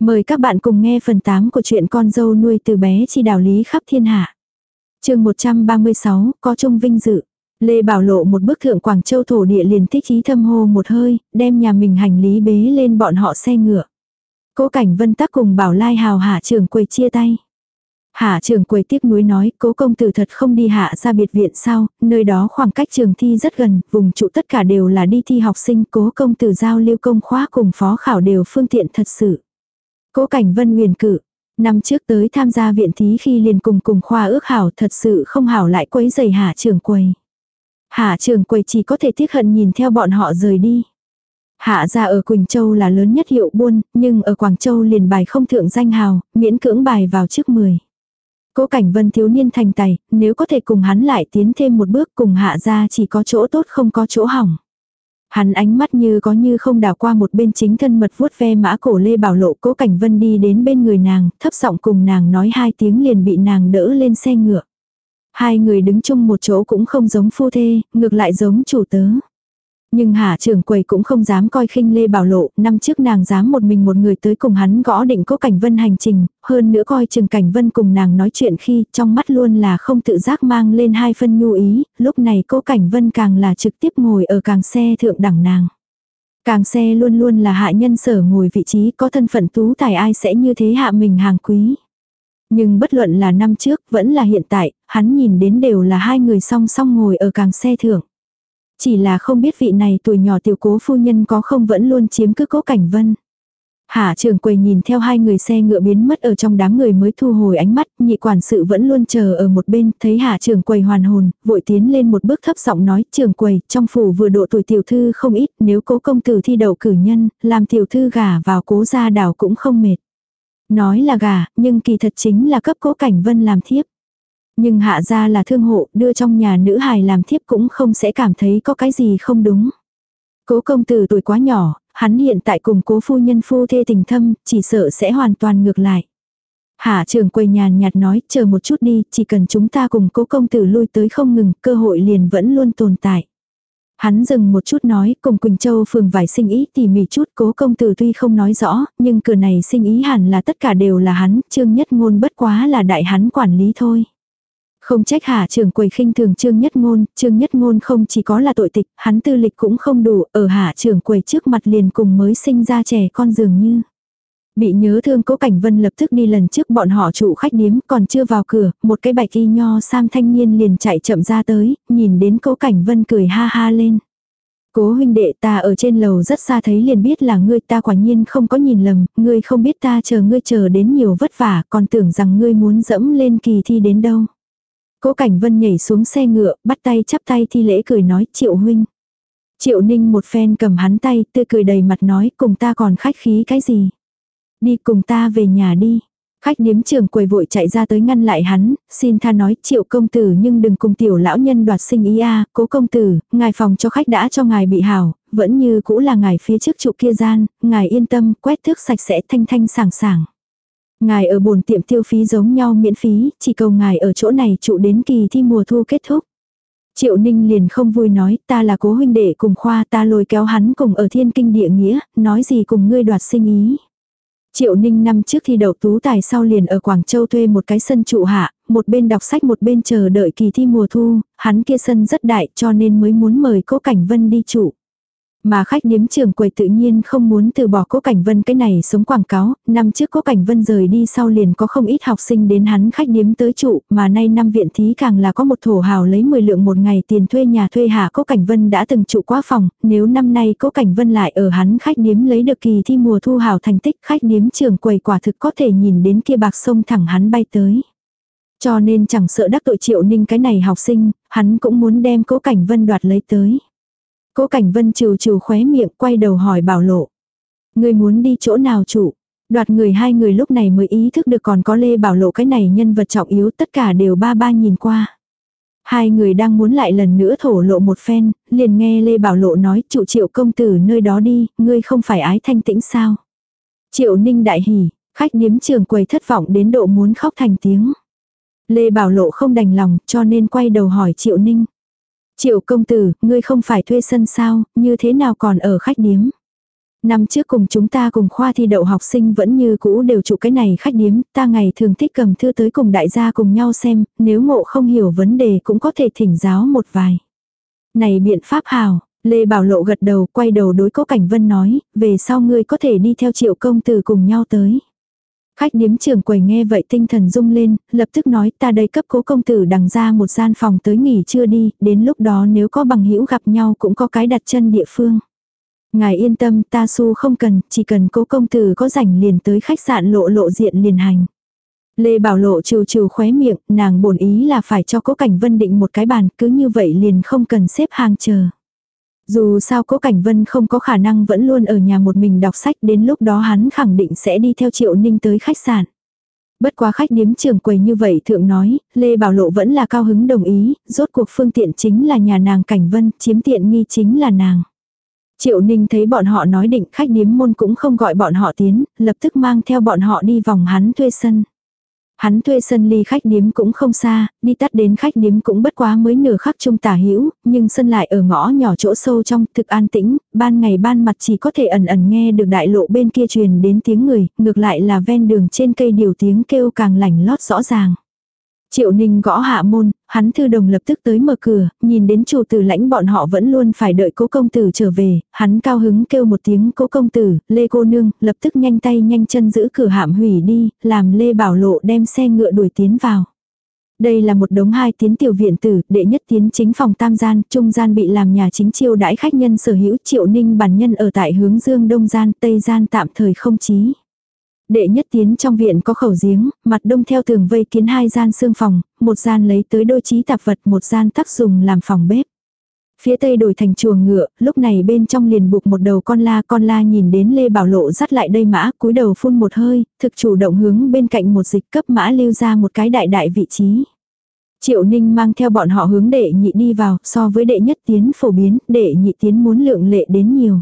Mời các bạn cùng nghe phần 8 của truyện con dâu nuôi từ bé chi đạo lý khắp thiên hạ. chương 136, có chung vinh dự. Lê Bảo Lộ một bức thượng Quảng Châu thổ địa liền thích ý thâm hô một hơi, đem nhà mình hành lý bế lên bọn họ xe ngựa. Cố cảnh vân tắc cùng Bảo Lai hào hạ trưởng quầy chia tay. Hạ trưởng quầy tiếc nuối nói, cố công tử thật không đi hạ ra biệt viện sao, nơi đó khoảng cách trường thi rất gần, vùng trụ tất cả đều là đi thi học sinh, cố công tử giao lưu công khóa cùng phó khảo đều phương tiện thật sự. Cố Cảnh Vân huyền cử. Năm trước tới tham gia viện thí khi liền cùng cùng khoa ước hảo thật sự không hảo lại quấy giày hạ trưởng quầy. Hạ trưởng quầy chỉ có thể tiếc hận nhìn theo bọn họ rời đi. Hạ gia ở Quỳnh Châu là lớn nhất hiệu buôn, nhưng ở Quảng Châu liền bài không thượng danh hào, miễn cưỡng bài vào trước 10. Cố Cảnh Vân thiếu niên thành tài, nếu có thể cùng hắn lại tiến thêm một bước cùng hạ gia chỉ có chỗ tốt không có chỗ hỏng. Hắn ánh mắt như có như không đảo qua một bên chính thân mật vuốt ve mã cổ Lê Bảo Lộ cố cảnh vân đi đến bên người nàng, thấp giọng cùng nàng nói hai tiếng liền bị nàng đỡ lên xe ngựa. Hai người đứng chung một chỗ cũng không giống phu thê, ngược lại giống chủ tớ. Nhưng hạ trưởng quầy cũng không dám coi khinh Lê Bảo Lộ, năm trước nàng dám một mình một người tới cùng hắn gõ định cố Cảnh Vân hành trình, hơn nữa coi chừng Cảnh Vân cùng nàng nói chuyện khi trong mắt luôn là không tự giác mang lên hai phân nhu ý, lúc này cố Cảnh Vân càng là trực tiếp ngồi ở càng xe thượng đẳng nàng. Càng xe luôn luôn là hạ nhân sở ngồi vị trí có thân phận tú tài ai sẽ như thế hạ mình hàng quý. Nhưng bất luận là năm trước vẫn là hiện tại, hắn nhìn đến đều là hai người song song ngồi ở càng xe thượng. Chỉ là không biết vị này tuổi nhỏ tiểu cố phu nhân có không vẫn luôn chiếm cứ cố cảnh vân. Hạ trưởng quầy nhìn theo hai người xe ngựa biến mất ở trong đám người mới thu hồi ánh mắt, nhị quản sự vẫn luôn chờ ở một bên, thấy hạ trưởng quầy hoàn hồn, vội tiến lên một bước thấp giọng nói, trưởng quầy, trong phủ vừa độ tuổi tiểu thư không ít, nếu cố công tử thi đậu cử nhân, làm tiểu thư gả vào cố gia đảo cũng không mệt. Nói là gả, nhưng kỳ thật chính là cấp cố cảnh vân làm thiếp. Nhưng hạ ra là thương hộ, đưa trong nhà nữ hài làm thiếp cũng không sẽ cảm thấy có cái gì không đúng. Cố công tử tuổi quá nhỏ, hắn hiện tại cùng cố phu nhân phu thê tình thâm, chỉ sợ sẽ hoàn toàn ngược lại. Hạ trưởng quầy nhàn nhạt nói, chờ một chút đi, chỉ cần chúng ta cùng cố công tử lui tới không ngừng, cơ hội liền vẫn luôn tồn tại. Hắn dừng một chút nói, cùng Quỳnh Châu phường vải sinh ý tỉ mỉ chút cố công tử tuy không nói rõ, nhưng cửa này sinh ý hẳn là tất cả đều là hắn, trương nhất ngôn bất quá là đại hắn quản lý thôi. Không trách hạ trưởng quầy khinh thường trương nhất ngôn, trương nhất ngôn không chỉ có là tội tịch, hắn tư lịch cũng không đủ, ở hạ trưởng quầy trước mặt liền cùng mới sinh ra trẻ con dường như. Bị nhớ thương cố cảnh vân lập tức đi lần trước bọn họ trụ khách điếm còn chưa vào cửa, một cái bạch y nho sam thanh niên liền chạy chậm ra tới, nhìn đến cố cảnh vân cười ha ha lên. Cố huynh đệ ta ở trên lầu rất xa thấy liền biết là ngươi ta quả nhiên không có nhìn lầm, ngươi không biết ta chờ ngươi chờ đến nhiều vất vả còn tưởng rằng ngươi muốn dẫm lên kỳ thi đến đâu. Cố Cảnh Vân nhảy xuống xe ngựa, bắt tay chắp tay thi lễ cười nói triệu huynh. Triệu ninh một phen cầm hắn tay, tươi cười đầy mặt nói cùng ta còn khách khí cái gì. Đi cùng ta về nhà đi. Khách điếm trưởng quầy vội chạy ra tới ngăn lại hắn, xin tha nói triệu công tử nhưng đừng cùng tiểu lão nhân đoạt sinh ý a cố công tử, ngài phòng cho khách đã cho ngài bị hảo, vẫn như cũ là ngài phía trước trụ kia gian, ngài yên tâm, quét thước sạch sẽ thanh thanh sảng sảng. Ngài ở bồn tiệm tiêu phí giống nhau miễn phí, chỉ cầu ngài ở chỗ này trụ đến kỳ thi mùa thu kết thúc. Triệu Ninh liền không vui nói, ta là cố huynh đệ cùng khoa ta lôi kéo hắn cùng ở thiên kinh địa nghĩa, nói gì cùng ngươi đoạt sinh ý. Triệu Ninh năm trước thi đậu tú tài sau liền ở Quảng Châu thuê một cái sân trụ hạ, một bên đọc sách một bên chờ đợi kỳ thi mùa thu, hắn kia sân rất đại cho nên mới muốn mời cố Cảnh Vân đi trụ. Mà khách điếm trường quầy tự nhiên không muốn từ bỏ cố cảnh vân cái này sống quảng cáo, năm trước cố cảnh vân rời đi sau liền có không ít học sinh đến hắn khách điếm tới trụ, mà nay năm viện thí càng là có một thổ hào lấy 10 lượng một ngày tiền thuê nhà thuê hạ cố cảnh vân đã từng trụ quá phòng, nếu năm nay cố cảnh vân lại ở hắn khách điếm lấy được kỳ thi mùa thu hào thành tích khách điếm trường quầy quả thực có thể nhìn đến kia bạc sông thẳng hắn bay tới. Cho nên chẳng sợ đắc tội triệu ninh cái này học sinh, hắn cũng muốn đem cố cảnh vân đoạt lấy tới. Cố Cảnh Vân trừ trừ khóe miệng quay đầu hỏi bảo lộ. Người muốn đi chỗ nào chủ? Đoạt người hai người lúc này mới ý thức được còn có Lê Bảo Lộ cái này nhân vật trọng yếu tất cả đều ba ba nhìn qua. Hai người đang muốn lại lần nữa thổ lộ một phen, liền nghe Lê Bảo Lộ nói trụ triệu công tử nơi đó đi, ngươi không phải ái thanh tĩnh sao. Triệu ninh đại hỉ, khách điếm trường quầy thất vọng đến độ muốn khóc thành tiếng. Lê Bảo Lộ không đành lòng cho nên quay đầu hỏi Triệu Ninh. Triệu công tử, ngươi không phải thuê sân sao, như thế nào còn ở khách điếm? Năm trước cùng chúng ta cùng khoa thi đậu học sinh vẫn như cũ đều trụ cái này khách điếm, ta ngày thường thích cầm thư tới cùng đại gia cùng nhau xem, nếu ngộ không hiểu vấn đề cũng có thể thỉnh giáo một vài. Này biện pháp hào, Lê Bảo Lộ gật đầu quay đầu đối Cố Cảnh Vân nói, về sau ngươi có thể đi theo triệu công tử cùng nhau tới. Khách điếm trưởng quầy nghe vậy tinh thần rung lên, lập tức nói ta đây cấp cố công tử đằng ra một gian phòng tới nghỉ chưa đi, đến lúc đó nếu có bằng hữu gặp nhau cũng có cái đặt chân địa phương. Ngài yên tâm ta su không cần, chỉ cần cố công tử có rảnh liền tới khách sạn lộ lộ diện liền hành. Lê Bảo Lộ trừ trừ khóe miệng, nàng bổn ý là phải cho cố cảnh vân định một cái bàn, cứ như vậy liền không cần xếp hàng chờ. Dù sao cố cảnh vân không có khả năng vẫn luôn ở nhà một mình đọc sách đến lúc đó hắn khẳng định sẽ đi theo triệu ninh tới khách sạn. Bất quá khách điếm trường quầy như vậy thượng nói, Lê Bảo Lộ vẫn là cao hứng đồng ý, rốt cuộc phương tiện chính là nhà nàng cảnh vân, chiếm tiện nghi chính là nàng. Triệu Ninh thấy bọn họ nói định khách điếm môn cũng không gọi bọn họ tiến, lập tức mang theo bọn họ đi vòng hắn thuê sân. Hắn thuê sân ly khách điếm cũng không xa, đi tắt đến khách điếm cũng bất quá mới nửa khắc trung tả hữu nhưng sân lại ở ngõ nhỏ chỗ sâu trong thực an tĩnh, ban ngày ban mặt chỉ có thể ẩn ẩn nghe được đại lộ bên kia truyền đến tiếng người, ngược lại là ven đường trên cây điều tiếng kêu càng lành lót rõ ràng. Triệu Ninh gõ hạ môn, hắn thư đồng lập tức tới mở cửa, nhìn đến chủ tử lãnh bọn họ vẫn luôn phải đợi cố công tử trở về, hắn cao hứng kêu một tiếng cố công tử, Lê cô nương, lập tức nhanh tay nhanh chân giữ cửa hạm hủy đi, làm Lê Bảo Lộ đem xe ngựa đuổi tiến vào. Đây là một đống hai tiến tiểu viện tử, đệ nhất tiến chính phòng tam gian, trung gian bị làm nhà chính chiêu đãi khách nhân sở hữu triệu ninh bản nhân ở tại hướng dương đông gian, tây gian tạm thời không chí. Đệ nhất tiến trong viện có khẩu giếng, mặt đông theo tường vây kiến hai gian xương phòng, một gian lấy tới đôi trí tạp vật, một gian tác dùng làm phòng bếp. Phía tây đổi thành chuồng ngựa, lúc này bên trong liền buộc một đầu con la, con la nhìn đến Lê Bảo Lộ dắt lại đây mã, cúi đầu phun một hơi, thực chủ động hướng bên cạnh một dịch cấp mã lưu ra một cái đại đại vị trí. Triệu Ninh mang theo bọn họ hướng đệ nhị đi vào, so với đệ nhất tiến phổ biến, đệ nhị tiến muốn lượng lệ đến nhiều.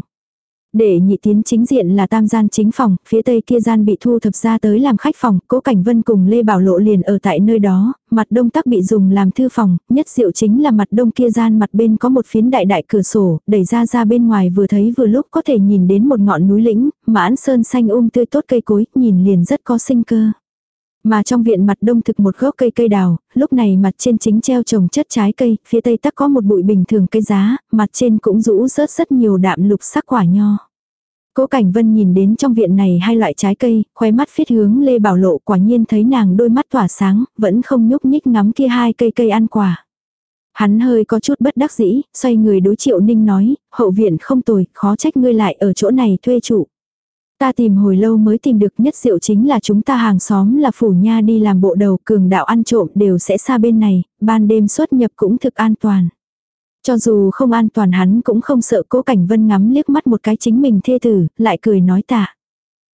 Để nhị tiến chính diện là tam gian chính phòng, phía tây kia gian bị thu thập ra tới làm khách phòng, cố cảnh vân cùng Lê Bảo Lộ liền ở tại nơi đó, mặt đông tắc bị dùng làm thư phòng, nhất diệu chính là mặt đông kia gian mặt bên có một phiến đại đại cửa sổ, đẩy ra ra bên ngoài vừa thấy vừa lúc có thể nhìn đến một ngọn núi lĩnh, mãn sơn xanh um tươi tốt cây cối, nhìn liền rất có sinh cơ. Mà trong viện mặt đông thực một gốc cây cây đào, lúc này mặt trên chính treo trồng chất trái cây, phía tây tắc có một bụi bình thường cây giá, mặt trên cũng rũ rớt rất nhiều đạm lục sắc quả nho. Cố Cảnh Vân nhìn đến trong viện này hai loại trái cây, khóe mắt phiết hướng Lê Bảo Lộ quả nhiên thấy nàng đôi mắt tỏa sáng, vẫn không nhúc nhích ngắm kia hai cây cây ăn quả. Hắn hơi có chút bất đắc dĩ, xoay người đối triệu ninh nói, hậu viện không tồi, khó trách ngươi lại ở chỗ này thuê chủ. Ta tìm hồi lâu mới tìm được nhất diệu chính là chúng ta hàng xóm là phủ nha đi làm bộ đầu cường đạo ăn trộm đều sẽ xa bên này, ban đêm xuất nhập cũng thực an toàn. Cho dù không an toàn hắn cũng không sợ cố cảnh vân ngắm liếc mắt một cái chính mình thê tử, lại cười nói tạ.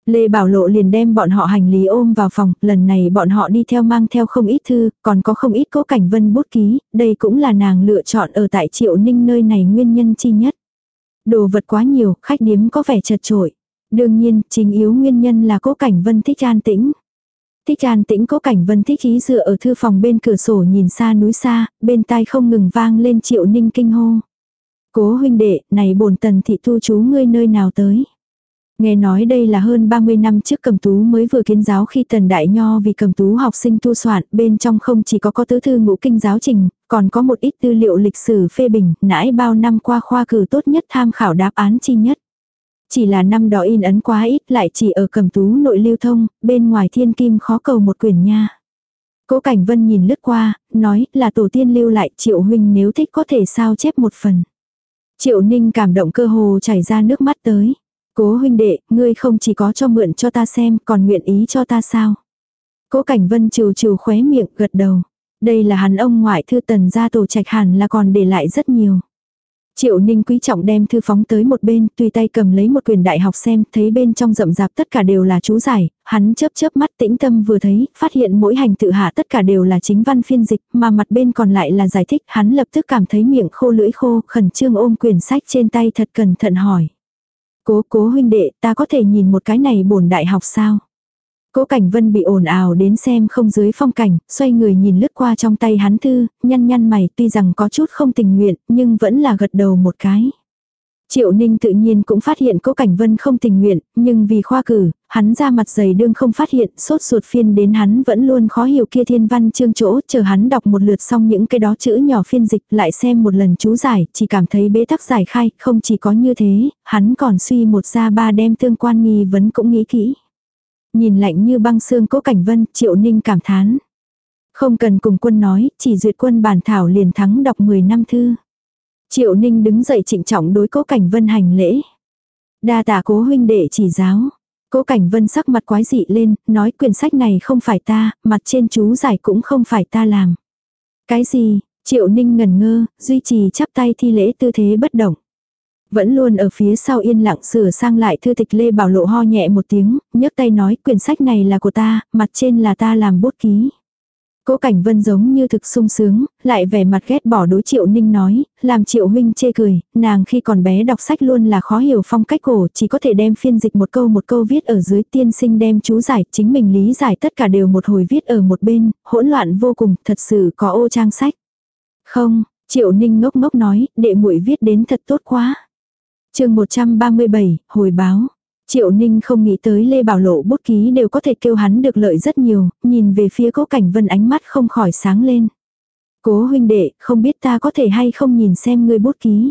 Lê Bảo Lộ liền đem bọn họ hành lý ôm vào phòng, lần này bọn họ đi theo mang theo không ít thư, còn có không ít cố cảnh vân bút ký, đây cũng là nàng lựa chọn ở tại triệu ninh nơi này nguyên nhân chi nhất. Đồ vật quá nhiều, khách điếm có vẻ chật trội. Đương nhiên, chính yếu nguyên nhân là cố cảnh vân thích an tĩnh. Thích an tĩnh cố cảnh vân thích ý dựa ở thư phòng bên cửa sổ nhìn xa núi xa, bên tai không ngừng vang lên triệu ninh kinh hô. Cố huynh đệ, này bổn tần thị thu chú ngươi nơi nào tới. Nghe nói đây là hơn 30 năm trước cầm tú mới vừa kiến giáo khi tần đại nho vì cầm tú học sinh tu soạn, bên trong không chỉ có có tứ thư ngũ kinh giáo trình, còn có một ít tư liệu lịch sử phê bình, nãi bao năm qua khoa cử tốt nhất tham khảo đáp án chi nhất. Chỉ là năm đó in ấn quá ít lại chỉ ở cầm tú nội lưu thông, bên ngoài thiên kim khó cầu một quyển nha. Cố Cảnh Vân nhìn lướt qua, nói là tổ tiên lưu lại triệu huynh nếu thích có thể sao chép một phần. Triệu Ninh cảm động cơ hồ chảy ra nước mắt tới. Cố huynh đệ, ngươi không chỉ có cho mượn cho ta xem, còn nguyện ý cho ta sao? Cố Cảnh Vân trừ trừ khóe miệng, gật đầu. Đây là hắn ông ngoại thư tần gia tổ trạch hẳn là còn để lại rất nhiều. Triệu Ninh quý trọng đem thư phóng tới một bên, tùy tay cầm lấy một quyền đại học xem, thấy bên trong rậm rạp tất cả đều là chú giải, hắn chớp chớp mắt tĩnh tâm vừa thấy, phát hiện mỗi hành tự hạ tất cả đều là chính văn phiên dịch, mà mặt bên còn lại là giải thích, hắn lập tức cảm thấy miệng khô lưỡi khô, khẩn trương ôm quyển sách trên tay thật cẩn thận hỏi. Cố cố huynh đệ, ta có thể nhìn một cái này bổn đại học sao? Cố Cảnh Vân bị ồn ào đến xem không dưới phong cảnh, xoay người nhìn lướt qua trong tay hắn thư, nhăn nhăn mày tuy rằng có chút không tình nguyện, nhưng vẫn là gật đầu một cái. Triệu Ninh tự nhiên cũng phát hiện Cố Cảnh Vân không tình nguyện, nhưng vì khoa cử, hắn ra mặt dày đương không phát hiện, sốt ruột phiên đến hắn vẫn luôn khó hiểu kia thiên văn chương chỗ, chờ hắn đọc một lượt xong những cái đó chữ nhỏ phiên dịch, lại xem một lần chú giải, chỉ cảm thấy bế tắc giải khai, không chỉ có như thế, hắn còn suy một ra ba đem tương quan nghi vấn cũng nghĩ kỹ. Nhìn lạnh như băng xương Cố Cảnh Vân, Triệu Ninh cảm thán. Không cần cùng quân nói, chỉ duyệt quân bản thảo liền thắng đọc 10 năm thư. Triệu Ninh đứng dậy trịnh trọng đối cố cảnh vân hành lễ. Đa tạ cố huynh đệ chỉ giáo. Cố cảnh vân sắc mặt quái dị lên, nói quyển sách này không phải ta, mặt trên chú giải cũng không phải ta làm. Cái gì, triệu ninh ngần ngơ, duy trì chắp tay thi lễ tư thế bất động. Vẫn luôn ở phía sau yên lặng sửa sang lại thư tịch Lê Bảo Lộ ho nhẹ một tiếng, nhấc tay nói quyển sách này là của ta, mặt trên là ta làm bút ký. Cố Cảnh Vân giống như thực sung sướng, lại vẻ mặt ghét bỏ đối Triệu Ninh nói, làm Triệu huynh chê cười, nàng khi còn bé đọc sách luôn là khó hiểu phong cách cổ, chỉ có thể đem phiên dịch một câu một câu viết ở dưới tiên sinh đem chú giải, chính mình lý giải tất cả đều một hồi viết ở một bên, hỗn loạn vô cùng, thật sự có ô trang sách. Không, Triệu Ninh ngốc ngốc nói, đệ muội viết đến thật tốt quá chương 137, hồi báo. Triệu Ninh không nghĩ tới Lê Bảo Lộ bút ký đều có thể kêu hắn được lợi rất nhiều, nhìn về phía cố cảnh vân ánh mắt không khỏi sáng lên. Cố huynh đệ, không biết ta có thể hay không nhìn xem ngươi bút ký.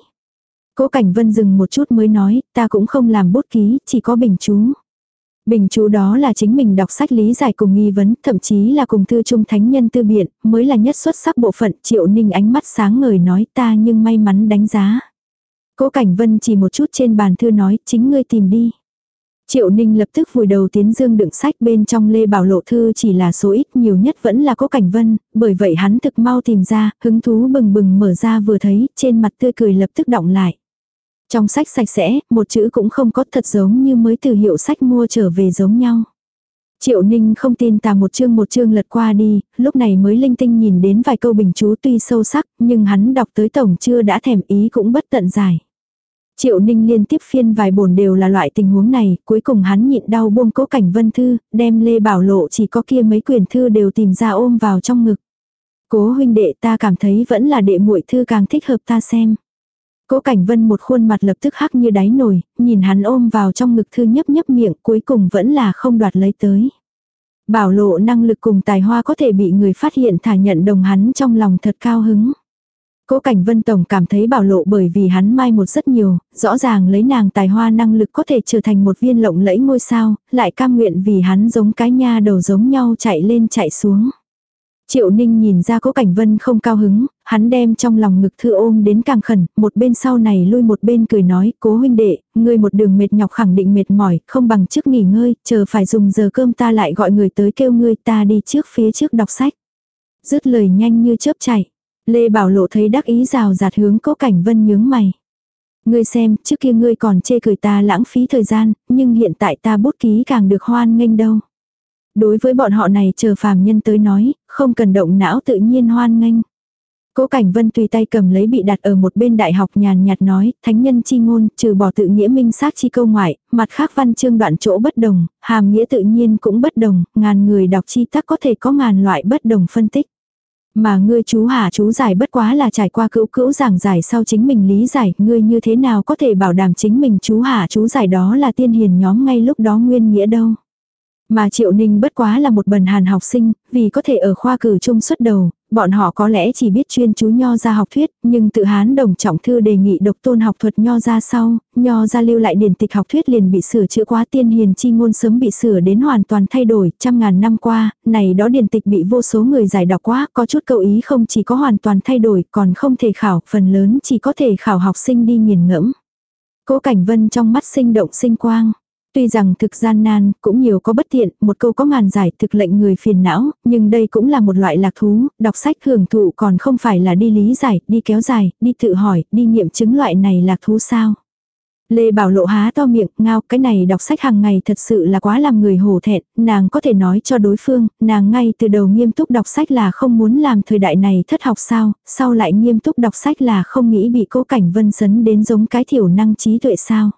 Cố cảnh vân dừng một chút mới nói, ta cũng không làm bút ký, chỉ có bình chú. Bình chú đó là chính mình đọc sách lý giải cùng nghi vấn, thậm chí là cùng thư trung thánh nhân tư biện, mới là nhất xuất sắc bộ phận, triệu ninh ánh mắt sáng ngời nói ta nhưng may mắn đánh giá. Cố Cảnh Vân chỉ một chút trên bàn thư nói, chính ngươi tìm đi. Triệu Ninh lập tức vùi đầu tiến dương đựng sách bên trong Lê Bảo Lộ Thư chỉ là số ít nhiều nhất vẫn là cố cảnh vân, bởi vậy hắn thực mau tìm ra, hứng thú bừng bừng mở ra vừa thấy, trên mặt tươi cười lập tức động lại. Trong sách sạch sẽ, một chữ cũng không có thật giống như mới từ hiệu sách mua trở về giống nhau. Triệu Ninh không tin tà một chương một chương lật qua đi, lúc này mới linh tinh nhìn đến vài câu bình chú tuy sâu sắc, nhưng hắn đọc tới tổng chưa đã thèm ý cũng bất tận giải. Triệu Ninh liên tiếp phiên vài bổn đều là loại tình huống này, cuối cùng hắn nhịn đau buông cố cảnh vân thư, đem Lê Bảo Lộ chỉ có kia mấy quyển thư đều tìm ra ôm vào trong ngực. Cố huynh đệ ta cảm thấy vẫn là đệ muội thư càng thích hợp ta xem. Cố cảnh vân một khuôn mặt lập tức hắc như đáy nồi, nhìn hắn ôm vào trong ngực thư nhấp nhấp miệng cuối cùng vẫn là không đoạt lấy tới. Bảo lộ năng lực cùng tài hoa có thể bị người phát hiện thả nhận đồng hắn trong lòng thật cao hứng. Cố Cảnh Vân Tổng cảm thấy bảo lộ bởi vì hắn mai một rất nhiều, rõ ràng lấy nàng tài hoa năng lực có thể trở thành một viên lộng lẫy ngôi sao, lại cam nguyện vì hắn giống cái nha đầu giống nhau chạy lên chạy xuống. Triệu Ninh nhìn ra Cố Cảnh Vân không cao hứng, hắn đem trong lòng ngực thư ôm đến càng khẩn, một bên sau này lui một bên cười nói, cố huynh đệ, ngươi một đường mệt nhọc khẳng định mệt mỏi, không bằng trước nghỉ ngơi, chờ phải dùng giờ cơm ta lại gọi người tới kêu ngươi ta đi trước phía trước đọc sách. Dứt lời nhanh như chớp chạy. Lê Bảo Lộ thấy đắc ý rào rạt hướng cố cảnh vân nhướng mày. Ngươi xem, trước kia ngươi còn chê cười ta lãng phí thời gian, nhưng hiện tại ta bút ký càng được hoan nghênh đâu. Đối với bọn họ này chờ phàm nhân tới nói, không cần động não tự nhiên hoan nghênh. Cố Cảnh Vân tùy tay cầm lấy bị đặt ở một bên đại học nhàn nhạt nói, thánh nhân chi ngôn, trừ bỏ tự nghĩa minh xác chi câu ngoại, mặt khác văn chương đoạn chỗ bất đồng, hàm nghĩa tự nhiên cũng bất đồng, ngàn người đọc chi tác có thể có ngàn loại bất đồng phân tích. Mà ngươi chú hà chú giải bất quá là trải qua cữu cữu giảng giải sau chính mình lý giải, ngươi như thế nào có thể bảo đảm chính mình chú hà chú giải đó là tiên hiền nhóm ngay lúc đó nguyên nghĩa đâu. Mà Triệu Ninh bất quá là một bần hàn học sinh, vì có thể ở khoa cử chung xuất đầu, bọn họ có lẽ chỉ biết chuyên chú nho ra học thuyết, nhưng tự hán đồng trọng thư đề nghị độc tôn học thuật nho ra sau, nho ra lưu lại điển tịch học thuyết liền bị sửa chữa quá tiên hiền chi ngôn sớm bị sửa đến hoàn toàn thay đổi, trăm ngàn năm qua, này đó điển tịch bị vô số người giải đọc quá, có chút câu ý không chỉ có hoàn toàn thay đổi, còn không thể khảo, phần lớn chỉ có thể khảo học sinh đi nghiền ngẫm. Cố Cảnh Vân trong mắt sinh động sinh quang. Tuy rằng thực gian nan, cũng nhiều có bất tiện, một câu có ngàn giải thực lệnh người phiền não, nhưng đây cũng là một loại lạc thú, đọc sách hưởng thụ còn không phải là đi lý giải, đi kéo dài, đi tự hỏi, đi nghiệm chứng loại này lạc thú sao. Lê Bảo Lộ há to miệng, ngao, cái này đọc sách hàng ngày thật sự là quá làm người hổ thẹn, nàng có thể nói cho đối phương, nàng ngay từ đầu nghiêm túc đọc sách là không muốn làm thời đại này thất học sao, sau lại nghiêm túc đọc sách là không nghĩ bị cố cảnh vân sấn đến giống cái thiểu năng trí tuệ sao.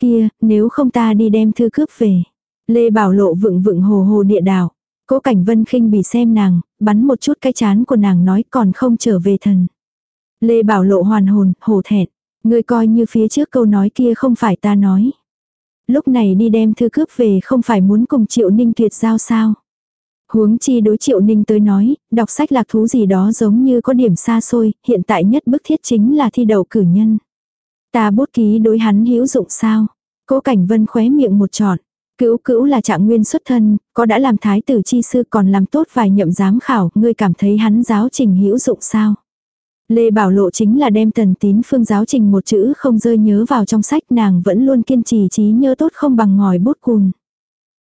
Kia, nếu không ta đi đem thư cướp về. Lê Bảo Lộ vựng vựng hồ hồ địa đảo. Cố Cảnh Vân khinh bỉ xem nàng, bắn một chút cái chán của nàng nói còn không trở về thần. Lê Bảo Lộ hoàn hồn, hồ thẹn. Ngươi coi như phía trước câu nói kia không phải ta nói. Lúc này đi đem thư cướp về không phải muốn cùng Triệu Ninh tuyệt giao sao. Huống chi đối Triệu Ninh tới nói, đọc sách lạc thú gì đó giống như có điểm xa xôi, hiện tại nhất bức thiết chính là thi đầu cử nhân. Ta bút ký đối hắn hữu dụng sao? Cố Cảnh Vân khóe miệng một trọn. Cữu cữu là trạng nguyên xuất thân, có đã làm thái tử chi sư còn làm tốt vài nhậm giám khảo, ngươi cảm thấy hắn giáo trình hữu dụng sao? Lê Bảo Lộ chính là đem tần tín phương giáo trình một chữ không rơi nhớ vào trong sách nàng vẫn luôn kiên trì trí nhớ tốt không bằng ngòi bút cùn.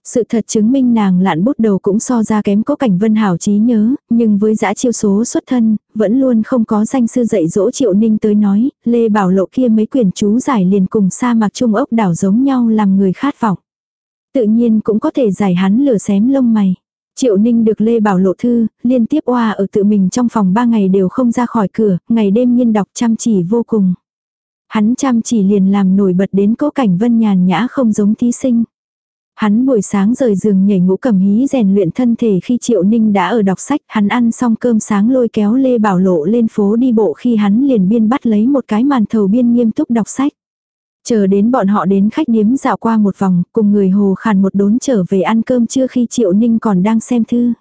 Sự thật chứng minh nàng lạn bút đầu cũng so ra kém có cảnh vân hảo trí nhớ, nhưng với giã chiêu số xuất thân, vẫn luôn không có danh sư dạy dỗ triệu ninh tới nói, Lê Bảo Lộ kia mấy quyển chú giải liền cùng sa mạc trung ốc đảo giống nhau làm người khát vọng. Tự nhiên cũng có thể giải hắn lửa xém lông mày. Triệu Ninh được Lê Bảo Lộ thư, liên tiếp oa ở tự mình trong phòng ba ngày đều không ra khỏi cửa, ngày đêm nhiên đọc chăm chỉ vô cùng. Hắn chăm chỉ liền làm nổi bật đến cố cảnh vân nhàn nhã không giống thí sinh. Hắn buổi sáng rời giường nhảy ngũ cầm hí rèn luyện thân thể khi Triệu Ninh đã ở đọc sách, hắn ăn xong cơm sáng lôi kéo Lê Bảo Lộ lên phố đi bộ khi hắn liền biên bắt lấy một cái màn thầu biên nghiêm túc đọc sách. Chờ đến bọn họ đến khách điếm dạo qua một vòng, cùng người hồ khàn một đốn trở về ăn cơm trưa khi Triệu Ninh còn đang xem thư.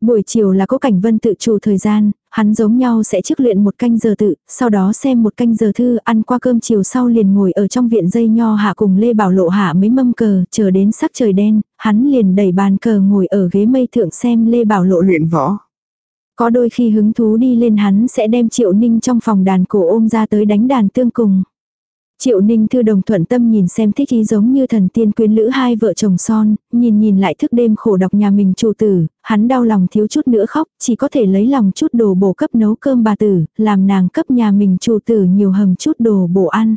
Buổi chiều là có cảnh vân tự chủ thời gian, hắn giống nhau sẽ trước luyện một canh giờ tự, sau đó xem một canh giờ thư, ăn qua cơm chiều sau liền ngồi ở trong viện dây nho hạ cùng Lê Bảo Lộ hạ mấy mâm cờ, chờ đến sắc trời đen, hắn liền đẩy bàn cờ ngồi ở ghế mây thượng xem Lê Bảo Lộ luyện võ. Có đôi khi hứng thú đi lên hắn sẽ đem triệu ninh trong phòng đàn cổ ôm ra tới đánh đàn tương cùng. Triệu Ninh Thư đồng thuận tâm nhìn xem thích ý giống như thần tiên quyến lữ hai vợ chồng son, nhìn nhìn lại thức đêm khổ đọc nhà mình chủ tử, hắn đau lòng thiếu chút nữa khóc, chỉ có thể lấy lòng chút đồ bổ cấp nấu cơm bà tử, làm nàng cấp nhà mình chủ tử nhiều hầm chút đồ bổ ăn.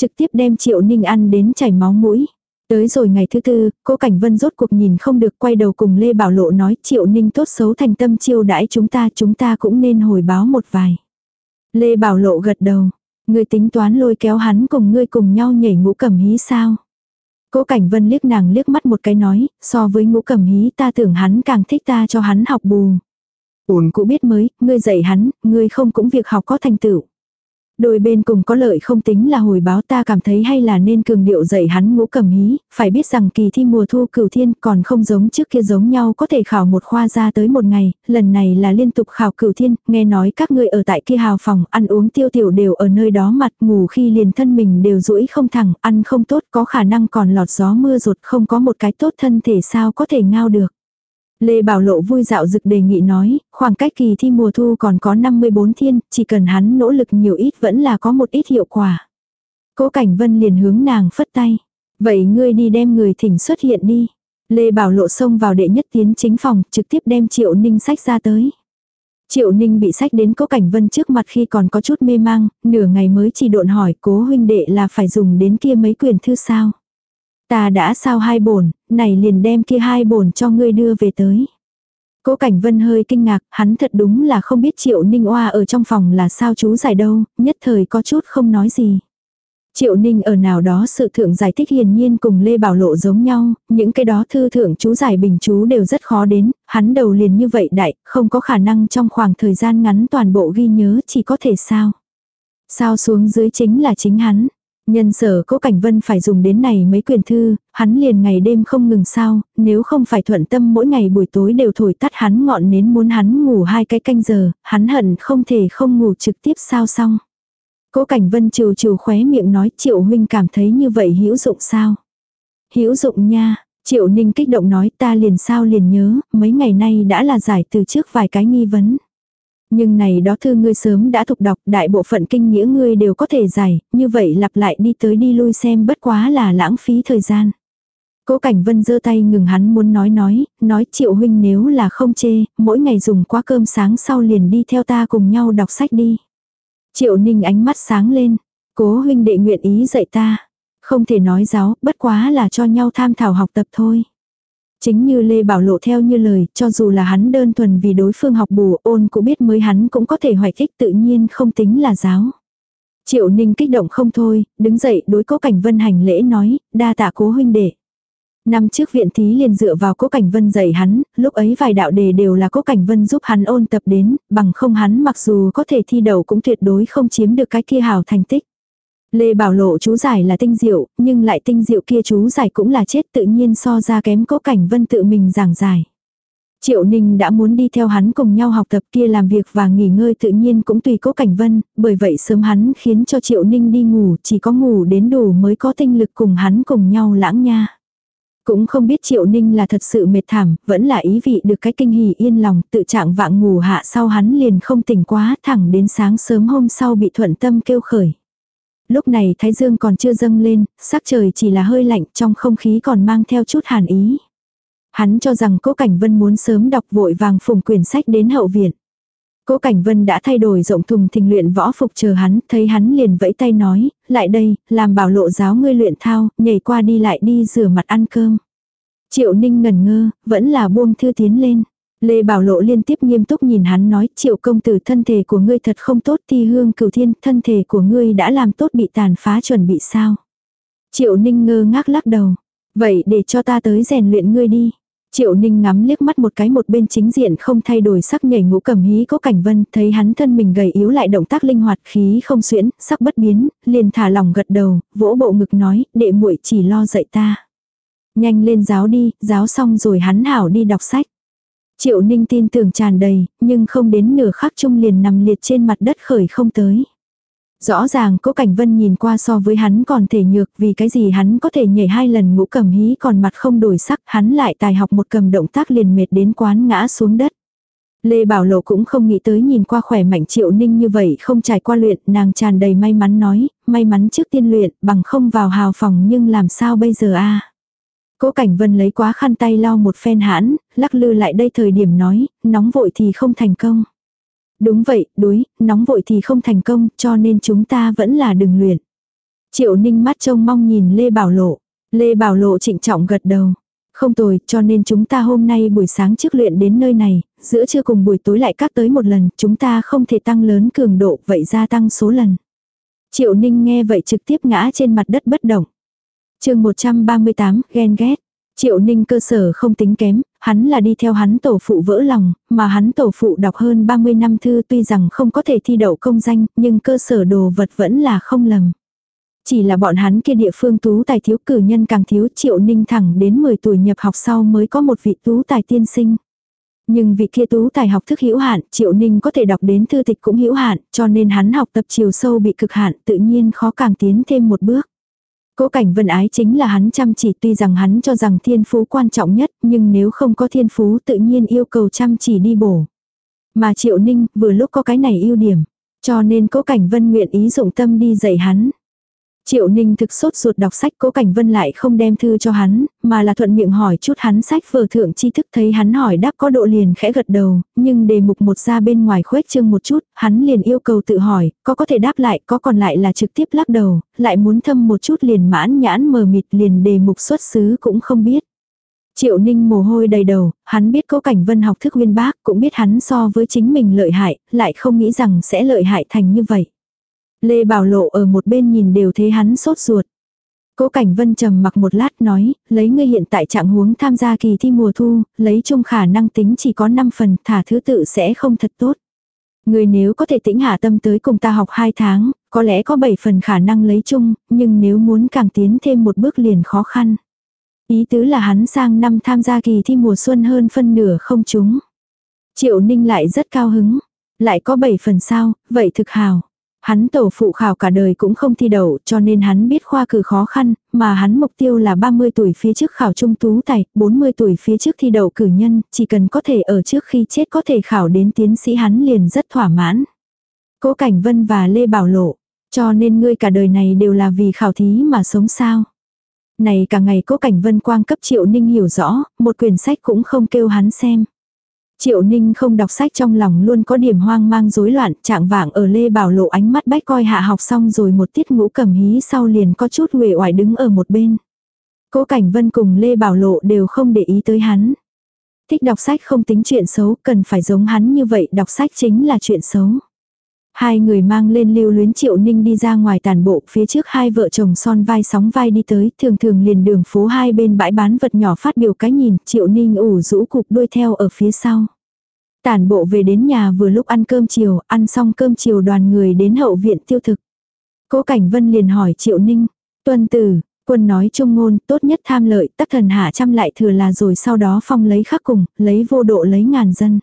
Trực tiếp đem Triệu Ninh ăn đến chảy máu mũi. Tới rồi ngày thứ tư, cô Cảnh Vân rốt cuộc nhìn không được quay đầu cùng Lê Bảo Lộ nói Triệu Ninh tốt xấu thành tâm chiêu đãi chúng ta chúng ta cũng nên hồi báo một vài. Lê Bảo Lộ gật đầu, Ngươi tính toán lôi kéo hắn cùng ngươi cùng nhau nhảy ngũ cầm hí sao? Cố Cảnh Vân liếc nàng liếc mắt một cái nói, so với ngũ cầm hí ta tưởng hắn càng thích ta cho hắn học bù. Ổn cũng biết mới, ngươi dạy hắn, ngươi không cũng việc học có thành tựu. Đôi bên cùng có lợi không tính là hồi báo ta cảm thấy hay là nên cường điệu dạy hắn ngũ cầm hí, phải biết rằng kỳ thi mùa thu cửu thiên còn không giống trước kia giống nhau có thể khảo một khoa ra tới một ngày, lần này là liên tục khảo cửu thiên, nghe nói các ngươi ở tại kia hào phòng ăn uống tiêu tiểu đều ở nơi đó mặt ngủ khi liền thân mình đều duỗi không thẳng, ăn không tốt có khả năng còn lọt gió mưa rột không có một cái tốt thân thể sao có thể ngao được. Lê Bảo Lộ vui dạo dực đề nghị nói, khoảng cách kỳ thi mùa thu còn có 54 thiên, chỉ cần hắn nỗ lực nhiều ít vẫn là có một ít hiệu quả. Cố Cảnh Vân liền hướng nàng phất tay. Vậy ngươi đi đem người thỉnh xuất hiện đi. Lê Bảo Lộ xông vào đệ nhất tiến chính phòng, trực tiếp đem Triệu Ninh sách ra tới. Triệu Ninh bị sách đến Cố Cảnh Vân trước mặt khi còn có chút mê mang, nửa ngày mới chỉ độn hỏi cố huynh đệ là phải dùng đến kia mấy quyền thư sao. Ta đã sao hai bổn, này liền đem kia hai bổn cho ngươi đưa về tới. Cố Cảnh Vân hơi kinh ngạc, hắn thật đúng là không biết Triệu Ninh Oa ở trong phòng là sao chú giải đâu, nhất thời có chút không nói gì. Triệu Ninh ở nào đó sự thượng giải thích hiển nhiên cùng Lê Bảo Lộ giống nhau, những cái đó thư thượng chú giải bình chú đều rất khó đến, hắn đầu liền như vậy đại, không có khả năng trong khoảng thời gian ngắn toàn bộ ghi nhớ chỉ có thể sao. Sao xuống dưới chính là chính hắn. Nhân sở cố cảnh vân phải dùng đến này mấy quyền thư, hắn liền ngày đêm không ngừng sao, nếu không phải thuận tâm mỗi ngày buổi tối đều thổi tắt hắn ngọn nến muốn hắn ngủ hai cái canh giờ, hắn hận không thể không ngủ trực tiếp sao xong. Cố cảnh vân trừ trừ khóe miệng nói triệu huynh cảm thấy như vậy hữu dụng sao. hữu dụng nha, triệu ninh kích động nói ta liền sao liền nhớ, mấy ngày nay đã là giải từ trước vài cái nghi vấn. Nhưng này đó thư ngươi sớm đã thục đọc, đại bộ phận kinh nghĩa ngươi đều có thể giải, như vậy lặp lại đi tới đi lui xem bất quá là lãng phí thời gian. Cố Cảnh Vân giơ tay ngừng hắn muốn nói nói, nói triệu huynh nếu là không chê, mỗi ngày dùng quá cơm sáng sau liền đi theo ta cùng nhau đọc sách đi. Triệu Ninh ánh mắt sáng lên, cố huynh đệ nguyện ý dạy ta. Không thể nói giáo, bất quá là cho nhau tham thảo học tập thôi. Chính như Lê Bảo Lộ theo như lời, cho dù là hắn đơn thuần vì đối phương học bù ôn cũng biết mới hắn cũng có thể hoài kích tự nhiên không tính là giáo. Triệu Ninh kích động không thôi, đứng dậy đối cố cảnh vân hành lễ nói, đa tạ cố huynh đệ. Năm trước viện thí liền dựa vào cố cảnh vân dạy hắn, lúc ấy vài đạo đề đều là cố cảnh vân giúp hắn ôn tập đến, bằng không hắn mặc dù có thể thi đầu cũng tuyệt đối không chiếm được cái kia hào thành tích. Lê Bảo Lộ chú giải là tinh diệu, nhưng lại tinh diệu kia chú giải cũng là chết tự nhiên so ra kém cố cảnh vân tự mình giảng giải. Triệu Ninh đã muốn đi theo hắn cùng nhau học tập kia làm việc và nghỉ ngơi tự nhiên cũng tùy cố cảnh vân, bởi vậy sớm hắn khiến cho Triệu Ninh đi ngủ, chỉ có ngủ đến đủ mới có tinh lực cùng hắn cùng nhau lãng nha. Cũng không biết Triệu Ninh là thật sự mệt thảm, vẫn là ý vị được cái kinh hỉ yên lòng, tự trạng vạng ngủ hạ sau hắn liền không tỉnh quá, thẳng đến sáng sớm hôm sau bị thuận tâm kêu khởi. Lúc này Thái Dương còn chưa dâng lên, sắc trời chỉ là hơi lạnh trong không khí còn mang theo chút hàn ý. Hắn cho rằng Cố Cảnh Vân muốn sớm đọc vội vàng phùng quyển sách đến hậu viện. Cố Cảnh Vân đã thay đổi rộng thùng thình luyện võ phục chờ hắn, thấy hắn liền vẫy tay nói, lại đây, làm bảo lộ giáo ngươi luyện thao, nhảy qua đi lại đi rửa mặt ăn cơm. Triệu Ninh ngần ngơ, vẫn là buông thư tiến lên. Lê Bảo Lộ liên tiếp nghiêm túc nhìn hắn nói, triệu công tử thân thể của ngươi thật không tốt thi hương cửu thiên, thân thể của ngươi đã làm tốt bị tàn phá chuẩn bị sao. Triệu Ninh ngơ ngác lắc đầu, vậy để cho ta tới rèn luyện ngươi đi. Triệu Ninh ngắm liếc mắt một cái một bên chính diện không thay đổi sắc nhảy ngũ cầm hí có cảnh vân, thấy hắn thân mình gầy yếu lại động tác linh hoạt khí không xuyễn, sắc bất biến, liền thả lòng gật đầu, vỗ bộ ngực nói, đệ muội chỉ lo dạy ta. Nhanh lên giáo đi, giáo xong rồi hắn hảo đi đọc sách. Triệu Ninh tin tưởng tràn đầy, nhưng không đến nửa khắc chung liền nằm liệt trên mặt đất khởi không tới. Rõ ràng cố cảnh vân nhìn qua so với hắn còn thể nhược vì cái gì hắn có thể nhảy hai lần ngũ cầm hí còn mặt không đổi sắc hắn lại tài học một cầm động tác liền mệt đến quán ngã xuống đất. Lê Bảo Lộ cũng không nghĩ tới nhìn qua khỏe mạnh triệu ninh như vậy không trải qua luyện nàng tràn đầy may mắn nói, may mắn trước tiên luyện bằng không vào hào phòng nhưng làm sao bây giờ a Cố Cảnh Vân lấy quá khăn tay lau một phen hãn, lắc lư lại đây thời điểm nói, nóng vội thì không thành công. Đúng vậy, đối, nóng vội thì không thành công, cho nên chúng ta vẫn là đừng luyện. Triệu Ninh mắt trông mong nhìn Lê Bảo Lộ. Lê Bảo Lộ trịnh trọng gật đầu. Không tồi, cho nên chúng ta hôm nay buổi sáng trước luyện đến nơi này, giữa trưa cùng buổi tối lại cắt tới một lần, chúng ta không thể tăng lớn cường độ, vậy gia tăng số lần. Triệu Ninh nghe vậy trực tiếp ngã trên mặt đất bất động chương 138, ghen ghét. Triệu Ninh cơ sở không tính kém, hắn là đi theo hắn tổ phụ vỡ lòng, mà hắn tổ phụ đọc hơn 30 năm thư tuy rằng không có thể thi đậu công danh, nhưng cơ sở đồ vật vẫn là không lầm. Chỉ là bọn hắn kia địa phương tú tài thiếu cử nhân càng thiếu Triệu Ninh thẳng đến 10 tuổi nhập học sau mới có một vị tú tài tiên sinh. Nhưng vị kia tú tài học thức hữu hạn, Triệu Ninh có thể đọc đến thư tịch cũng hữu hạn, cho nên hắn học tập chiều sâu bị cực hạn, tự nhiên khó càng tiến thêm một bước. Cố cảnh vân ái chính là hắn chăm chỉ, tuy rằng hắn cho rằng thiên phú quan trọng nhất, nhưng nếu không có thiên phú tự nhiên yêu cầu chăm chỉ đi bổ. Mà triệu ninh, vừa lúc có cái này ưu điểm. Cho nên cố cảnh vân nguyện ý dụng tâm đi dạy hắn. Triệu Ninh thực sốt ruột đọc sách cố cảnh vân lại không đem thư cho hắn, mà là thuận miệng hỏi chút hắn sách vở thượng tri thức thấy hắn hỏi đáp có độ liền khẽ gật đầu, nhưng đề mục một ra bên ngoài khuếch trương một chút, hắn liền yêu cầu tự hỏi, có có thể đáp lại, có còn lại là trực tiếp lắc đầu, lại muốn thâm một chút liền mãn nhãn mờ mịt liền đề mục xuất xứ cũng không biết. Triệu Ninh mồ hôi đầy đầu, hắn biết cố cảnh vân học thức nguyên bác, cũng biết hắn so với chính mình lợi hại, lại không nghĩ rằng sẽ lợi hại thành như vậy. Lê Bảo Lộ ở một bên nhìn đều thấy hắn sốt ruột. Cố Cảnh Vân trầm mặc một lát nói, lấy ngươi hiện tại trạng huống tham gia kỳ thi mùa thu, lấy chung khả năng tính chỉ có 5 phần, thả thứ tự sẽ không thật tốt. Ngươi nếu có thể tĩnh hạ tâm tới cùng ta học 2 tháng, có lẽ có 7 phần khả năng lấy chung, nhưng nếu muốn càng tiến thêm một bước liền khó khăn. Ý tứ là hắn sang năm tham gia kỳ thi mùa xuân hơn phân nửa không chúng. Triệu Ninh lại rất cao hứng. Lại có 7 phần sao, vậy thực hào. Hắn tổ phụ khảo cả đời cũng không thi đậu cho nên hắn biết khoa cử khó khăn, mà hắn mục tiêu là 30 tuổi phía trước khảo trung tú tài, 40 tuổi phía trước thi đậu cử nhân, chỉ cần có thể ở trước khi chết có thể khảo đến tiến sĩ hắn liền rất thỏa mãn. Cố Cảnh Vân và Lê Bảo Lộ, cho nên ngươi cả đời này đều là vì khảo thí mà sống sao. Này cả ngày Cố Cảnh Vân quang cấp Triệu Ninh hiểu rõ, một quyển sách cũng không kêu hắn xem. Triệu Ninh không đọc sách trong lòng luôn có điểm hoang mang rối loạn, trạng vạng ở Lê Bảo Lộ ánh mắt bách coi hạ học xong rồi một tiết ngũ cầm hí sau liền có chút uể oải đứng ở một bên. Cố Cảnh Vân cùng Lê Bảo Lộ đều không để ý tới hắn. Thích đọc sách không tính chuyện xấu, cần phải giống hắn như vậy, đọc sách chính là chuyện xấu. Hai người mang lên lưu luyến triệu ninh đi ra ngoài tàn bộ, phía trước hai vợ chồng son vai sóng vai đi tới, thường thường liền đường phố hai bên bãi bán vật nhỏ phát biểu cái nhìn, triệu ninh ủ rũ cục đuôi theo ở phía sau. Tản bộ về đến nhà vừa lúc ăn cơm chiều, ăn xong cơm chiều đoàn người đến hậu viện tiêu thực. Cố Cảnh Vân liền hỏi Triệu Ninh, tuân tử, quân nói trung ngôn, tốt nhất tham lợi, tắc thần hạ trăm lại thừa là rồi sau đó phong lấy khắc cùng, lấy vô độ lấy ngàn dân.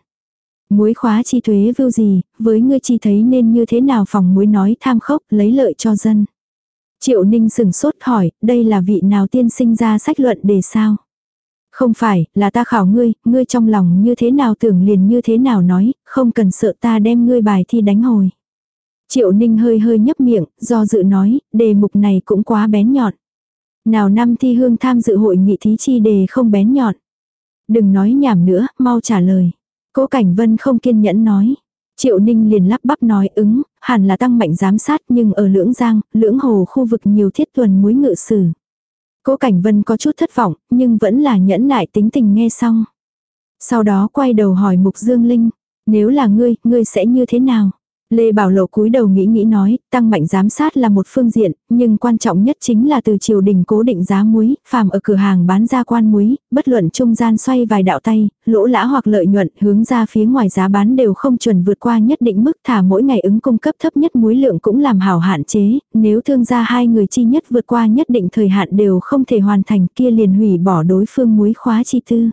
Muối khóa chi thuế vưu gì, với ngươi chi thấy nên như thế nào phòng muối nói tham khốc, lấy lợi cho dân. Triệu Ninh sừng sốt hỏi, đây là vị nào tiên sinh ra sách luận đề sao? Không phải, là ta khảo ngươi, ngươi trong lòng như thế nào tưởng liền như thế nào nói, không cần sợ ta đem ngươi bài thi đánh hồi. Triệu Ninh hơi hơi nhấp miệng, do dự nói, đề mục này cũng quá bén nhọn. Nào năm thi hương tham dự hội nghị thí chi đề không bén nhọn. Đừng nói nhảm nữa, mau trả lời. Cố Cảnh Vân không kiên nhẫn nói. Triệu Ninh liền lắp bắp nói ứng, hẳn là tăng mạnh giám sát nhưng ở lưỡng giang, lưỡng hồ khu vực nhiều thiết tuần muối ngự sử. Cố Cảnh Vân có chút thất vọng, nhưng vẫn là nhẫn nại tính tình nghe xong. Sau đó quay đầu hỏi Mục Dương Linh, nếu là ngươi, ngươi sẽ như thế nào? Lê Bảo Lộ cúi đầu nghĩ nghĩ nói, tăng mạnh giám sát là một phương diện, nhưng quan trọng nhất chính là từ triều đình cố định giá muối, phàm ở cửa hàng bán ra quan muối, bất luận trung gian xoay vài đạo tay, lỗ lã hoặc lợi nhuận hướng ra phía ngoài giá bán đều không chuẩn vượt qua nhất định mức thả mỗi ngày ứng cung cấp thấp nhất muối lượng cũng làm hảo hạn chế, nếu thương gia hai người chi nhất vượt qua nhất định thời hạn đều không thể hoàn thành kia liền hủy bỏ đối phương muối khóa chi tư.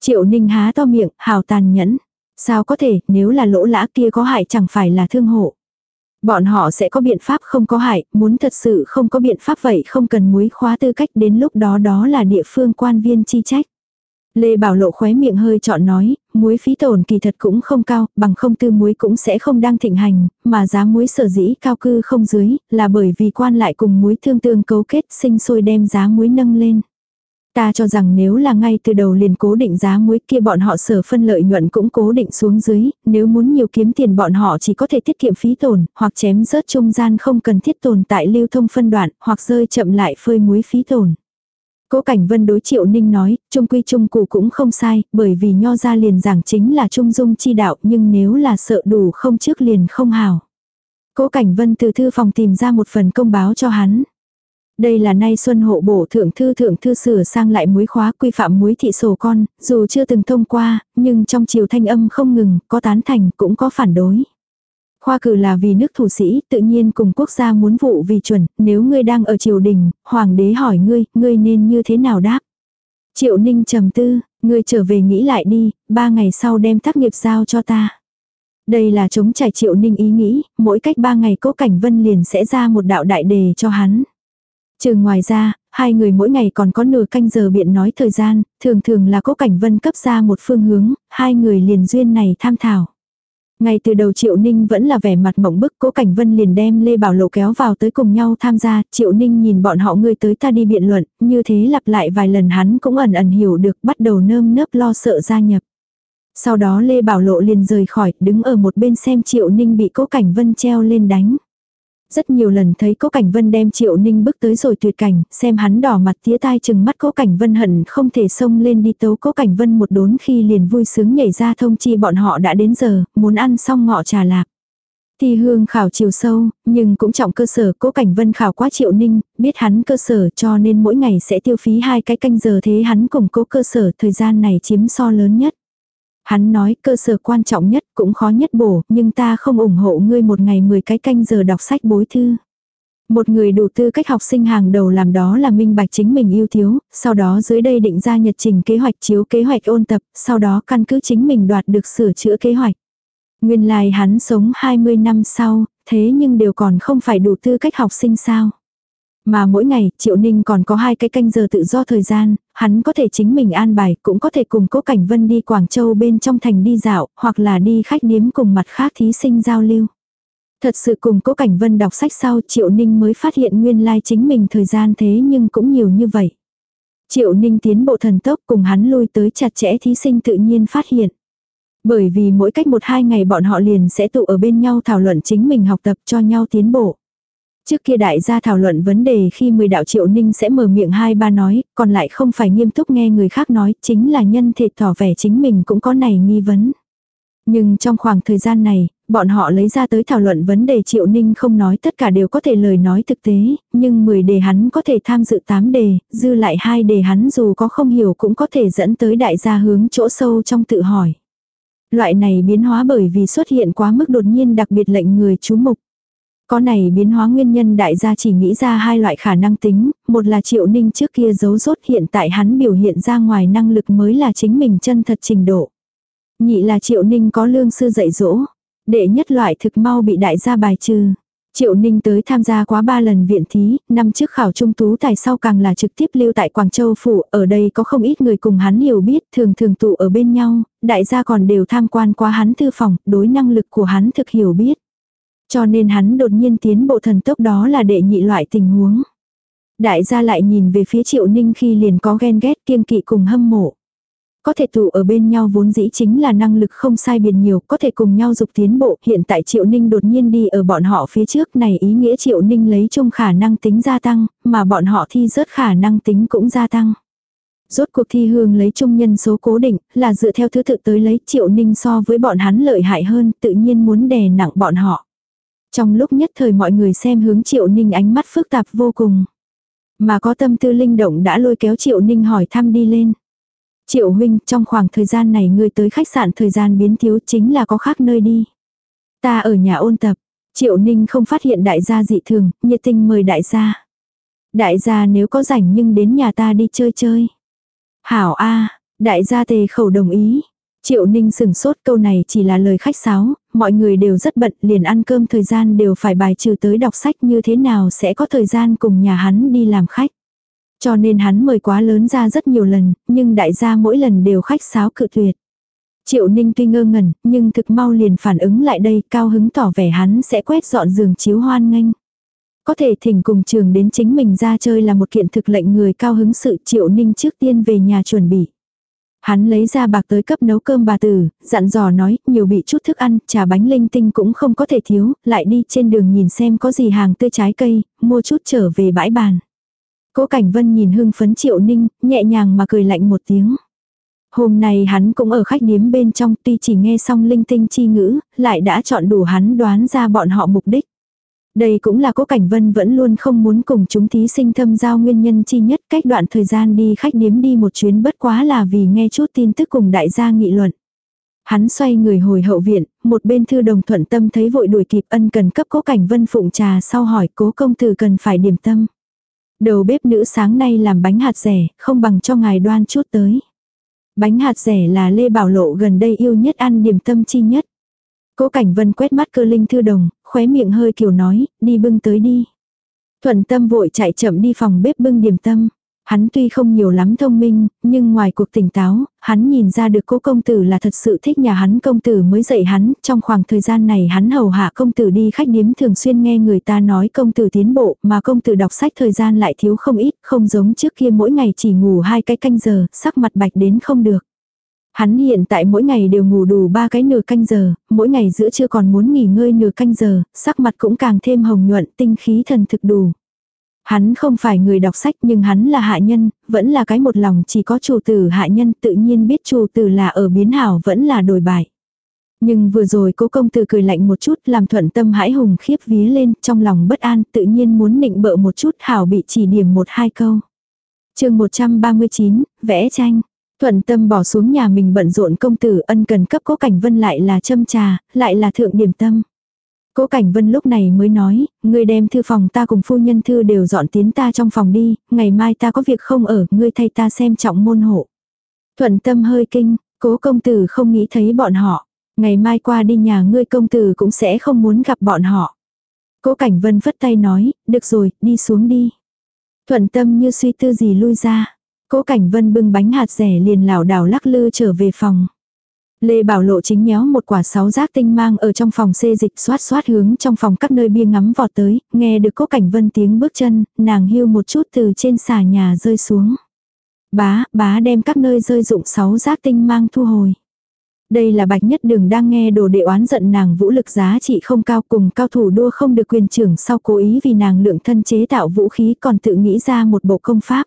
Triệu Ninh há to miệng, hào tàn nhẫn. Sao có thể, nếu là lỗ lã kia có hại chẳng phải là thương hộ. Bọn họ sẽ có biện pháp không có hại, muốn thật sự không có biện pháp vậy không cần muối khóa tư cách đến lúc đó đó là địa phương quan viên chi trách. Lê Bảo Lộ khóe miệng hơi chọn nói, muối phí tổn kỳ thật cũng không cao, bằng không tư muối cũng sẽ không đang thịnh hành, mà giá muối sở dĩ cao cư không dưới, là bởi vì quan lại cùng muối thương tương cấu kết sinh sôi đem giá muối nâng lên. Ta cho rằng nếu là ngay từ đầu liền cố định giá muối kia bọn họ sở phân lợi nhuận cũng cố định xuống dưới, nếu muốn nhiều kiếm tiền bọn họ chỉ có thể tiết kiệm phí tồn, hoặc chém rớt trung gian không cần thiết tồn tại lưu thông phân đoạn, hoặc rơi chậm lại phơi muối phí tồn. Cố Cảnh Vân đối Triệu Ninh nói, trung quy trung cụ cũng không sai, bởi vì nho ra liền giảng chính là trung dung chi đạo, nhưng nếu là sợ đủ không trước liền không hảo. Cố Cảnh Vân từ thư phòng tìm ra một phần công báo cho hắn. Đây là nay xuân hộ bổ thượng thư thượng thư sửa sang lại muối khóa quy phạm muối thị sổ con, dù chưa từng thông qua, nhưng trong chiều thanh âm không ngừng, có tán thành cũng có phản đối. Khoa cử là vì nước thủ sĩ, tự nhiên cùng quốc gia muốn vụ vì chuẩn, nếu ngươi đang ở triều đình, hoàng đế hỏi ngươi, ngươi nên như thế nào đáp. Triệu ninh trầm tư, ngươi trở về nghĩ lại đi, ba ngày sau đem tác nghiệp giao cho ta. Đây là chống trải triệu ninh ý nghĩ, mỗi cách ba ngày cố cảnh vân liền sẽ ra một đạo đại đề cho hắn. Trừ ngoài ra, hai người mỗi ngày còn có nửa canh giờ biện nói thời gian, thường thường là cố cảnh vân cấp ra một phương hướng, hai người liền duyên này tham thảo. Ngay từ đầu Triệu Ninh vẫn là vẻ mặt mộng bức, Cố Cảnh Vân liền đem Lê Bảo Lộ kéo vào tới cùng nhau tham gia, Triệu Ninh nhìn bọn họ người tới ta đi biện luận, như thế lặp lại vài lần hắn cũng ẩn ẩn hiểu được, bắt đầu nơm nớp lo sợ gia nhập. Sau đó Lê Bảo Lộ liền rời khỏi, đứng ở một bên xem Triệu Ninh bị Cố Cảnh Vân treo lên đánh. Rất nhiều lần thấy Cố Cảnh Vân đem Triệu Ninh bước tới rồi tuyệt cảnh, xem hắn đỏ mặt tía tai chừng mắt Cố Cảnh Vân hận không thể xông lên đi tấu Cố Cảnh Vân một đốn khi liền vui sướng nhảy ra thông chi bọn họ đã đến giờ, muốn ăn xong ngọ trà lạc. Thì hương khảo chiều sâu, nhưng cũng trọng cơ sở cố cảnh vân khảo quá triệu ninh, biết hắn cơ sở cho nên mỗi ngày sẽ tiêu phí hai cái canh giờ thế hắn cùng cố cơ sở thời gian này chiếm so lớn nhất. Hắn nói cơ sở quan trọng nhất cũng khó nhất bổ, nhưng ta không ủng hộ ngươi một ngày 10 cái canh giờ đọc sách bối thư. Một người đủ tư cách học sinh hàng đầu làm đó là minh bạch chính mình yêu thiếu, sau đó dưới đây định ra nhật trình kế hoạch chiếu kế hoạch ôn tập, sau đó căn cứ chính mình đoạt được sửa chữa kế hoạch. Nguyên lai hắn sống 20 năm sau, thế nhưng đều còn không phải đủ tư cách học sinh sao. Mà mỗi ngày, Triệu Ninh còn có hai cái canh giờ tự do thời gian, hắn có thể chính mình an bài, cũng có thể cùng Cố Cảnh Vân đi Quảng Châu bên trong thành đi dạo, hoặc là đi khách điếm cùng mặt khác thí sinh giao lưu. Thật sự cùng Cố Cảnh Vân đọc sách sau Triệu Ninh mới phát hiện nguyên lai like chính mình thời gian thế nhưng cũng nhiều như vậy. Triệu Ninh tiến bộ thần tốc cùng hắn lui tới chặt chẽ thí sinh tự nhiên phát hiện. Bởi vì mỗi cách một hai ngày bọn họ liền sẽ tụ ở bên nhau thảo luận chính mình học tập cho nhau tiến bộ. Trước kia đại gia thảo luận vấn đề khi 10 đạo triệu ninh sẽ mở miệng hai ba nói, còn lại không phải nghiêm túc nghe người khác nói, chính là nhân thịt tỏ vẻ chính mình cũng có này nghi vấn. Nhưng trong khoảng thời gian này, bọn họ lấy ra tới thảo luận vấn đề triệu ninh không nói tất cả đều có thể lời nói thực tế, nhưng 10 đề hắn có thể tham dự 8 đề, dư lại hai đề hắn dù có không hiểu cũng có thể dẫn tới đại gia hướng chỗ sâu trong tự hỏi. Loại này biến hóa bởi vì xuất hiện quá mức đột nhiên đặc biệt lệnh người chú mục. Có này biến hóa nguyên nhân đại gia chỉ nghĩ ra hai loại khả năng tính, một là triệu ninh trước kia giấu rốt hiện tại hắn biểu hiện ra ngoài năng lực mới là chính mình chân thật trình độ. Nhị là triệu ninh có lương sư dạy dỗ, đệ nhất loại thực mau bị đại gia bài trừ. Triệu Ninh tới tham gia quá ba lần viện thí, năm trước khảo trung tú tài sau càng là trực tiếp lưu tại Quảng Châu Phủ, ở đây có không ít người cùng hắn hiểu biết, thường thường tụ ở bên nhau, đại gia còn đều tham quan qua hắn thư phòng, đối năng lực của hắn thực hiểu biết. Cho nên hắn đột nhiên tiến bộ thần tốc đó là đệ nhị loại tình huống. Đại gia lại nhìn về phía Triệu Ninh khi liền có ghen ghét kiêng kỵ cùng hâm mộ. Có thể tụ ở bên nhau vốn dĩ chính là năng lực không sai biệt nhiều, có thể cùng nhau dục tiến bộ. Hiện tại Triệu Ninh đột nhiên đi ở bọn họ phía trước này ý nghĩa Triệu Ninh lấy chung khả năng tính gia tăng, mà bọn họ thi rớt khả năng tính cũng gia tăng. Rốt cuộc thi hương lấy chung nhân số cố định, là dựa theo thứ tự tới lấy Triệu Ninh so với bọn hắn lợi hại hơn, tự nhiên muốn đè nặng bọn họ. Trong lúc nhất thời mọi người xem hướng Triệu Ninh ánh mắt phức tạp vô cùng. Mà có tâm tư linh động đã lôi kéo Triệu Ninh hỏi thăm đi lên. Triệu huynh, trong khoảng thời gian này ngươi tới khách sạn thời gian biến thiếu chính là có khác nơi đi. Ta ở nhà ôn tập. Triệu Ninh không phát hiện đại gia dị thường, nhiệt tình mời đại gia. Đại gia nếu có rảnh nhưng đến nhà ta đi chơi chơi. Hảo A, đại gia tề khẩu đồng ý. Triệu Ninh sừng sốt câu này chỉ là lời khách sáo, mọi người đều rất bận liền ăn cơm thời gian đều phải bài trừ tới đọc sách như thế nào sẽ có thời gian cùng nhà hắn đi làm khách. Cho nên hắn mời quá lớn ra rất nhiều lần, nhưng đại gia mỗi lần đều khách sáo cự tuyệt. Triệu Ninh tuy ngơ ngẩn, nhưng thực mau liền phản ứng lại đây, cao hứng tỏ vẻ hắn sẽ quét dọn giường chiếu hoan nghênh. Có thể thỉnh cùng trường đến chính mình ra chơi là một kiện thực lệnh người cao hứng sự Triệu Ninh trước tiên về nhà chuẩn bị. Hắn lấy ra bạc tới cấp nấu cơm bà tử, dặn dò nói, nhiều bị chút thức ăn, trà bánh linh tinh cũng không có thể thiếu, lại đi trên đường nhìn xem có gì hàng tươi trái cây, mua chút trở về bãi bàn. Cố Cảnh Vân nhìn hưng phấn Triệu Ninh, nhẹ nhàng mà cười lạnh một tiếng. Hôm nay hắn cũng ở khách điếm bên trong tuy chỉ nghe xong linh tinh chi ngữ, lại đã chọn đủ hắn đoán ra bọn họ mục đích. Đây cũng là cố cảnh vân vẫn luôn không muốn cùng chúng thí sinh thâm giao nguyên nhân chi nhất cách đoạn thời gian đi khách điếm đi một chuyến bất quá là vì nghe chút tin tức cùng đại gia nghị luận. Hắn xoay người hồi hậu viện, một bên thư đồng thuận tâm thấy vội đuổi kịp ân cần cấp cố cảnh vân phụng trà sau hỏi cố công tử cần phải điểm tâm. Đầu bếp nữ sáng nay làm bánh hạt rẻ, không bằng cho ngài đoan chút tới. Bánh hạt rẻ là Lê Bảo Lộ gần đây yêu nhất ăn điểm tâm chi nhất. Cố Cảnh Vân quét mắt cơ linh thư đồng, khóe miệng hơi kiểu nói, đi bưng tới đi. Thuận tâm vội chạy chậm đi phòng bếp bưng điểm tâm. Hắn tuy không nhiều lắm thông minh, nhưng ngoài cuộc tỉnh táo, hắn nhìn ra được cố công tử là thật sự thích nhà hắn công tử mới dạy hắn, trong khoảng thời gian này hắn hầu hạ công tử đi khách điếm thường xuyên nghe người ta nói công tử tiến bộ, mà công tử đọc sách thời gian lại thiếu không ít, không giống trước kia mỗi ngày chỉ ngủ hai cái canh giờ, sắc mặt bạch đến không được. Hắn hiện tại mỗi ngày đều ngủ đủ ba cái nửa canh giờ, mỗi ngày giữa trưa còn muốn nghỉ ngơi nửa canh giờ, sắc mặt cũng càng thêm hồng nhuận, tinh khí thần thực đủ. Hắn không phải người đọc sách nhưng hắn là hạ nhân, vẫn là cái một lòng chỉ có chủ tử hạ nhân tự nhiên biết chủ tử là ở biến hảo vẫn là đổi bại. Nhưng vừa rồi cố công tử cười lạnh một chút làm thuận tâm hãi hùng khiếp vía lên trong lòng bất an tự nhiên muốn nịnh bợ một chút hảo bị chỉ điểm một hai câu. chương 139, vẽ tranh. Thuận tâm bỏ xuống nhà mình bận rộn công tử ân cần cấp cố cảnh vân lại là châm trà, lại là thượng điểm tâm. Cố Cảnh Vân lúc này mới nói, ngươi đem thư phòng ta cùng phu nhân thư đều dọn tiến ta trong phòng đi, ngày mai ta có việc không ở, ngươi thay ta xem trọng môn hộ. Thuận tâm hơi kinh, cố công tử không nghĩ thấy bọn họ. Ngày mai qua đi nhà ngươi công tử cũng sẽ không muốn gặp bọn họ. Cố Cảnh Vân phất tay nói, được rồi, đi xuống đi. Thuận tâm như suy tư gì lui ra. Cố Cảnh Vân bưng bánh hạt rẻ liền lảo đảo lắc lư trở về phòng. Lê Bảo Lộ chính nhéo một quả sáu giác tinh mang ở trong phòng xê dịch xoát xoát hướng trong phòng các nơi bia ngắm vọt tới, nghe được cố cảnh vân tiếng bước chân, nàng hưu một chút từ trên xà nhà rơi xuống. Bá, bá đem các nơi rơi dụng sáu giác tinh mang thu hồi. Đây là bạch nhất đường đang nghe đồ đệ oán giận nàng vũ lực giá trị không cao cùng cao thủ đua không được quyền trưởng sau cố ý vì nàng lượng thân chế tạo vũ khí còn tự nghĩ ra một bộ công pháp.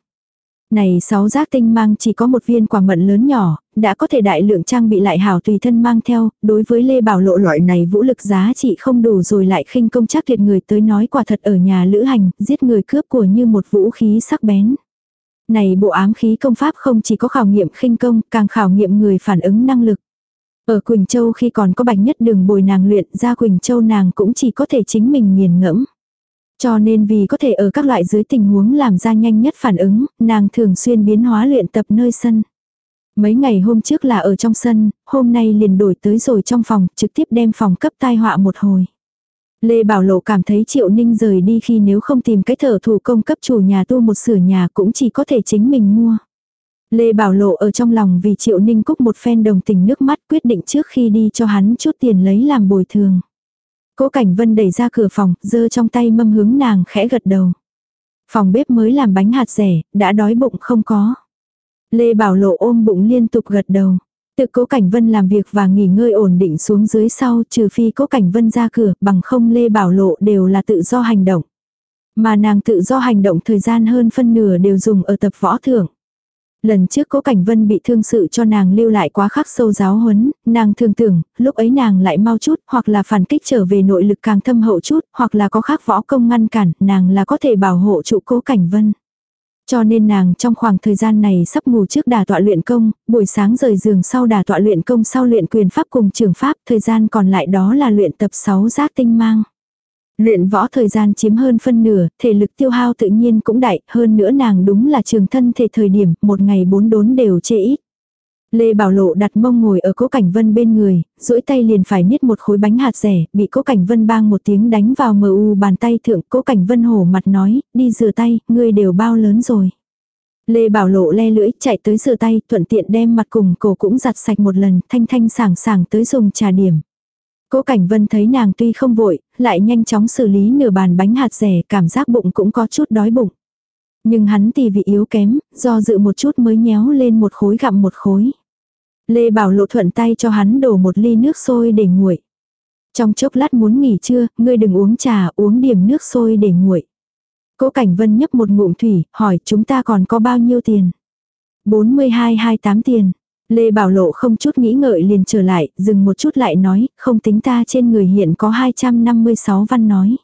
Này sáu giác tinh mang chỉ có một viên quả mận lớn nhỏ, đã có thể đại lượng trang bị lại hảo tùy thân mang theo, đối với Lê Bảo Lộ loại này vũ lực giá trị không đủ rồi lại khinh công chắc thiệt người tới nói quả thật ở nhà lữ hành, giết người cướp của như một vũ khí sắc bén. Này bộ ám khí công pháp không chỉ có khảo nghiệm khinh công, càng khảo nghiệm người phản ứng năng lực. Ở Quỳnh Châu khi còn có bạch nhất đường bồi nàng luyện ra Quỳnh Châu nàng cũng chỉ có thể chính mình nghiền ngẫm. Cho nên vì có thể ở các loại dưới tình huống làm ra nhanh nhất phản ứng, nàng thường xuyên biến hóa luyện tập nơi sân. Mấy ngày hôm trước là ở trong sân, hôm nay liền đổi tới rồi trong phòng, trực tiếp đem phòng cấp tai họa một hồi. Lê Bảo Lộ cảm thấy Triệu Ninh rời đi khi nếu không tìm cái thở thủ công cấp chủ nhà tu một sửa nhà cũng chỉ có thể chính mình mua. Lê Bảo Lộ ở trong lòng vì Triệu Ninh Cúc một phen đồng tình nước mắt quyết định trước khi đi cho hắn chút tiền lấy làm bồi thường. Cố Cảnh Vân đẩy ra cửa phòng, giơ trong tay mâm hướng nàng khẽ gật đầu. Phòng bếp mới làm bánh hạt rẻ, đã đói bụng không có. Lê Bảo Lộ ôm bụng liên tục gật đầu. Tự cố Cảnh Vân làm việc và nghỉ ngơi ổn định xuống dưới sau trừ phi cố Cảnh Vân ra cửa bằng không Lê Bảo Lộ đều là tự do hành động. Mà nàng tự do hành động thời gian hơn phân nửa đều dùng ở tập võ thưởng. Lần trước cố Cảnh Vân bị thương sự cho nàng lưu lại quá khắc sâu giáo huấn, nàng thường tưởng, lúc ấy nàng lại mau chút, hoặc là phản kích trở về nội lực càng thâm hậu chút, hoặc là có khác võ công ngăn cản, nàng là có thể bảo hộ trụ cố Cảnh Vân. Cho nên nàng trong khoảng thời gian này sắp ngủ trước đà tọa luyện công, buổi sáng rời giường sau đà tọa luyện công sau luyện quyền pháp cùng trường pháp, thời gian còn lại đó là luyện tập 6 giác tinh mang. Luyện võ thời gian chiếm hơn phân nửa, thể lực tiêu hao tự nhiên cũng đại, hơn nữa nàng đúng là trường thân thể thời điểm, một ngày bốn đốn đều chê ít. Lê Bảo Lộ đặt mông ngồi ở cố cảnh vân bên người, duỗi tay liền phải niết một khối bánh hạt rẻ, bị cố cảnh vân bang một tiếng đánh vào mờ u bàn tay thượng, cố cảnh vân hổ mặt nói, đi rửa tay, ngươi đều bao lớn rồi. Lê Bảo Lộ le lưỡi, chạy tới rửa tay, thuận tiện đem mặt cùng cổ cũng giặt sạch một lần, thanh thanh sảng sảng tới dùng trà điểm. Cố Cảnh Vân thấy nàng tuy không vội, lại nhanh chóng xử lý nửa bàn bánh hạt rẻ, cảm giác bụng cũng có chút đói bụng. Nhưng hắn tì vị yếu kém, do dự một chút mới nhéo lên một khối gặm một khối. Lê Bảo Lộ thuận tay cho hắn đổ một ly nước sôi để nguội. Trong chốc lát muốn nghỉ trưa, ngươi đừng uống trà, uống điểm nước sôi để nguội. Cố Cảnh Vân nhấp một ngụm thủy, hỏi chúng ta còn có bao nhiêu tiền? 42-28 tiền. Lê Bảo Lộ không chút nghĩ ngợi liền trở lại, dừng một chút lại nói, không tính ta trên người hiện có 256 văn nói.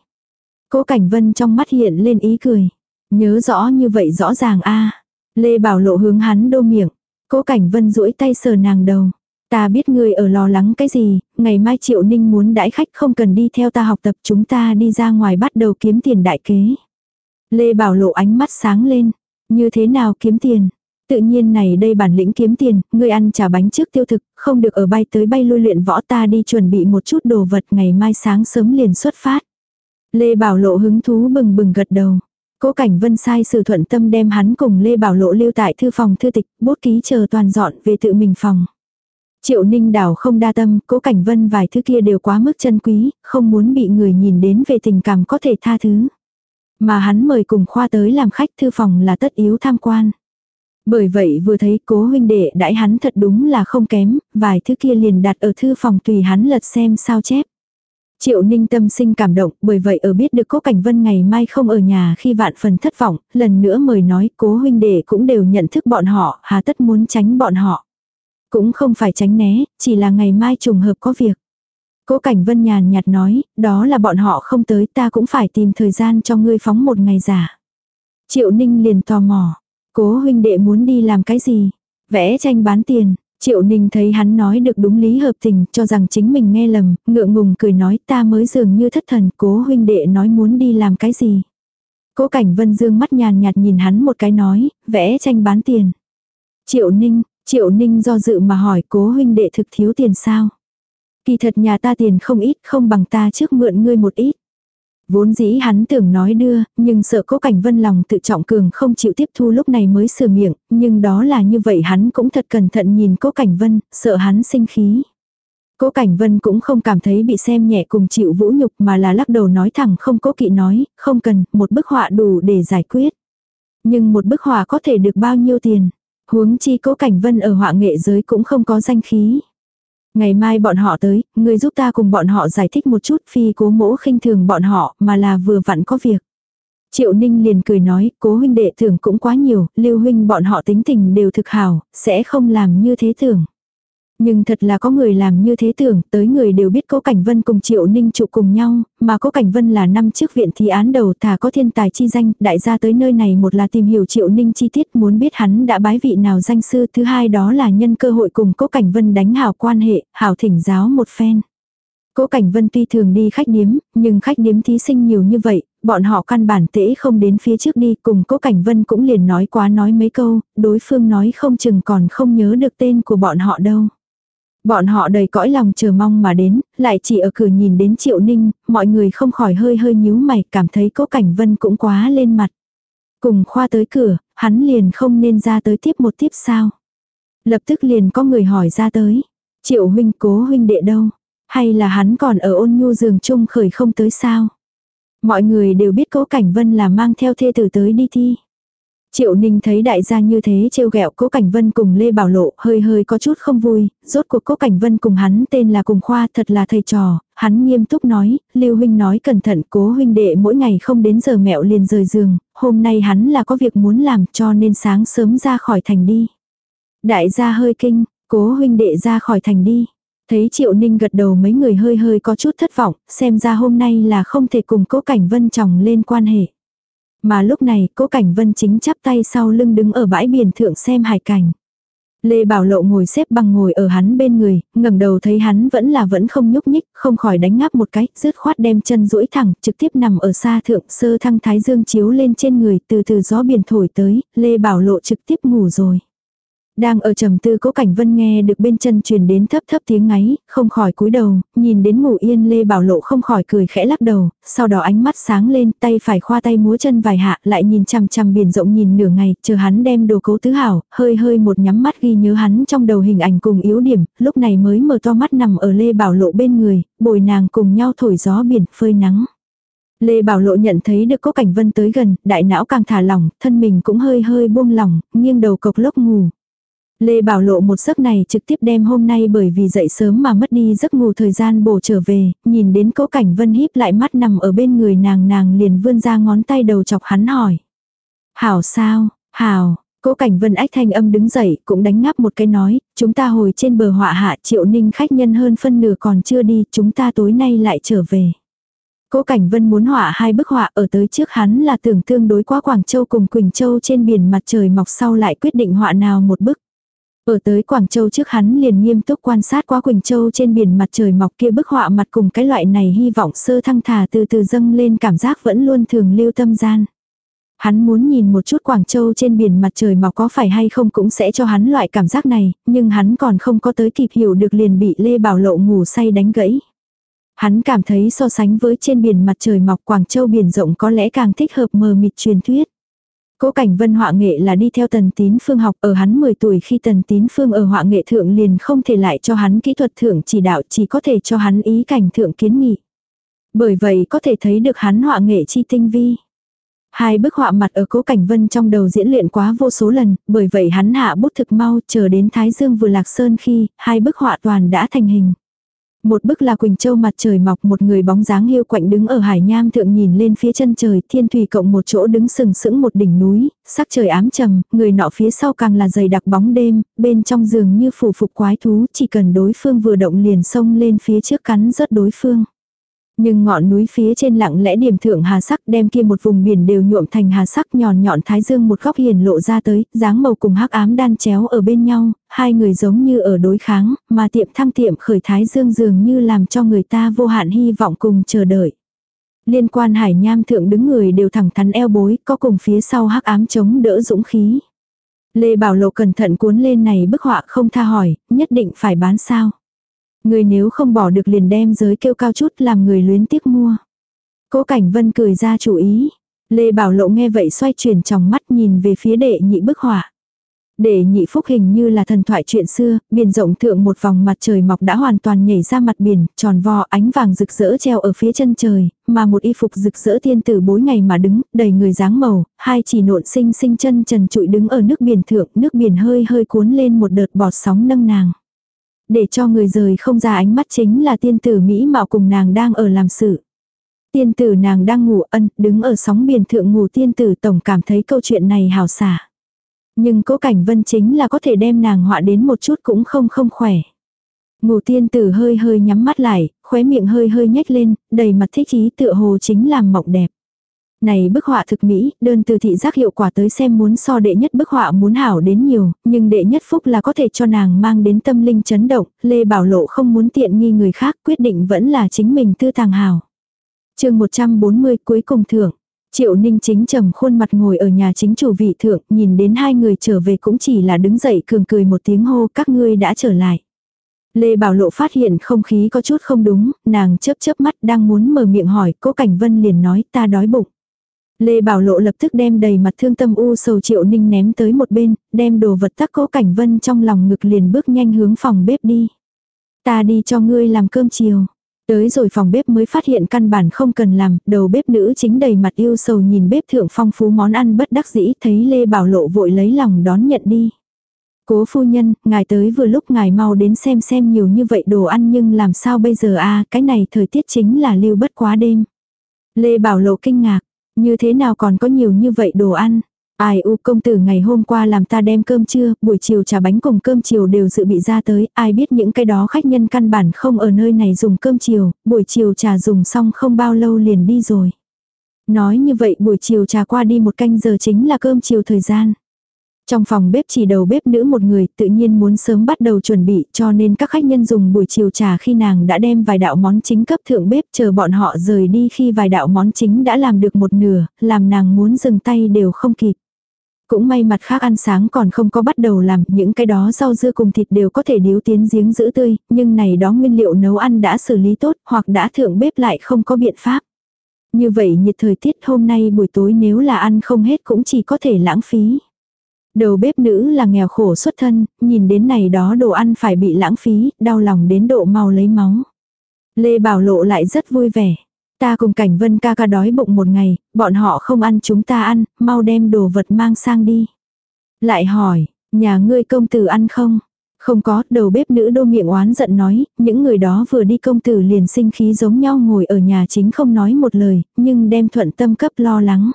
Cố Cảnh Vân trong mắt hiện lên ý cười. Nhớ rõ như vậy rõ ràng a Lê Bảo Lộ hướng hắn đô miệng. Cố Cảnh Vân duỗi tay sờ nàng đầu. Ta biết ngươi ở lo lắng cái gì, ngày mai Triệu Ninh muốn đãi khách không cần đi theo ta học tập chúng ta đi ra ngoài bắt đầu kiếm tiền đại kế. Lê Bảo Lộ ánh mắt sáng lên. Như thế nào kiếm tiền? Tự nhiên này đây bản lĩnh kiếm tiền, ngươi ăn trà bánh trước tiêu thực, không được ở bay tới bay lui luyện võ ta đi chuẩn bị một chút đồ vật ngày mai sáng sớm liền xuất phát. Lê Bảo Lộ hứng thú bừng bừng gật đầu. Cố Cảnh Vân sai sự thuận tâm đem hắn cùng Lê Bảo Lộ lưu tại thư phòng thư tịch, bút ký chờ toàn dọn về tự mình phòng. Triệu Ninh đảo không đa tâm, Cố Cảnh Vân vài thứ kia đều quá mức chân quý, không muốn bị người nhìn đến về tình cảm có thể tha thứ. Mà hắn mời cùng khoa tới làm khách thư phòng là tất yếu tham quan. Bởi vậy vừa thấy cố huynh đệ đãi hắn thật đúng là không kém, vài thứ kia liền đặt ở thư phòng tùy hắn lật xem sao chép. Triệu ninh tâm sinh cảm động, bởi vậy ở biết được cố cảnh vân ngày mai không ở nhà khi vạn phần thất vọng, lần nữa mời nói cố huynh đệ cũng đều nhận thức bọn họ, hà tất muốn tránh bọn họ. Cũng không phải tránh né, chỉ là ngày mai trùng hợp có việc. Cố cảnh vân nhàn nhạt nói, đó là bọn họ không tới ta cũng phải tìm thời gian cho ngươi phóng một ngày giả. Triệu ninh liền tò mò, cố huynh đệ muốn đi làm cái gì? Vẽ tranh bán tiền, Triệu Ninh thấy hắn nói được đúng lý hợp tình, cho rằng chính mình nghe lầm, ngượng ngùng cười nói ta mới dường như thất thần, cố huynh đệ nói muốn đi làm cái gì. Cố cảnh vân dương mắt nhàn nhạt nhìn hắn một cái nói, vẽ tranh bán tiền. Triệu Ninh, Triệu Ninh do dự mà hỏi cố huynh đệ thực thiếu tiền sao. Kỳ thật nhà ta tiền không ít không bằng ta trước mượn ngươi một ít. Vốn dĩ hắn tưởng nói đưa, nhưng sợ cố cảnh vân lòng tự trọng cường không chịu tiếp thu lúc này mới sửa miệng, nhưng đó là như vậy hắn cũng thật cẩn thận nhìn cố cảnh vân, sợ hắn sinh khí. Cố Cảnh Vân cũng không cảm thấy bị xem nhẹ cùng chịu vũ nhục mà là lắc đầu nói thẳng không cố kỵ nói, không cần, một bức họa đủ để giải quyết. Nhưng một bức họa có thể được bao nhiêu tiền? Huống chi Cố Cảnh Vân ở họa nghệ giới cũng không có danh khí. Ngày mai bọn họ tới, người giúp ta cùng bọn họ giải thích một chút phi cố mỗ khinh thường bọn họ mà là vừa vặn có việc. Triệu Ninh liền cười nói, cố huynh đệ thưởng cũng quá nhiều, lưu huynh bọn họ tính tình đều thực hào, sẽ không làm như thế thưởng. Nhưng thật là có người làm như thế tưởng, tới người đều biết Cố Cảnh Vân cùng Triệu Ninh trụ cùng nhau, mà Cố Cảnh Vân là năm trước viện thi án đầu thả có thiên tài chi danh, đại gia tới nơi này một là tìm hiểu Triệu Ninh chi tiết muốn biết hắn đã bái vị nào danh sư, thứ hai đó là nhân cơ hội cùng Cố Cảnh Vân đánh hảo quan hệ, hảo thỉnh giáo một phen. Cố Cảnh Vân tuy thường đi khách điếm, nhưng khách điếm thí sinh nhiều như vậy, bọn họ căn bản tễ không đến phía trước đi, cùng Cố Cảnh Vân cũng liền nói quá nói mấy câu, đối phương nói không chừng còn không nhớ được tên của bọn họ đâu. Bọn họ đầy cõi lòng chờ mong mà đến, lại chỉ ở cửa nhìn đến Triệu Ninh, mọi người không khỏi hơi hơi nhíu mày, cảm thấy Cố Cảnh Vân cũng quá lên mặt. Cùng khoa tới cửa, hắn liền không nên ra tới tiếp một tiếp sao. Lập tức liền có người hỏi ra tới. Triệu huynh cố huynh đệ đâu? Hay là hắn còn ở ôn nhu giường chung khởi không tới sao? Mọi người đều biết cố cảnh vân là mang theo thê tử tới đi thi. Triệu Ninh thấy đại gia như thế trêu ghẹo Cố Cảnh Vân cùng Lê Bảo Lộ, hơi hơi có chút không vui, rốt cuộc Cố Cảnh Vân cùng hắn tên là cùng khoa, thật là thầy trò, hắn nghiêm túc nói, Lưu huynh nói cẩn thận, Cố huynh đệ mỗi ngày không đến giờ mẹo liền rời giường, hôm nay hắn là có việc muốn làm, cho nên sáng sớm ra khỏi thành đi. Đại gia hơi kinh, Cố huynh đệ ra khỏi thành đi. Thấy Triệu Ninh gật đầu mấy người hơi hơi có chút thất vọng, xem ra hôm nay là không thể cùng Cố Cảnh Vân chồng lên quan hệ. Mà lúc này, Cố Cảnh Vân chính chắp tay sau lưng đứng ở bãi biển thượng xem hải cảnh. Lê Bảo Lộ ngồi xếp bằng ngồi ở hắn bên người, ngẩng đầu thấy hắn vẫn là vẫn không nhúc nhích, không khỏi đánh ngáp một cái, rứt khoát đem chân duỗi thẳng, trực tiếp nằm ở xa thượng, sơ thăng thái dương chiếu lên trên người, từ từ gió biển thổi tới, Lê Bảo Lộ trực tiếp ngủ rồi. Đang ở trầm tư cố cảnh vân nghe được bên chân truyền đến thấp thấp tiếng ngáy, không khỏi cúi đầu, nhìn đến ngủ yên Lê Bảo Lộ không khỏi cười khẽ lắc đầu, sau đó ánh mắt sáng lên, tay phải khoa tay múa chân vài hạ, lại nhìn chằm chằm biển rộng nhìn nửa ngày, chờ hắn đem đồ cố tứ hảo, hơi hơi một nhắm mắt ghi nhớ hắn trong đầu hình ảnh cùng yếu điểm, lúc này mới mở to mắt nằm ở Lê Bảo Lộ bên người, bồi nàng cùng nhau thổi gió biển, phơi nắng. Lê Bảo Lộ nhận thấy được cố cảnh vân tới gần, đại não càng thả lỏng, thân mình cũng hơi hơi buông lỏng, nghiêng đầu cộc lốc ngủ. Lê Bảo Lộ một giấc này trực tiếp đem hôm nay bởi vì dậy sớm mà mất đi giấc ngủ thời gian bổ trở về, nhìn đến cố cảnh vân híp lại mắt nằm ở bên người nàng nàng liền vươn ra ngón tay đầu chọc hắn hỏi. Hảo sao, hảo, cố cảnh vân ách thanh âm đứng dậy cũng đánh ngáp một cái nói, chúng ta hồi trên bờ họa hạ triệu ninh khách nhân hơn phân nửa còn chưa đi, chúng ta tối nay lại trở về. Cố Cảnh Vân muốn họa hai bức họa ở tới trước hắn là tưởng tương đối quá Quảng Châu cùng Quỳnh Châu trên biển mặt trời mọc sau lại quyết định họa nào một bức. Ở tới Quảng Châu trước hắn liền nghiêm túc quan sát qua Quỳnh Châu trên biển mặt trời mọc kia bức họa mặt cùng cái loại này hy vọng sơ thăng thả từ từ dâng lên cảm giác vẫn luôn thường lưu tâm gian. Hắn muốn nhìn một chút Quảng Châu trên biển mặt trời mọc có phải hay không cũng sẽ cho hắn loại cảm giác này, nhưng hắn còn không có tới kịp hiểu được liền bị Lê Bảo Lộ ngủ say đánh gãy. Hắn cảm thấy so sánh với trên biển mặt trời mọc Quảng Châu biển rộng có lẽ càng thích hợp mờ mịt truyền thuyết. Cố Cảnh Vân họa nghệ là đi theo Tần Tín Phương học ở hắn 10 tuổi khi Tần Tín Phương ở họa nghệ thượng liền không thể lại cho hắn kỹ thuật thượng chỉ đạo chỉ có thể cho hắn ý cảnh thượng kiến nghị. Bởi vậy có thể thấy được hắn họa nghệ chi tinh vi. Hai bức họa mặt ở cố cảnh vân trong đầu diễn luyện quá vô số lần, bởi vậy hắn hạ bút thực mau chờ đến Thái Dương vừa lạc sơn khi hai bức họa toàn đã thành hình. Một bức là Quỳnh Châu mặt trời mọc một người bóng dáng hiu quạnh đứng ở hải nham thượng nhìn lên phía chân trời, thiên thủy cộng một chỗ đứng sừng sững một đỉnh núi, sắc trời ám trầm, người nọ phía sau càng là dày đặc bóng đêm, bên trong giường như phủ phục quái thú, chỉ cần đối phương vừa động liền xông lên phía trước cắn rớt đối phương. Nhưng ngọn núi phía trên lặng lẽ điểm thượng hà sắc đem kia một vùng biển đều nhuộm thành hà sắc nhọn nhọn thái dương một góc hiền lộ ra tới, dáng màu cùng hắc ám đan chéo ở bên nhau, hai người giống như ở đối kháng, mà tiệm thăng tiệm khởi thái dương dường như làm cho người ta vô hạn hy vọng cùng chờ đợi. Liên quan hải nham thượng đứng người đều thẳng thắn eo bối, có cùng phía sau hắc ám chống đỡ dũng khí. Lê Bảo Lộ cẩn thận cuốn lên này bức họa không tha hỏi, nhất định phải bán sao. Người nếu không bỏ được liền đem giới kêu cao chút làm người luyến tiếc mua. Cố Cảnh Vân cười ra chủ ý. Lê Bảo Lộ nghe vậy xoay chuyển trong mắt nhìn về phía đệ nhị bức họa. Đệ nhị phúc hình như là thần thoại chuyện xưa, biển rộng thượng một vòng mặt trời mọc đã hoàn toàn nhảy ra mặt biển, tròn vo ánh vàng rực rỡ treo ở phía chân trời, mà một y phục rực rỡ tiên tử bối ngày mà đứng, đầy người dáng màu, hai chỉ nộn sinh sinh chân trần trụi đứng ở nước biển thượng, nước biển hơi hơi cuốn lên một đợt bọt sóng nâng nàng. Để cho người rời không ra ánh mắt chính là tiên tử Mỹ mạo cùng nàng đang ở làm sự. Tiên tử nàng đang ngủ ân, đứng ở sóng biển thượng ngủ tiên tử tổng cảm thấy câu chuyện này hào xả. Nhưng cố cảnh vân chính là có thể đem nàng họa đến một chút cũng không không khỏe. Ngủ tiên tử hơi hơi nhắm mắt lại, khóe miệng hơi hơi nhếch lên, đầy mặt thích ý tựa hồ chính làm mộng đẹp. Này bức họa thực mỹ, đơn từ thị giác hiệu quả tới xem muốn so đệ nhất bức họa muốn hảo đến nhiều, nhưng đệ nhất phúc là có thể cho nàng mang đến tâm linh chấn động, Lê Bảo Lộ không muốn tiện nghi người khác, quyết định vẫn là chính mình tư tàng hảo. chương 140 cuối cùng thưởng. Triệu Ninh chính trầm khuôn mặt ngồi ở nhà chính chủ vị thượng, nhìn đến hai người trở về cũng chỉ là đứng dậy cường cười một tiếng hô các ngươi đã trở lại. Lê Bảo Lộ phát hiện không khí có chút không đúng, nàng chớp chớp mắt đang muốn mở miệng hỏi, cố Cảnh Vân liền nói ta đói bụng. Lê Bảo Lộ lập tức đem đầy mặt thương tâm u sầu Triệu Ninh ném tới một bên, đem đồ vật tắc cố Cảnh Vân trong lòng ngực liền bước nhanh hướng phòng bếp đi. Ta đi cho ngươi làm cơm chiều. Tới rồi phòng bếp mới phát hiện căn bản không cần làm, đầu bếp nữ chính đầy mặt yêu sầu nhìn bếp thượng phong phú món ăn bất đắc dĩ thấy Lê Bảo Lộ vội lấy lòng đón nhận đi. Cố phu nhân, ngài tới vừa lúc ngài mau đến xem xem nhiều như vậy đồ ăn nhưng làm sao bây giờ a cái này thời tiết chính là lưu bất quá đêm. Lê Bảo Lộ kinh ngạc, như thế nào còn có nhiều như vậy đồ ăn. Ai u công tử ngày hôm qua làm ta đem cơm trưa, buổi chiều trà bánh cùng cơm chiều đều dự bị ra tới, ai biết những cái đó khách nhân căn bản không ở nơi này dùng cơm chiều, buổi chiều trà dùng xong không bao lâu liền đi rồi. Nói như vậy buổi chiều trà qua đi một canh giờ chính là cơm chiều thời gian. Trong phòng bếp chỉ đầu bếp nữ một người tự nhiên muốn sớm bắt đầu chuẩn bị cho nên các khách nhân dùng buổi chiều trà khi nàng đã đem vài đạo món chính cấp thượng bếp chờ bọn họ rời đi khi vài đạo món chính đã làm được một nửa, làm nàng muốn dừng tay đều không kịp. Cũng may mặt khác ăn sáng còn không có bắt đầu làm, những cái đó rau dưa cùng thịt đều có thể điếu tiến giếng giữ tươi, nhưng này đó nguyên liệu nấu ăn đã xử lý tốt hoặc đã thượng bếp lại không có biện pháp. Như vậy nhiệt thời tiết hôm nay buổi tối nếu là ăn không hết cũng chỉ có thể lãng phí. Đầu bếp nữ là nghèo khổ xuất thân, nhìn đến này đó đồ ăn phải bị lãng phí, đau lòng đến độ mau lấy máu. Lê Bảo Lộ lại rất vui vẻ. Ta cùng cảnh vân ca ca đói bụng một ngày, bọn họ không ăn chúng ta ăn, mau đem đồ vật mang sang đi. Lại hỏi, nhà ngươi công tử ăn không? Không có, đầu bếp nữ đô miệng oán giận nói, những người đó vừa đi công tử liền sinh khí giống nhau ngồi ở nhà chính không nói một lời, nhưng đem thuận tâm cấp lo lắng.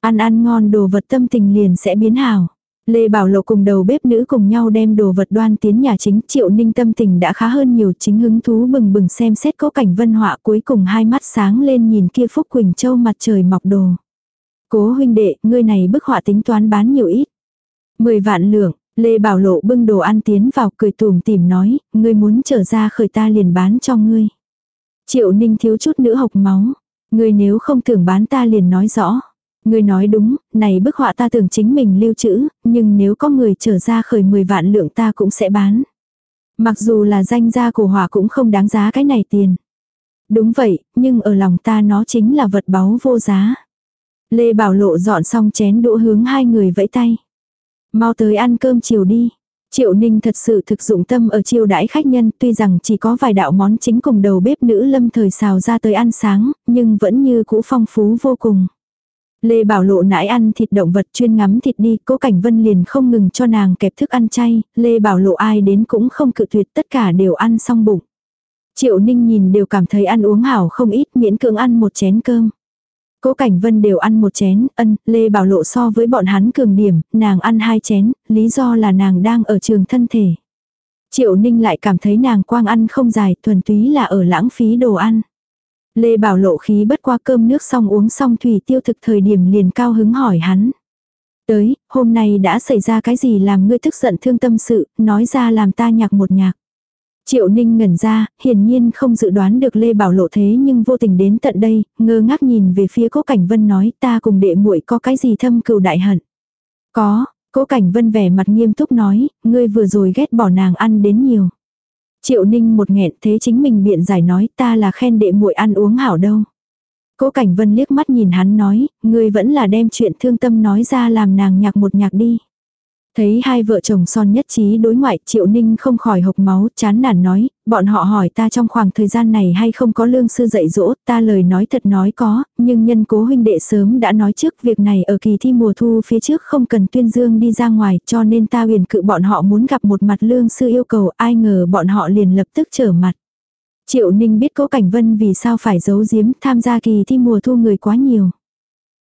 Ăn ăn ngon đồ vật tâm tình liền sẽ biến hảo. Lê Bảo Lộ cùng đầu bếp nữ cùng nhau đem đồ vật đoan tiến nhà chính, Triệu Ninh tâm tình đã khá hơn nhiều, chính hứng thú bừng bừng xem xét có cảnh vân họa cuối cùng hai mắt sáng lên nhìn kia Phúc Quỳnh Châu mặt trời mọc đồ. Cố huynh đệ, ngươi này bức họa tính toán bán nhiều ít. Mười vạn lượng, Lê Bảo Lộ bưng đồ ăn tiến vào cười tùm tìm nói, ngươi muốn trở ra khởi ta liền bán cho ngươi. Triệu Ninh thiếu chút nữa học máu, ngươi nếu không tưởng bán ta liền nói rõ. Người nói đúng, này bức họa ta tưởng chính mình lưu trữ, nhưng nếu có người trở ra khởi 10 vạn lượng ta cũng sẽ bán. Mặc dù là danh gia của họa cũng không đáng giá cái này tiền. Đúng vậy, nhưng ở lòng ta nó chính là vật báu vô giá. Lê Bảo Lộ dọn xong chén đũa hướng hai người vẫy tay. Mau tới ăn cơm chiều đi. Triệu Ninh thật sự thực dụng tâm ở chiêu đãi khách nhân tuy rằng chỉ có vài đạo món chính cùng đầu bếp nữ lâm thời xào ra tới ăn sáng, nhưng vẫn như cũ phong phú vô cùng. Lê Bảo Lộ nãi ăn thịt động vật chuyên ngắm thịt đi, cố Cảnh Vân liền không ngừng cho nàng kẹp thức ăn chay, Lê Bảo Lộ ai đến cũng không cự tuyệt tất cả đều ăn xong bụng. Triệu Ninh nhìn đều cảm thấy ăn uống hảo không ít miễn cưỡng ăn một chén cơm. Cố Cảnh Vân đều ăn một chén, ân, Lê Bảo Lộ so với bọn hắn cường điểm, nàng ăn hai chén, lý do là nàng đang ở trường thân thể. Triệu Ninh lại cảm thấy nàng quang ăn không dài, thuần túy là ở lãng phí đồ ăn. Lê Bảo lộ khí bất qua cơm nước xong uống xong thủy tiêu thực thời điểm liền cao hứng hỏi hắn. Tới, hôm nay đã xảy ra cái gì làm ngươi tức giận thương tâm sự, nói ra làm ta nhạc một nhạc. Triệu Ninh ngẩn ra, hiển nhiên không dự đoán được Lê Bảo lộ thế nhưng vô tình đến tận đây, ngơ ngác nhìn về phía Cố Cảnh Vân nói ta cùng đệ muội có cái gì thâm cừu đại hận. Có, Cố Cảnh Vân vẻ mặt nghiêm túc nói, ngươi vừa rồi ghét bỏ nàng ăn đến nhiều. Triệu Ninh một nghẹn thế chính mình biện giải nói ta là khen đệ muội ăn uống hảo đâu. Cố Cảnh Vân liếc mắt nhìn hắn nói, ngươi vẫn là đem chuyện thương tâm nói ra làm nàng nhạc một nhạc đi. Thấy hai vợ chồng son nhất trí đối ngoại, Triệu Ninh không khỏi hộc máu, chán nản nói, bọn họ hỏi ta trong khoảng thời gian này hay không có lương sư dạy dỗ, ta lời nói thật nói có, nhưng nhân cố huynh đệ sớm đã nói trước việc này ở kỳ thi mùa thu phía trước không cần tuyên dương đi ra ngoài, cho nên ta huyền cự bọn họ muốn gặp một mặt lương sư yêu cầu, ai ngờ bọn họ liền lập tức trở mặt. Triệu Ninh biết cố Cảnh Vân vì sao phải giấu giếm tham gia kỳ thi mùa thu người quá nhiều.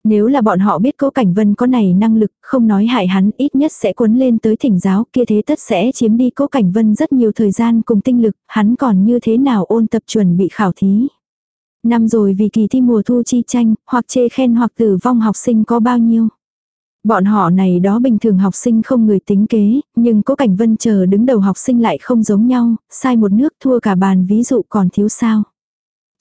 Nếu là bọn họ biết cố Cảnh Vân có này năng lực, không nói hại hắn, ít nhất sẽ cuốn lên tới thỉnh giáo, kia thế tất sẽ chiếm đi cố Cảnh Vân rất nhiều thời gian cùng tinh lực, hắn còn như thế nào ôn tập chuẩn bị khảo thí. Năm rồi vì kỳ thi mùa thu chi tranh, hoặc chê khen hoặc tử vong học sinh có bao nhiêu. Bọn họ này đó bình thường học sinh không người tính kế, nhưng cố cảnh vân chờ đứng đầu học sinh lại không giống nhau, sai một nước thua cả bàn ví dụ còn thiếu sao.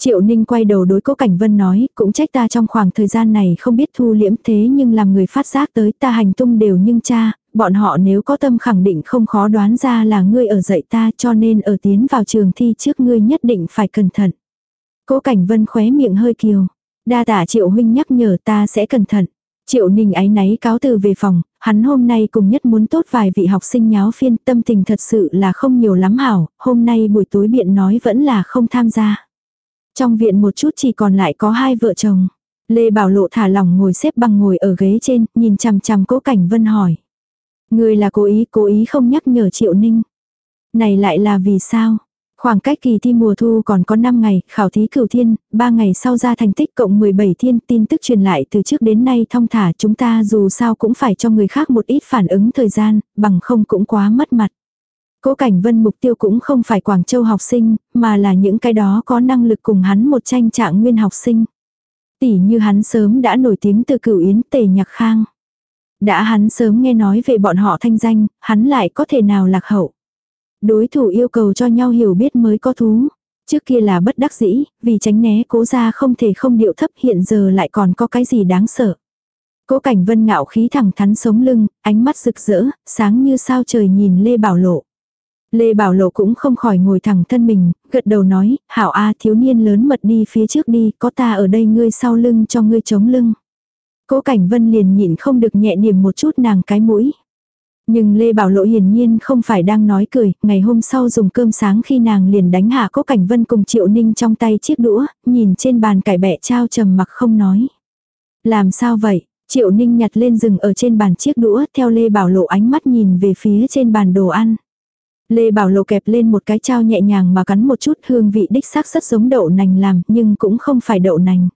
Triệu Ninh quay đầu đối cố Cảnh Vân nói, cũng trách ta trong khoảng thời gian này không biết thu liễm thế nhưng làm người phát giác tới ta hành tung đều nhưng cha, bọn họ nếu có tâm khẳng định không khó đoán ra là ngươi ở dạy ta cho nên ở tiến vào trường thi trước ngươi nhất định phải cẩn thận. Cố Cảnh Vân khóe miệng hơi kiều. Đa tả Triệu huynh nhắc nhở ta sẽ cẩn thận. Triệu Ninh ái náy cáo từ về phòng, hắn hôm nay cùng nhất muốn tốt vài vị học sinh nháo phiên tâm tình thật sự là không nhiều lắm hảo, hôm nay buổi tối biện nói vẫn là không tham gia. Trong viện một chút chỉ còn lại có hai vợ chồng. Lê Bảo Lộ thả lỏng ngồi xếp bằng ngồi ở ghế trên, nhìn chằm chằm cố cảnh vân hỏi. Người là cố ý, cố ý không nhắc nhở Triệu Ninh. Này lại là vì sao? Khoảng cách kỳ thi mùa thu còn có 5 ngày, khảo thí cửu thiên, 3 ngày sau ra thành tích cộng 17 thiên, tin tức truyền lại từ trước đến nay thông thả chúng ta dù sao cũng phải cho người khác một ít phản ứng thời gian, bằng không cũng quá mất mặt. Cố Cảnh Vân mục tiêu cũng không phải Quảng Châu học sinh, mà là những cái đó có năng lực cùng hắn một tranh trạng nguyên học sinh. Tỷ như hắn sớm đã nổi tiếng từ cửu yến tề nhạc khang. Đã hắn sớm nghe nói về bọn họ thanh danh, hắn lại có thể nào lạc hậu. Đối thủ yêu cầu cho nhau hiểu biết mới có thú. Trước kia là bất đắc dĩ, vì tránh né cố ra không thể không điệu thấp hiện giờ lại còn có cái gì đáng sợ. Cố cảnh vân ngạo khí thẳng thắn sống lưng, ánh mắt rực rỡ, sáng như sao trời nhìn Lê Bảo Lộ. Lê Bảo Lộ cũng không khỏi ngồi thẳng thân mình, gật đầu nói, hảo a thiếu niên lớn mật đi phía trước đi, có ta ở đây ngươi sau lưng cho ngươi chống lưng. Cố Cảnh Vân liền nhịn không được nhẹ điểm một chút nàng cái mũi. Nhưng Lê Bảo Lộ hiển nhiên không phải đang nói cười, ngày hôm sau dùng cơm sáng khi nàng liền đánh hạ Cố Cảnh Vân cùng Triệu Ninh trong tay chiếc đũa, nhìn trên bàn cải bẹ trao trầm mặc không nói. Làm sao vậy? Triệu Ninh nhặt lên rừng ở trên bàn chiếc đũa, theo Lê Bảo Lộ ánh mắt nhìn về phía trên bàn đồ ăn. Lê Bảo Lộ kẹp lên một cái trao nhẹ nhàng mà cắn một chút hương vị đích xác rất giống đậu nành làm, nhưng cũng không phải đậu nành.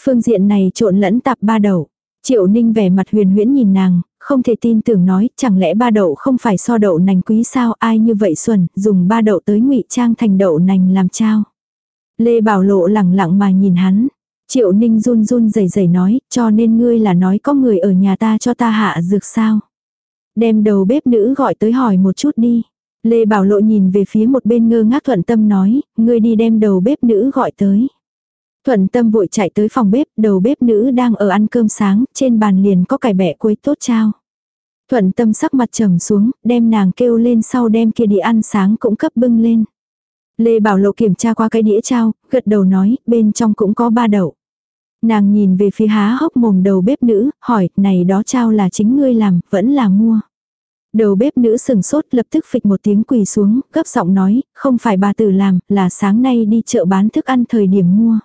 Phương diện này trộn lẫn tạp ba đậu. Triệu Ninh vẻ mặt huyền huyễn nhìn nàng, không thể tin tưởng nói, chẳng lẽ ba đậu không phải so đậu nành quý sao, ai như vậy xuẩn, dùng ba đậu tới ngụy trang thành đậu nành làm trao. Lê Bảo Lộ lẳng lặng mà nhìn hắn. Triệu Ninh run run rẩy rẩy nói, cho nên ngươi là nói có người ở nhà ta cho ta hạ dược sao. Đem đầu bếp nữ gọi tới hỏi một chút đi. Lê Bảo Lộ nhìn về phía một bên ngơ ngác thuận tâm nói, ngươi đi đem đầu bếp nữ gọi tới. Thuận tâm vội chạy tới phòng bếp, đầu bếp nữ đang ở ăn cơm sáng, trên bàn liền có cải bẹ quấy tốt trao. Thuận tâm sắc mặt trầm xuống, đem nàng kêu lên sau đem kia đi ăn sáng cũng cấp bưng lên. Lê Bảo Lộ kiểm tra qua cái đĩa trao, gật đầu nói, bên trong cũng có ba đậu. Nàng nhìn về phía há hốc mồm đầu bếp nữ, hỏi, này đó trao là chính ngươi làm, vẫn là mua. Đầu bếp nữ sừng sốt lập tức phịch một tiếng quỳ xuống, gấp giọng nói, không phải bà tử làm, là sáng nay đi chợ bán thức ăn thời điểm mua.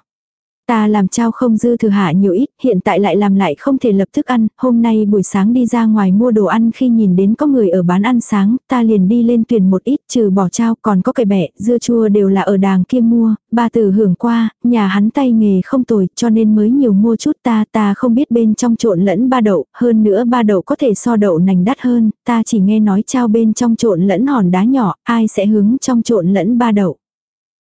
Ta làm trao không dư thừa hạ nhiều ít, hiện tại lại làm lại không thể lập tức ăn, hôm nay buổi sáng đi ra ngoài mua đồ ăn khi nhìn đến có người ở bán ăn sáng, ta liền đi lên tuyển một ít trừ bỏ trao còn có cây bẹ, dưa chua đều là ở đàng kia mua, ba từ hưởng qua, nhà hắn tay nghề không tồi cho nên mới nhiều mua chút ta, ta không biết bên trong trộn lẫn ba đậu, hơn nữa ba đậu có thể so đậu nành đắt hơn, ta chỉ nghe nói trao bên trong trộn lẫn hòn đá nhỏ, ai sẽ hướng trong trộn lẫn ba đậu.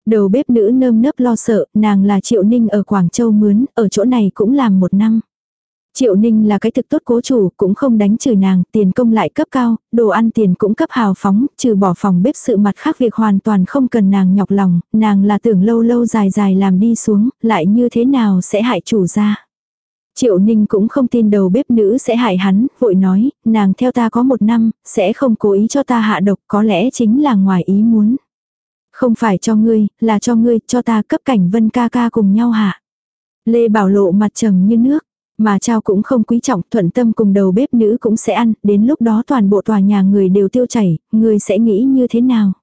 Đầu bếp nữ nơm nớp lo sợ, nàng là Triệu Ninh ở Quảng Châu mướn, ở chỗ này cũng làm một năm. Triệu Ninh là cái thực tốt cố chủ, cũng không đánh trừ nàng, tiền công lại cấp cao, đồ ăn tiền cũng cấp hào phóng, trừ bỏ phòng bếp sự mặt khác việc hoàn toàn không cần nàng nhọc lòng, nàng là tưởng lâu lâu dài dài làm đi xuống, lại như thế nào sẽ hại chủ ra. Triệu Ninh cũng không tin đầu bếp nữ sẽ hại hắn, vội nói, nàng theo ta có một năm, sẽ không cố ý cho ta hạ độc, có lẽ chính là ngoài ý muốn. Không phải cho ngươi, là cho ngươi, cho ta cấp cảnh vân ca ca cùng nhau hạ. Lê Bảo Lộ mặt trầm như nước. Mà trao cũng không quý trọng, thuận tâm cùng đầu bếp nữ cũng sẽ ăn, đến lúc đó toàn bộ tòa nhà người đều tiêu chảy, người sẽ nghĩ như thế nào?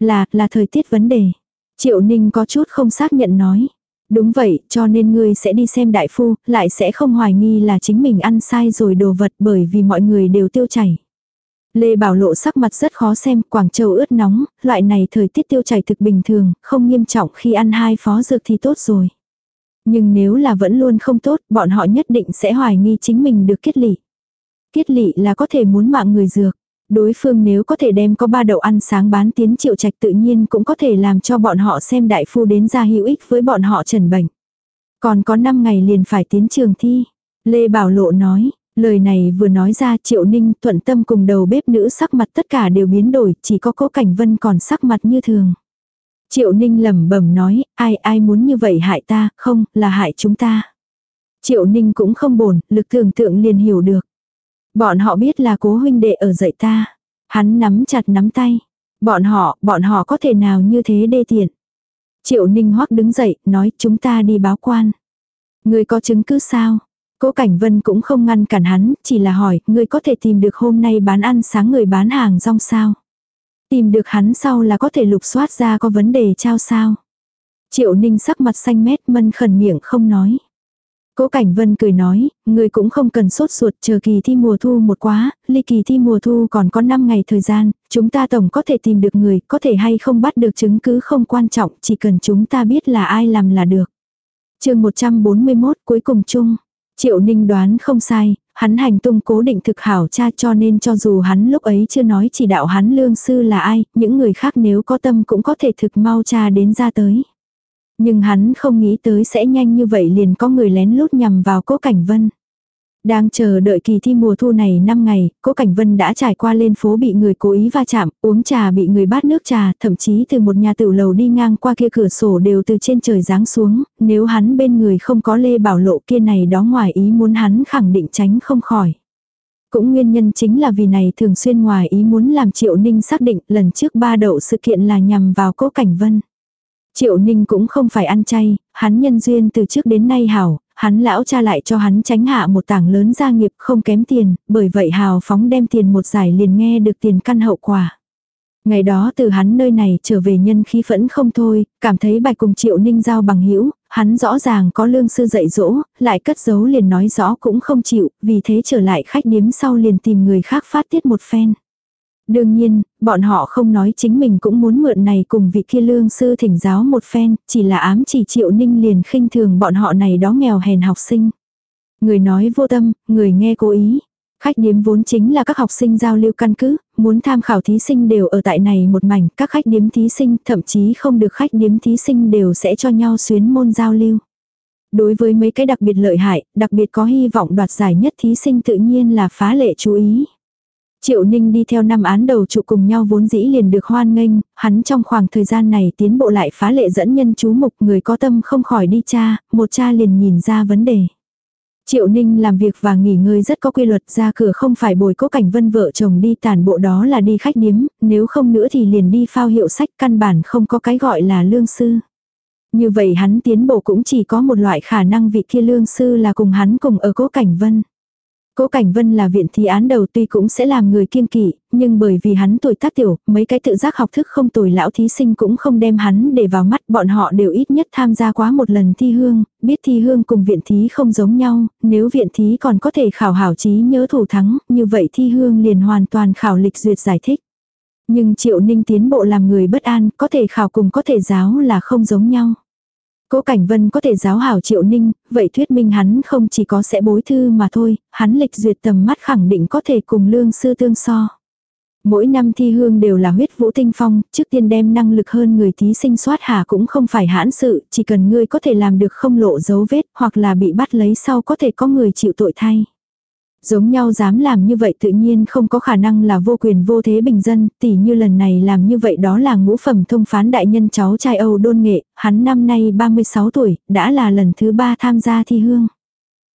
Là, là thời tiết vấn đề. Triệu Ninh có chút không xác nhận nói. Đúng vậy, cho nên ngươi sẽ đi xem đại phu, lại sẽ không hoài nghi là chính mình ăn sai rồi đồ vật bởi vì mọi người đều tiêu chảy. Lê Bảo Lộ sắc mặt rất khó xem, Quảng Châu ướt nóng, loại này thời tiết tiêu chảy thực bình thường, không nghiêm trọng khi ăn hai phó dược thì tốt rồi. Nhưng nếu là vẫn luôn không tốt, bọn họ nhất định sẽ hoài nghi chính mình được kết lị. Kết lị là có thể muốn mạng người dược. Đối phương nếu có thể đem có ba đậu ăn sáng bán tiến triệu trạch tự nhiên cũng có thể làm cho bọn họ xem đại phu đến ra hữu ích với bọn họ trần bệnh. Còn có 5 ngày liền phải tiến trường thi. Lê Bảo Lộ nói, lời này vừa nói ra triệu ninh thuận tâm cùng đầu bếp nữ sắc mặt tất cả đều biến đổi, chỉ có cố cảnh vân còn sắc mặt như thường. Triệu ninh lẩm bẩm nói, ai ai muốn như vậy hại ta, không, là hại chúng ta. Triệu ninh cũng không bổn, lực tưởng tượng liền hiểu được. Bọn họ biết là cố huynh đệ ở dậy ta. Hắn nắm chặt nắm tay. Bọn họ, bọn họ có thể nào như thế đê tiện. Triệu ninh hoắc đứng dậy, nói chúng ta đi báo quan. Người có chứng cứ sao? Cố Cảnh Vân cũng không ngăn cản hắn, chỉ là hỏi, người có thể tìm được hôm nay bán ăn sáng người bán hàng rong sao? Tìm được hắn sau là có thể lục soát ra có vấn đề trao sao? Triệu Ninh sắc mặt xanh mét mân khẩn miệng không nói. Cố Cảnh Vân cười nói, người cũng không cần sốt ruột chờ kỳ thi mùa thu một quá, ly kỳ thi mùa thu còn có 5 ngày thời gian, chúng ta tổng có thể tìm được người, có thể hay không bắt được chứng cứ không quan trọng, chỉ cần chúng ta biết là ai làm là được. chương 141 cuối cùng chung, Triệu Ninh đoán không sai, hắn hành tung cố định thực hảo cha cho nên cho dù hắn lúc ấy chưa nói chỉ đạo hắn lương sư là ai, những người khác nếu có tâm cũng có thể thực mau cha đến ra tới. Nhưng hắn không nghĩ tới sẽ nhanh như vậy liền có người lén lút nhằm vào cố cảnh vân. Đang chờ đợi kỳ thi mùa thu này 5 ngày, Cố Cảnh Vân đã trải qua lên phố bị người cố ý va chạm, uống trà bị người bát nước trà, thậm chí từ một nhà tiểu lầu đi ngang qua kia cửa sổ đều từ trên trời giáng xuống, nếu hắn bên người không có lê bảo lộ kia này đó ngoài ý muốn hắn khẳng định tránh không khỏi. Cũng nguyên nhân chính là vì này thường xuyên ngoài ý muốn làm Triệu Ninh xác định lần trước ba đậu sự kiện là nhằm vào Cố Cảnh Vân. Triệu Ninh cũng không phải ăn chay, hắn nhân duyên từ trước đến nay hảo, hắn lão cha lại cho hắn tránh hạ một tảng lớn gia nghiệp không kém tiền, bởi vậy hào phóng đem tiền một giải liền nghe được tiền căn hậu quả. Ngày đó từ hắn nơi này trở về nhân khí phẫn không thôi, cảm thấy bài cùng triệu ninh giao bằng hữu hắn rõ ràng có lương sư dạy dỗ, lại cất giấu liền nói rõ cũng không chịu, vì thế trở lại khách điếm sau liền tìm người khác phát tiết một phen. Đương nhiên, bọn họ không nói chính mình cũng muốn mượn này cùng vị kia lương sư thỉnh giáo một phen, chỉ là ám chỉ triệu ninh liền khinh thường bọn họ này đó nghèo hèn học sinh. Người nói vô tâm, người nghe cố ý. Khách điếm vốn chính là các học sinh giao lưu căn cứ, muốn tham khảo thí sinh đều ở tại này một mảnh, các khách điếm thí sinh thậm chí không được khách điếm thí sinh đều sẽ cho nhau xuyến môn giao lưu. Đối với mấy cái đặc biệt lợi hại, đặc biệt có hy vọng đoạt giải nhất thí sinh tự nhiên là phá lệ chú ý. Triệu Ninh đi theo năm án đầu trụ cùng nhau vốn dĩ liền được hoan nghênh, hắn trong khoảng thời gian này tiến bộ lại phá lệ dẫn nhân chú mục người có tâm không khỏi đi cha, một cha liền nhìn ra vấn đề. Triệu Ninh làm việc và nghỉ ngơi rất có quy luật ra cửa không phải bồi cố cảnh vân vợ chồng đi tàn bộ đó là đi khách điếm, nếu không nữa thì liền đi phao hiệu sách căn bản không có cái gọi là lương sư. Như vậy hắn tiến bộ cũng chỉ có một loại khả năng vị kia lương sư là cùng hắn cùng ở cố cảnh vân. Cố Cảnh Vân là viện thí án đầu tuy cũng sẽ làm người kiên kỵ, nhưng bởi vì hắn tuổi tác tiểu, mấy cái tự giác học thức không tồi lão thí sinh cũng không đem hắn để vào mắt, bọn họ đều ít nhất tham gia quá một lần thi hương, biết thi hương cùng viện thí không giống nhau, nếu viện thí còn có thể khảo hảo trí nhớ thủ thắng, như vậy thi hương liền hoàn toàn khảo lịch duyệt giải thích. Nhưng Triệu Ninh tiến bộ làm người bất an, có thể khảo cùng có thể giáo là không giống nhau. Cố Cảnh Vân có thể giáo hảo Triệu Ninh, vậy thuyết minh hắn không chỉ có sẽ bối thư mà thôi, hắn lịch duyệt tầm mắt khẳng định có thể cùng lương sư tương so. Mỗi năm thi hương đều là huyết vũ tinh phong, trước tiên đem năng lực hơn người thí sinh soát hạ cũng không phải hãn sự, chỉ cần ngươi có thể làm được không lộ dấu vết hoặc là bị bắt lấy sau có thể có người chịu tội thay. Giống nhau dám làm như vậy tự nhiên không có khả năng là vô quyền vô thế bình dân, tỉ như lần này làm như vậy đó là ngũ phẩm thông phán đại nhân cháu trai Âu đôn nghệ, hắn năm nay 36 tuổi, đã là lần thứ ba tham gia thi hương.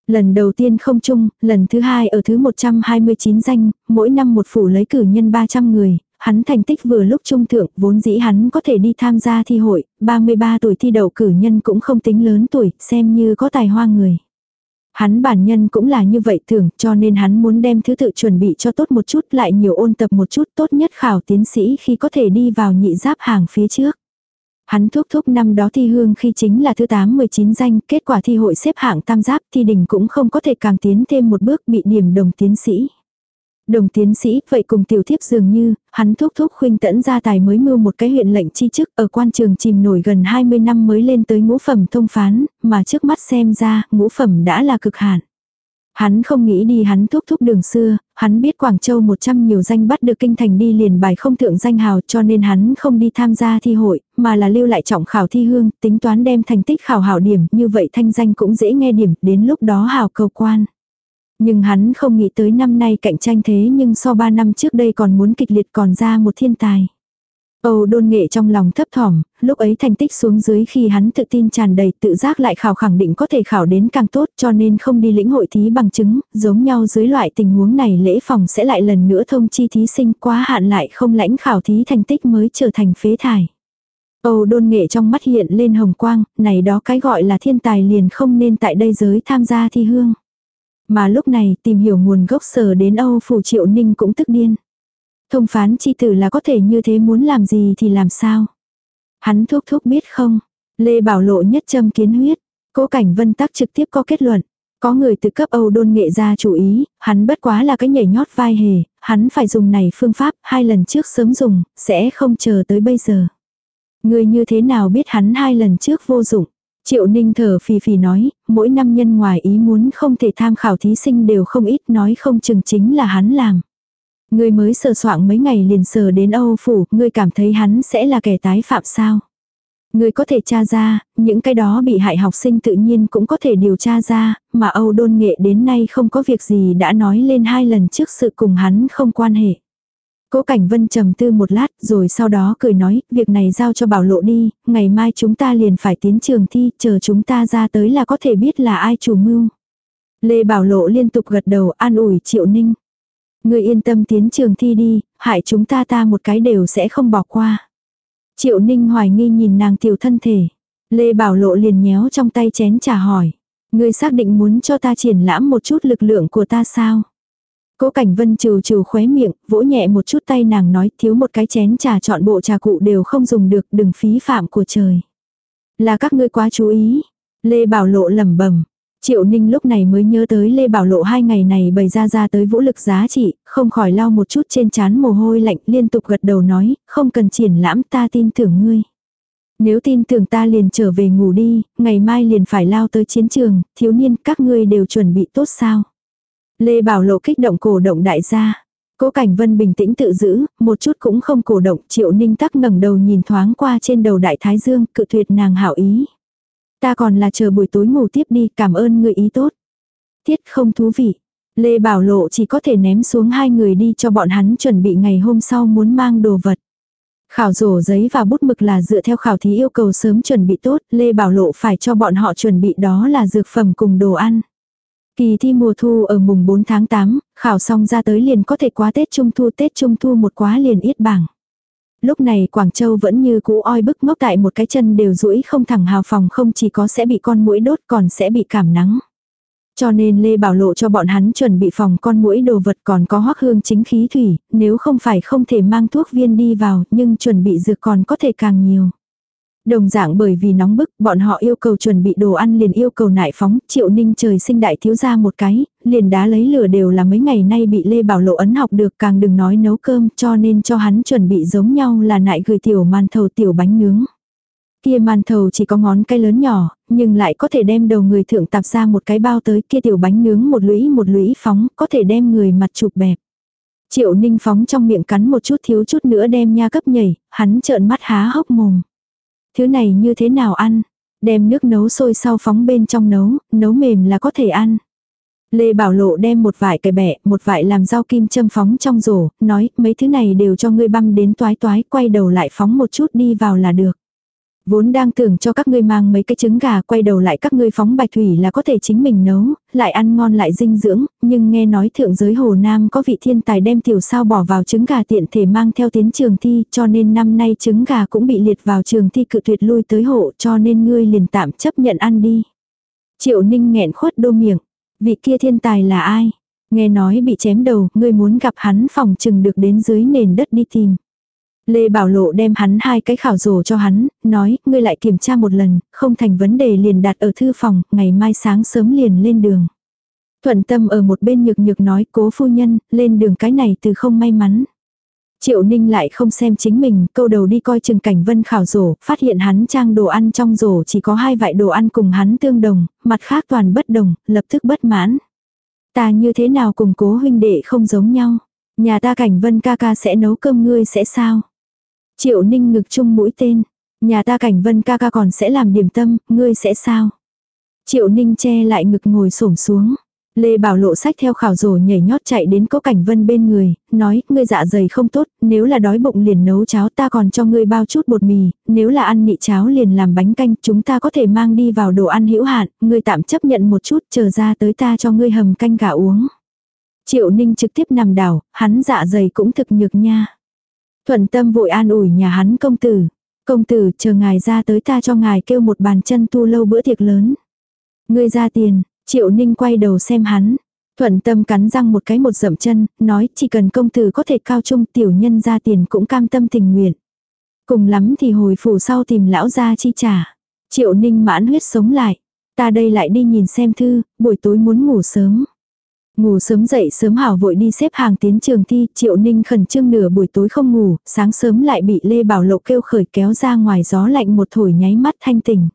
Lần đầu tiên không chung, lần thứ hai ở thứ 129 danh, mỗi năm một phủ lấy cử nhân 300 người, hắn thành tích vừa lúc trung thượng, vốn dĩ hắn có thể đi tham gia thi hội, 33 tuổi thi đậu cử nhân cũng không tính lớn tuổi, xem như có tài hoa người. Hắn bản nhân cũng là như vậy thường, cho nên hắn muốn đem thứ tự chuẩn bị cho tốt một chút lại nhiều ôn tập một chút tốt nhất khảo tiến sĩ khi có thể đi vào nhị giáp hàng phía trước. Hắn thuốc thúc năm đó thi hương khi chính là thứ 8-19 danh, kết quả thi hội xếp hạng tam giáp thi đình cũng không có thể càng tiến thêm một bước bị điểm đồng tiến sĩ. Đồng tiến sĩ, vậy cùng tiểu thiếp dường như, hắn thúc thúc khuynh tẫn ra tài mới mưu một cái huyện lệnh chi chức ở quan trường chìm nổi gần 20 năm mới lên tới ngũ phẩm thông phán, mà trước mắt xem ra, ngũ phẩm đã là cực hạn. Hắn không nghĩ đi hắn thúc thúc đường xưa, hắn biết Quảng Châu 100 nhiều danh bắt được kinh thành đi liền bài không thượng danh hào cho nên hắn không đi tham gia thi hội, mà là lưu lại trọng khảo thi hương, tính toán đem thành tích khảo hảo điểm, như vậy thanh danh cũng dễ nghe điểm, đến lúc đó hào cầu quan. Nhưng hắn không nghĩ tới năm nay cạnh tranh thế nhưng so 3 năm trước đây còn muốn kịch liệt còn ra một thiên tài. Âu đôn nghệ trong lòng thấp thỏm, lúc ấy thành tích xuống dưới khi hắn tự tin tràn đầy tự giác lại khảo khẳng định có thể khảo đến càng tốt cho nên không đi lĩnh hội thí bằng chứng, giống nhau dưới loại tình huống này lễ phòng sẽ lại lần nữa thông chi thí sinh quá hạn lại không lãnh khảo thí thành tích mới trở thành phế thải. Âu đôn nghệ trong mắt hiện lên hồng quang, này đó cái gọi là thiên tài liền không nên tại đây giới tham gia thi hương. Mà lúc này tìm hiểu nguồn gốc sở đến Âu phủ triệu ninh cũng tức điên. Thông phán chi tử là có thể như thế muốn làm gì thì làm sao. Hắn thuốc thuốc biết không. Lê Bảo Lộ nhất châm kiến huyết. Cố cảnh vân tắc trực tiếp có kết luận. Có người từ cấp Âu đôn nghệ ra chủ ý, hắn bất quá là cái nhảy nhót vai hề, hắn phải dùng này phương pháp, hai lần trước sớm dùng, sẽ không chờ tới bây giờ. Người như thế nào biết hắn hai lần trước vô dụng. Triệu Ninh thở phì phì nói, mỗi năm nhân ngoài ý muốn không thể tham khảo thí sinh đều không ít nói không chừng chính là hắn làm. Ngươi mới sờ soạn mấy ngày liền sờ đến Âu phủ, ngươi cảm thấy hắn sẽ là kẻ tái phạm sao? Ngươi có thể tra ra, những cái đó bị hại học sinh tự nhiên cũng có thể điều tra ra, mà Âu đôn nghệ đến nay không có việc gì đã nói lên hai lần trước sự cùng hắn không quan hệ. Cố Cảnh Vân trầm tư một lát rồi sau đó cười nói, việc này giao cho bảo lộ đi, ngày mai chúng ta liền phải tiến trường thi, chờ chúng ta ra tới là có thể biết là ai chủ mưu. Lê Bảo Lộ liên tục gật đầu an ủi Triệu Ninh. Người yên tâm tiến trường thi đi, hại chúng ta ta một cái đều sẽ không bỏ qua. Triệu Ninh hoài nghi nhìn nàng tiểu thân thể. Lê Bảo Lộ liền nhéo trong tay chén trà hỏi. Ngươi xác định muốn cho ta triển lãm một chút lực lượng của ta sao? Cố Cảnh Vân trừ trừ khóe miệng, vỗ nhẹ một chút tay nàng nói thiếu một cái chén trà chọn bộ trà cụ đều không dùng được đừng phí phạm của trời. Là các ngươi quá chú ý. Lê Bảo Lộ lẩm bẩm Triệu Ninh lúc này mới nhớ tới Lê Bảo Lộ hai ngày này bày ra ra tới vũ lực giá trị, không khỏi lau một chút trên trán mồ hôi lạnh liên tục gật đầu nói, không cần triển lãm ta tin tưởng ngươi. Nếu tin tưởng ta liền trở về ngủ đi, ngày mai liền phải lao tới chiến trường, thiếu niên các ngươi đều chuẩn bị tốt sao. Lê Bảo Lộ kích động cổ động đại gia. Cố Cảnh Vân bình tĩnh tự giữ, một chút cũng không cổ động, Triệu Ninh tắc ngẩng đầu nhìn thoáng qua trên đầu đại thái dương, cự tuyệt nàng hảo ý. Ta còn là chờ buổi tối ngủ tiếp đi, cảm ơn người ý tốt. Tiết không thú vị. Lê Bảo Lộ chỉ có thể ném xuống hai người đi cho bọn hắn chuẩn bị ngày hôm sau muốn mang đồ vật. Khảo rổ giấy và bút mực là dựa theo khảo thí yêu cầu sớm chuẩn bị tốt, Lê Bảo Lộ phải cho bọn họ chuẩn bị đó là dược phẩm cùng đồ ăn. Kỳ thi mùa thu ở mùng 4 tháng 8, khảo xong ra tới liền có thể quá Tết Trung Thu Tết Trung Thu một quá liền yết bảng. Lúc này Quảng Châu vẫn như cũ oi bức ngốc tại một cái chân đều rũi không thẳng hào phòng không chỉ có sẽ bị con mũi đốt còn sẽ bị cảm nắng. Cho nên Lê Bảo Lộ cho bọn hắn chuẩn bị phòng con mũi đồ vật còn có hoắc hương chính khí thủy, nếu không phải không thể mang thuốc viên đi vào nhưng chuẩn bị dược còn có thể càng nhiều. Đồng dạng bởi vì nóng bức, bọn họ yêu cầu chuẩn bị đồ ăn liền yêu cầu nại phóng, triệu ninh trời sinh đại thiếu ra một cái, liền đá lấy lửa đều là mấy ngày nay bị Lê Bảo Lộ ấn học được càng đừng nói nấu cơm cho nên cho hắn chuẩn bị giống nhau là nại gửi tiểu màn thầu tiểu bánh nướng. Kia màn thầu chỉ có ngón cái lớn nhỏ, nhưng lại có thể đem đầu người thượng tạp ra một cái bao tới kia tiểu bánh nướng một lũy một lũy phóng, có thể đem người mặt chụp bẹp. Triệu ninh phóng trong miệng cắn một chút thiếu chút nữa đem nha cấp nhảy, hắn trợn mắt há hốc mồm. Thứ này như thế nào ăn? Đem nước nấu sôi sau phóng bên trong nấu, nấu mềm là có thể ăn. Lê Bảo Lộ đem một vải cải bẹ, một vải làm rau kim châm phóng trong rổ, nói mấy thứ này đều cho ngươi băm đến toái toái, quay đầu lại phóng một chút đi vào là được. Vốn đang tưởng cho các ngươi mang mấy cái trứng gà quay đầu lại các ngươi phóng bạch thủy là có thể chính mình nấu, lại ăn ngon lại dinh dưỡng, nhưng nghe nói thượng giới Hồ Nam có vị thiên tài đem tiểu sao bỏ vào trứng gà tiện thể mang theo tiến trường thi cho nên năm nay trứng gà cũng bị liệt vào trường thi cự tuyệt lui tới hộ cho nên ngươi liền tạm chấp nhận ăn đi. Triệu ninh nghẹn khuất đô miệng, vị kia thiên tài là ai? Nghe nói bị chém đầu, ngươi muốn gặp hắn phòng chừng được đến dưới nền đất đi tìm. Lê Bảo Lộ đem hắn hai cái khảo rổ cho hắn, nói, ngươi lại kiểm tra một lần, không thành vấn đề liền đặt ở thư phòng, ngày mai sáng sớm liền lên đường. Thuận tâm ở một bên nhược nhược nói cố phu nhân, lên đường cái này từ không may mắn. Triệu Ninh lại không xem chính mình, câu đầu đi coi chừng cảnh vân khảo rổ, phát hiện hắn trang đồ ăn trong rổ chỉ có hai vại đồ ăn cùng hắn tương đồng, mặt khác toàn bất đồng, lập tức bất mãn. Ta như thế nào cùng cố huynh đệ không giống nhau. Nhà ta cảnh vân ca ca sẽ nấu cơm ngươi sẽ sao? Triệu Ninh ngực chung mũi tên. Nhà ta cảnh vân ca ca còn sẽ làm điểm tâm, ngươi sẽ sao? Triệu Ninh che lại ngực ngồi xổm xuống. Lê Bảo Lộ sách theo khảo rổ nhảy nhót chạy đến có Cảnh Vân bên người, nói, ngươi dạ dày không tốt, nếu là đói bụng liền nấu cháo ta còn cho ngươi bao chút bột mì, nếu là ăn nị cháo liền làm bánh canh, chúng ta có thể mang đi vào đồ ăn hữu hạn, ngươi tạm chấp nhận một chút, chờ ra tới ta cho ngươi hầm canh gà uống. Triệu Ninh trực tiếp nằm đảo, hắn dạ dày cũng thực nhược nha. Thuận tâm vội an ủi nhà hắn công tử. Công tử chờ ngài ra tới ta cho ngài kêu một bàn chân tu lâu bữa tiệc lớn. Ngươi ra tiền, Triệu Ninh quay đầu xem hắn. Thuận tâm cắn răng một cái một dậm chân, nói chỉ cần công tử có thể cao trung tiểu nhân ra tiền cũng cam tâm tình nguyện. Cùng lắm thì hồi phủ sau tìm lão ra chi trả. Triệu Ninh mãn huyết sống lại. Ta đây lại đi nhìn xem thư, buổi tối muốn ngủ sớm. Ngủ sớm dậy sớm hảo vội đi xếp hàng tiến trường thi, Triệu Ninh khẩn trương nửa buổi tối không ngủ, sáng sớm lại bị Lê Bảo Lộ kêu khởi kéo ra ngoài gió lạnh một thổi nháy mắt thanh tỉnh.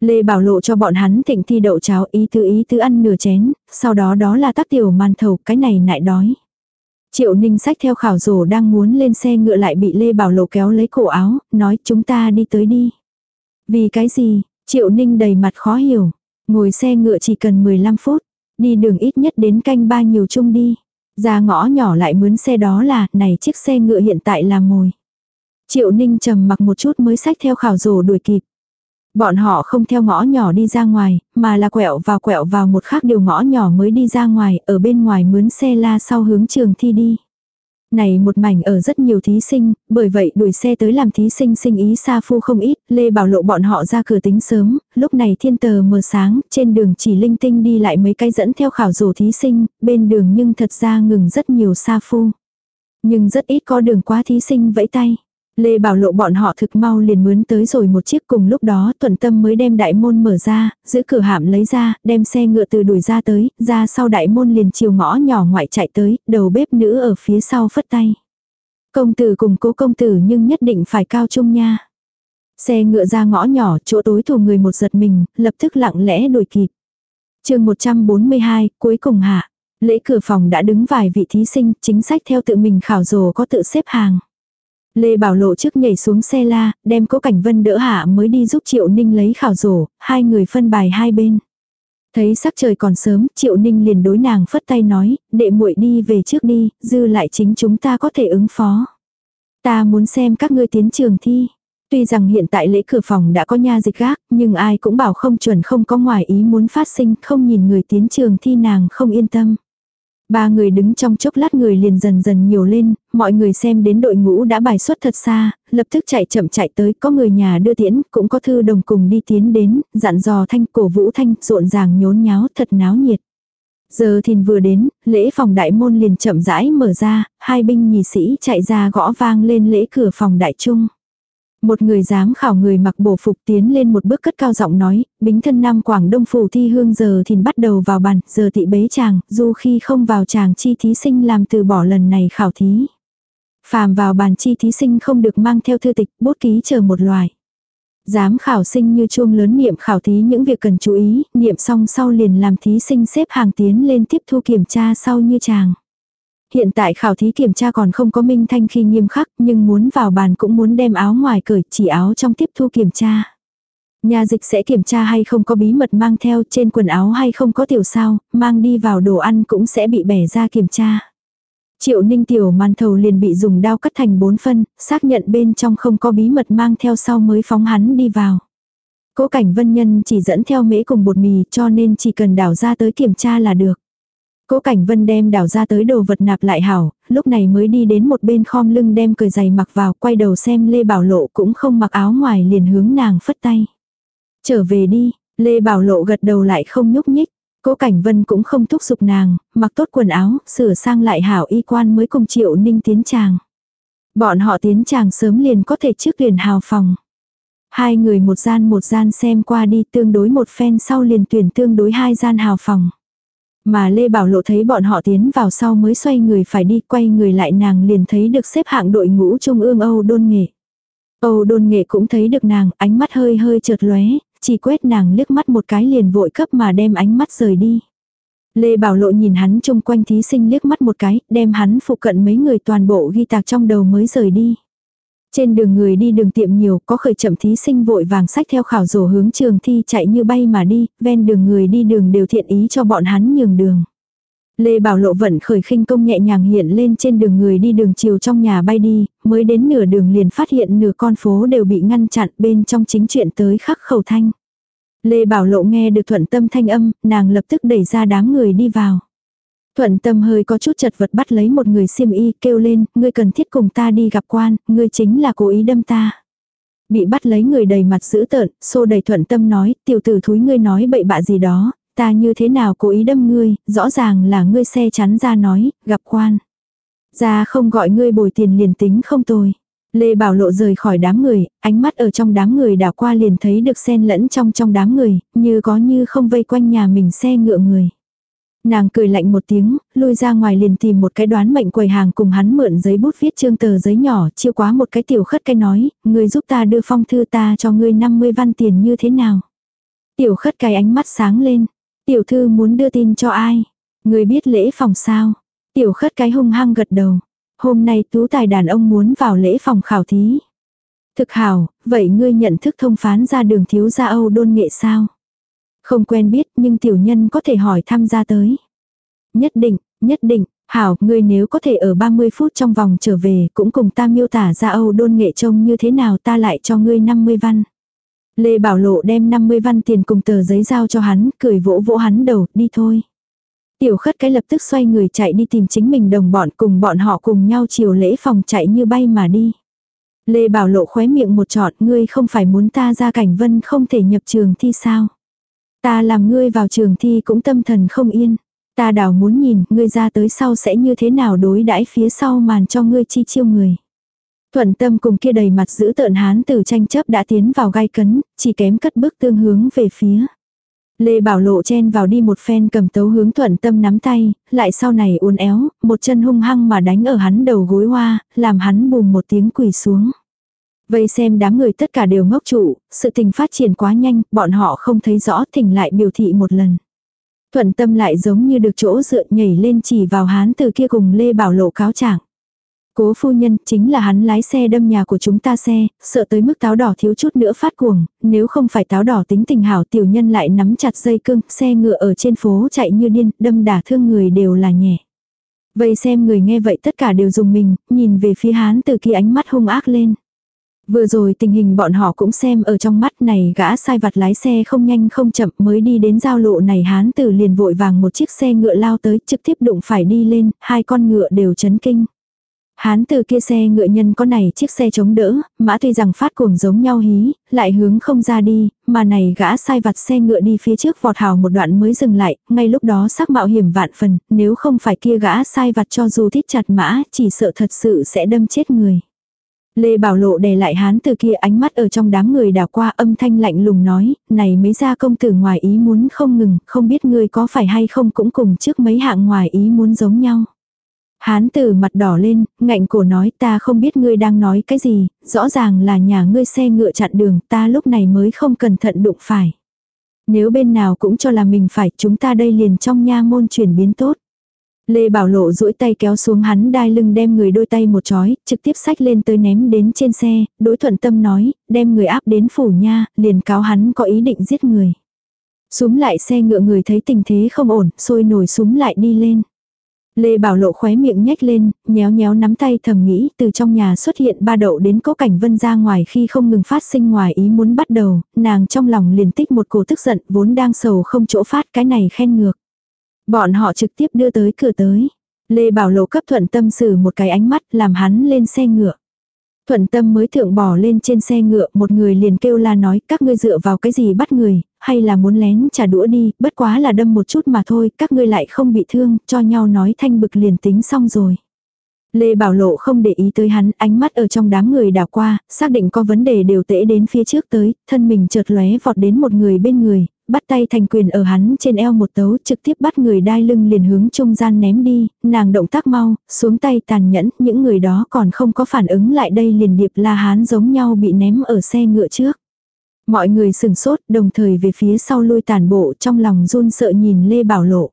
Lê Bảo Lộ cho bọn hắn thịnh thi đậu cháo ý tứ ý tứ ăn nửa chén, sau đó đó là tác tiểu màn thầu, cái này nại đói. Triệu Ninh sách theo khảo rổ đang muốn lên xe ngựa lại bị Lê Bảo Lộ kéo lấy cổ áo, nói chúng ta đi tới đi. Vì cái gì, Triệu Ninh đầy mặt khó hiểu. Ngồi xe ngựa chỉ cần 15 phút, đi đường ít nhất đến canh ba nhiều chung đi. Ra ngõ nhỏ lại mướn xe đó là, này chiếc xe ngựa hiện tại là mồi. Triệu Ninh trầm mặc một chút mới sách theo khảo rổ đuổi kịp. Bọn họ không theo ngõ nhỏ đi ra ngoài, mà là quẹo vào quẹo vào một khác điều ngõ nhỏ mới đi ra ngoài, ở bên ngoài mướn xe la sau hướng trường thi đi. Này một mảnh ở rất nhiều thí sinh, bởi vậy đuổi xe tới làm thí sinh sinh ý xa phu không ít, Lê Bảo Lộ bọn họ ra cửa tính sớm, lúc này thiên tờ mờ sáng, trên đường chỉ linh tinh đi lại mấy cái dẫn theo khảo rổ thí sinh, bên đường nhưng thật ra ngừng rất nhiều xa phu. Nhưng rất ít có đường quá thí sinh vẫy tay. Lê Bảo Lộ bọn họ thực mau liền mướn tới rồi một chiếc cùng lúc đó thuận tâm mới đem đại môn mở ra, giữ cửa hạm lấy ra, đem xe ngựa từ đuổi ra tới, ra sau đại môn liền chiều ngõ nhỏ ngoại chạy tới, đầu bếp nữ ở phía sau phất tay. Công tử cùng cố công tử nhưng nhất định phải cao trung nha. Xe ngựa ra ngõ nhỏ, chỗ tối thủ người một giật mình, lập tức lặng lẽ đuổi kịp. chương 142, cuối cùng hạ. Lễ cửa phòng đã đứng vài vị thí sinh, chính sách theo tự mình khảo rồ có tự xếp hàng. Lê Bảo Lộ trước nhảy xuống xe la, đem cố cảnh vân đỡ hạ mới đi giúp Triệu Ninh lấy khảo rổ, hai người phân bài hai bên. Thấy sắc trời còn sớm, Triệu Ninh liền đối nàng phất tay nói, đệ muội đi về trước đi, dư lại chính chúng ta có thể ứng phó. Ta muốn xem các ngươi tiến trường thi. Tuy rằng hiện tại lễ cửa phòng đã có nha dịch gác, nhưng ai cũng bảo không chuẩn không có ngoài ý muốn phát sinh, không nhìn người tiến trường thi nàng không yên tâm. Ba người đứng trong chốc lát người liền dần dần nhiều lên, mọi người xem đến đội ngũ đã bài xuất thật xa, lập tức chạy chậm chạy tới, có người nhà đưa tiễn, cũng có thư đồng cùng đi tiến đến, dặn dò thanh cổ vũ thanh, rộn ràng nhốn nháo, thật náo nhiệt. Giờ thìn vừa đến, lễ phòng đại môn liền chậm rãi mở ra, hai binh nhì sĩ chạy ra gõ vang lên lễ cửa phòng đại trung. Một người dám khảo người mặc bổ phục tiến lên một bước cất cao giọng nói, bính thân Nam Quảng Đông phủ thi hương giờ thì bắt đầu vào bàn, giờ tị bế chàng, dù khi không vào chàng chi thí sinh làm từ bỏ lần này khảo thí. Phàm vào bàn chi thí sinh không được mang theo thư tịch, bút ký chờ một loài. Giám khảo sinh như chuông lớn niệm khảo thí những việc cần chú ý, niệm xong sau liền làm thí sinh xếp hàng tiến lên tiếp thu kiểm tra sau như chàng. Hiện tại khảo thí kiểm tra còn không có minh thanh khi nghiêm khắc, nhưng muốn vào bàn cũng muốn đem áo ngoài cởi, chỉ áo trong tiếp thu kiểm tra. Nhà dịch sẽ kiểm tra hay không có bí mật mang theo trên quần áo hay không có tiểu sao, mang đi vào đồ ăn cũng sẽ bị bẻ ra kiểm tra. Triệu ninh tiểu màn thầu liền bị dùng đao cắt thành bốn phân, xác nhận bên trong không có bí mật mang theo sau mới phóng hắn đi vào. Cố cảnh vân nhân chỉ dẫn theo mễ cùng bột mì cho nên chỉ cần đảo ra tới kiểm tra là được. Cố Cảnh Vân đem đảo ra tới đồ vật nạp lại hảo, lúc này mới đi đến một bên khom lưng đem cởi giày mặc vào, quay đầu xem Lê Bảo Lộ cũng không mặc áo ngoài liền hướng nàng phất tay. Trở về đi, Lê Bảo Lộ gật đầu lại không nhúc nhích. Cố Cảnh Vân cũng không thúc giục nàng, mặc tốt quần áo, sửa sang lại hảo y quan mới cùng Triệu Ninh tiến chàng. Bọn họ tiến chàng sớm liền có thể trước tuyển hào phòng. Hai người một gian một gian xem qua đi tương đối một phen sau liền tuyển tương đối hai gian hào phòng. Mà Lê Bảo Lộ thấy bọn họ tiến vào sau mới xoay người phải đi, quay người lại nàng liền thấy được xếp hạng đội ngũ trung ương Âu đôn nghệ. Âu đôn nghệ cũng thấy được nàng, ánh mắt hơi hơi chợt lóe, chỉ quét nàng liếc mắt một cái liền vội cấp mà đem ánh mắt rời đi. Lê Bảo Lộ nhìn hắn chung quanh thí sinh liếc mắt một cái, đem hắn phụ cận mấy người toàn bộ ghi tạc trong đầu mới rời đi. Trên đường người đi đường tiệm nhiều, có khởi chậm thí sinh vội vàng sách theo khảo rổ hướng trường thi chạy như bay mà đi, ven đường người đi đường đều thiện ý cho bọn hắn nhường đường. Lê Bảo Lộ vận khởi khinh công nhẹ nhàng hiện lên trên đường người đi đường chiều trong nhà bay đi, mới đến nửa đường liền phát hiện nửa con phố đều bị ngăn chặn bên trong chính chuyện tới khắc khẩu thanh. Lê Bảo Lộ nghe được thuận tâm thanh âm, nàng lập tức đẩy ra đám người đi vào. Thuận tâm hơi có chút chật vật bắt lấy một người xiêm y kêu lên, ngươi cần thiết cùng ta đi gặp quan, ngươi chính là cố ý đâm ta. Bị bắt lấy người đầy mặt dữ tợn, xô đầy thuận tâm nói, tiểu tử thúi ngươi nói bậy bạ gì đó, ta như thế nào cố ý đâm ngươi, rõ ràng là ngươi xe chắn ra nói, gặp quan. Ra không gọi ngươi bồi tiền liền tính không tồi. Lê Bảo Lộ rời khỏi đám người, ánh mắt ở trong đám người đảo qua liền thấy được sen lẫn trong trong đám người, như có như không vây quanh nhà mình xe ngựa người. Nàng cười lạnh một tiếng, lui ra ngoài liền tìm một cái đoán mệnh quầy hàng cùng hắn mượn giấy bút viết trương tờ giấy nhỏ, chiêu quá một cái tiểu khất cái nói, người giúp ta đưa phong thư ta cho ngươi 50 văn tiền như thế nào. Tiểu khất cái ánh mắt sáng lên, tiểu thư muốn đưa tin cho ai, người biết lễ phòng sao. Tiểu khất cái hung hăng gật đầu, hôm nay tú tài đàn ông muốn vào lễ phòng khảo thí. Thực hảo, vậy ngươi nhận thức thông phán ra đường thiếu gia Âu đôn nghệ sao? Không quen biết nhưng tiểu nhân có thể hỏi tham gia tới. Nhất định, nhất định, hảo, ngươi nếu có thể ở 30 phút trong vòng trở về cũng cùng ta miêu tả ra Âu đôn nghệ trông như thế nào ta lại cho ngươi 50 văn. Lê Bảo Lộ đem 50 văn tiền cùng tờ giấy giao cho hắn, cười vỗ vỗ hắn đầu, đi thôi. Tiểu khất cái lập tức xoay người chạy đi tìm chính mình đồng bọn cùng bọn họ cùng nhau chiều lễ phòng chạy như bay mà đi. Lê Bảo Lộ khóe miệng một trọt ngươi không phải muốn ta ra cảnh vân không thể nhập trường thi sao. Ta làm ngươi vào trường thi cũng tâm thần không yên. Ta đảo muốn nhìn ngươi ra tới sau sẽ như thế nào đối đãi phía sau màn cho ngươi chi chiêu người. Thuận tâm cùng kia đầy mặt giữ tợn hán từ tranh chấp đã tiến vào gai cấn, chỉ kém cất bước tương hướng về phía. Lê Bảo Lộ chen vào đi một phen cầm tấu hướng thuận tâm nắm tay, lại sau này uốn éo, một chân hung hăng mà đánh ở hắn đầu gối hoa, làm hắn bùm một tiếng quỳ xuống. Vây xem đám người tất cả đều ngốc trụ, sự tình phát triển quá nhanh, bọn họ không thấy rõ thỉnh lại biểu thị một lần. Thuận tâm lại giống như được chỗ dựa nhảy lên chỉ vào hán từ kia cùng Lê Bảo Lộ cáo trạng. Cố phu nhân chính là hắn lái xe đâm nhà của chúng ta xe, sợ tới mức táo đỏ thiếu chút nữa phát cuồng, nếu không phải táo đỏ tính tình hảo tiểu nhân lại nắm chặt dây cương, xe ngựa ở trên phố chạy như điên, đâm đả thương người đều là nhẹ. Vậy xem người nghe vậy tất cả đều dùng mình, nhìn về phía hán từ kia ánh mắt hung ác lên. Vừa rồi tình hình bọn họ cũng xem ở trong mắt này gã sai vặt lái xe không nhanh không chậm mới đi đến giao lộ này hán tử liền vội vàng một chiếc xe ngựa lao tới trực tiếp đụng phải đi lên, hai con ngựa đều chấn kinh. Hán từ kia xe ngựa nhân có này chiếc xe chống đỡ, mã tuy rằng phát cuồng giống nhau hí, lại hướng không ra đi, mà này gã sai vặt xe ngựa đi phía trước vọt hào một đoạn mới dừng lại, ngay lúc đó sắc mạo hiểm vạn phần, nếu không phải kia gã sai vặt cho dù thít chặt mã, chỉ sợ thật sự sẽ đâm chết người. Lê Bảo Lộ đè lại hán từ kia ánh mắt ở trong đám người đảo qua âm thanh lạnh lùng nói, này mấy gia công tử ngoài ý muốn không ngừng, không biết ngươi có phải hay không cũng cùng trước mấy hạng ngoài ý muốn giống nhau. Hán tử mặt đỏ lên, ngạnh cổ nói ta không biết ngươi đang nói cái gì, rõ ràng là nhà ngươi xe ngựa chặn đường, ta lúc này mới không cẩn thận đụng phải. Nếu bên nào cũng cho là mình phải, chúng ta đây liền trong nha môn chuyển biến tốt. Lê Bảo Lộ duỗi tay kéo xuống hắn đai lưng đem người đôi tay một chói, trực tiếp sách lên tới ném đến trên xe, đối thuận tâm nói, đem người áp đến phủ nha, liền cáo hắn có ý định giết người. súng lại xe ngựa người thấy tình thế không ổn, sôi nổi súng lại đi lên. Lê Bảo Lộ khóe miệng nhếch lên, nhéo nhéo nắm tay thầm nghĩ từ trong nhà xuất hiện ba đậu đến cố cảnh vân ra ngoài khi không ngừng phát sinh ngoài ý muốn bắt đầu, nàng trong lòng liền tích một cổ tức giận vốn đang sầu không chỗ phát cái này khen ngược. Bọn họ trực tiếp đưa tới cửa tới. Lê Bảo Lộ cấp thuận tâm sử một cái ánh mắt làm hắn lên xe ngựa. Thuận tâm mới thượng bỏ lên trên xe ngựa, một người liền kêu la nói, các ngươi dựa vào cái gì bắt người, hay là muốn lén trả đũa đi, bất quá là đâm một chút mà thôi, các ngươi lại không bị thương, cho nhau nói thanh bực liền tính xong rồi. Lê Bảo Lộ không để ý tới hắn, ánh mắt ở trong đám người đảo qua, xác định có vấn đề đều tễ đến phía trước tới, thân mình chợt lóe vọt đến một người bên người, bắt tay thành quyền ở hắn trên eo một tấu trực tiếp bắt người đai lưng liền hướng trung gian ném đi, nàng động tác mau, xuống tay tàn nhẫn, những người đó còn không có phản ứng lại đây liền điệp la hán giống nhau bị ném ở xe ngựa trước. Mọi người sừng sốt, đồng thời về phía sau lui tàn bộ trong lòng run sợ nhìn Lê Bảo Lộ.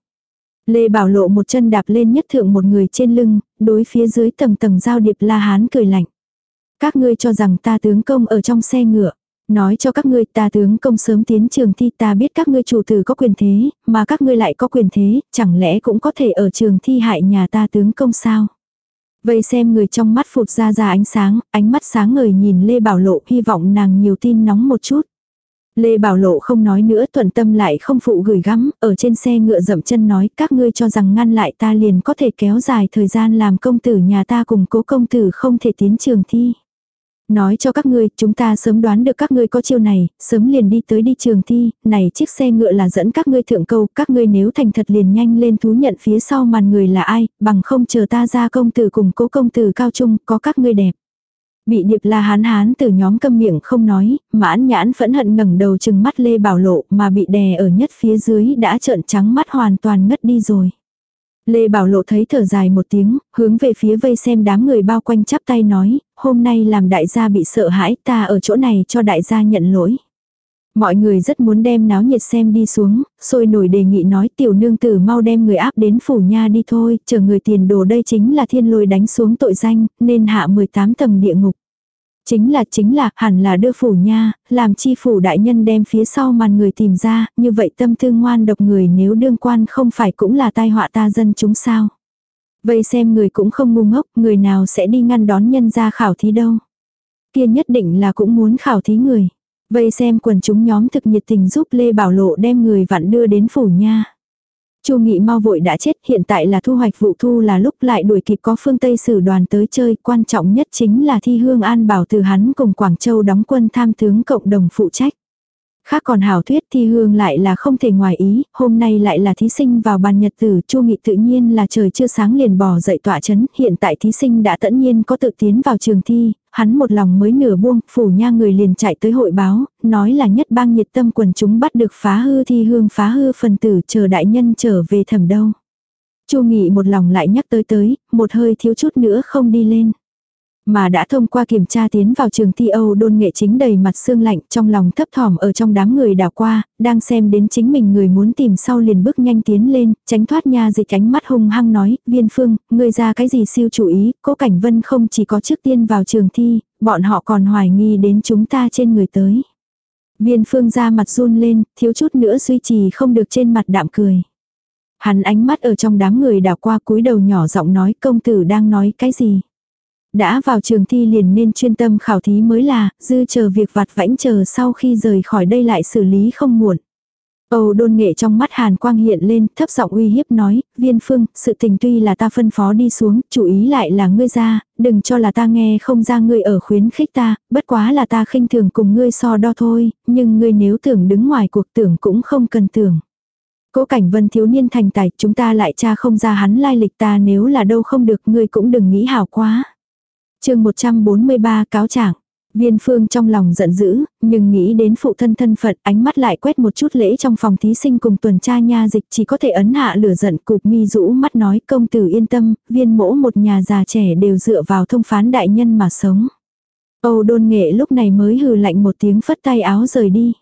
Lê Bảo Lộ một chân đạp lên nhất thượng một người trên lưng, đối phía dưới tầng tầng giao điệp la hán cười lạnh. Các ngươi cho rằng ta tướng công ở trong xe ngựa. Nói cho các ngươi ta tướng công sớm tiến trường thi ta biết các ngươi chủ tử có quyền thế, mà các ngươi lại có quyền thế, chẳng lẽ cũng có thể ở trường thi hại nhà ta tướng công sao? Vậy xem người trong mắt phụt ra ra ánh sáng, ánh mắt sáng ngời nhìn Lê Bảo Lộ hy vọng nàng nhiều tin nóng một chút. Lê Bảo Lộ không nói nữa thuận tâm lại không phụ gửi gắm, ở trên xe ngựa dậm chân nói các ngươi cho rằng ngăn lại ta liền có thể kéo dài thời gian làm công tử nhà ta cùng cố công tử không thể tiến trường thi. Nói cho các ngươi, chúng ta sớm đoán được các ngươi có chiêu này, sớm liền đi tới đi trường thi, này chiếc xe ngựa là dẫn các ngươi thượng câu, các ngươi nếu thành thật liền nhanh lên thú nhận phía sau màn người là ai, bằng không chờ ta ra công tử cùng cố công tử cao trung, có các ngươi đẹp. Bị điệp la hán hán từ nhóm câm miệng không nói, mãn nhãn phẫn hận ngẩng đầu chừng mắt lê bảo lộ mà bị đè ở nhất phía dưới đã trợn trắng mắt hoàn toàn ngất đi rồi. Lê Bảo Lộ thấy thở dài một tiếng, hướng về phía vây xem đám người bao quanh chắp tay nói, hôm nay làm đại gia bị sợ hãi ta ở chỗ này cho đại gia nhận lỗi. Mọi người rất muốn đem náo nhiệt xem đi xuống, sôi nổi đề nghị nói tiểu nương tử mau đem người áp đến phủ nha đi thôi, chờ người tiền đồ đây chính là thiên lôi đánh xuống tội danh, nên hạ 18 tầng địa ngục. Chính là chính là hẳn là đưa phủ nha, làm chi phủ đại nhân đem phía sau màn người tìm ra, như vậy tâm tư ngoan độc người nếu đương quan không phải cũng là tai họa ta dân chúng sao. Vậy xem người cũng không ngu ngốc, người nào sẽ đi ngăn đón nhân ra khảo thí đâu. Kia nhất định là cũng muốn khảo thí người. Vây xem quần chúng nhóm thực nhiệt tình giúp Lê Bảo Lộ đem người vặn đưa đến phủ nha. Chu Nghị mau vội đã chết, hiện tại là thu hoạch vụ thu là lúc lại đuổi kịp có phương Tây sử đoàn tới chơi, quan trọng nhất chính là thi hương an bảo từ hắn cùng Quảng Châu đóng quân tham tướng cộng đồng phụ trách. Khác còn hảo thuyết thi hương lại là không thể ngoài ý, hôm nay lại là thí sinh vào bàn nhật tử, Chu Nghị tự nhiên là trời chưa sáng liền bò dậy tỏa chấn, hiện tại thí sinh đã tẫn nhiên có tự tiến vào trường thi, hắn một lòng mới nửa buông, phủ nha người liền chạy tới hội báo, nói là nhất bang nhiệt tâm quần chúng bắt được phá hư thi hương phá hư phần tử chờ đại nhân trở về thẩm đâu. Chu Nghị một lòng lại nhắc tới tới, một hơi thiếu chút nữa không đi lên. Mà đã thông qua kiểm tra tiến vào trường thi Âu đôn nghệ chính đầy mặt xương lạnh trong lòng thấp thỏm ở trong đám người đảo qua, đang xem đến chính mình người muốn tìm sau liền bước nhanh tiến lên, tránh thoát nha dịch ánh mắt hung hăng nói, viên phương, người ra cái gì siêu chủ ý, cố cảnh vân không chỉ có trước tiên vào trường thi, bọn họ còn hoài nghi đến chúng ta trên người tới. Viên phương ra mặt run lên, thiếu chút nữa duy trì không được trên mặt đạm cười. Hắn ánh mắt ở trong đám người đảo qua cúi đầu nhỏ giọng nói công tử đang nói cái gì. Đã vào trường thi liền nên chuyên tâm khảo thí mới là, dư chờ việc vặt vãnh chờ sau khi rời khỏi đây lại xử lý không muộn. Âu đôn nghệ trong mắt hàn quang hiện lên, thấp giọng uy hiếp nói, viên phương, sự tình tuy là ta phân phó đi xuống, chủ ý lại là ngươi ra, đừng cho là ta nghe không ra ngươi ở khuyến khích ta, bất quá là ta khinh thường cùng ngươi so đo thôi, nhưng ngươi nếu tưởng đứng ngoài cuộc tưởng cũng không cần tưởng. Cố cảnh vân thiếu niên thành tài, chúng ta lại cha không ra hắn lai lịch ta nếu là đâu không được ngươi cũng đừng nghĩ hảo quá chương 143 cáo trạng Viên phương trong lòng giận dữ, nhưng nghĩ đến phụ thân thân phận ánh mắt lại quét một chút lễ trong phòng thí sinh cùng tuần tra nha dịch chỉ có thể ấn hạ lửa giận cục mi rũ mắt nói công tử yên tâm, viên mỗ một nhà già trẻ đều dựa vào thông phán đại nhân mà sống. Âu đôn nghệ lúc này mới hừ lạnh một tiếng phất tay áo rời đi.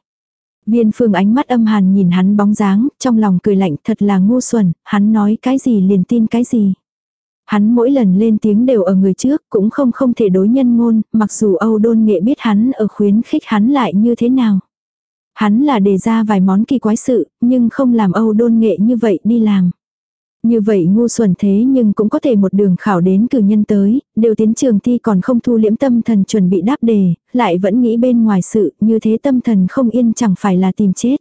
Viên phương ánh mắt âm hàn nhìn hắn bóng dáng, trong lòng cười lạnh thật là ngu xuẩn, hắn nói cái gì liền tin cái gì. Hắn mỗi lần lên tiếng đều ở người trước, cũng không không thể đối nhân ngôn, mặc dù Âu Đôn Nghệ biết hắn ở khuyến khích hắn lại như thế nào. Hắn là đề ra vài món kỳ quái sự, nhưng không làm Âu Đôn Nghệ như vậy đi làm. Như vậy ngu xuẩn thế nhưng cũng có thể một đường khảo đến cử nhân tới, đều tiến trường thi còn không thu liễm tâm thần chuẩn bị đáp đề, lại vẫn nghĩ bên ngoài sự, như thế tâm thần không yên chẳng phải là tìm chết.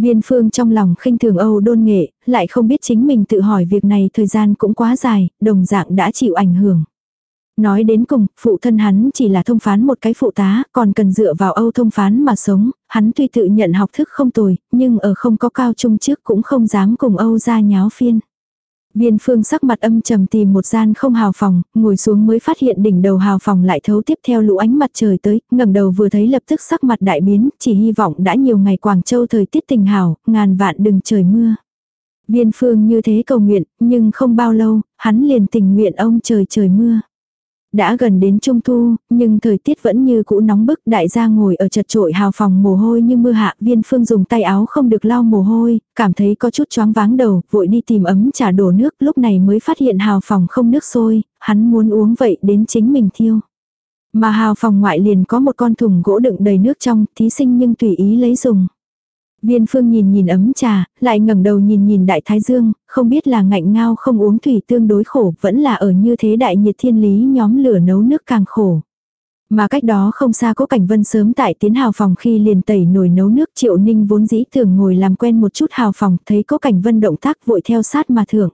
Viên phương trong lòng khinh thường Âu đôn nghệ, lại không biết chính mình tự hỏi việc này thời gian cũng quá dài, đồng dạng đã chịu ảnh hưởng. Nói đến cùng, phụ thân hắn chỉ là thông phán một cái phụ tá, còn cần dựa vào Âu thông phán mà sống, hắn tuy tự nhận học thức không tồi, nhưng ở không có cao trung trước cũng không dám cùng Âu ra nháo phiên. Viên phương sắc mặt âm trầm tìm một gian không hào phòng, ngồi xuống mới phát hiện đỉnh đầu hào phòng lại thấu tiếp theo lũ ánh mặt trời tới, ngẩng đầu vừa thấy lập tức sắc mặt đại biến, chỉ hy vọng đã nhiều ngày Quảng Châu thời tiết tình hào, ngàn vạn đừng trời mưa. Viên phương như thế cầu nguyện, nhưng không bao lâu, hắn liền tình nguyện ông trời trời mưa. Đã gần đến trung thu, nhưng thời tiết vẫn như cũ nóng bức, đại gia ngồi ở chật trội hào phòng mồ hôi như mưa hạ, viên phương dùng tay áo không được lau mồ hôi, cảm thấy có chút choáng váng đầu, vội đi tìm ấm trà đổ nước, lúc này mới phát hiện hào phòng không nước sôi, hắn muốn uống vậy đến chính mình thiêu. Mà hào phòng ngoại liền có một con thùng gỗ đựng đầy nước trong, thí sinh nhưng tùy ý lấy dùng. Viên phương nhìn nhìn ấm trà, lại ngẩng đầu nhìn nhìn đại thái dương, không biết là ngạnh ngao không uống thủy tương đối khổ, vẫn là ở như thế đại nhiệt thiên lý nhóm lửa nấu nước càng khổ. Mà cách đó không xa có cảnh vân sớm tại tiến hào phòng khi liền tẩy nồi nấu nước triệu ninh vốn dĩ thường ngồi làm quen một chút hào phòng thấy có cảnh vân động tác vội theo sát mà thưởng.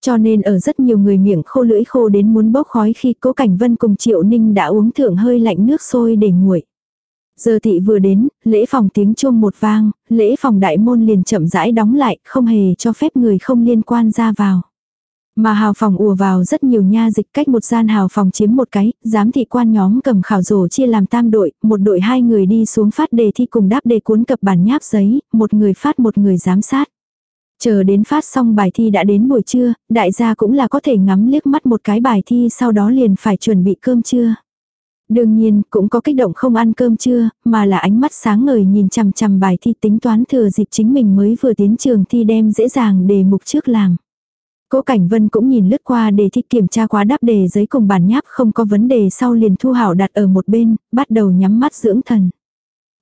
Cho nên ở rất nhiều người miệng khô lưỡi khô đến muốn bốc khói khi cố cảnh vân cùng triệu ninh đã uống thượng hơi lạnh nước sôi để nguội. Giờ thị vừa đến, lễ phòng tiếng chuông một vang, lễ phòng đại môn liền chậm rãi đóng lại, không hề cho phép người không liên quan ra vào. Mà hào phòng ùa vào rất nhiều nha dịch cách một gian hào phòng chiếm một cái, giám thị quan nhóm cầm khảo rổ chia làm tam đội, một đội hai người đi xuống phát đề thi cùng đáp đề cuốn cập bản nháp giấy, một người phát một người giám sát. Chờ đến phát xong bài thi đã đến buổi trưa, đại gia cũng là có thể ngắm liếc mắt một cái bài thi sau đó liền phải chuẩn bị cơm trưa. Đương nhiên, cũng có kích động không ăn cơm trưa, mà là ánh mắt sáng ngời nhìn chằm chằm bài thi tính toán thừa dịp chính mình mới vừa tiến trường thi đem dễ dàng đề mục trước làm. Cố Cảnh Vân cũng nhìn lướt qua đề thi kiểm tra quá đáp đề giấy cùng bản nháp không có vấn đề sau liền thu hảo đặt ở một bên, bắt đầu nhắm mắt dưỡng thần.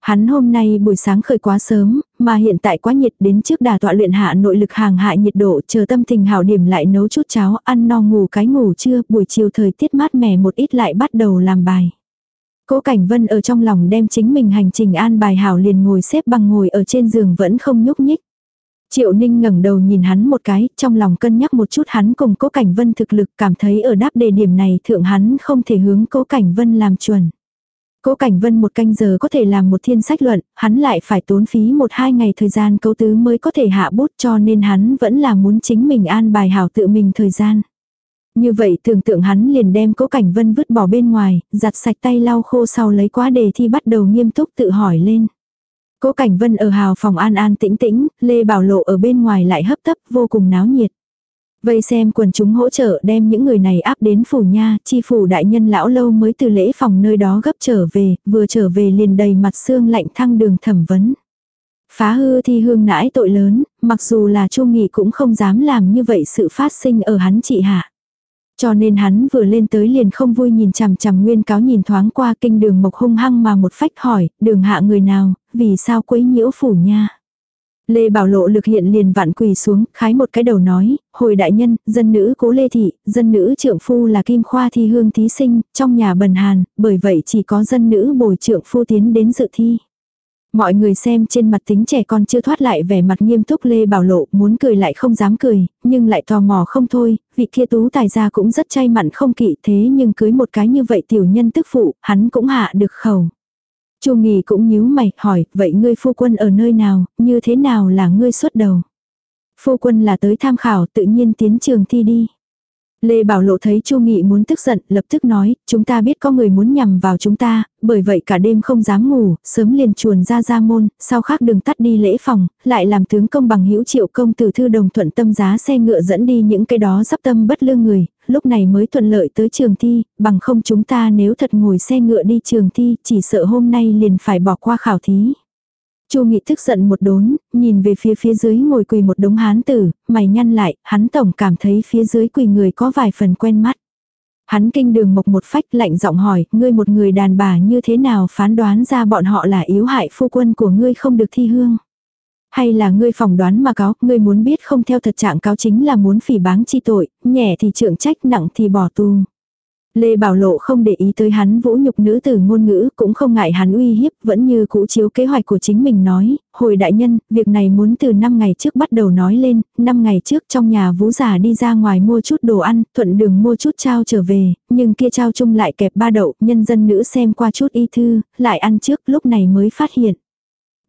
Hắn hôm nay buổi sáng khởi quá sớm, mà hiện tại quá nhiệt đến trước đà tọa luyện hạ nội lực hàng hạ nhiệt độ chờ tâm tình hảo điểm lại nấu chút cháo ăn no ngủ cái ngủ trưa buổi chiều thời tiết mát mẻ một ít lại bắt đầu làm bài. Cố Cảnh Vân ở trong lòng đem chính mình hành trình an bài hảo liền ngồi xếp bằng ngồi ở trên giường vẫn không nhúc nhích. Triệu Ninh ngẩng đầu nhìn hắn một cái, trong lòng cân nhắc một chút hắn cùng Cố Cảnh Vân thực lực cảm thấy ở đáp đề điểm này thượng hắn không thể hướng Cố Cảnh Vân làm chuẩn. Cố Cảnh Vân một canh giờ có thể làm một thiên sách luận, hắn lại phải tốn phí một hai ngày thời gian cấu tứ mới có thể hạ bút cho nên hắn vẫn là muốn chính mình an bài hảo tự mình thời gian. Như vậy tưởng tượng hắn liền đem Cố Cảnh Vân vứt bỏ bên ngoài, giặt sạch tay lau khô sau lấy quá đề thi bắt đầu nghiêm túc tự hỏi lên. Cố Cảnh Vân ở hào phòng an an tĩnh tĩnh, Lê Bảo Lộ ở bên ngoài lại hấp tấp vô cùng náo nhiệt. Vây xem quần chúng hỗ trợ đem những người này áp đến phủ nha, chi phủ đại nhân lão lâu mới từ lễ phòng nơi đó gấp trở về, vừa trở về liền đầy mặt xương lạnh thăng đường thẩm vấn. Phá hư thi hương nãi tội lớn, mặc dù là chu nghị cũng không dám làm như vậy sự phát sinh ở hắn trị hạ. Cho nên hắn vừa lên tới liền không vui nhìn chằm chằm nguyên cáo nhìn thoáng qua kinh đường mộc hung hăng mà một phách hỏi, đường hạ người nào, vì sao quấy nhiễu phủ nha. Lê Bảo Lộ lực hiện liền vạn quỳ xuống, khái một cái đầu nói, hồi đại nhân, dân nữ cố Lê Thị, dân nữ trượng phu là Kim Khoa thi hương thí sinh, trong nhà bần hàn, bởi vậy chỉ có dân nữ bồi trượng phu tiến đến dự thi. Mọi người xem trên mặt tính trẻ con chưa thoát lại vẻ mặt nghiêm túc Lê Bảo Lộ muốn cười lại không dám cười, nhưng lại tò mò không thôi, vị kia tú tài gia cũng rất chay mặn không kỵ thế nhưng cưới một cái như vậy tiểu nhân tức phụ, hắn cũng hạ được khẩu. Chu Nghì cũng nhíu mày, hỏi, vậy ngươi phu quân ở nơi nào, như thế nào là ngươi xuất đầu? Phu quân là tới tham khảo, tự nhiên tiến trường thi đi. Lê Bảo Lộ thấy Chu Nghị muốn tức giận, lập tức nói, chúng ta biết có người muốn nhằm vào chúng ta, bởi vậy cả đêm không dám ngủ, sớm liền chuồn ra ra môn, sau khác đừng tắt đi lễ phòng, lại làm tướng công bằng hữu triệu công từ thư đồng thuận tâm giá xe ngựa dẫn đi những cái đó sắp tâm bất lương người, lúc này mới thuận lợi tới trường thi, bằng không chúng ta nếu thật ngồi xe ngựa đi trường thi, chỉ sợ hôm nay liền phải bỏ qua khảo thí. Chu Nghị tức giận một đốn, nhìn về phía phía dưới ngồi quỳ một đống hán tử, mày nhăn lại, hắn tổng cảm thấy phía dưới quỳ người có vài phần quen mắt. Hắn kinh đường mộc một phách lạnh giọng hỏi, ngươi một người đàn bà như thế nào phán đoán ra bọn họ là yếu hại phu quân của ngươi không được thi hương. Hay là ngươi phỏng đoán mà cáo, ngươi muốn biết không theo thật trạng cáo chính là muốn phỉ báng chi tội, nhẹ thì trượng trách nặng thì bỏ tù. Lê Bảo Lộ không để ý tới hắn vũ nhục nữ tử ngôn ngữ, cũng không ngại hắn uy hiếp, vẫn như cũ chiếu kế hoạch của chính mình nói, hồi đại nhân, việc này muốn từ 5 ngày trước bắt đầu nói lên, 5 ngày trước trong nhà vũ giả đi ra ngoài mua chút đồ ăn, thuận đường mua chút trao trở về, nhưng kia trao chung lại kẹp ba đậu, nhân dân nữ xem qua chút y thư, lại ăn trước, lúc này mới phát hiện.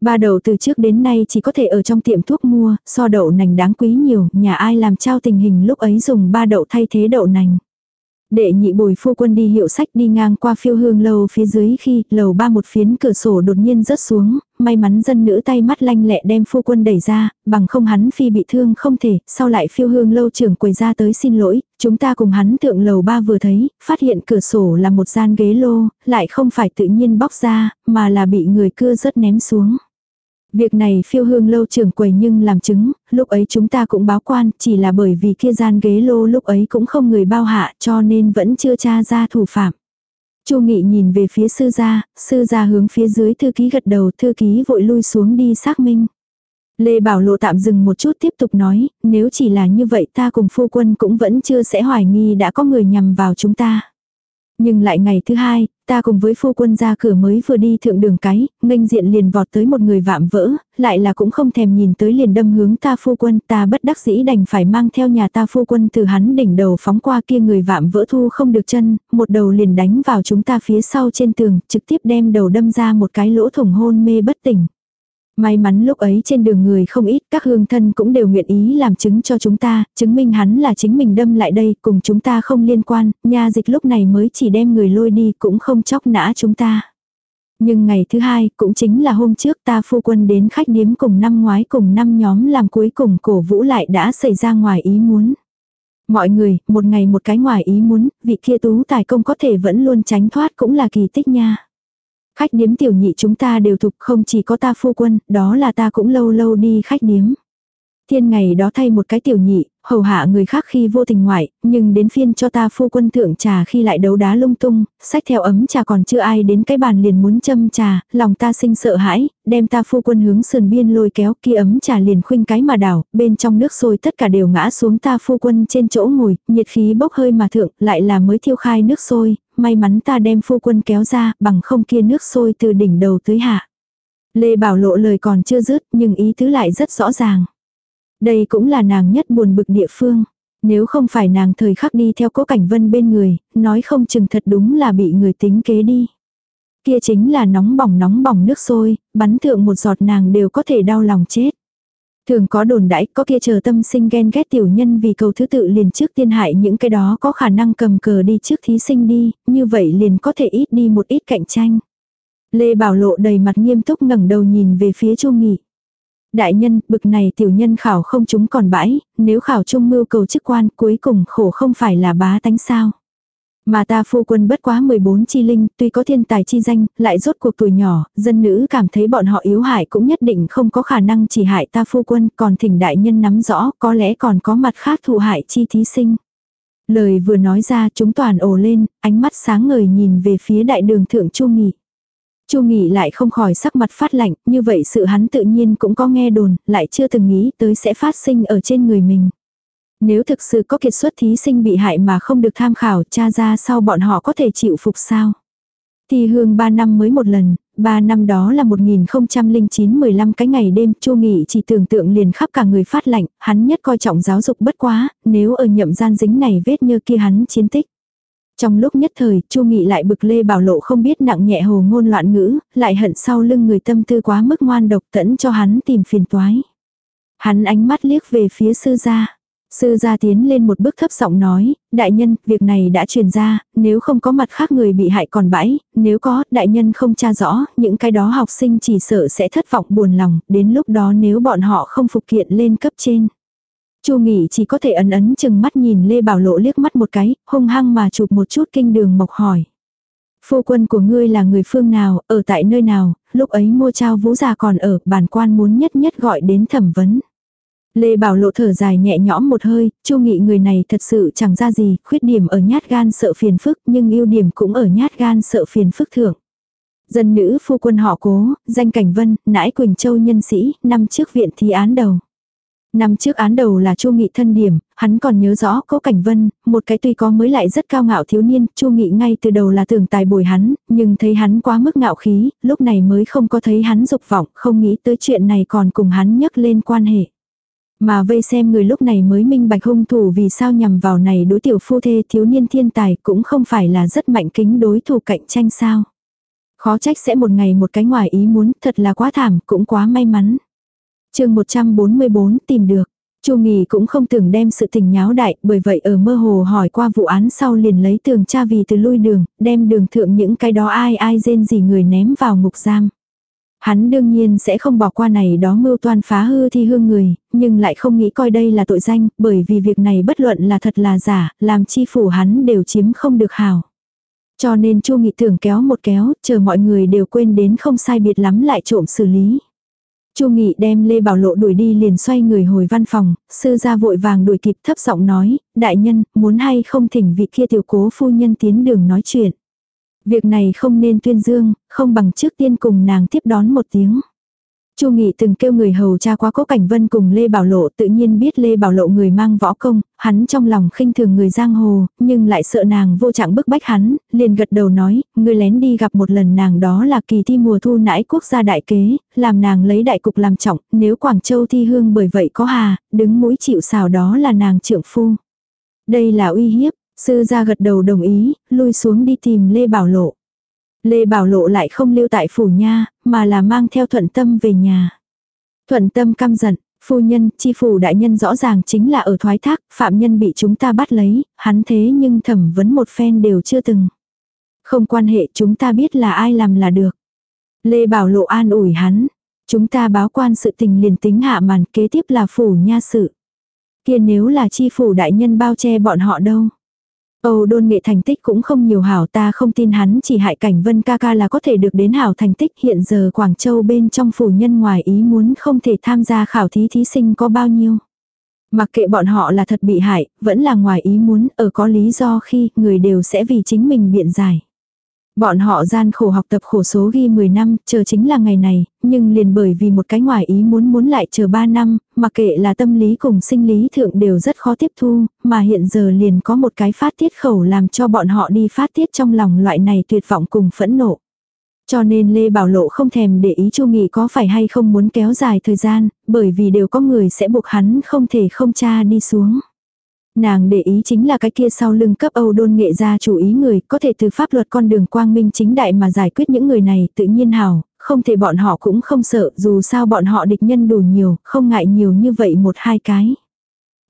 Ba đậu từ trước đến nay chỉ có thể ở trong tiệm thuốc mua, so đậu nành đáng quý nhiều, nhà ai làm trao tình hình lúc ấy dùng ba đậu thay thế đậu nành. Đệ nhị bồi phu quân đi hiệu sách đi ngang qua phiêu hương lâu phía dưới khi lầu ba một phiến cửa sổ đột nhiên rớt xuống, may mắn dân nữ tay mắt lanh lẹ đem phu quân đẩy ra, bằng không hắn phi bị thương không thể, sau lại phiêu hương lâu trưởng quầy ra tới xin lỗi, chúng ta cùng hắn thượng lầu ba vừa thấy, phát hiện cửa sổ là một gian ghế lô, lại không phải tự nhiên bóc ra, mà là bị người cưa rớt ném xuống. Việc này phiêu hương lâu trưởng quầy nhưng làm chứng, lúc ấy chúng ta cũng báo quan, chỉ là bởi vì kia gian ghế lô lúc ấy cũng không người bao hạ cho nên vẫn chưa tra ra thủ phạm. Chu Nghị nhìn về phía sư gia, sư gia hướng phía dưới thư ký gật đầu, thư ký vội lui xuống đi xác minh. Lê Bảo Lộ tạm dừng một chút tiếp tục nói, nếu chỉ là như vậy ta cùng phu quân cũng vẫn chưa sẽ hoài nghi đã có người nhằm vào chúng ta. Nhưng lại ngày thứ hai, ta cùng với phu quân ra cửa mới vừa đi thượng đường cái, nghênh diện liền vọt tới một người vạm vỡ, lại là cũng không thèm nhìn tới liền đâm hướng ta phu quân, ta bất đắc dĩ đành phải mang theo nhà ta phu quân từ hắn đỉnh đầu phóng qua kia người vạm vỡ thu không được chân, một đầu liền đánh vào chúng ta phía sau trên tường, trực tiếp đem đầu đâm ra một cái lỗ thủng hôn mê bất tỉnh. May mắn lúc ấy trên đường người không ít, các hương thân cũng đều nguyện ý làm chứng cho chúng ta, chứng minh hắn là chính mình đâm lại đây, cùng chúng ta không liên quan, nha dịch lúc này mới chỉ đem người lôi đi cũng không chóc nã chúng ta. Nhưng ngày thứ hai, cũng chính là hôm trước ta phu quân đến khách điếm cùng năm ngoái cùng năm nhóm làm cuối cùng cổ vũ lại đã xảy ra ngoài ý muốn. Mọi người, một ngày một cái ngoài ý muốn, vị kia tú tài công có thể vẫn luôn tránh thoát cũng là kỳ tích nha. Khách điếm tiểu nhị chúng ta đều thục không chỉ có ta phu quân, đó là ta cũng lâu lâu đi khách điếm. Thiên ngày đó thay một cái tiểu nhị, hầu hạ người khác khi vô tình ngoại, nhưng đến phiên cho ta phu quân thượng trà khi lại đấu đá lung tung, sách theo ấm trà còn chưa ai đến cái bàn liền muốn châm trà, lòng ta sinh sợ hãi, đem ta phu quân hướng sườn biên lôi kéo kia ấm trà liền khuynh cái mà đảo, bên trong nước sôi tất cả đều ngã xuống ta phu quân trên chỗ ngồi, nhiệt khí bốc hơi mà thượng, lại là mới thiêu khai nước sôi, may mắn ta đem phu quân kéo ra, bằng không kia nước sôi từ đỉnh đầu tới hạ. Lê Bảo lộ lời còn chưa dứt, nhưng ý tứ lại rất rõ ràng. Đây cũng là nàng nhất buồn bực địa phương. Nếu không phải nàng thời khắc đi theo cố cảnh vân bên người, nói không chừng thật đúng là bị người tính kế đi. Kia chính là nóng bỏng nóng bỏng nước sôi, bắn thượng một giọt nàng đều có thể đau lòng chết. Thường có đồn đãi có kia chờ tâm sinh ghen ghét tiểu nhân vì cầu thứ tự liền trước tiên hại những cái đó có khả năng cầm cờ đi trước thí sinh đi, như vậy liền có thể ít đi một ít cạnh tranh. Lê Bảo Lộ đầy mặt nghiêm túc ngẩng đầu nhìn về phía Chu Nghị. Đại nhân, bực này tiểu nhân khảo không chúng còn bãi, nếu khảo trung mưu cầu chức quan cuối cùng khổ không phải là bá tánh sao. Mà ta phu quân bất quá 14 chi linh, tuy có thiên tài chi danh, lại rốt cuộc tuổi nhỏ, dân nữ cảm thấy bọn họ yếu hại cũng nhất định không có khả năng chỉ hại ta phu quân, còn thỉnh đại nhân nắm rõ, có lẽ còn có mặt khác thụ hại chi thí sinh. Lời vừa nói ra chúng toàn ồ lên, ánh mắt sáng ngời nhìn về phía đại đường thượng Chu Nghị. Chu Nghị lại không khỏi sắc mặt phát lạnh, như vậy sự hắn tự nhiên cũng có nghe đồn, lại chưa từng nghĩ tới sẽ phát sinh ở trên người mình. Nếu thực sự có kiệt xuất thí sinh bị hại mà không được tham khảo tra ra sau bọn họ có thể chịu phục sao. Thì hương 3 năm mới một lần, 3 năm đó là 1009-15 cái ngày đêm, Chu Nghị chỉ tưởng tượng liền khắp cả người phát lạnh, hắn nhất coi trọng giáo dục bất quá, nếu ở nhậm gian dính này vết như kia hắn chiến tích. Trong lúc nhất thời, Chu Nghị lại bực Lê Bảo Lộ không biết nặng nhẹ hồ ngôn loạn ngữ, lại hận sau lưng người tâm tư quá mức ngoan độc tẫn cho hắn tìm phiền toái. Hắn ánh mắt liếc về phía sư gia. Sư gia tiến lên một bước thấp giọng nói, đại nhân, việc này đã truyền ra, nếu không có mặt khác người bị hại còn bãi, nếu có, đại nhân không tra rõ, những cái đó học sinh chỉ sợ sẽ thất vọng buồn lòng, đến lúc đó nếu bọn họ không phục kiện lên cấp trên. Chu Nghị chỉ có thể ấn ấn chừng mắt nhìn Lê Bảo Lộ liếc mắt một cái, hung hăng mà chụp một chút kinh đường mộc hỏi. Phu quân của ngươi là người phương nào, ở tại nơi nào, lúc ấy mua trao vũ già còn ở, bản quan muốn nhất nhất gọi đến thẩm vấn. Lê Bảo Lộ thở dài nhẹ nhõm một hơi, Chu Nghị người này thật sự chẳng ra gì, khuyết điểm ở nhát gan sợ phiền phức, nhưng ưu điểm cũng ở nhát gan sợ phiền phức thượng. Dân nữ phu quân họ cố, danh cảnh vân, nãi Quỳnh Châu nhân sĩ, năm trước viện thi án đầu. Năm trước án đầu là Chu Nghị thân điểm, hắn còn nhớ rõ Cố Cảnh Vân, một cái tuy có mới lại rất cao ngạo thiếu niên, Chu Nghị ngay từ đầu là tưởng tài bồi hắn, nhưng thấy hắn quá mức ngạo khí, lúc này mới không có thấy hắn dục vọng, không nghĩ tới chuyện này còn cùng hắn nhắc lên quan hệ. Mà vây xem người lúc này mới minh bạch hung thủ vì sao nhằm vào này đối tiểu phu thê thiếu niên thiên tài cũng không phải là rất mạnh kính đối thủ cạnh tranh sao. Khó trách sẽ một ngày một cái ngoài ý muốn, thật là quá thảm, cũng quá may mắn. chương 144 tìm được. Chu Nghì cũng không tưởng đem sự tình nháo đại, bởi vậy ở mơ hồ hỏi qua vụ án sau liền lấy tường cha vì từ lui đường, đem đường thượng những cái đó ai ai rên gì người ném vào ngục giam. Hắn đương nhiên sẽ không bỏ qua này đó mưu toan phá hư thi hương người, nhưng lại không nghĩ coi đây là tội danh, bởi vì việc này bất luận là thật là giả, làm chi phủ hắn đều chiếm không được hào. Cho nên Chu Nghị tưởng kéo một kéo, chờ mọi người đều quên đến không sai biệt lắm lại trộm xử lý. Chu Nghị đem Lê Bảo Lộ đuổi đi liền xoay người hồi văn phòng, sư gia vội vàng đuổi kịp thấp giọng nói, đại nhân, muốn hay không thỉnh vị kia tiểu cố phu nhân tiến đường nói chuyện. Việc này không nên tuyên dương, không bằng trước tiên cùng nàng tiếp đón một tiếng. Chu Nghị từng kêu người hầu cha qua Cố Cảnh Vân cùng Lê Bảo Lộ tự nhiên biết Lê Bảo Lộ người mang võ công, hắn trong lòng khinh thường người giang hồ, nhưng lại sợ nàng vô trạng bức bách hắn, liền gật đầu nói, người lén đi gặp một lần nàng đó là kỳ thi mùa thu nãi quốc gia đại kế, làm nàng lấy đại cục làm trọng, nếu Quảng Châu thi hương bởi vậy có hà, đứng mũi chịu xào đó là nàng trượng phu. Đây là uy hiếp, sư gia gật đầu đồng ý, lui xuống đi tìm Lê Bảo Lộ. Lê Bảo Lộ lại không lưu tại phủ nha, mà là mang theo thuận tâm về nhà. Thuận tâm căm giận, phu nhân, chi phủ đại nhân rõ ràng chính là ở thoái thác, phạm nhân bị chúng ta bắt lấy, hắn thế nhưng thẩm vấn một phen đều chưa từng. Không quan hệ chúng ta biết là ai làm là được. Lê Bảo Lộ an ủi hắn. Chúng ta báo quan sự tình liền tính hạ màn kế tiếp là phủ nha sự. Kia nếu là chi phủ đại nhân bao che bọn họ đâu. Âu đôn nghệ thành tích cũng không nhiều hảo ta không tin hắn chỉ hại cảnh vân ca ca là có thể được đến hảo thành tích hiện giờ Quảng Châu bên trong phủ nhân ngoài ý muốn không thể tham gia khảo thí thí sinh có bao nhiêu. Mặc kệ bọn họ là thật bị hại, vẫn là ngoài ý muốn, ở có lý do khi người đều sẽ vì chính mình biện giải. Bọn họ gian khổ học tập khổ số ghi 10 năm, chờ chính là ngày này, nhưng liền bởi vì một cái ngoài ý muốn muốn lại chờ 3 năm, mà kệ là tâm lý cùng sinh lý thượng đều rất khó tiếp thu, mà hiện giờ liền có một cái phát tiết khẩu làm cho bọn họ đi phát tiết trong lòng loại này tuyệt vọng cùng phẫn nộ. Cho nên Lê Bảo Lộ không thèm để ý Chu Nghị có phải hay không muốn kéo dài thời gian, bởi vì đều có người sẽ buộc hắn không thể không tra đi xuống. Nàng để ý chính là cái kia sau lưng cấp Âu đôn nghệ ra chủ ý người, có thể từ pháp luật con đường quang minh chính đại mà giải quyết những người này tự nhiên hảo, không thể bọn họ cũng không sợ, dù sao bọn họ địch nhân đủ nhiều, không ngại nhiều như vậy một hai cái.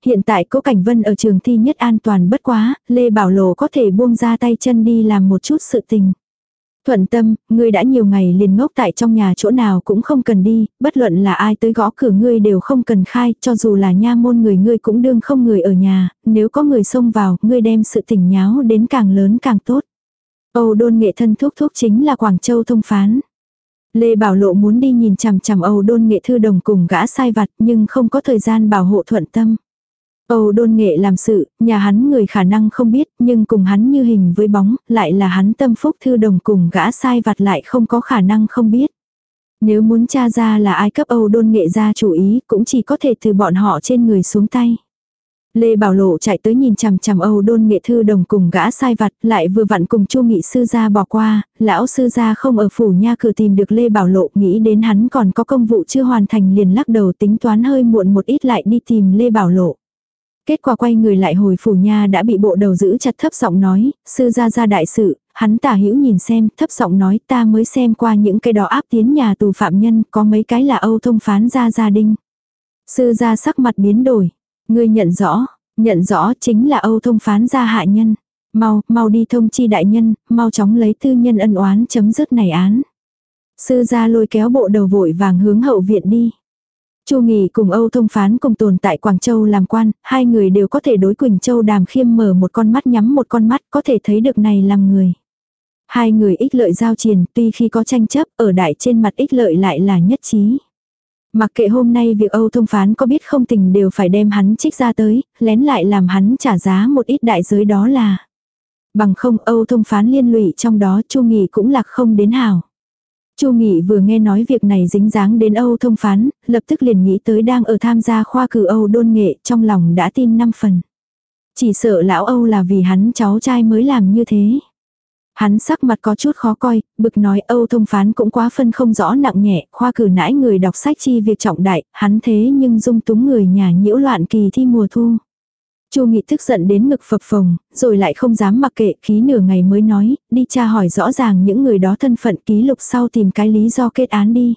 Hiện tại cố Cảnh Vân ở trường thi nhất an toàn bất quá, Lê Bảo Lộ có thể buông ra tay chân đi làm một chút sự tình. Thuận tâm, ngươi đã nhiều ngày liền ngốc tại trong nhà chỗ nào cũng không cần đi, bất luận là ai tới gõ cửa ngươi đều không cần khai, cho dù là nha môn người ngươi cũng đương không người ở nhà, nếu có người xông vào, ngươi đem sự tỉnh nháo đến càng lớn càng tốt. Âu đôn nghệ thân thuốc thuốc chính là Quảng Châu thông phán. Lê Bảo Lộ muốn đi nhìn chằm chằm Âu đôn nghệ thư đồng cùng gã sai vặt nhưng không có thời gian bảo hộ thuận tâm. Âu đôn nghệ làm sự, nhà hắn người khả năng không biết, nhưng cùng hắn như hình với bóng, lại là hắn tâm phúc thư đồng cùng gã sai vặt lại không có khả năng không biết. Nếu muốn tra ra là ai cấp Âu đôn nghệ ra chủ ý, cũng chỉ có thể từ bọn họ trên người xuống tay. Lê Bảo Lộ chạy tới nhìn chằm chằm Âu đôn nghệ thư đồng cùng gã sai vặt, lại vừa vặn cùng Chu Nghị sư gia bỏ qua, lão sư gia không ở phủ nha cửa tìm được Lê Bảo Lộ, nghĩ đến hắn còn có công vụ chưa hoàn thành liền lắc đầu tính toán hơi muộn một ít lại đi tìm Lê Bảo Lộ. Kết quả quay người lại hồi phủ nha đã bị bộ đầu giữ chặt thấp giọng nói, sư gia gia đại sự, hắn tả hữu nhìn xem, thấp giọng nói ta mới xem qua những cái đó áp tiến nhà tù phạm nhân, có mấy cái là Âu thông phán gia gia đinh. Sư gia sắc mặt biến đổi, ngươi nhận rõ, nhận rõ chính là Âu thông phán gia hạ nhân. Mau, mau đi thông chi đại nhân, mau chóng lấy tư nhân ân oán chấm dứt này án. Sư gia lôi kéo bộ đầu vội vàng hướng hậu viện đi. Chu Nghỉ cùng Âu Thông Phán cùng tồn tại Quảng Châu làm quan, hai người đều có thể đối Quỳnh Châu đàm khiêm mở một con mắt nhắm một con mắt có thể thấy được này làm người. Hai người ích lợi giao triền tuy khi có tranh chấp ở đại trên mặt ích lợi lại là nhất trí. Mặc kệ hôm nay việc Âu Thông Phán có biết không tình đều phải đem hắn trích ra tới, lén lại làm hắn trả giá một ít đại giới đó là. Bằng không Âu Thông Phán liên lụy trong đó Chu Nghỉ cũng lạc không đến hảo. Chu Nghị vừa nghe nói việc này dính dáng đến Âu thông phán, lập tức liền nghĩ tới đang ở tham gia khoa cử Âu đôn nghệ, trong lòng đã tin năm phần. Chỉ sợ lão Âu là vì hắn cháu trai mới làm như thế. Hắn sắc mặt có chút khó coi, bực nói Âu thông phán cũng quá phân không rõ nặng nhẹ, khoa cử nãi người đọc sách chi việc trọng đại, hắn thế nhưng dung túng người nhà nhiễu loạn kỳ thi mùa thu. Chu Nghị tức giận đến ngực phập phồng, rồi lại không dám mặc kệ, khí nửa ngày mới nói, đi tra hỏi rõ ràng những người đó thân phận ký lục sau tìm cái lý do kết án đi.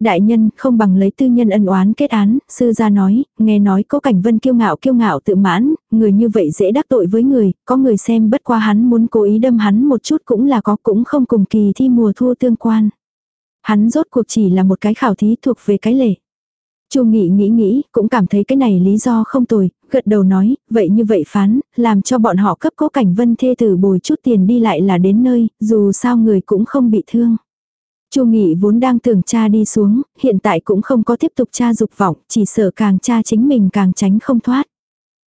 Đại nhân không bằng lấy tư nhân ân oán kết án, sư gia nói, nghe nói có cảnh vân kiêu ngạo kiêu ngạo tự mãn, người như vậy dễ đắc tội với người, có người xem bất qua hắn muốn cố ý đâm hắn một chút cũng là có cũng không cùng kỳ thi mùa thu tương quan. Hắn rốt cuộc chỉ là một cái khảo thí thuộc về cái lệ. Chu Nghị nghĩ nghĩ, cũng cảm thấy cái này lý do không tồi, gật đầu nói, vậy như vậy phán, làm cho bọn họ cấp cố cảnh vân thê tử bồi chút tiền đi lại là đến nơi, dù sao người cũng không bị thương. Chu Nghị vốn đang tưởng cha đi xuống, hiện tại cũng không có tiếp tục cha dục vọng, chỉ sợ càng cha chính mình càng tránh không thoát.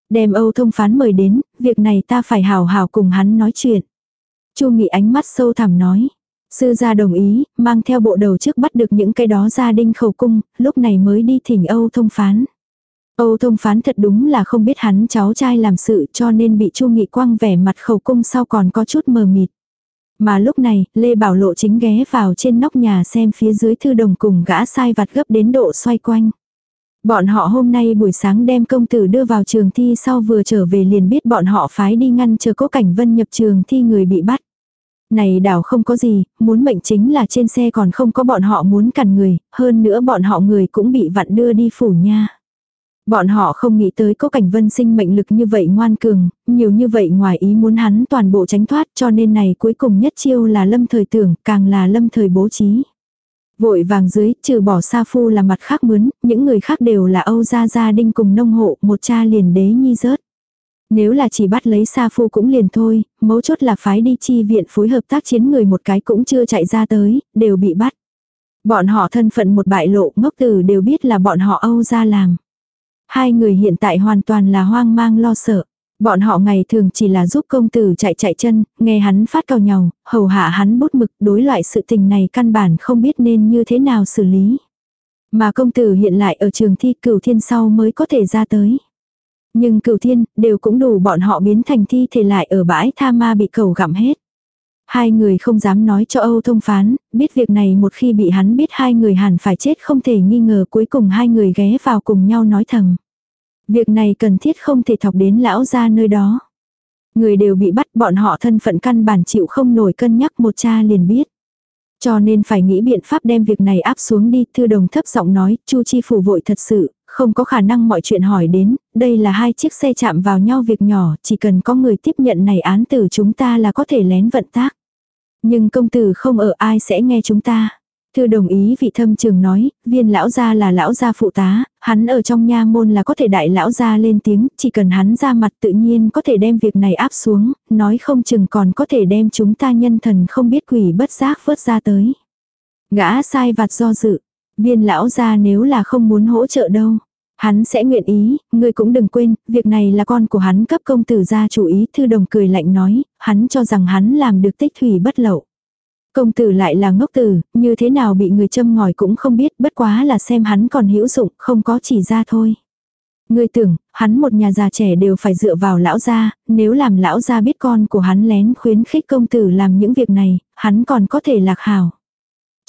Đem Âu thông phán mời đến, việc này ta phải hào hào cùng hắn nói chuyện. Chu Nghị ánh mắt sâu thẳm nói. Sư gia đồng ý, mang theo bộ đầu trước bắt được những cái đó gia đinh khẩu cung, lúc này mới đi thỉnh Âu thông phán. Âu thông phán thật đúng là không biết hắn cháu trai làm sự cho nên bị Chu Nghị quăng vẻ mặt khẩu cung sau còn có chút mờ mịt. Mà lúc này, Lê Bảo Lộ chính ghé vào trên nóc nhà xem phía dưới thư đồng cùng gã sai vặt gấp đến độ xoay quanh. Bọn họ hôm nay buổi sáng đem công tử đưa vào trường thi sau vừa trở về liền biết bọn họ phái đi ngăn chờ cố cảnh vân nhập trường thi người bị bắt. Này đảo không có gì, muốn mệnh chính là trên xe còn không có bọn họ muốn cằn người, hơn nữa bọn họ người cũng bị vặn đưa đi phủ nha. Bọn họ không nghĩ tới có cảnh vân sinh mệnh lực như vậy ngoan cường, nhiều như vậy ngoài ý muốn hắn toàn bộ tránh thoát cho nên này cuối cùng nhất chiêu là lâm thời tưởng, càng là lâm thời bố trí. Vội vàng dưới, trừ bỏ Sa Phu là mặt khác mướn, những người khác đều là Âu Gia Gia Đinh cùng nông hộ, một cha liền đế nhi rớt. Nếu là chỉ bắt lấy Sa Phu cũng liền thôi, mấu chốt là phái đi chi viện phối hợp tác chiến người một cái cũng chưa chạy ra tới, đều bị bắt. Bọn họ thân phận một bại lộ ngốc tử đều biết là bọn họ Âu ra làm. Hai người hiện tại hoàn toàn là hoang mang lo sợ. Bọn họ ngày thường chỉ là giúp công tử chạy chạy chân, nghe hắn phát cao nhau, hầu hạ hắn bút mực đối loại sự tình này căn bản không biết nên như thế nào xử lý. Mà công tử hiện lại ở trường thi cửu thiên sau mới có thể ra tới. Nhưng cửu thiên đều cũng đủ bọn họ biến thành thi thể lại ở bãi tha ma bị cầu gặm hết. Hai người không dám nói cho Âu thông phán, biết việc này một khi bị hắn biết hai người hẳn phải chết không thể nghi ngờ cuối cùng hai người ghé vào cùng nhau nói thầm. Việc này cần thiết không thể thọc đến lão ra nơi đó. Người đều bị bắt bọn họ thân phận căn bản chịu không nổi cân nhắc một cha liền biết. Cho nên phải nghĩ biện pháp đem việc này áp xuống đi, thư đồng thấp giọng nói, chu chi phủ vội thật sự, không có khả năng mọi chuyện hỏi đến, đây là hai chiếc xe chạm vào nhau việc nhỏ, chỉ cần có người tiếp nhận này án tử chúng ta là có thể lén vận tác. Nhưng công tử không ở ai sẽ nghe chúng ta. Thư đồng ý vị thâm trường nói, viên lão gia là lão gia phụ tá, hắn ở trong nha môn là có thể đại lão gia lên tiếng, chỉ cần hắn ra mặt tự nhiên có thể đem việc này áp xuống, nói không chừng còn có thể đem chúng ta nhân thần không biết quỷ bất giác vớt ra tới. Gã sai vặt do dự, viên lão gia nếu là không muốn hỗ trợ đâu. Hắn sẽ nguyện ý, ngươi cũng đừng quên, việc này là con của hắn cấp công tử gia chủ ý, thư đồng cười lạnh nói, hắn cho rằng hắn làm được tích thủy bất lậu. Công tử lại là ngốc tử, như thế nào bị người châm ngòi cũng không biết, bất quá là xem hắn còn hữu dụng, không có chỉ ra thôi. Ngươi tưởng, hắn một nhà già trẻ đều phải dựa vào lão gia, nếu làm lão gia biết con của hắn lén khuyến khích công tử làm những việc này, hắn còn có thể lạc hảo.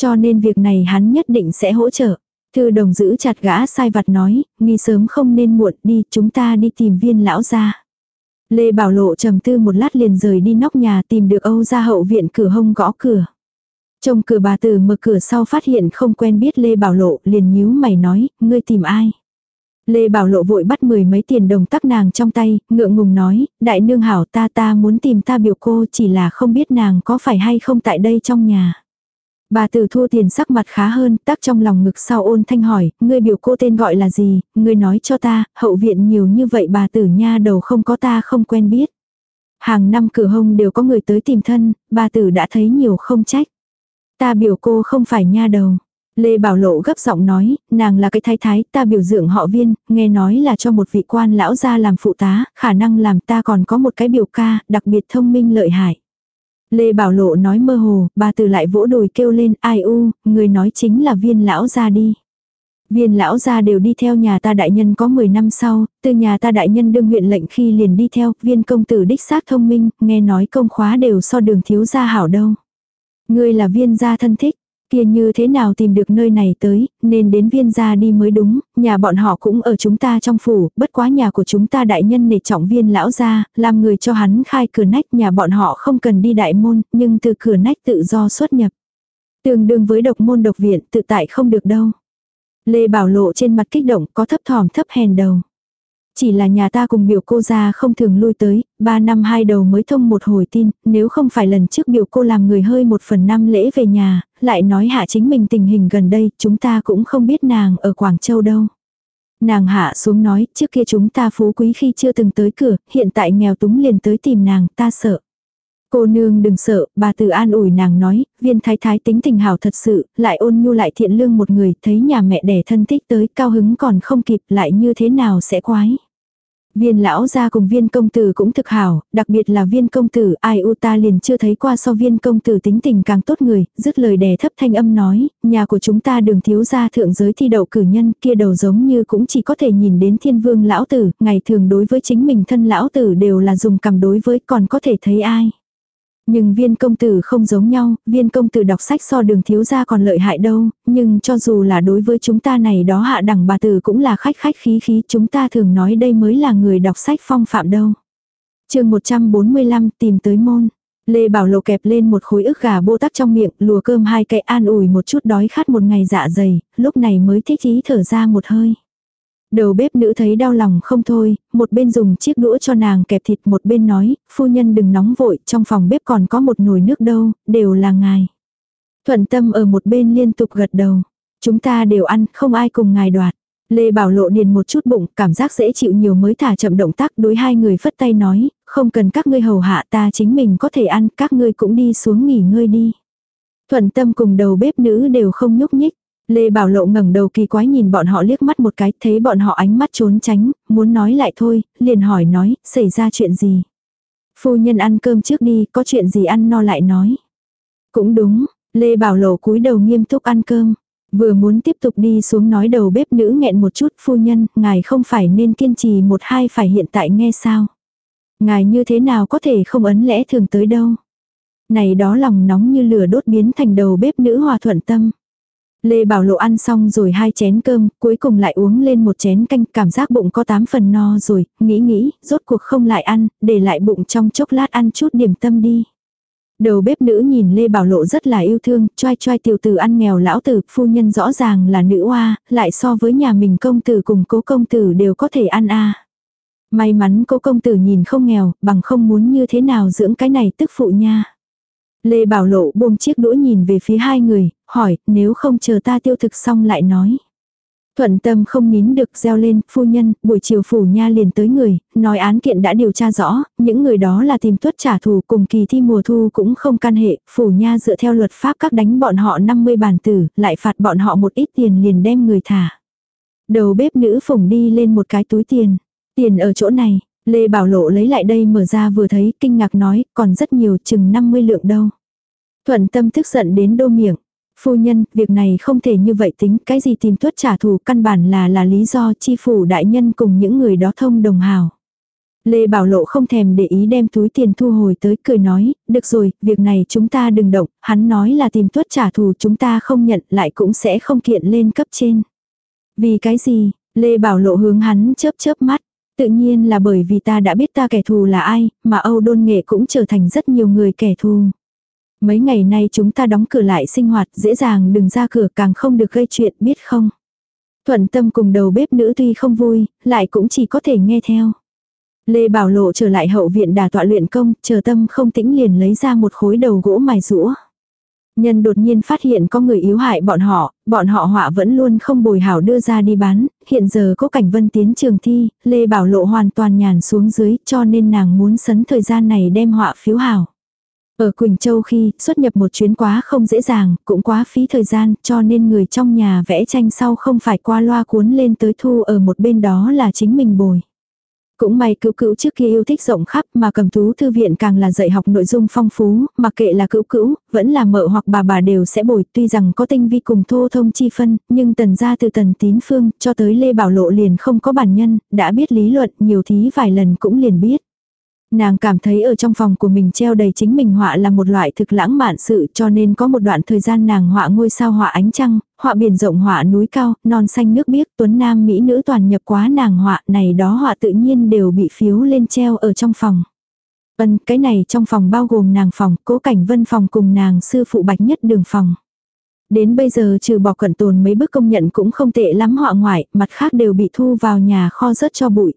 Cho nên việc này hắn nhất định sẽ hỗ trợ. Thư đồng giữ chặt gã sai vặt nói, nghi sớm không nên muộn đi, chúng ta đi tìm viên lão gia. Lê Bảo Lộ trầm tư một lát liền rời đi nóc nhà tìm được Âu ra hậu viện cửa hông gõ cửa. Trong cửa bà tử mở cửa sau phát hiện không quen biết Lê Bảo Lộ liền nhíu mày nói, ngươi tìm ai? Lê Bảo Lộ vội bắt mười mấy tiền đồng tắc nàng trong tay, ngượng ngùng nói, đại nương hảo ta ta muốn tìm ta biểu cô chỉ là không biết nàng có phải hay không tại đây trong nhà. Bà tử thua tiền sắc mặt khá hơn, tắc trong lòng ngực sau ôn thanh hỏi, ngươi biểu cô tên gọi là gì, ngươi nói cho ta, hậu viện nhiều như vậy bà tử nha đầu không có ta không quen biết. Hàng năm cửa hông đều có người tới tìm thân, bà tử đã thấy nhiều không trách. Ta biểu cô không phải nha đầu. Lê Bảo Lộ gấp giọng nói, nàng là cái thái thái, ta biểu dưỡng họ viên, nghe nói là cho một vị quan lão gia làm phụ tá, khả năng làm ta còn có một cái biểu ca, đặc biệt thông minh lợi hại. Lê Bảo Lộ nói mơ hồ, bà từ lại vỗ đùi kêu lên, ai u, người nói chính là viên lão gia đi. Viên lão gia đều đi theo nhà ta đại nhân có 10 năm sau, từ nhà ta đại nhân đương huyện lệnh khi liền đi theo, viên công tử đích xác thông minh, nghe nói công khóa đều so đường thiếu gia hảo đâu. Người là viên gia thân thích, Kia như thế nào tìm được nơi này tới, nên đến viên gia đi mới đúng, nhà bọn họ cũng ở chúng ta trong phủ, bất quá nhà của chúng ta đại nhân nể trọng viên lão gia, làm người cho hắn khai cửa nách nhà bọn họ không cần đi đại môn, nhưng từ cửa nách tự do xuất nhập. Tương đương với độc môn độc viện tự tại không được đâu. Lê Bảo Lộ trên mặt kích động có thấp thỏm thấp hèn đầu. Chỉ là nhà ta cùng biểu cô ra không thường lui tới, ba năm hai đầu mới thông một hồi tin, nếu không phải lần trước biểu cô làm người hơi một phần năm lễ về nhà, lại nói hạ chính mình tình hình gần đây, chúng ta cũng không biết nàng ở Quảng Châu đâu. Nàng hạ xuống nói, trước kia chúng ta phú quý khi chưa từng tới cửa, hiện tại nghèo túng liền tới tìm nàng, ta sợ. Cô nương đừng sợ, bà từ an ủi nàng nói, viên thái thái tính tình hảo thật sự, lại ôn nhu lại thiện lương một người, thấy nhà mẹ đẻ thân thích tới, cao hứng còn không kịp, lại như thế nào sẽ quái. Viên lão gia cùng viên công tử cũng thực hảo, đặc biệt là viên công tử, ai u ta liền chưa thấy qua so viên công tử tính tình càng tốt người, dứt lời đè thấp thanh âm nói, nhà của chúng ta đường thiếu gia thượng giới thi đậu cử nhân kia đầu giống như cũng chỉ có thể nhìn đến thiên vương lão tử, ngày thường đối với chính mình thân lão tử đều là dùng cầm đối với còn có thể thấy ai. Nhưng viên công tử không giống nhau, viên công tử đọc sách so đường thiếu gia còn lợi hại đâu, nhưng cho dù là đối với chúng ta này đó hạ đẳng bà tử cũng là khách khách khí khí, chúng ta thường nói đây mới là người đọc sách phong phạm đâu. chương 145 tìm tới môn. Lê Bảo Lộ kẹp lên một khối ức gà bô tắc trong miệng, lùa cơm hai cây an ủi một chút đói khát một ngày dạ dày, lúc này mới thích ý thở ra một hơi. Đầu bếp nữ thấy đau lòng không thôi, một bên dùng chiếc đũa cho nàng kẹp thịt một bên nói, phu nhân đừng nóng vội, trong phòng bếp còn có một nồi nước đâu, đều là ngài. Thuận tâm ở một bên liên tục gật đầu. Chúng ta đều ăn, không ai cùng ngài đoạt. Lê Bảo Lộ điền một chút bụng, cảm giác dễ chịu nhiều mới thả chậm động tác đối hai người phất tay nói, không cần các ngươi hầu hạ ta chính mình có thể ăn, các ngươi cũng đi xuống nghỉ ngơi đi. Thuận tâm cùng đầu bếp nữ đều không nhúc nhích. Lê Bảo Lộ ngẩng đầu kỳ quái nhìn bọn họ liếc mắt một cái, thấy bọn họ ánh mắt trốn tránh, muốn nói lại thôi, liền hỏi nói, xảy ra chuyện gì. Phu nhân ăn cơm trước đi, có chuyện gì ăn no lại nói. Cũng đúng, Lê Bảo Lộ cúi đầu nghiêm túc ăn cơm. Vừa muốn tiếp tục đi xuống nói đầu bếp nữ nghẹn một chút, phu nhân, ngài không phải nên kiên trì một hai phải hiện tại nghe sao. Ngài như thế nào có thể không ấn lẽ thường tới đâu. Này đó lòng nóng như lửa đốt biến thành đầu bếp nữ hòa thuận tâm. Lê Bảo Lộ ăn xong rồi hai chén cơm, cuối cùng lại uống lên một chén canh, cảm giác bụng có tám phần no rồi, nghĩ nghĩ, rốt cuộc không lại ăn, để lại bụng trong chốc lát ăn chút điểm tâm đi. Đầu bếp nữ nhìn Lê Bảo Lộ rất là yêu thương, choai choai tiểu tử ăn nghèo lão tử, phu nhân rõ ràng là nữ oa, lại so với nhà mình công tử cùng cố công tử đều có thể ăn a. May mắn cố công tử nhìn không nghèo, bằng không muốn như thế nào dưỡng cái này tức phụ nha. Lê Bảo Lộ buông chiếc đũa nhìn về phía hai người, hỏi, nếu không chờ ta tiêu thực xong lại nói. Thuận tâm không nín được gieo lên, phu nhân, buổi chiều phủ nha liền tới người, nói án kiện đã điều tra rõ, những người đó là tìm tuất trả thù cùng kỳ thi mùa thu cũng không can hệ, phủ nha dựa theo luật pháp các đánh bọn họ 50 bản tử, lại phạt bọn họ một ít tiền liền đem người thả. Đầu bếp nữ phủng đi lên một cái túi tiền, tiền ở chỗ này, Lê Bảo Lộ lấy lại đây mở ra vừa thấy, kinh ngạc nói, còn rất nhiều, chừng 50 lượng đâu. Thuận tâm tức giận đến đô miệng. Phu nhân, việc này không thể như vậy tính, cái gì tìm tuất trả thù căn bản là là lý do chi phủ đại nhân cùng những người đó thông đồng hào. Lê Bảo Lộ không thèm để ý đem túi tiền thu hồi tới cười nói, được rồi, việc này chúng ta đừng động, hắn nói là tìm tuất trả thù chúng ta không nhận lại cũng sẽ không kiện lên cấp trên. Vì cái gì, Lê Bảo Lộ hướng hắn chớp chớp mắt, tự nhiên là bởi vì ta đã biết ta kẻ thù là ai, mà Âu Đôn Nghệ cũng trở thành rất nhiều người kẻ thù. Mấy ngày nay chúng ta đóng cửa lại sinh hoạt, dễ dàng đừng ra cửa càng không được gây chuyện, biết không? Thuận tâm cùng đầu bếp nữ tuy không vui, lại cũng chỉ có thể nghe theo. Lê Bảo Lộ trở lại hậu viện đà tọa luyện công, chờ tâm không tĩnh liền lấy ra một khối đầu gỗ mài rũa. Nhân đột nhiên phát hiện có người yếu hại bọn họ, bọn họ họa vẫn luôn không bồi hảo đưa ra đi bán, hiện giờ có cảnh vân tiến trường thi, Lê Bảo Lộ hoàn toàn nhàn xuống dưới cho nên nàng muốn sấn thời gian này đem họa phiếu hảo. Ở Quỳnh Châu khi xuất nhập một chuyến quá không dễ dàng, cũng quá phí thời gian cho nên người trong nhà vẽ tranh sau không phải qua loa cuốn lên tới thu ở một bên đó là chính mình bồi. Cũng may cứu cữu trước kia yêu thích rộng khắp mà cầm thú thư viện càng là dạy học nội dung phong phú, mà kệ là cứu cữu, vẫn là mợ hoặc bà bà đều sẽ bồi tuy rằng có tinh vi cùng thô thông chi phân, nhưng tần ra từ tần tín phương cho tới Lê Bảo Lộ liền không có bản nhân, đã biết lý luận nhiều thí vài lần cũng liền biết. Nàng cảm thấy ở trong phòng của mình treo đầy chính mình họa là một loại thực lãng mạn sự cho nên có một đoạn thời gian nàng họa ngôi sao họa ánh trăng, họa biển rộng họa núi cao, non xanh nước biếc, tuấn nam mỹ nữ toàn nhập quá nàng họa này đó họa tự nhiên đều bị phiếu lên treo ở trong phòng. Vân, cái này trong phòng bao gồm nàng phòng, cố cảnh vân phòng cùng nàng sư phụ bạch nhất đường phòng. Đến bây giờ trừ bỏ cận tồn mấy bức công nhận cũng không tệ lắm họa ngoại, mặt khác đều bị thu vào nhà kho rớt cho bụi.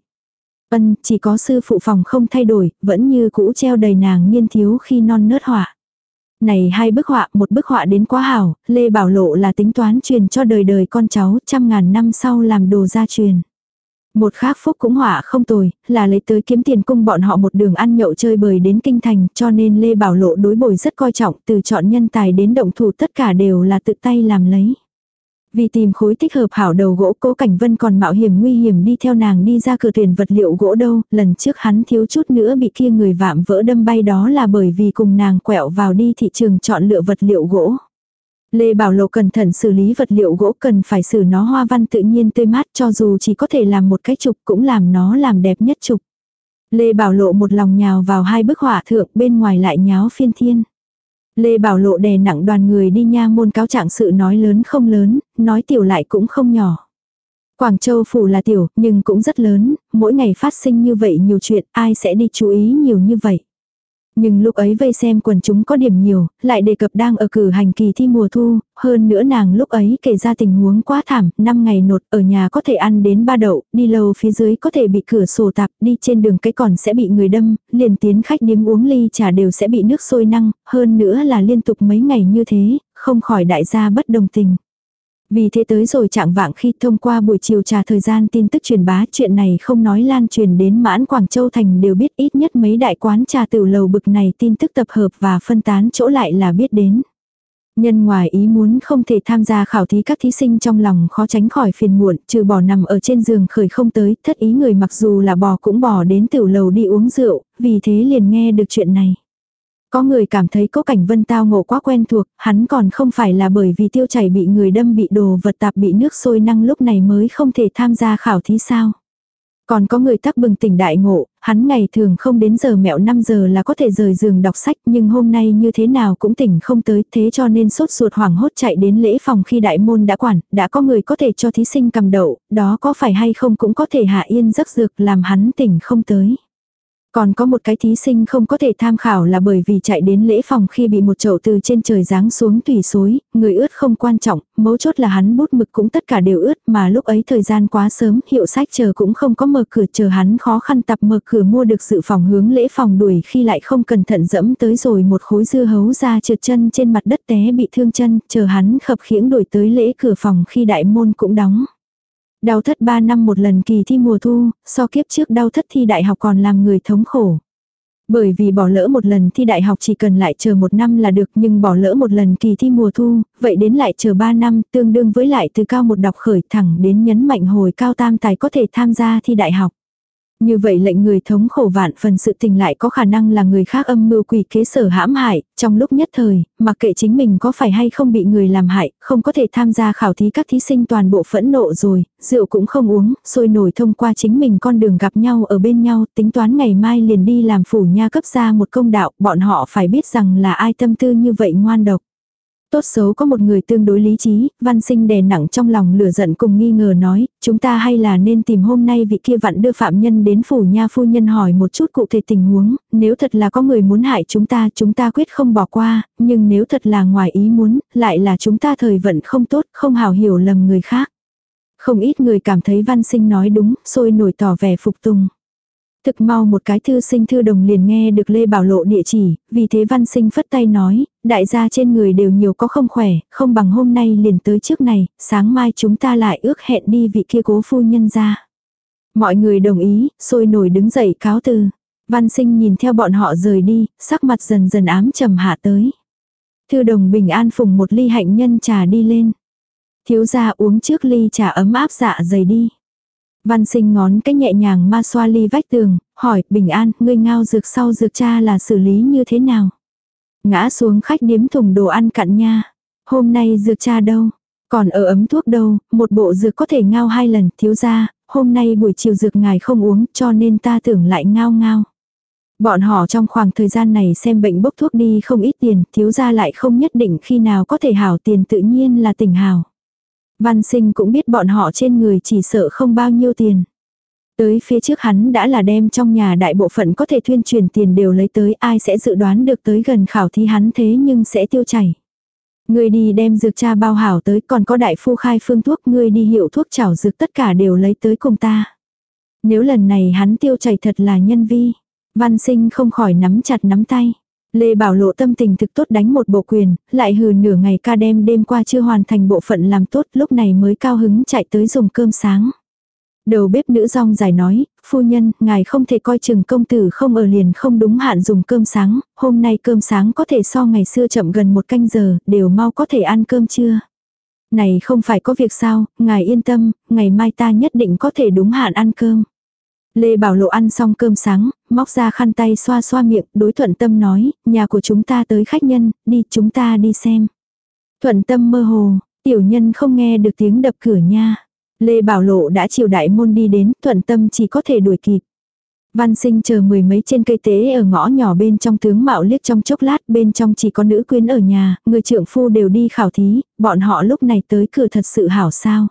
Ân, chỉ có sư phụ phòng không thay đổi, vẫn như cũ treo đầy nàng niên thiếu khi non nớt họa. Này hai bức họa, một bức họa đến quá hảo, Lê Bảo Lộ là tính toán truyền cho đời đời con cháu, trăm ngàn năm sau làm đồ gia truyền. Một khác phúc cũng họa không tồi, là lấy tới kiếm tiền cung bọn họ một đường ăn nhậu chơi bời đến kinh thành, cho nên Lê Bảo Lộ đối bồi rất coi trọng, từ chọn nhân tài đến động thủ tất cả đều là tự tay làm lấy. Vì tìm khối thích hợp hảo đầu gỗ cố cảnh vân còn mạo hiểm nguy hiểm đi theo nàng đi ra cửa tuyển vật liệu gỗ đâu, lần trước hắn thiếu chút nữa bị kia người vạm vỡ đâm bay đó là bởi vì cùng nàng quẹo vào đi thị trường chọn lựa vật liệu gỗ. Lê Bảo Lộ cẩn thận xử lý vật liệu gỗ cần phải xử nó hoa văn tự nhiên tươi mát cho dù chỉ có thể làm một cái trục cũng làm nó làm đẹp nhất trục. Lê Bảo Lộ một lòng nhào vào hai bức họa thượng bên ngoài lại nháo phiên thiên. Lê Bảo Lộ đè nặng đoàn người đi nha môn cáo trạng sự nói lớn không lớn, nói tiểu lại cũng không nhỏ. Quảng Châu phủ là tiểu, nhưng cũng rất lớn, mỗi ngày phát sinh như vậy nhiều chuyện, ai sẽ đi chú ý nhiều như vậy. Nhưng lúc ấy vây xem quần chúng có điểm nhiều, lại đề cập đang ở cử hành kỳ thi mùa thu, hơn nữa nàng lúc ấy kể ra tình huống quá thảm, 5 ngày nột ở nhà có thể ăn đến ba đậu, đi lâu phía dưới có thể bị cửa sổ tạp, đi trên đường cái còn sẽ bị người đâm, liền tiến khách điếm uống ly trà đều sẽ bị nước sôi năng, hơn nữa là liên tục mấy ngày như thế, không khỏi đại gia bất đồng tình. Vì thế tới rồi trạng vạng khi thông qua buổi chiều trà thời gian tin tức truyền bá chuyện này không nói lan truyền đến mãn Quảng Châu Thành đều biết ít nhất mấy đại quán trà tiểu lầu bực này tin tức tập hợp và phân tán chỗ lại là biết đến. Nhân ngoài ý muốn không thể tham gia khảo thí các thí sinh trong lòng khó tránh khỏi phiền muộn, trừ bỏ nằm ở trên giường khởi không tới, thất ý người mặc dù là bò cũng bò đến tiểu lầu đi uống rượu, vì thế liền nghe được chuyện này. Có người cảm thấy cố cảnh vân tao ngộ quá quen thuộc, hắn còn không phải là bởi vì tiêu chảy bị người đâm bị đồ vật tạp bị nước sôi năng lúc này mới không thể tham gia khảo thí sao. Còn có người tắc bừng tỉnh đại ngộ, hắn ngày thường không đến giờ mẹo 5 giờ là có thể rời giường đọc sách nhưng hôm nay như thế nào cũng tỉnh không tới thế cho nên sốt ruột hoảng hốt chạy đến lễ phòng khi đại môn đã quản, đã có người có thể cho thí sinh cầm đậu, đó có phải hay không cũng có thể hạ yên giấc dược làm hắn tỉnh không tới. Còn có một cái thí sinh không có thể tham khảo là bởi vì chạy đến lễ phòng khi bị một chậu từ trên trời giáng xuống tùy xối, người ướt không quan trọng, mấu chốt là hắn bút mực cũng tất cả đều ướt mà lúc ấy thời gian quá sớm, hiệu sách chờ cũng không có mở cửa chờ hắn khó khăn tập mở cửa mua được sự phòng hướng lễ phòng đuổi khi lại không cẩn thận dẫm tới rồi một khối dưa hấu ra trượt chân trên mặt đất té bị thương chân, chờ hắn khập khiễng đuổi tới lễ cửa phòng khi đại môn cũng đóng. Đau thất 3 năm một lần kỳ thi mùa thu, so kiếp trước đau thất thi đại học còn làm người thống khổ. Bởi vì bỏ lỡ một lần thi đại học chỉ cần lại chờ một năm là được nhưng bỏ lỡ một lần kỳ thi mùa thu, vậy đến lại chờ 3 năm tương đương với lại từ cao một đọc khởi thẳng đến nhấn mạnh hồi cao tam tài có thể tham gia thi đại học. Như vậy lệnh người thống khổ vạn phần sự tình lại có khả năng là người khác âm mưu quỷ kế sở hãm hại, trong lúc nhất thời, mặc kệ chính mình có phải hay không bị người làm hại, không có thể tham gia khảo thí các thí sinh toàn bộ phẫn nộ rồi, rượu cũng không uống, sôi nổi thông qua chính mình con đường gặp nhau ở bên nhau, tính toán ngày mai liền đi làm phủ nha cấp ra một công đạo, bọn họ phải biết rằng là ai tâm tư như vậy ngoan độc. Tốt xấu có một người tương đối lý trí, văn sinh đè nặng trong lòng lửa giận cùng nghi ngờ nói, chúng ta hay là nên tìm hôm nay vị kia vặn đưa phạm nhân đến phủ nha phu nhân hỏi một chút cụ thể tình huống, nếu thật là có người muốn hại chúng ta, chúng ta quyết không bỏ qua, nhưng nếu thật là ngoài ý muốn, lại là chúng ta thời vận không tốt, không hào hiểu lầm người khác. Không ít người cảm thấy văn sinh nói đúng, sôi nổi tỏ vẻ phục tùng. Thực mau một cái thư sinh thư đồng liền nghe được Lê Bảo Lộ địa chỉ, vì thế văn sinh phất tay nói, đại gia trên người đều nhiều có không khỏe, không bằng hôm nay liền tới trước này, sáng mai chúng ta lại ước hẹn đi vị kia cố phu nhân ra. Mọi người đồng ý, sôi nổi đứng dậy cáo từ. Văn sinh nhìn theo bọn họ rời đi, sắc mặt dần dần ám trầm hạ tới. Thư đồng bình an phùng một ly hạnh nhân trà đi lên. Thiếu gia uống trước ly trà ấm áp dạ dày đi. Văn sinh ngón cái nhẹ nhàng ma xoa ly vách tường, hỏi, bình an, ngươi ngao dược sau dược cha là xử lý như thế nào? Ngã xuống khách điếm thùng đồ ăn cặn nha. Hôm nay dược cha đâu? Còn ở ấm thuốc đâu, một bộ dược có thể ngao hai lần, thiếu ra, hôm nay buổi chiều dược ngài không uống cho nên ta tưởng lại ngao ngao. Bọn họ trong khoảng thời gian này xem bệnh bốc thuốc đi không ít tiền, thiếu gia lại không nhất định khi nào có thể hảo tiền tự nhiên là tỉnh hảo. Văn sinh cũng biết bọn họ trên người chỉ sợ không bao nhiêu tiền. Tới phía trước hắn đã là đem trong nhà đại bộ phận có thể thuyên truyền tiền đều lấy tới, ai sẽ dự đoán được tới gần khảo thí hắn thế nhưng sẽ tiêu chảy. Người đi đem dược cha bao hảo tới, còn có đại phu khai phương thuốc người đi hiệu thuốc chảo dược tất cả đều lấy tới cùng ta. Nếu lần này hắn tiêu chảy thật là nhân vi. Văn sinh không khỏi nắm chặt nắm tay. Lê Bảo Lộ tâm tình thực tốt đánh một bộ quyền, lại hừ nửa ngày ca đêm đêm qua chưa hoàn thành bộ phận làm tốt lúc này mới cao hứng chạy tới dùng cơm sáng. Đầu bếp nữ rong dài nói, phu nhân, ngài không thể coi chừng công tử không ở liền không đúng hạn dùng cơm sáng, hôm nay cơm sáng có thể so ngày xưa chậm gần một canh giờ, đều mau có thể ăn cơm chưa? Này không phải có việc sao, ngài yên tâm, ngày mai ta nhất định có thể đúng hạn ăn cơm. Lê Bảo Lộ ăn xong cơm sáng, móc ra khăn tay xoa xoa miệng, đối thuận tâm nói, nhà của chúng ta tới khách nhân, đi chúng ta đi xem. Thuận tâm mơ hồ, tiểu nhân không nghe được tiếng đập cửa nha. Lê Bảo Lộ đã chiều đại môn đi đến, thuận tâm chỉ có thể đuổi kịp. Văn sinh chờ mười mấy trên cây tế ở ngõ nhỏ bên trong tướng mạo liếc trong chốc lát bên trong chỉ có nữ quyến ở nhà, người trưởng phu đều đi khảo thí, bọn họ lúc này tới cửa thật sự hảo sao.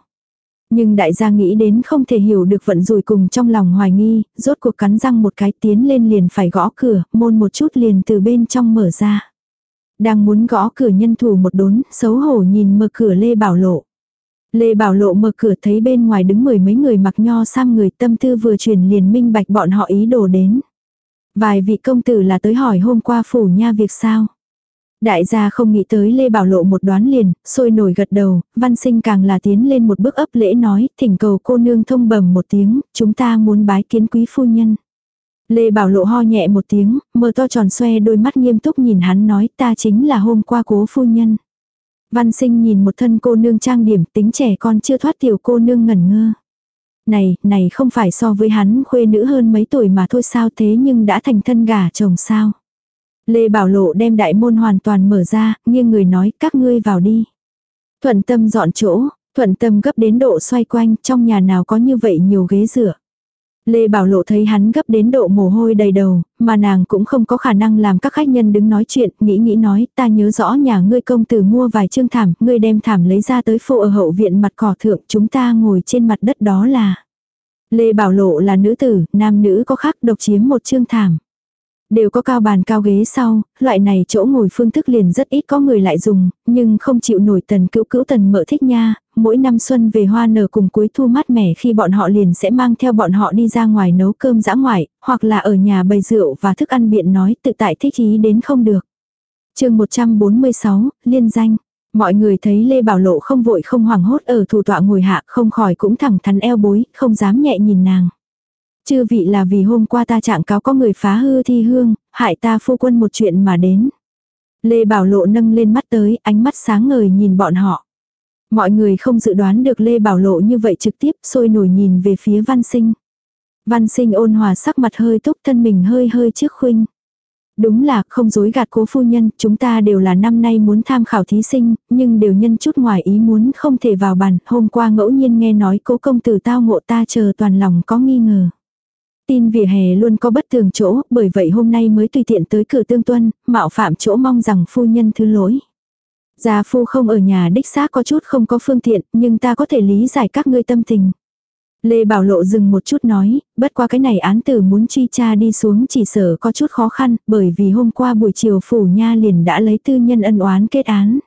Nhưng đại gia nghĩ đến không thể hiểu được vận rủi cùng trong lòng hoài nghi, rốt cuộc cắn răng một cái tiến lên liền phải gõ cửa, môn một chút liền từ bên trong mở ra. Đang muốn gõ cửa nhân thủ một đốn, xấu hổ nhìn mở cửa Lê Bảo Lộ. Lê Bảo Lộ mở cửa thấy bên ngoài đứng mười mấy người mặc nho sang người tâm tư vừa truyền liền minh bạch bọn họ ý đồ đến. Vài vị công tử là tới hỏi hôm qua phủ nha việc sao. Đại gia không nghĩ tới Lê Bảo Lộ một đoán liền, sôi nổi gật đầu, văn sinh càng là tiến lên một bước ấp lễ nói, thỉnh cầu cô nương thông bẩm một tiếng, chúng ta muốn bái kiến quý phu nhân. Lê Bảo Lộ ho nhẹ một tiếng, mờ to tròn xoe đôi mắt nghiêm túc nhìn hắn nói ta chính là hôm qua cố phu nhân. Văn sinh nhìn một thân cô nương trang điểm tính trẻ con chưa thoát tiểu cô nương ngẩn ngơ. Này, này không phải so với hắn khuê nữ hơn mấy tuổi mà thôi sao thế nhưng đã thành thân gả chồng sao. Lê Bảo Lộ đem đại môn hoàn toàn mở ra, nhưng người nói các ngươi vào đi. Thuận tâm dọn chỗ, thuận tâm gấp đến độ xoay quanh, trong nhà nào có như vậy nhiều ghế dựa. Lê Bảo Lộ thấy hắn gấp đến độ mồ hôi đầy đầu, mà nàng cũng không có khả năng làm các khách nhân đứng nói chuyện, nghĩ nghĩ nói, ta nhớ rõ nhà ngươi công tử mua vài chương thảm, ngươi đem thảm lấy ra tới phô ở hậu viện mặt cỏ thượng, chúng ta ngồi trên mặt đất đó là. Lê Bảo Lộ là nữ tử, nam nữ có khác độc chiếm một chương thảm. Đều có cao bàn cao ghế sau, loại này chỗ ngồi phương thức liền rất ít có người lại dùng, nhưng không chịu nổi tần cữu cữu tần mợ thích nha, mỗi năm xuân về hoa nở cùng cuối thu mát mẻ khi bọn họ liền sẽ mang theo bọn họ đi ra ngoài nấu cơm dã ngoại, hoặc là ở nhà bày rượu và thức ăn biện nói tự tại thích ý đến không được. chương 146, Liên danh. Mọi người thấy Lê Bảo Lộ không vội không hoảng hốt ở thủ tọa ngồi hạ không khỏi cũng thẳng thắn eo bối, không dám nhẹ nhìn nàng. Chư vị là vì hôm qua ta trạng cáo có người phá hư thi hương, hại ta phu quân một chuyện mà đến. Lê Bảo Lộ nâng lên mắt tới, ánh mắt sáng ngời nhìn bọn họ. Mọi người không dự đoán được Lê Bảo Lộ như vậy trực tiếp sôi nổi nhìn về phía văn sinh. Văn sinh ôn hòa sắc mặt hơi túc thân mình hơi hơi trước khuynh. Đúng là không dối gạt cố phu nhân, chúng ta đều là năm nay muốn tham khảo thí sinh, nhưng đều nhân chút ngoài ý muốn không thể vào bàn. Hôm qua ngẫu nhiên nghe nói cố công tử tao ngộ ta chờ toàn lòng có nghi ngờ. Tin vỉa hè luôn có bất thường chỗ, bởi vậy hôm nay mới tùy tiện tới cửa tương tuân, mạo phạm chỗ mong rằng phu nhân thứ lỗi. Gia phu không ở nhà đích xác có chút không có phương tiện, nhưng ta có thể lý giải các ngươi tâm tình. Lê Bảo Lộ dừng một chút nói, bất qua cái này án tử muốn truy tra đi xuống chỉ sở có chút khó khăn, bởi vì hôm qua buổi chiều phủ nha liền đã lấy tư nhân ân oán kết án.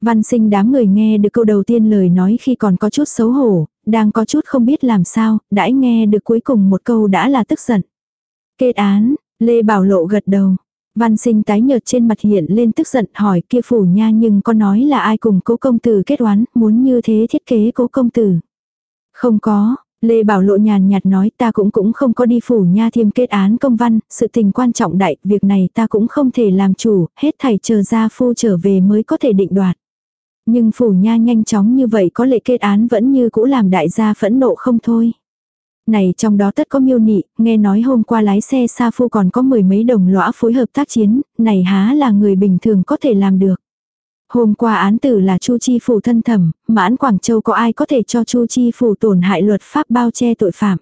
Văn sinh đám người nghe được câu đầu tiên lời nói khi còn có chút xấu hổ, đang có chút không biết làm sao, đãi nghe được cuối cùng một câu đã là tức giận. Kết án, Lê Bảo Lộ gật đầu. Văn sinh tái nhợt trên mặt hiện lên tức giận hỏi kia phủ nha nhưng có nói là ai cùng cố công tử kết oán, muốn như thế thiết kế cố công tử. Không có, Lê Bảo Lộ nhàn nhạt nói ta cũng cũng không có đi phủ nha thêm kết án công văn, sự tình quan trọng đại, việc này ta cũng không thể làm chủ, hết thảy chờ ra phu trở về mới có thể định đoạt. Nhưng phủ nha nhanh chóng như vậy có lệ kết án vẫn như cũ làm đại gia phẫn nộ không thôi. Này trong đó tất có miêu nị, nghe nói hôm qua lái xe xa phu còn có mười mấy đồng lõa phối hợp tác chiến, này há là người bình thường có thể làm được. Hôm qua án tử là Chu Chi phủ thân thẩm, mãn Quảng Châu có ai có thể cho Chu Chi phủ tổn hại luật pháp bao che tội phạm.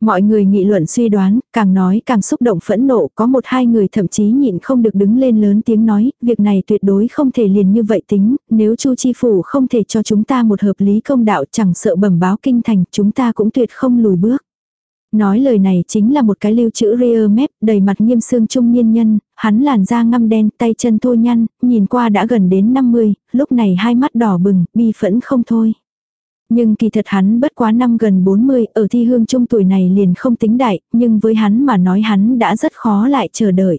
Mọi người nghị luận suy đoán, càng nói càng xúc động phẫn nộ, có một hai người thậm chí nhịn không được đứng lên lớn tiếng nói, việc này tuyệt đối không thể liền như vậy tính, nếu Chu Chi Phủ không thể cho chúng ta một hợp lý công đạo chẳng sợ bẩm báo kinh thành, chúng ta cũng tuyệt không lùi bước. Nói lời này chính là một cái lưu chữ rear mép, đầy mặt nghiêm xương trung niên nhân, hắn làn da ngăm đen, tay chân thô nhăn, nhìn qua đã gần đến 50, lúc này hai mắt đỏ bừng, bi phẫn không thôi. Nhưng kỳ thật hắn bất quá năm gần 40, ở thi hương trung tuổi này liền không tính đại, nhưng với hắn mà nói hắn đã rất khó lại chờ đợi.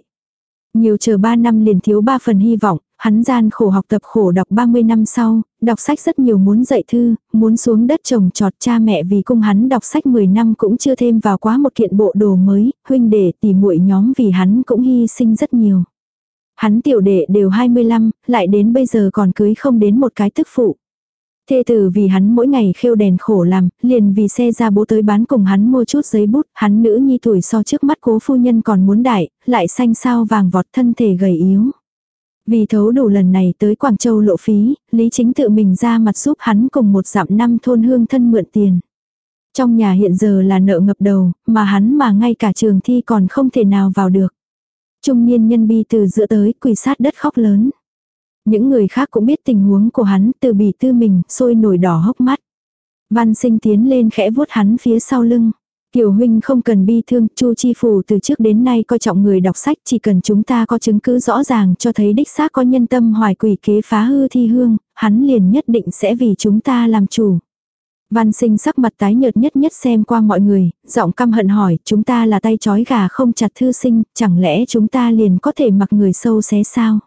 Nhiều chờ 3 năm liền thiếu 3 phần hy vọng, hắn gian khổ học tập khổ đọc 30 năm sau, đọc sách rất nhiều muốn dạy thư, muốn xuống đất trồng trọt cha mẹ vì cung hắn đọc sách 10 năm cũng chưa thêm vào quá một kiện bộ đồ mới, huynh đệ tỉ muội nhóm vì hắn cũng hy sinh rất nhiều. Hắn tiểu đệ đều 25, lại đến bây giờ còn cưới không đến một cái tức phụ. Thê tử vì hắn mỗi ngày khêu đèn khổ làm, liền vì xe ra bố tới bán cùng hắn mua chút giấy bút, hắn nữ nhi tuổi so trước mắt cố phu nhân còn muốn đại, lại xanh sao vàng vọt thân thể gầy yếu. Vì thấu đủ lần này tới Quảng Châu lộ phí, Lý Chính tự mình ra mặt giúp hắn cùng một dặm năm thôn hương thân mượn tiền. Trong nhà hiện giờ là nợ ngập đầu, mà hắn mà ngay cả trường thi còn không thể nào vào được. Trung niên nhân bi từ giữa tới quỳ sát đất khóc lớn. Những người khác cũng biết tình huống của hắn từ bỉ tư mình, sôi nổi đỏ hốc mắt. Văn sinh tiến lên khẽ vuốt hắn phía sau lưng. Kiều huynh không cần bi thương, Chu Chi Phủ từ trước đến nay coi trọng người đọc sách, chỉ cần chúng ta có chứng cứ rõ ràng cho thấy đích xác có nhân tâm hoài quỷ kế phá hư thi hương, hắn liền nhất định sẽ vì chúng ta làm chủ. Văn sinh sắc mặt tái nhợt nhất nhất xem qua mọi người, giọng căm hận hỏi, chúng ta là tay chói gà không chặt thư sinh, chẳng lẽ chúng ta liền có thể mặc người sâu xé sao?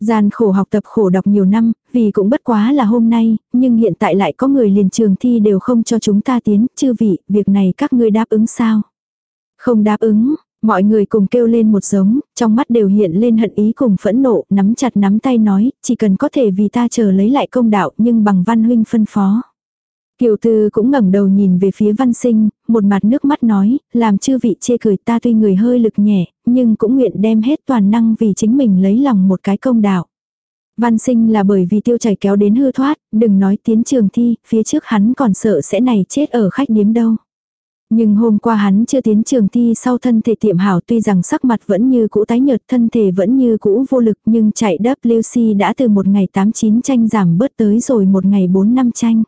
Gian khổ học tập khổ đọc nhiều năm, vì cũng bất quá là hôm nay, nhưng hiện tại lại có người liền trường thi đều không cho chúng ta tiến, chư vị, việc này các ngươi đáp ứng sao? Không đáp ứng, mọi người cùng kêu lên một giống, trong mắt đều hiện lên hận ý cùng phẫn nộ, nắm chặt nắm tay nói, chỉ cần có thể vì ta chờ lấy lại công đạo nhưng bằng văn huynh phân phó. Kiều Tư cũng ngẩng đầu nhìn về phía văn sinh, một mặt nước mắt nói, làm chư vị chê cười ta tuy người hơi lực nhẹ, nhưng cũng nguyện đem hết toàn năng vì chính mình lấy lòng một cái công đạo. Văn sinh là bởi vì tiêu chảy kéo đến hư thoát, đừng nói tiến trường thi, phía trước hắn còn sợ sẽ này chết ở khách điếm đâu. Nhưng hôm qua hắn chưa tiến trường thi sau thân thể tiệm hảo tuy rằng sắc mặt vẫn như cũ tái nhợt thân thể vẫn như cũ vô lực nhưng chạy WC đã từ một ngày 89 tranh giảm bớt tới rồi một ngày 4 năm tranh.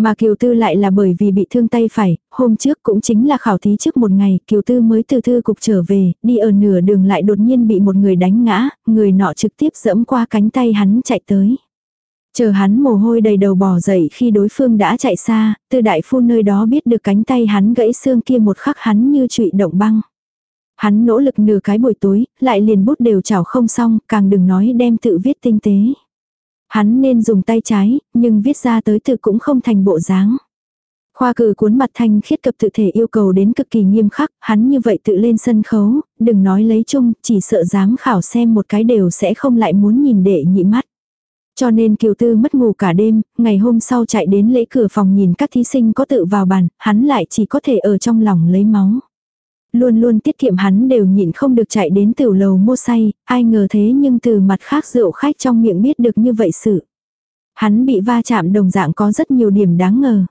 Mà Kiều Tư lại là bởi vì bị thương tay phải, hôm trước cũng chính là khảo thí trước một ngày, Kiều Tư mới từ thư cục trở về, đi ở nửa đường lại đột nhiên bị một người đánh ngã, người nọ trực tiếp dẫm qua cánh tay hắn chạy tới. Chờ hắn mồ hôi đầy đầu bò dậy khi đối phương đã chạy xa, từ đại phu nơi đó biết được cánh tay hắn gãy xương kia một khắc hắn như trụy động băng. Hắn nỗ lực nửa cái buổi tối, lại liền bút đều chảo không xong, càng đừng nói đem tự viết tinh tế. Hắn nên dùng tay trái, nhưng viết ra tới từ cũng không thành bộ dáng. Khoa cử cuốn mặt thanh khiết cập tự thể yêu cầu đến cực kỳ nghiêm khắc, hắn như vậy tự lên sân khấu, đừng nói lấy chung, chỉ sợ dám khảo xem một cái đều sẽ không lại muốn nhìn đệ nhị mắt. Cho nên Kiều Tư mất ngủ cả đêm, ngày hôm sau chạy đến lễ cửa phòng nhìn các thí sinh có tự vào bàn, hắn lại chỉ có thể ở trong lòng lấy máu. Luôn luôn tiết kiệm hắn đều nhịn không được chạy đến tiểu lầu mua say, ai ngờ thế nhưng từ mặt khác rượu khách trong miệng biết được như vậy sự. Hắn bị va chạm đồng dạng có rất nhiều điểm đáng ngờ.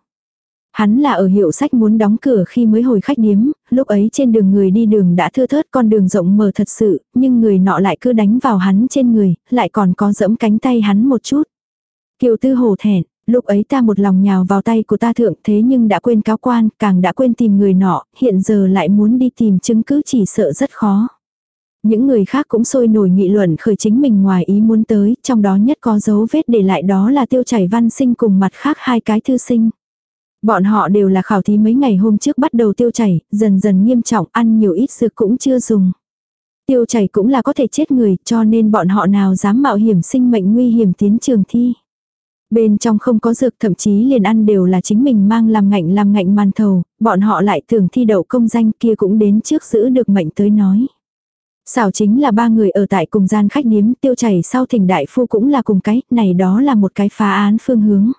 Hắn là ở hiệu sách muốn đóng cửa khi mới hồi khách điếm, lúc ấy trên đường người đi đường đã thưa thớt con đường rộng mở thật sự, nhưng người nọ lại cứ đánh vào hắn trên người, lại còn có dẫm cánh tay hắn một chút. Kiều tư hồ thẹn, Lúc ấy ta một lòng nhào vào tay của ta thượng thế nhưng đã quên cáo quan, càng đã quên tìm người nọ, hiện giờ lại muốn đi tìm chứng cứ chỉ sợ rất khó. Những người khác cũng sôi nổi nghị luận khởi chính mình ngoài ý muốn tới, trong đó nhất có dấu vết để lại đó là tiêu chảy văn sinh cùng mặt khác hai cái thư sinh. Bọn họ đều là khảo thí mấy ngày hôm trước bắt đầu tiêu chảy, dần dần nghiêm trọng ăn nhiều ít dược cũng chưa dùng. Tiêu chảy cũng là có thể chết người cho nên bọn họ nào dám mạo hiểm sinh mệnh nguy hiểm tiến trường thi. Bên trong không có dược thậm chí liền ăn đều là chính mình mang làm ngạnh làm ngạnh màn thầu, bọn họ lại tưởng thi đậu công danh kia cũng đến trước giữ được mệnh tới nói. Xảo chính là ba người ở tại cùng gian khách điếm tiêu chảy sau thỉnh đại phu cũng là cùng cái, này đó là một cái phá án phương hướng.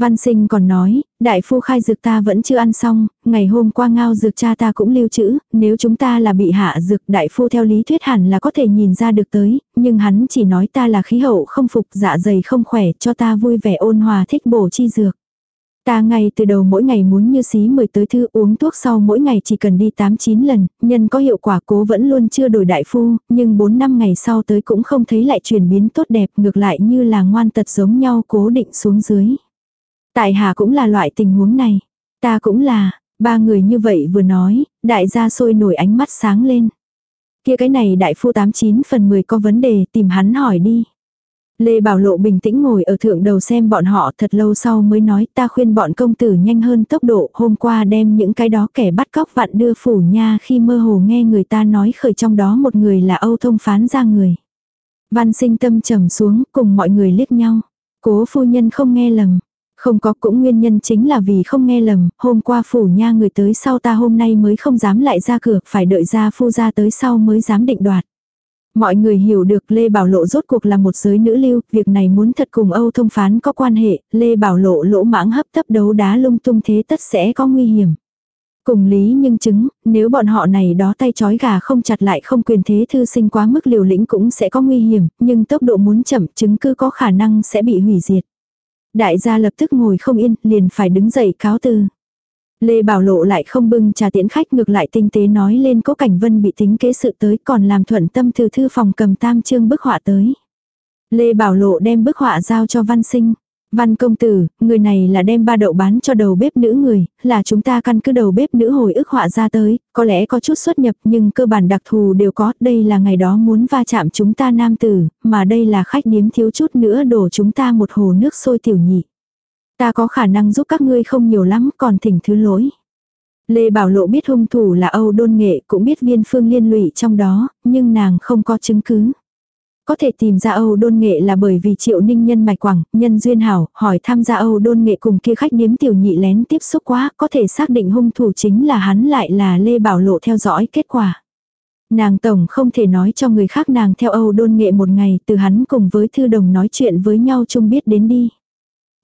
Văn sinh còn nói, đại phu khai dược ta vẫn chưa ăn xong, ngày hôm qua ngao dược cha ta cũng lưu trữ, nếu chúng ta là bị hạ dược đại phu theo lý thuyết hẳn là có thể nhìn ra được tới, nhưng hắn chỉ nói ta là khí hậu không phục dạ dày không khỏe cho ta vui vẻ ôn hòa thích bổ chi dược. Ta ngay từ đầu mỗi ngày muốn như xí mười tới thư uống thuốc sau mỗi ngày chỉ cần đi 8-9 lần, nhân có hiệu quả cố vẫn luôn chưa đổi đại phu, nhưng 4 năm ngày sau tới cũng không thấy lại chuyển biến tốt đẹp ngược lại như là ngoan tật giống nhau cố định xuống dưới. Tại Hà cũng là loại tình huống này. Ta cũng là, ba người như vậy vừa nói, đại gia sôi nổi ánh mắt sáng lên. Kia cái này đại phu 89 phần 10 có vấn đề tìm hắn hỏi đi. Lê Bảo Lộ bình tĩnh ngồi ở thượng đầu xem bọn họ thật lâu sau mới nói ta khuyên bọn công tử nhanh hơn tốc độ hôm qua đem những cái đó kẻ bắt cóc vặn đưa phủ nha khi mơ hồ nghe người ta nói khởi trong đó một người là Âu Thông phán ra người. Văn sinh tâm trầm xuống cùng mọi người liếc nhau. Cố phu nhân không nghe lầm. Không có cũng nguyên nhân chính là vì không nghe lầm, hôm qua phủ nha người tới sau ta hôm nay mới không dám lại ra cửa, phải đợi ra phu ra tới sau mới dám định đoạt. Mọi người hiểu được Lê Bảo Lộ rốt cuộc là một giới nữ lưu, việc này muốn thật cùng Âu thông phán có quan hệ, Lê Bảo Lộ lỗ mãng hấp tấp đấu đá lung tung thế tất sẽ có nguy hiểm. Cùng lý nhưng chứng, nếu bọn họ này đó tay chói gà không chặt lại không quyền thế thư sinh quá mức liều lĩnh cũng sẽ có nguy hiểm, nhưng tốc độ muốn chậm chứng cứ có khả năng sẽ bị hủy diệt. Đại gia lập tức ngồi không yên, liền phải đứng dậy cáo từ. Lê Bảo Lộ lại không bưng trà tiễn khách ngược lại tinh tế nói lên cố cảnh vân bị tính kế sự tới còn làm thuận tâm thư thư phòng cầm tam chương bức họa tới. Lê Bảo Lộ đem bức họa giao cho văn sinh. Văn công tử, người này là đem ba đậu bán cho đầu bếp nữ người, là chúng ta căn cứ đầu bếp nữ hồi ức họa ra tới, có lẽ có chút xuất nhập nhưng cơ bản đặc thù đều có, đây là ngày đó muốn va chạm chúng ta nam tử, mà đây là khách điếm thiếu chút nữa đổ chúng ta một hồ nước sôi tiểu nhị. Ta có khả năng giúp các ngươi không nhiều lắm, còn thỉnh thứ lỗi. Lê Bảo Lộ biết hung thủ là Âu Đôn Nghệ, cũng biết viên phương liên lụy trong đó, nhưng nàng không có chứng cứ. Có thể tìm ra Âu Đôn Nghệ là bởi vì triệu ninh nhân mạch quảng, nhân duyên hảo, hỏi tham gia Âu Đôn Nghệ cùng kia khách điếm tiểu nhị lén tiếp xúc quá, có thể xác định hung thủ chính là hắn lại là Lê Bảo Lộ theo dõi kết quả. Nàng tổng không thể nói cho người khác nàng theo Âu Đôn Nghệ một ngày từ hắn cùng với thư đồng nói chuyện với nhau chung biết đến đi.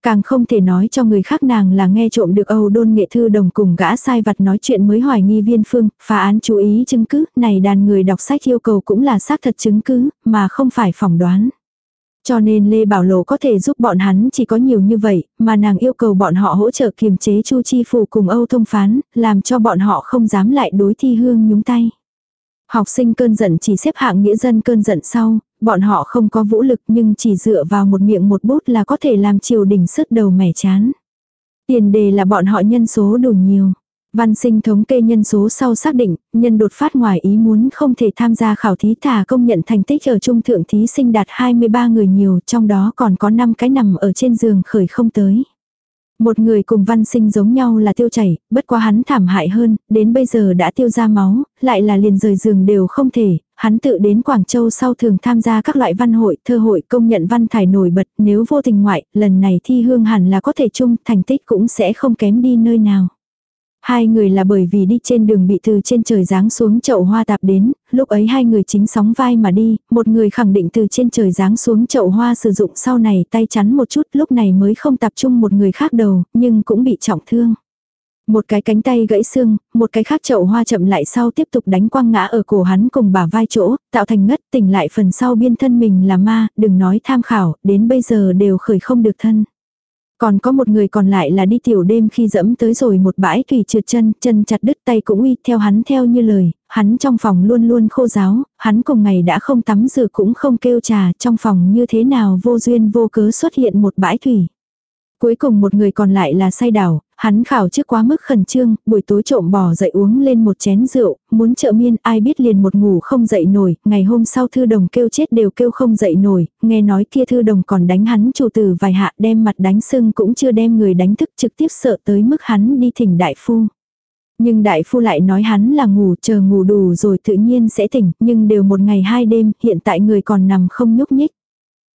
Càng không thể nói cho người khác nàng là nghe trộm được Âu đôn nghệ thư đồng cùng gã sai vặt nói chuyện mới hoài nghi viên phương, phá án chú ý chứng cứ, này đàn người đọc sách yêu cầu cũng là xác thật chứng cứ, mà không phải phỏng đoán. Cho nên Lê Bảo Lộ có thể giúp bọn hắn chỉ có nhiều như vậy, mà nàng yêu cầu bọn họ hỗ trợ kiềm chế Chu Chi Phủ cùng Âu Thông Phán, làm cho bọn họ không dám lại đối thi hương nhúng tay. Học sinh cơn giận chỉ xếp hạng nghĩa dân cơn giận sau, bọn họ không có vũ lực nhưng chỉ dựa vào một miệng một bút là có thể làm triều đình sứt đầu mẻ chán. Tiền đề là bọn họ nhân số đủ nhiều. Văn sinh thống kê nhân số sau xác định, nhân đột phát ngoài ý muốn không thể tham gia khảo thí thả công nhận thành tích ở trung thượng thí sinh đạt 23 người nhiều, trong đó còn có 5 cái nằm ở trên giường khởi không tới. Một người cùng văn sinh giống nhau là tiêu chảy, bất quá hắn thảm hại hơn, đến bây giờ đã tiêu ra máu, lại là liền rời giường đều không thể, hắn tự đến Quảng Châu sau thường tham gia các loại văn hội, thơ hội công nhận văn thải nổi bật, nếu vô tình ngoại, lần này thi hương hẳn là có thể chung, thành tích cũng sẽ không kém đi nơi nào. Hai người là bởi vì đi trên đường bị từ trên trời giáng xuống chậu hoa tạp đến, lúc ấy hai người chính sóng vai mà đi, một người khẳng định từ trên trời giáng xuống chậu hoa sử dụng sau này tay chắn một chút lúc này mới không tập trung một người khác đầu, nhưng cũng bị trọng thương. Một cái cánh tay gãy xương, một cái khác chậu hoa chậm lại sau tiếp tục đánh quăng ngã ở cổ hắn cùng bả vai chỗ, tạo thành ngất tỉnh lại phần sau biên thân mình là ma, đừng nói tham khảo, đến bây giờ đều khởi không được thân. Còn có một người còn lại là đi tiểu đêm khi dẫm tới rồi một bãi thủy trượt chân, chân chặt đứt tay cũng uy theo hắn theo như lời, hắn trong phòng luôn luôn khô giáo, hắn cùng ngày đã không tắm rửa cũng không kêu trà, trong phòng như thế nào vô duyên vô cớ xuất hiện một bãi thủy. Cuối cùng một người còn lại là say đảo, hắn khảo trước quá mức khẩn trương, buổi tối trộm bò dậy uống lên một chén rượu, muốn trợ miên ai biết liền một ngủ không dậy nổi, ngày hôm sau thư đồng kêu chết đều kêu không dậy nổi, nghe nói kia thư đồng còn đánh hắn chủ tử vài hạ đem mặt đánh sưng cũng chưa đem người đánh thức trực tiếp sợ tới mức hắn đi thỉnh đại phu. Nhưng đại phu lại nói hắn là ngủ chờ ngủ đủ rồi tự nhiên sẽ tỉnh, nhưng đều một ngày hai đêm, hiện tại người còn nằm không nhúc nhích.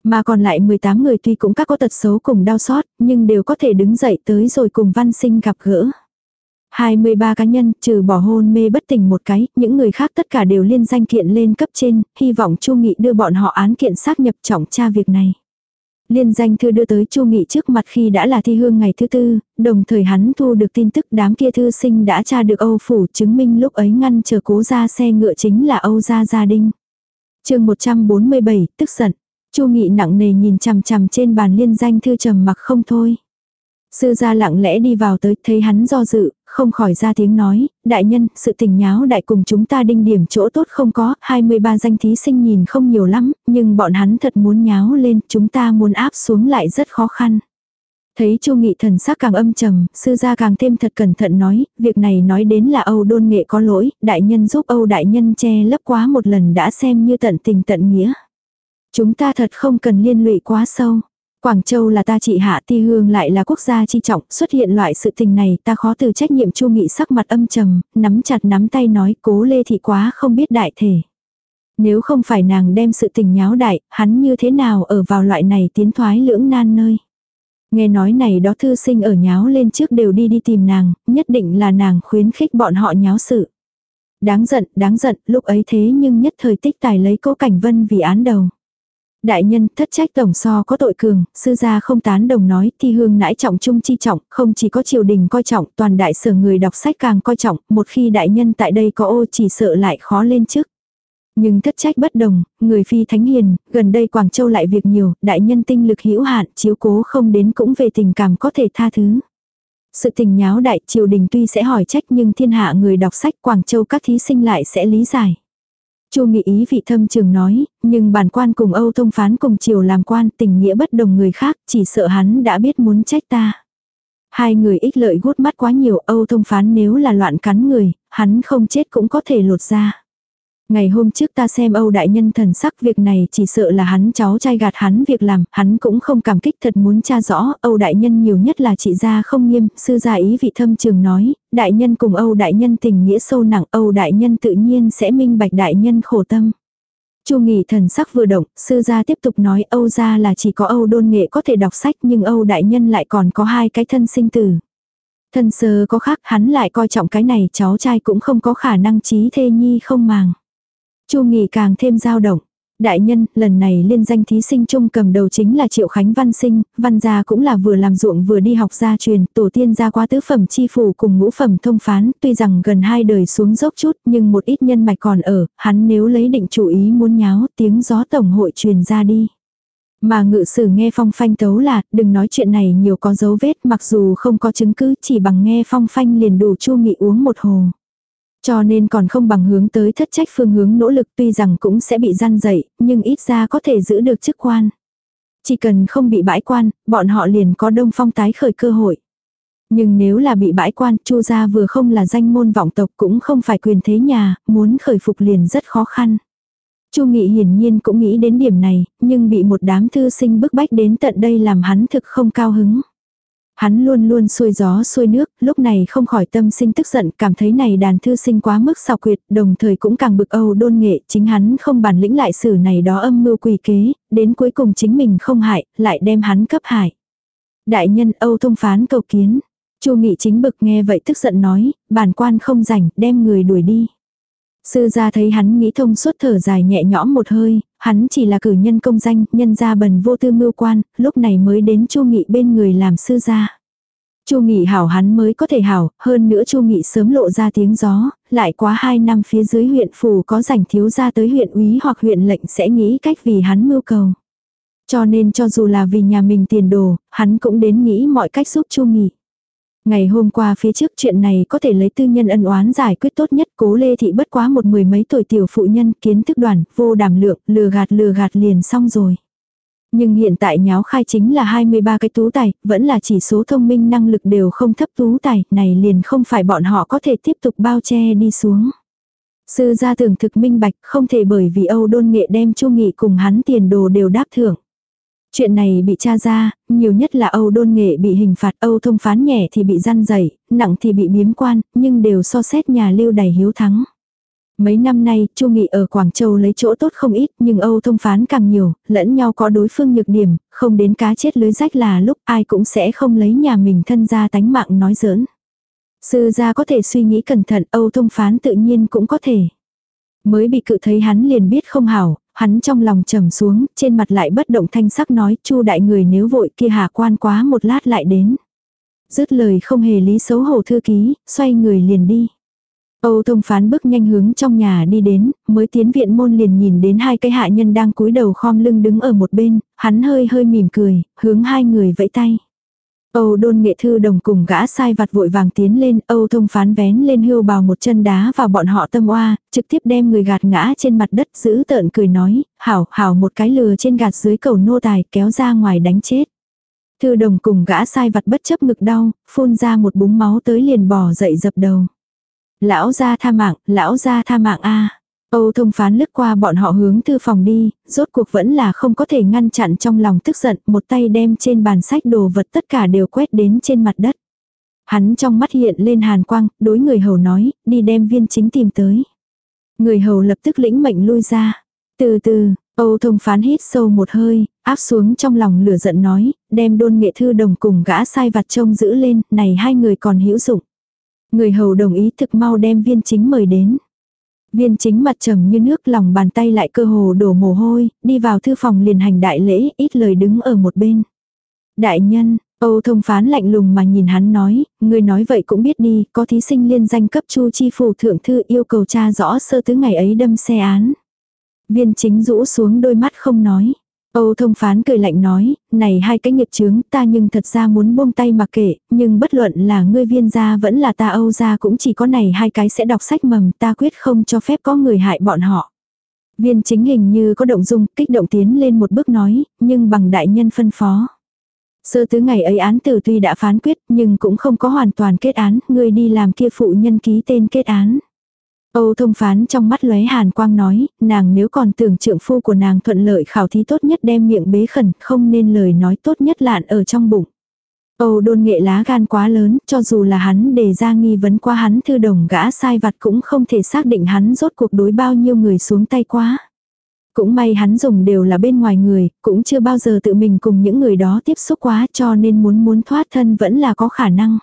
Mà còn lại 18 người tuy cũng các có tật xấu cùng đau xót, nhưng đều có thể đứng dậy tới rồi cùng văn sinh gặp gỡ. 23 cá nhân, trừ bỏ hôn mê bất tỉnh một cái, những người khác tất cả đều liên danh kiện lên cấp trên, hy vọng Chu Nghị đưa bọn họ án kiện xác nhập trọng tra việc này. Liên danh thư đưa tới Chu Nghị trước mặt khi đã là thi hương ngày thứ tư, đồng thời hắn thu được tin tức đám kia thư sinh đã tra được Âu Phủ chứng minh lúc ấy ngăn chờ cố ra xe ngựa chính là Âu Gia Gia Đinh. chương 147, tức giận. Chu Nghị nặng nề nhìn chằm chằm trên bàn liên danh thư trầm mặc không thôi. Sư gia lặng lẽ đi vào tới, thấy hắn do dự, không khỏi ra tiếng nói, đại nhân, sự tình nháo đại cùng chúng ta đinh điểm chỗ tốt không có, 23 danh thí sinh nhìn không nhiều lắm, nhưng bọn hắn thật muốn nháo lên, chúng ta muốn áp xuống lại rất khó khăn. Thấy Chu Nghị thần sắc càng âm trầm, sư gia càng thêm thật cẩn thận nói, việc này nói đến là Âu đôn nghệ có lỗi, đại nhân giúp Âu đại nhân che lấp quá một lần đã xem như tận tình tận nghĩa. Chúng ta thật không cần liên lụy quá sâu. Quảng Châu là ta trị hạ ti hương lại là quốc gia chi trọng, xuất hiện loại sự tình này ta khó từ trách nhiệm Chu Nghị sắc mặt âm trầm, nắm chặt nắm tay nói cố lê thị quá không biết đại thể. Nếu không phải nàng đem sự tình nháo đại, hắn như thế nào ở vào loại này tiến thoái lưỡng nan nơi. Nghe nói này đó thư sinh ở nháo lên trước đều đi đi tìm nàng, nhất định là nàng khuyến khích bọn họ nháo sự. Đáng giận, đáng giận, lúc ấy thế nhưng nhất thời tích tài lấy cố cảnh vân vì án đầu. Đại nhân thất trách tổng so có tội cường, sư gia không tán đồng nói thi hương nãi trọng trung chi trọng, không chỉ có triều đình coi trọng, toàn đại sở người đọc sách càng coi trọng, một khi đại nhân tại đây có ô chỉ sợ lại khó lên trước. Nhưng thất trách bất đồng, người phi thánh hiền, gần đây Quảng Châu lại việc nhiều, đại nhân tinh lực hữu hạn, chiếu cố không đến cũng về tình cảm có thể tha thứ. Sự tình nháo đại triều đình tuy sẽ hỏi trách nhưng thiên hạ người đọc sách Quảng Châu các thí sinh lại sẽ lý giải. Chu nghị ý vị thâm trường nói, nhưng bản quan cùng Âu thông phán cùng triều làm quan tình nghĩa bất đồng người khác, chỉ sợ hắn đã biết muốn trách ta. Hai người ích lợi gút mắt quá nhiều Âu thông phán nếu là loạn cắn người, hắn không chết cũng có thể lột ra. Ngày hôm trước ta xem Âu đại nhân thần sắc việc này chỉ sợ là hắn cháu trai gạt hắn việc làm, hắn cũng không cảm kích thật muốn tra rõ, Âu đại nhân nhiều nhất là chị gia không nghiêm, sư gia ý vị thâm trường nói, đại nhân cùng Âu đại nhân tình nghĩa sâu nặng, Âu đại nhân tự nhiên sẽ minh bạch đại nhân khổ tâm. Chu nghỉ thần sắc vừa động, sư gia tiếp tục nói Âu gia là chỉ có Âu đôn nghệ có thể đọc sách nhưng Âu đại nhân lại còn có hai cái thân sinh tử. Thân sơ có khác hắn lại coi trọng cái này cháu trai cũng không có khả năng trí thê nhi không màng. Chu Nghị càng thêm dao động. Đại nhân, lần này liên danh thí sinh chung cầm đầu chính là Triệu Khánh Văn Sinh, Văn gia cũng là vừa làm ruộng vừa đi học gia truyền, tổ tiên gia qua tứ phẩm chi phủ cùng ngũ phẩm thông phán, tuy rằng gần hai đời xuống dốc chút nhưng một ít nhân mạch còn ở, hắn nếu lấy định chủ ý muốn nháo tiếng gió tổng hội truyền ra đi. Mà ngự sử nghe phong phanh tấu là, đừng nói chuyện này nhiều có dấu vết mặc dù không có chứng cứ chỉ bằng nghe phong phanh liền đủ chu nghị uống một hồ. Cho nên còn không bằng hướng tới thất trách phương hướng nỗ lực tuy rằng cũng sẽ bị gian dậy, nhưng ít ra có thể giữ được chức quan. Chỉ cần không bị bãi quan, bọn họ liền có đông phong tái khởi cơ hội. Nhưng nếu là bị bãi quan, chu gia vừa không là danh môn vọng tộc cũng không phải quyền thế nhà, muốn khởi phục liền rất khó khăn. Chu Nghị hiển nhiên cũng nghĩ đến điểm này, nhưng bị một đám thư sinh bức bách đến tận đây làm hắn thực không cao hứng. Hắn luôn luôn xuôi gió xuôi nước, lúc này không khỏi tâm sinh tức giận, cảm thấy này đàn thư sinh quá mức xào quyệt, đồng thời cũng càng bực âu đôn nghệ, chính hắn không bản lĩnh lại xử này đó âm mưu quỷ kế, đến cuối cùng chính mình không hại, lại đem hắn cấp hại. Đại nhân âu thông phán cầu kiến. Chu nghị chính bực nghe vậy tức giận nói, bản quan không rảnh, đem người đuổi đi. Sư gia thấy hắn nghĩ thông suốt thở dài nhẹ nhõm một hơi, hắn chỉ là cử nhân công danh, nhân gia bần vô tư mưu quan, lúc này mới đến Chu Nghị bên người làm sư gia. Chu Nghị hảo hắn mới có thể hảo, hơn nữa Chu Nghị sớm lộ ra tiếng gió, lại quá hai năm phía dưới huyện phủ có rảnh thiếu gia tới huyện úy hoặc huyện lệnh sẽ nghĩ cách vì hắn mưu cầu. Cho nên cho dù là vì nhà mình tiền đồ, hắn cũng đến nghĩ mọi cách giúp Chu Nghị. Ngày hôm qua phía trước chuyện này có thể lấy tư nhân ân oán giải quyết tốt nhất cố lê thị bất quá một mười mấy tuổi tiểu phụ nhân kiến thức đoàn vô đảm lượng lừa gạt lừa gạt liền xong rồi. Nhưng hiện tại nháo khai chính là 23 cái tú tài, vẫn là chỉ số thông minh năng lực đều không thấp tú tài, này liền không phải bọn họ có thể tiếp tục bao che đi xuống. Sư gia tưởng thực minh bạch không thể bởi vì Âu đôn nghệ đem chu nghị cùng hắn tiền đồ đều đáp thưởng. Chuyện này bị tra ra, nhiều nhất là Âu đôn nghệ bị hình phạt Âu thông phán nhẹ thì bị gian dậy, nặng thì bị biếm quan, nhưng đều so xét nhà lưu đầy hiếu thắng. Mấy năm nay, Chu Nghị ở Quảng Châu lấy chỗ tốt không ít, nhưng Âu thông phán càng nhiều, lẫn nhau có đối phương nhược điểm, không đến cá chết lưới rách là lúc ai cũng sẽ không lấy nhà mình thân ra tánh mạng nói giỡn. Sư gia có thể suy nghĩ cẩn thận, Âu thông phán tự nhiên cũng có thể. Mới bị cự thấy hắn liền biết không hảo, hắn trong lòng trầm xuống, trên mặt lại bất động thanh sắc nói, chu đại người nếu vội kia hạ quan quá một lát lại đến. Dứt lời không hề lý xấu hổ thư ký, xoay người liền đi. Âu thông phán bước nhanh hướng trong nhà đi đến, mới tiến viện môn liền nhìn đến hai cái hạ nhân đang cúi đầu khom lưng đứng ở một bên, hắn hơi hơi mỉm cười, hướng hai người vẫy tay. Âu đôn nghệ thư đồng cùng gã sai vặt vội vàng tiến lên, Âu thông phán vén lên hưu bào một chân đá vào bọn họ tâm oa, trực tiếp đem người gạt ngã trên mặt đất giữ tợn cười nói, hảo, hảo một cái lừa trên gạt dưới cầu nô tài kéo ra ngoài đánh chết. Thư đồng cùng gã sai vặt bất chấp ngực đau, phun ra một búng máu tới liền bỏ dậy dập đầu. Lão gia tha mạng, lão gia tha mạng a Âu thông phán lướt qua bọn họ hướng thư phòng đi, rốt cuộc vẫn là không có thể ngăn chặn trong lòng tức giận, một tay đem trên bàn sách đồ vật tất cả đều quét đến trên mặt đất. Hắn trong mắt hiện lên hàn quang, đối người hầu nói, đi đem viên chính tìm tới. Người hầu lập tức lĩnh mệnh lui ra. Từ từ, Âu thông phán hít sâu một hơi, áp xuống trong lòng lửa giận nói, đem đôn nghệ thư đồng cùng gã sai vặt trông giữ lên, này hai người còn hữu dụng. Người hầu đồng ý thực mau đem viên chính mời đến. Viên chính mặt trầm như nước lòng bàn tay lại cơ hồ đổ mồ hôi, đi vào thư phòng liền hành đại lễ, ít lời đứng ở một bên. Đại nhân, Âu thông phán lạnh lùng mà nhìn hắn nói, người nói vậy cũng biết đi, có thí sinh liên danh cấp chu chi phủ thượng thư yêu cầu tra rõ sơ tứ ngày ấy đâm xe án. Viên chính rũ xuống đôi mắt không nói. Âu thông phán cười lạnh nói, này hai cái nghiệp chướng ta nhưng thật ra muốn buông tay mà kể, nhưng bất luận là ngươi viên gia vẫn là ta Âu gia cũng chỉ có này hai cái sẽ đọc sách mầm ta quyết không cho phép có người hại bọn họ. Viên chính hình như có động dung, kích động tiến lên một bước nói, nhưng bằng đại nhân phân phó. Sơ tứ ngày ấy án tử tuy đã phán quyết nhưng cũng không có hoàn toàn kết án, ngươi đi làm kia phụ nhân ký tên kết án. Âu thông phán trong mắt lóe hàn quang nói, nàng nếu còn tưởng trượng phu của nàng thuận lợi khảo thí tốt nhất đem miệng bế khẩn, không nên lời nói tốt nhất lạn ở trong bụng. Âu đôn nghệ lá gan quá lớn, cho dù là hắn đề ra nghi vấn qua hắn thư đồng gã sai vặt cũng không thể xác định hắn rốt cuộc đối bao nhiêu người xuống tay quá. Cũng may hắn dùng đều là bên ngoài người, cũng chưa bao giờ tự mình cùng những người đó tiếp xúc quá cho nên muốn muốn thoát thân vẫn là có khả năng.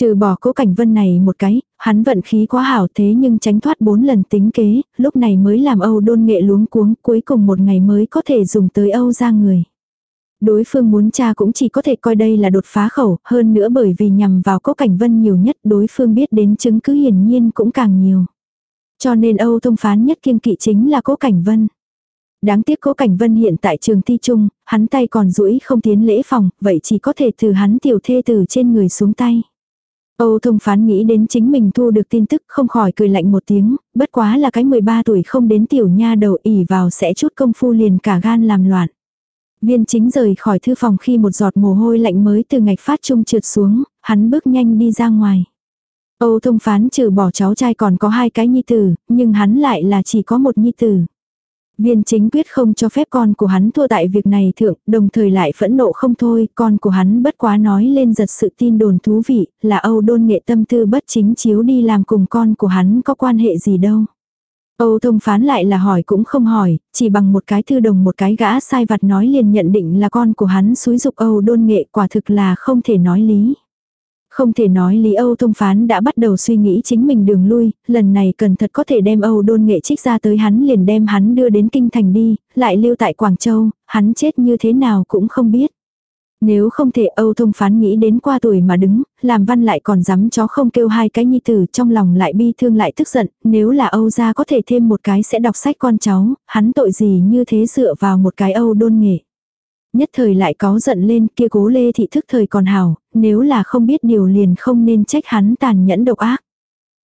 Trừ bỏ cố cảnh vân này một cái, hắn vận khí quá hảo thế nhưng tránh thoát bốn lần tính kế, lúc này mới làm Âu đôn nghệ luống cuống cuối cùng một ngày mới có thể dùng tới Âu ra người. Đối phương muốn cha cũng chỉ có thể coi đây là đột phá khẩu, hơn nữa bởi vì nhằm vào cố cảnh vân nhiều nhất đối phương biết đến chứng cứ hiển nhiên cũng càng nhiều. Cho nên Âu thông phán nhất kiêng kỵ chính là cố cảnh vân. Đáng tiếc cố cảnh vân hiện tại trường thi chung, hắn tay còn duỗi không tiến lễ phòng, vậy chỉ có thể từ hắn tiểu thê từ trên người xuống tay. Âu thông phán nghĩ đến chính mình thu được tin tức không khỏi cười lạnh một tiếng, bất quá là cái 13 tuổi không đến tiểu nha đầu ỉ vào sẽ chút công phu liền cả gan làm loạn. Viên chính rời khỏi thư phòng khi một giọt mồ hôi lạnh mới từ ngạch phát trung trượt xuống, hắn bước nhanh đi ra ngoài. Âu thông phán trừ bỏ cháu trai còn có hai cái nhi tử, nhưng hắn lại là chỉ có một nhi tử. Viên chính quyết không cho phép con của hắn thua tại việc này thượng, đồng thời lại phẫn nộ không thôi, con của hắn bất quá nói lên giật sự tin đồn thú vị, là Âu đôn nghệ tâm tư bất chính chiếu đi làm cùng con của hắn có quan hệ gì đâu. Âu thông phán lại là hỏi cũng không hỏi, chỉ bằng một cái thư đồng một cái gã sai vặt nói liền nhận định là con của hắn xúi dục Âu đôn nghệ quả thực là không thể nói lý. Không thể nói Lý Âu thông phán đã bắt đầu suy nghĩ chính mình đường lui, lần này cần thật có thể đem Âu đôn nghệ trích ra tới hắn liền đem hắn đưa đến kinh thành đi, lại lưu tại Quảng Châu, hắn chết như thế nào cũng không biết. Nếu không thể Âu thông phán nghĩ đến qua tuổi mà đứng, làm văn lại còn dám chó không kêu hai cái nhi tử trong lòng lại bi thương lại tức giận, nếu là Âu gia có thể thêm một cái sẽ đọc sách con cháu, hắn tội gì như thế dựa vào một cái Âu đôn nghệ. Nhất thời lại có giận lên kia cố lê thị thức thời còn hảo, nếu là không biết điều liền không nên trách hắn tàn nhẫn độc ác.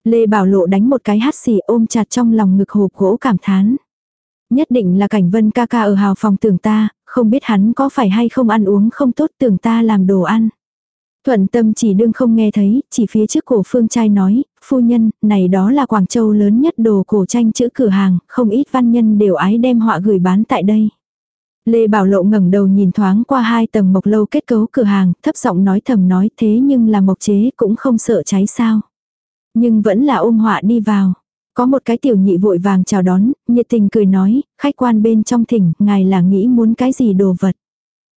Lê Bảo Lộ đánh một cái hát xì ôm chặt trong lòng ngực hộp gỗ cảm thán. Nhất định là cảnh vân ca ca ở hào phòng tưởng ta, không biết hắn có phải hay không ăn uống không tốt tưởng ta làm đồ ăn. Thuận tâm chỉ đương không nghe thấy, chỉ phía trước cổ phương trai nói, phu nhân, này đó là Quảng Châu lớn nhất đồ cổ tranh chữ cửa hàng, không ít văn nhân đều ái đem họa gửi bán tại đây. Lê Bảo Lộ ngẩng đầu nhìn thoáng qua hai tầng mộc lâu kết cấu cửa hàng, thấp giọng nói thầm nói thế nhưng là mộc chế cũng không sợ cháy sao. Nhưng vẫn là ôm họa đi vào. Có một cái tiểu nhị vội vàng chào đón, nhiệt tình cười nói, khách quan bên trong thỉnh, ngài là nghĩ muốn cái gì đồ vật.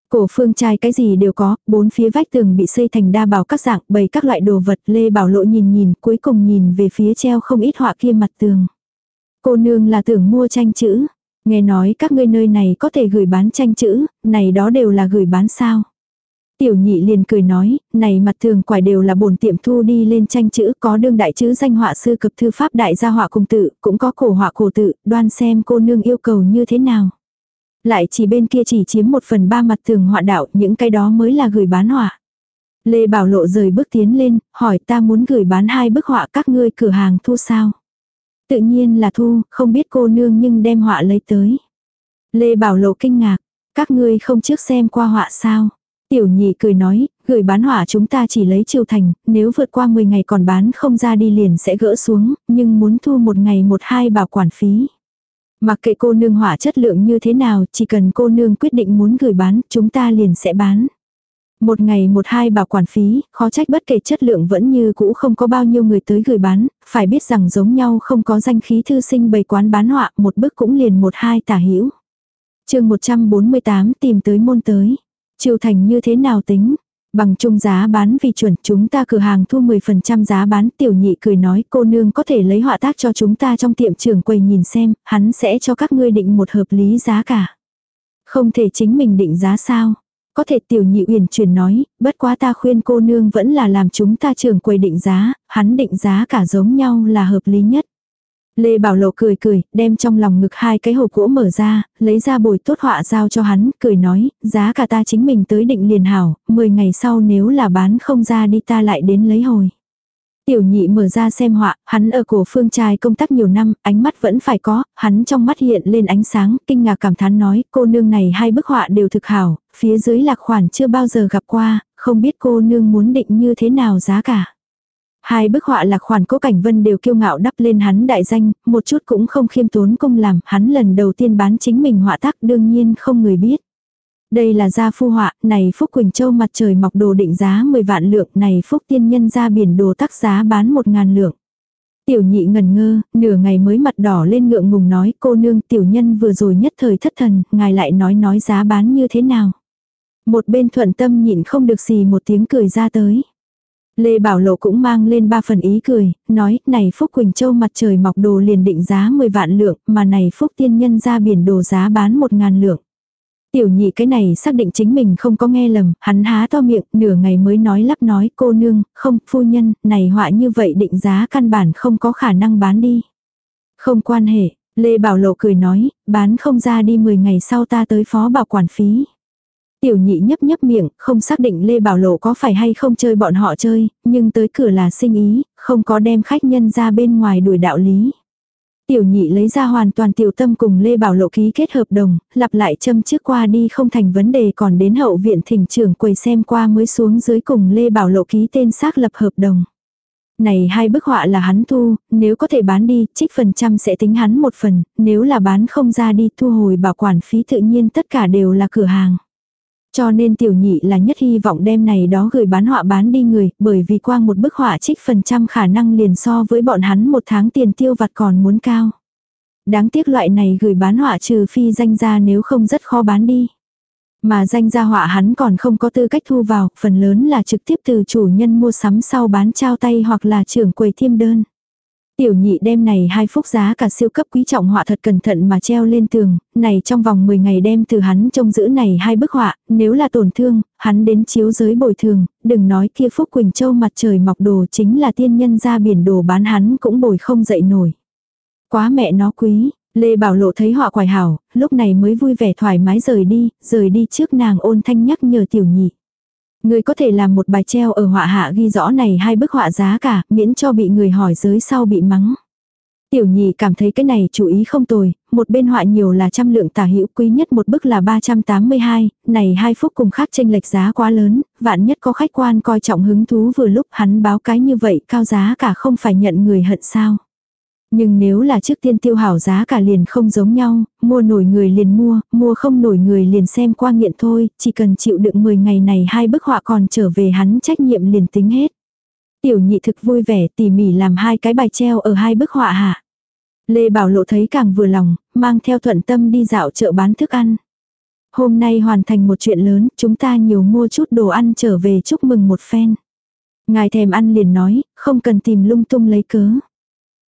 Cổ phương trai cái gì đều có, bốn phía vách tường bị xây thành đa bảo các dạng, bày các loại đồ vật, Lê Bảo Lộ nhìn nhìn, cuối cùng nhìn về phía treo không ít họa kia mặt tường. Cô nương là tưởng mua tranh chữ, Nghe nói các ngươi nơi này có thể gửi bán tranh chữ, này đó đều là gửi bán sao. Tiểu nhị liền cười nói, này mặt thường quải đều là bổn tiệm thu đi lên tranh chữ, có đương đại chữ danh họa sư cập thư pháp đại gia họa cùng tự, cũng có cổ họa cổ tự, đoan xem cô nương yêu cầu như thế nào. Lại chỉ bên kia chỉ chiếm một phần ba mặt thường họa đạo, những cái đó mới là gửi bán họa. Lê Bảo Lộ rời bước tiến lên, hỏi ta muốn gửi bán hai bức họa các ngươi cửa hàng thu sao. Tự nhiên là thu, không biết cô nương nhưng đem họa lấy tới. Lê Bảo Lộ kinh ngạc, các ngươi không trước xem qua họa sao. Tiểu nhị cười nói, gửi bán họa chúng ta chỉ lấy chiều thành, nếu vượt qua 10 ngày còn bán không ra đi liền sẽ gỡ xuống, nhưng muốn thu một ngày một hai bảo quản phí. Mặc kệ cô nương họa chất lượng như thế nào, chỉ cần cô nương quyết định muốn gửi bán, chúng ta liền sẽ bán. Một ngày một hai bảo quản phí, khó trách bất kể chất lượng vẫn như cũ không có bao nhiêu người tới gửi bán, phải biết rằng giống nhau không có danh khí thư sinh bày quán bán họa, một bức cũng liền một hai tả hữu chương 148 tìm tới môn tới. Triều thành như thế nào tính? Bằng chung giá bán vì chuẩn chúng ta cửa hàng thu 10% giá bán tiểu nhị cười nói cô nương có thể lấy họa tác cho chúng ta trong tiệm trưởng quầy nhìn xem, hắn sẽ cho các ngươi định một hợp lý giá cả. Không thể chính mình định giá sao? Có thể tiểu nhị uyển chuyển nói, bất quá ta khuyên cô nương vẫn là làm chúng ta trưởng quầy định giá, hắn định giá cả giống nhau là hợp lý nhất. Lê Bảo Lộ cười cười, đem trong lòng ngực hai cái hộp gỗ mở ra, lấy ra bồi tốt họa giao cho hắn, cười nói, giá cả ta chính mình tới định liền hảo, 10 ngày sau nếu là bán không ra đi ta lại đến lấy hồi. Tiểu nhị mở ra xem họa, hắn ở cổ phương trai công tác nhiều năm, ánh mắt vẫn phải có, hắn trong mắt hiện lên ánh sáng, kinh ngạc cảm thán nói, cô nương này hai bức họa đều thực hảo, phía dưới lạc khoản chưa bao giờ gặp qua, không biết cô nương muốn định như thế nào giá cả. Hai bức họa lạc khoản cố cảnh vân đều kiêu ngạo đắp lên hắn đại danh, một chút cũng không khiêm tốn công làm, hắn lần đầu tiên bán chính mình họa tác đương nhiên không người biết. Đây là gia phu họa, này Phúc Quỳnh Châu mặt trời mọc đồ định giá 10 vạn lượng, này Phúc Tiên Nhân ra biển đồ tác giá bán 1 ngàn lượng. Tiểu nhị ngần ngơ, nửa ngày mới mặt đỏ lên ngượng ngùng nói cô nương tiểu nhân vừa rồi nhất thời thất thần, ngài lại nói nói giá bán như thế nào. Một bên thuận tâm nhịn không được gì một tiếng cười ra tới. Lê Bảo Lộ cũng mang lên ba phần ý cười, nói, này Phúc Quỳnh Châu mặt trời mọc đồ liền định giá 10 vạn lượng, mà này Phúc Tiên Nhân ra biển đồ giá bán 1 ngàn lượng. Tiểu nhị cái này xác định chính mình không có nghe lầm, hắn há to miệng, nửa ngày mới nói lắp nói cô nương, không, phu nhân, này họa như vậy định giá căn bản không có khả năng bán đi. Không quan hệ, Lê Bảo Lộ cười nói, bán không ra đi 10 ngày sau ta tới phó bảo quản phí. Tiểu nhị nhấp nhấp miệng, không xác định Lê Bảo Lộ có phải hay không chơi bọn họ chơi, nhưng tới cửa là sinh ý, không có đem khách nhân ra bên ngoài đuổi đạo lý. Tiểu nhị lấy ra hoàn toàn tiểu tâm cùng Lê Bảo Lộ ký kết hợp đồng, lặp lại châm trước qua đi không thành vấn đề còn đến hậu viện thỉnh trưởng quầy xem qua mới xuống dưới cùng Lê Bảo Lộ ký tên xác lập hợp đồng. Này hai bức họa là hắn thu, nếu có thể bán đi, trích phần trăm sẽ tính hắn một phần, nếu là bán không ra đi thu hồi bảo quản phí tự nhiên tất cả đều là cửa hàng. Cho nên tiểu nhị là nhất hy vọng đem này đó gửi bán họa bán đi người, bởi vì quang một bức họa trích phần trăm khả năng liền so với bọn hắn một tháng tiền tiêu vặt còn muốn cao. Đáng tiếc loại này gửi bán họa trừ phi danh ra nếu không rất khó bán đi. Mà danh gia họa hắn còn không có tư cách thu vào, phần lớn là trực tiếp từ chủ nhân mua sắm sau bán trao tay hoặc là trưởng quầy thiêm đơn. Tiểu nhị đem này hai phúc giá cả siêu cấp quý trọng họa thật cẩn thận mà treo lên tường, này trong vòng 10 ngày đem từ hắn trông giữ này hai bức họa, nếu là tổn thương, hắn đến chiếu giới bồi thường, đừng nói kia phúc Quỳnh Châu mặt trời mọc đồ chính là tiên nhân ra biển đồ bán hắn cũng bồi không dậy nổi. Quá mẹ nó quý, Lê Bảo Lộ thấy họa quài hảo, lúc này mới vui vẻ thoải mái rời đi, rời đi trước nàng ôn thanh nhắc nhở tiểu nhị. Người có thể làm một bài treo ở họa hạ ghi rõ này hai bức họa giá cả, miễn cho bị người hỏi giới sau bị mắng. Tiểu nhị cảm thấy cái này chủ ý không tồi, một bên họa nhiều là trăm lượng tả hữu quý nhất một bức là 382, này hai phúc cùng khác tranh lệch giá quá lớn, vạn nhất có khách quan coi trọng hứng thú vừa lúc hắn báo cái như vậy cao giá cả không phải nhận người hận sao. Nhưng nếu là trước tiên tiêu hảo giá cả liền không giống nhau, mua nổi người liền mua, mua không nổi người liền xem qua nghiện thôi, chỉ cần chịu đựng 10 ngày này hai bức họa còn trở về hắn trách nhiệm liền tính hết. Tiểu nhị thực vui vẻ tỉ mỉ làm hai cái bài treo ở hai bức họa hạ. Lê Bảo Lộ thấy càng vừa lòng, mang theo thuận tâm đi dạo chợ bán thức ăn. Hôm nay hoàn thành một chuyện lớn, chúng ta nhiều mua chút đồ ăn trở về chúc mừng một phen. Ngài thèm ăn liền nói, không cần tìm lung tung lấy cớ.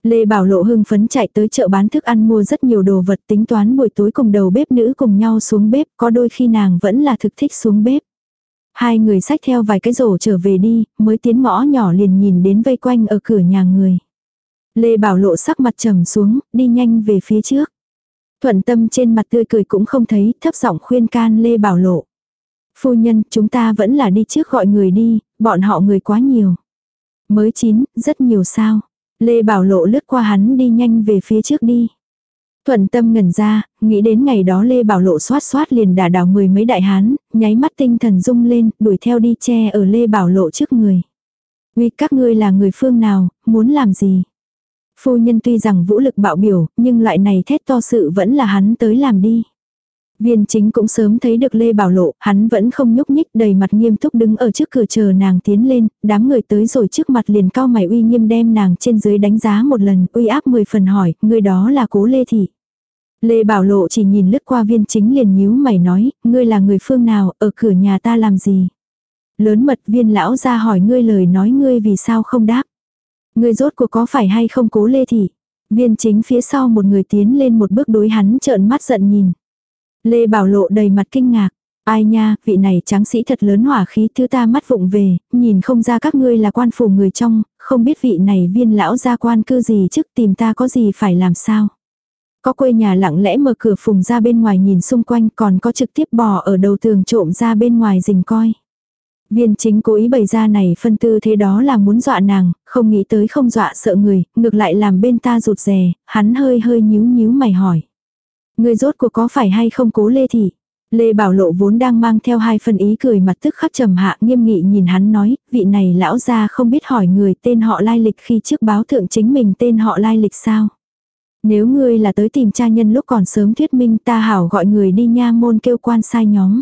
Lê Bảo Lộ hưng phấn chạy tới chợ bán thức ăn mua rất nhiều đồ vật tính toán buổi tối cùng đầu bếp nữ cùng nhau xuống bếp, có đôi khi nàng vẫn là thực thích xuống bếp. Hai người xách theo vài cái rổ trở về đi, mới tiến ngõ nhỏ liền nhìn đến vây quanh ở cửa nhà người. Lê Bảo Lộ sắc mặt trầm xuống, đi nhanh về phía trước. Thuận tâm trên mặt tươi cười cũng không thấy, thấp giọng khuyên can Lê Bảo Lộ. Phu nhân, chúng ta vẫn là đi trước gọi người đi, bọn họ người quá nhiều. Mới chín, rất nhiều sao. Lê Bảo Lộ lướt qua hắn đi nhanh về phía trước đi. Thuận tâm ngẩn ra, nghĩ đến ngày đó Lê Bảo Lộ xoát xoát liền đả đảo mười mấy đại hán, nháy mắt tinh thần rung lên, đuổi theo đi che ở Lê Bảo Lộ trước người. Vì các ngươi là người phương nào, muốn làm gì? Phu nhân tuy rằng vũ lực bạo biểu, nhưng loại này thét to sự vẫn là hắn tới làm đi. Viên chính cũng sớm thấy được Lê Bảo Lộ, hắn vẫn không nhúc nhích đầy mặt nghiêm túc đứng ở trước cửa chờ nàng tiến lên, đám người tới rồi trước mặt liền cao mày uy nghiêm đem nàng trên dưới đánh giá một lần, uy áp 10 phần hỏi, người đó là cố Lê Thị. Lê Bảo Lộ chỉ nhìn lướt qua viên chính liền nhíu mày nói, ngươi là người phương nào, ở cửa nhà ta làm gì. Lớn mật viên lão ra hỏi ngươi lời nói ngươi vì sao không đáp. Ngươi rốt cuộc có phải hay không cố Lê Thị. Viên chính phía sau một người tiến lên một bước đối hắn trợn mắt giận nhìn. Lê Bảo Lộ đầy mặt kinh ngạc. Ai nha, vị này tráng sĩ thật lớn hỏa khí thứ ta mắt vụng về, nhìn không ra các ngươi là quan phủ người trong, không biết vị này viên lão gia quan cư gì trước tìm ta có gì phải làm sao. Có quê nhà lặng lẽ mở cửa phùng ra bên ngoài nhìn xung quanh còn có trực tiếp bò ở đầu tường trộm ra bên ngoài rình coi. Viên chính cố ý bày ra này phân tư thế đó là muốn dọa nàng, không nghĩ tới không dọa sợ người, ngược lại làm bên ta rụt rè, hắn hơi hơi nhíu nhíu mày hỏi. Người rốt cuộc có phải hay không cố Lê Thị? Lê Bảo Lộ vốn đang mang theo hai phần ý cười mặt tức khắc trầm hạ nghiêm nghị nhìn hắn nói, vị này lão gia không biết hỏi người tên họ lai lịch khi trước báo thượng chính mình tên họ lai lịch sao. Nếu ngươi là tới tìm cha nhân lúc còn sớm thuyết minh ta hảo gọi người đi nha môn kêu quan sai nhóm.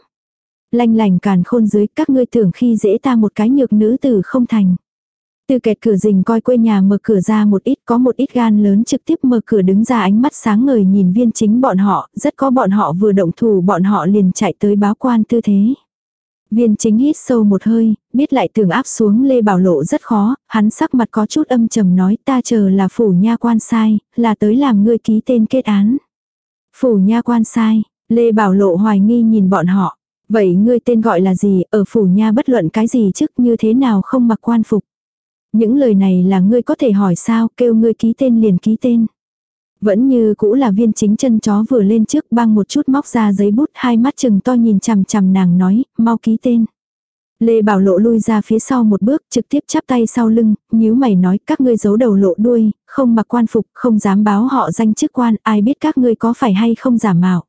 Lanh lành càn khôn dưới các ngươi tưởng khi dễ ta một cái nhược nữ tử không thành. Từ kẹt cửa rình coi quê nhà mở cửa ra một ít có một ít gan lớn trực tiếp mở cửa đứng ra ánh mắt sáng ngời nhìn viên chính bọn họ, rất có bọn họ vừa động thủ bọn họ liền chạy tới báo quan tư thế. Viên chính hít sâu một hơi, biết lại tưởng áp xuống Lê Bảo Lộ rất khó, hắn sắc mặt có chút âm trầm nói ta chờ là phủ nha quan sai, là tới làm ngươi ký tên kết án. Phủ nha quan sai, Lê Bảo Lộ hoài nghi nhìn bọn họ. Vậy ngươi tên gọi là gì, ở phủ nha bất luận cái gì trước như thế nào không mặc quan phục. Những lời này là ngươi có thể hỏi sao, kêu ngươi ký tên liền ký tên. Vẫn như cũ là viên chính chân chó vừa lên trước băng một chút móc ra giấy bút hai mắt chừng to nhìn chằm chằm nàng nói, mau ký tên. Lê Bảo Lộ lui ra phía sau một bước, trực tiếp chắp tay sau lưng, nhíu mày nói các ngươi giấu đầu lộ đuôi, không mặc quan phục, không dám báo họ danh chức quan, ai biết các ngươi có phải hay không giả mạo.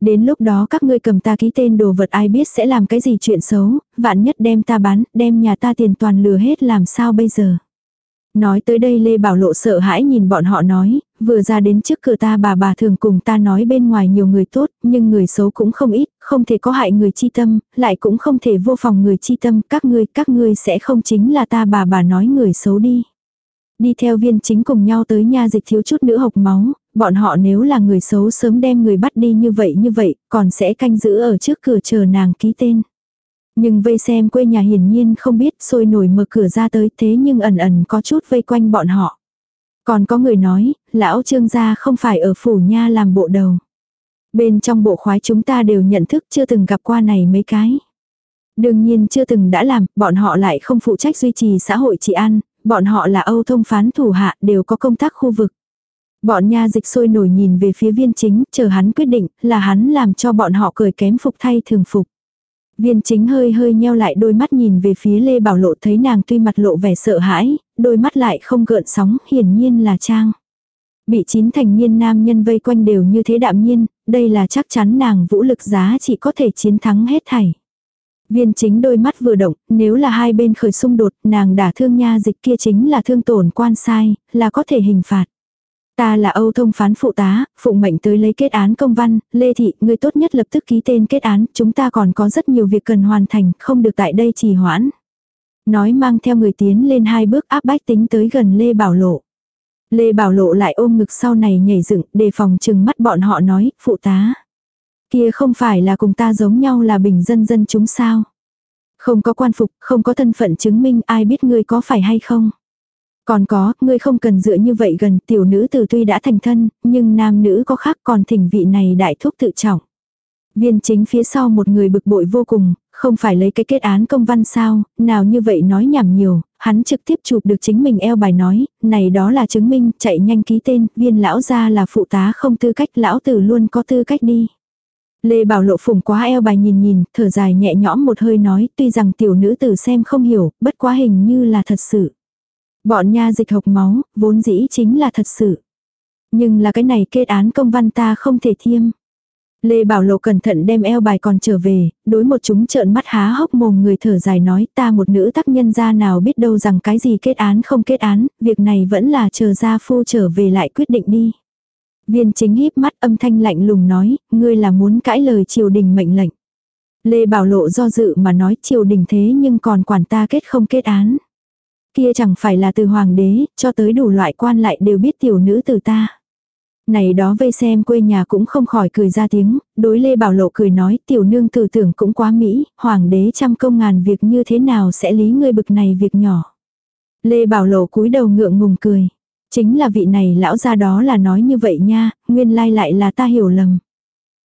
Đến lúc đó các ngươi cầm ta ký tên đồ vật ai biết sẽ làm cái gì chuyện xấu, vạn nhất đem ta bán, đem nhà ta tiền toàn lừa hết làm sao bây giờ. Nói tới đây Lê Bảo Lộ sợ hãi nhìn bọn họ nói, vừa ra đến trước cửa ta bà bà thường cùng ta nói bên ngoài nhiều người tốt, nhưng người xấu cũng không ít, không thể có hại người chi tâm, lại cũng không thể vô phòng người chi tâm, các ngươi, các ngươi sẽ không chính là ta bà bà nói người xấu đi. Đi theo viên chính cùng nhau tới nha dịch thiếu chút nữa hộc máu, bọn họ nếu là người xấu sớm đem người bắt đi như vậy như vậy, còn sẽ canh giữ ở trước cửa chờ nàng ký tên. Nhưng vây xem quê nhà hiển nhiên không biết sôi nổi mở cửa ra tới thế nhưng ẩn ẩn có chút vây quanh bọn họ. Còn có người nói, lão trương gia không phải ở phủ nha làm bộ đầu. Bên trong bộ khoái chúng ta đều nhận thức chưa từng gặp qua này mấy cái. Đương nhiên chưa từng đã làm, bọn họ lại không phụ trách duy trì xã hội trị an, bọn họ là Âu thông phán thủ hạ đều có công tác khu vực. Bọn nha dịch sôi nổi nhìn về phía viên chính, chờ hắn quyết định, là hắn làm cho bọn họ cười kém phục thay thường phục. Viên chính hơi hơi nheo lại đôi mắt nhìn về phía Lê Bảo Lộ thấy nàng tuy mặt lộ vẻ sợ hãi, đôi mắt lại không gợn sóng, hiển nhiên là trang. Bị chín thành niên nam nhân vây quanh đều như thế đạm nhiên, đây là chắc chắn nàng vũ lực giá chỉ có thể chiến thắng hết thảy. Viên chính đôi mắt vừa động, nếu là hai bên khởi xung đột, nàng đả thương nha dịch kia chính là thương tổn quan sai, là có thể hình phạt. Ta là Âu thông phán phụ tá, phụ mệnh tới lấy kết án công văn, Lê Thị, người tốt nhất lập tức ký tên kết án, chúng ta còn có rất nhiều việc cần hoàn thành, không được tại đây trì hoãn. Nói mang theo người tiến lên hai bước áp bách tính tới gần Lê Bảo Lộ. Lê Bảo Lộ lại ôm ngực sau này nhảy dựng, đề phòng chừng mắt bọn họ nói, phụ tá. Kia không phải là cùng ta giống nhau là bình dân dân chúng sao. Không có quan phục, không có thân phận chứng minh ai biết ngươi có phải hay không. Còn có, ngươi không cần dựa như vậy gần, tiểu nữ từ tuy đã thành thân, nhưng nam nữ có khác còn thỉnh vị này đại thúc tự trọng. Viên chính phía sau một người bực bội vô cùng, không phải lấy cái kết án công văn sao, nào như vậy nói nhảm nhiều, hắn trực tiếp chụp được chính mình eo bài nói, này đó là chứng minh, chạy nhanh ký tên, viên lão ra là phụ tá không tư cách, lão tử luôn có tư cách đi. Lê Bảo Lộ phùng quá eo bài nhìn nhìn, thở dài nhẹ nhõm một hơi nói, tuy rằng tiểu nữ tử xem không hiểu, bất quá hình như là thật sự. Bọn nha dịch hộc máu, vốn dĩ chính là thật sự. Nhưng là cái này kết án công văn ta không thể thiêm. Lê Bảo Lộ cẩn thận đem eo bài còn trở về, đối một chúng trợn mắt há hốc mồm người thở dài nói ta một nữ tác nhân gia nào biết đâu rằng cái gì kết án không kết án, việc này vẫn là chờ gia phu trở về lại quyết định đi. Viên chính híp mắt âm thanh lạnh lùng nói, ngươi là muốn cãi lời triều đình mệnh lệnh. Lê Bảo Lộ do dự mà nói triều đình thế nhưng còn quản ta kết không kết án. Kia chẳng phải là từ hoàng đế, cho tới đủ loại quan lại đều biết tiểu nữ từ ta. Này đó vây xem quê nhà cũng không khỏi cười ra tiếng, đối Lê Bảo Lộ cười nói tiểu nương tử tưởng cũng quá mỹ, hoàng đế trăm công ngàn việc như thế nào sẽ lý ngươi bực này việc nhỏ. Lê Bảo Lộ cúi đầu ngượng ngùng cười. Chính là vị này lão gia đó là nói như vậy nha, nguyên lai lại là ta hiểu lầm.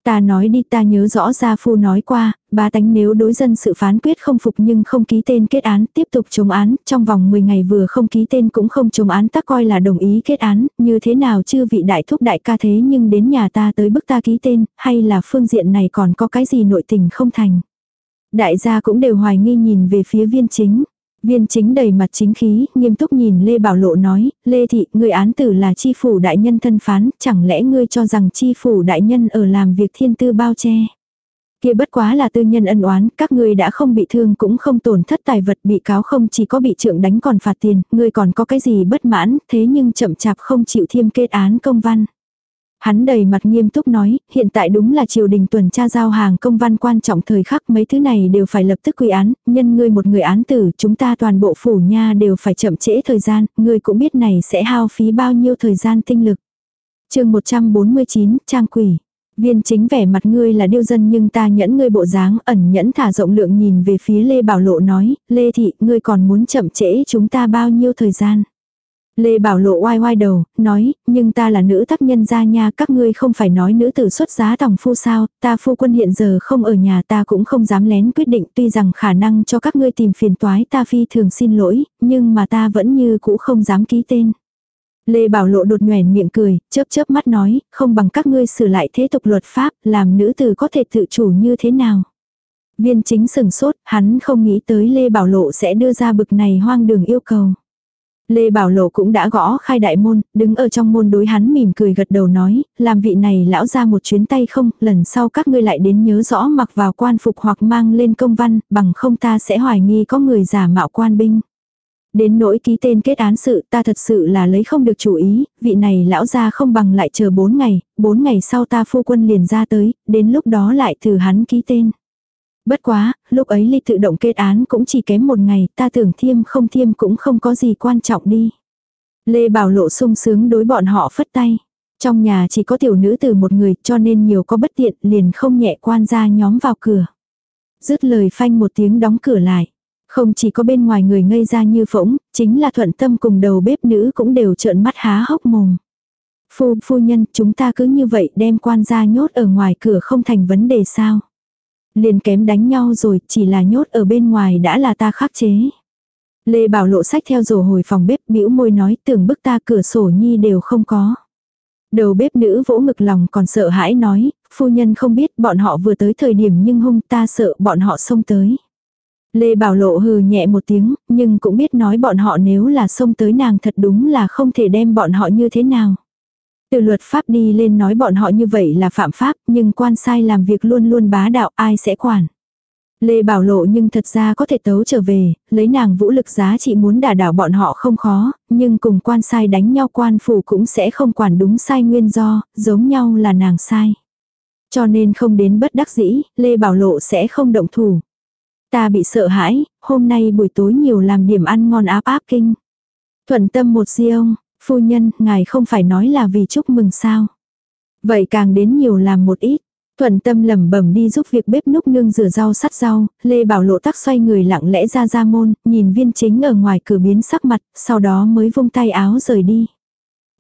Ta nói đi ta nhớ rõ gia phu nói qua, ba tánh nếu đối dân sự phán quyết không phục nhưng không ký tên kết án, tiếp tục chống án, trong vòng 10 ngày vừa không ký tên cũng không chống án ta coi là đồng ý kết án, như thế nào chưa vị đại thúc đại ca thế nhưng đến nhà ta tới bức ta ký tên, hay là phương diện này còn có cái gì nội tình không thành. Đại gia cũng đều hoài nghi nhìn về phía viên chính. Viên chính đầy mặt chính khí, nghiêm túc nhìn Lê Bảo Lộ nói, Lê Thị, người án tử là chi phủ đại nhân thân phán, chẳng lẽ ngươi cho rằng chi phủ đại nhân ở làm việc thiên tư bao che. Kia bất quá là tư nhân ân oán, các ngươi đã không bị thương cũng không tổn thất tài vật bị cáo không chỉ có bị trượng đánh còn phạt tiền, ngươi còn có cái gì bất mãn, thế nhưng chậm chạp không chịu thiêm kết án công văn. Hắn đầy mặt nghiêm túc nói, hiện tại đúng là triều đình tuần tra giao hàng công văn quan trọng thời khắc mấy thứ này đều phải lập tức quy án, nhân ngươi một người án tử, chúng ta toàn bộ phủ nha đều phải chậm trễ thời gian, ngươi cũng biết này sẽ hao phí bao nhiêu thời gian tinh lực. chương 149, Trang Quỷ. Viên chính vẻ mặt ngươi là điêu dân nhưng ta nhẫn ngươi bộ dáng ẩn nhẫn thả rộng lượng nhìn về phía Lê Bảo Lộ nói, Lê Thị, ngươi còn muốn chậm trễ chúng ta bao nhiêu thời gian. Lê Bảo Lộ oai oai đầu, nói, nhưng ta là nữ tác nhân gia nha, các ngươi không phải nói nữ tử xuất giá tòng phu sao, ta phu quân hiện giờ không ở nhà ta cũng không dám lén quyết định tuy rằng khả năng cho các ngươi tìm phiền toái ta phi thường xin lỗi, nhưng mà ta vẫn như cũ không dám ký tên. Lê Bảo Lộ đột nhoẻn miệng cười, chớp chớp mắt nói, không bằng các ngươi sửa lại thế tục luật pháp, làm nữ tử có thể tự chủ như thế nào. Viên chính sừng sốt, hắn không nghĩ tới Lê Bảo Lộ sẽ đưa ra bực này hoang đường yêu cầu. Lê Bảo Lộ cũng đã gõ khai đại môn, đứng ở trong môn đối hắn mỉm cười gật đầu nói, làm vị này lão ra một chuyến tay không, lần sau các ngươi lại đến nhớ rõ mặc vào quan phục hoặc mang lên công văn, bằng không ta sẽ hoài nghi có người giả mạo quan binh. Đến nỗi ký tên kết án sự ta thật sự là lấy không được chủ ý, vị này lão ra không bằng lại chờ 4 ngày, 4 ngày sau ta phu quân liền ra tới, đến lúc đó lại thử hắn ký tên. Bất quá, lúc ấy ly tự động kết án cũng chỉ kém một ngày, ta tưởng thiêm không thiêm cũng không có gì quan trọng đi. Lê Bảo Lộ sung sướng đối bọn họ phất tay. Trong nhà chỉ có tiểu nữ từ một người cho nên nhiều có bất tiện liền không nhẹ quan ra nhóm vào cửa. Dứt lời phanh một tiếng đóng cửa lại. Không chỉ có bên ngoài người ngây ra như phỗng, chính là thuận tâm cùng đầu bếp nữ cũng đều trợn mắt há hốc mồm. Phu, phu nhân, chúng ta cứ như vậy đem quan gia nhốt ở ngoài cửa không thành vấn đề sao. Liền kém đánh nhau rồi, chỉ là nhốt ở bên ngoài đã là ta khắc chế. Lê Bảo lộ sách theo rổ hồi phòng bếp bĩu môi nói tưởng bức ta cửa sổ nhi đều không có. Đầu bếp nữ vỗ ngực lòng còn sợ hãi nói, phu nhân không biết bọn họ vừa tới thời điểm nhưng hung ta sợ bọn họ xông tới. Lê Bảo Lộ hừ nhẹ một tiếng, nhưng cũng biết nói bọn họ nếu là xông tới nàng thật đúng là không thể đem bọn họ như thế nào. Từ luật pháp đi lên nói bọn họ như vậy là phạm pháp, nhưng quan sai làm việc luôn luôn bá đạo ai sẽ quản. Lê Bảo Lộ nhưng thật ra có thể tấu trở về, lấy nàng vũ lực giá trị muốn đả đảo bọn họ không khó, nhưng cùng quan sai đánh nhau quan phủ cũng sẽ không quản đúng sai nguyên do, giống nhau là nàng sai. Cho nên không đến bất đắc dĩ, Lê Bảo Lộ sẽ không động thủ. Ta bị sợ hãi, hôm nay buổi tối nhiều làm điểm ăn ngon áp áp kinh. Thuận tâm một riêng, phu nhân, ngài không phải nói là vì chúc mừng sao. Vậy càng đến nhiều làm một ít. Thuận tâm lẩm bẩm đi giúp việc bếp núc nương rửa rau sắt rau, Lê Bảo Lộ tắc xoay người lặng lẽ ra ra môn, nhìn viên chính ở ngoài cửa biến sắc mặt, sau đó mới vung tay áo rời đi.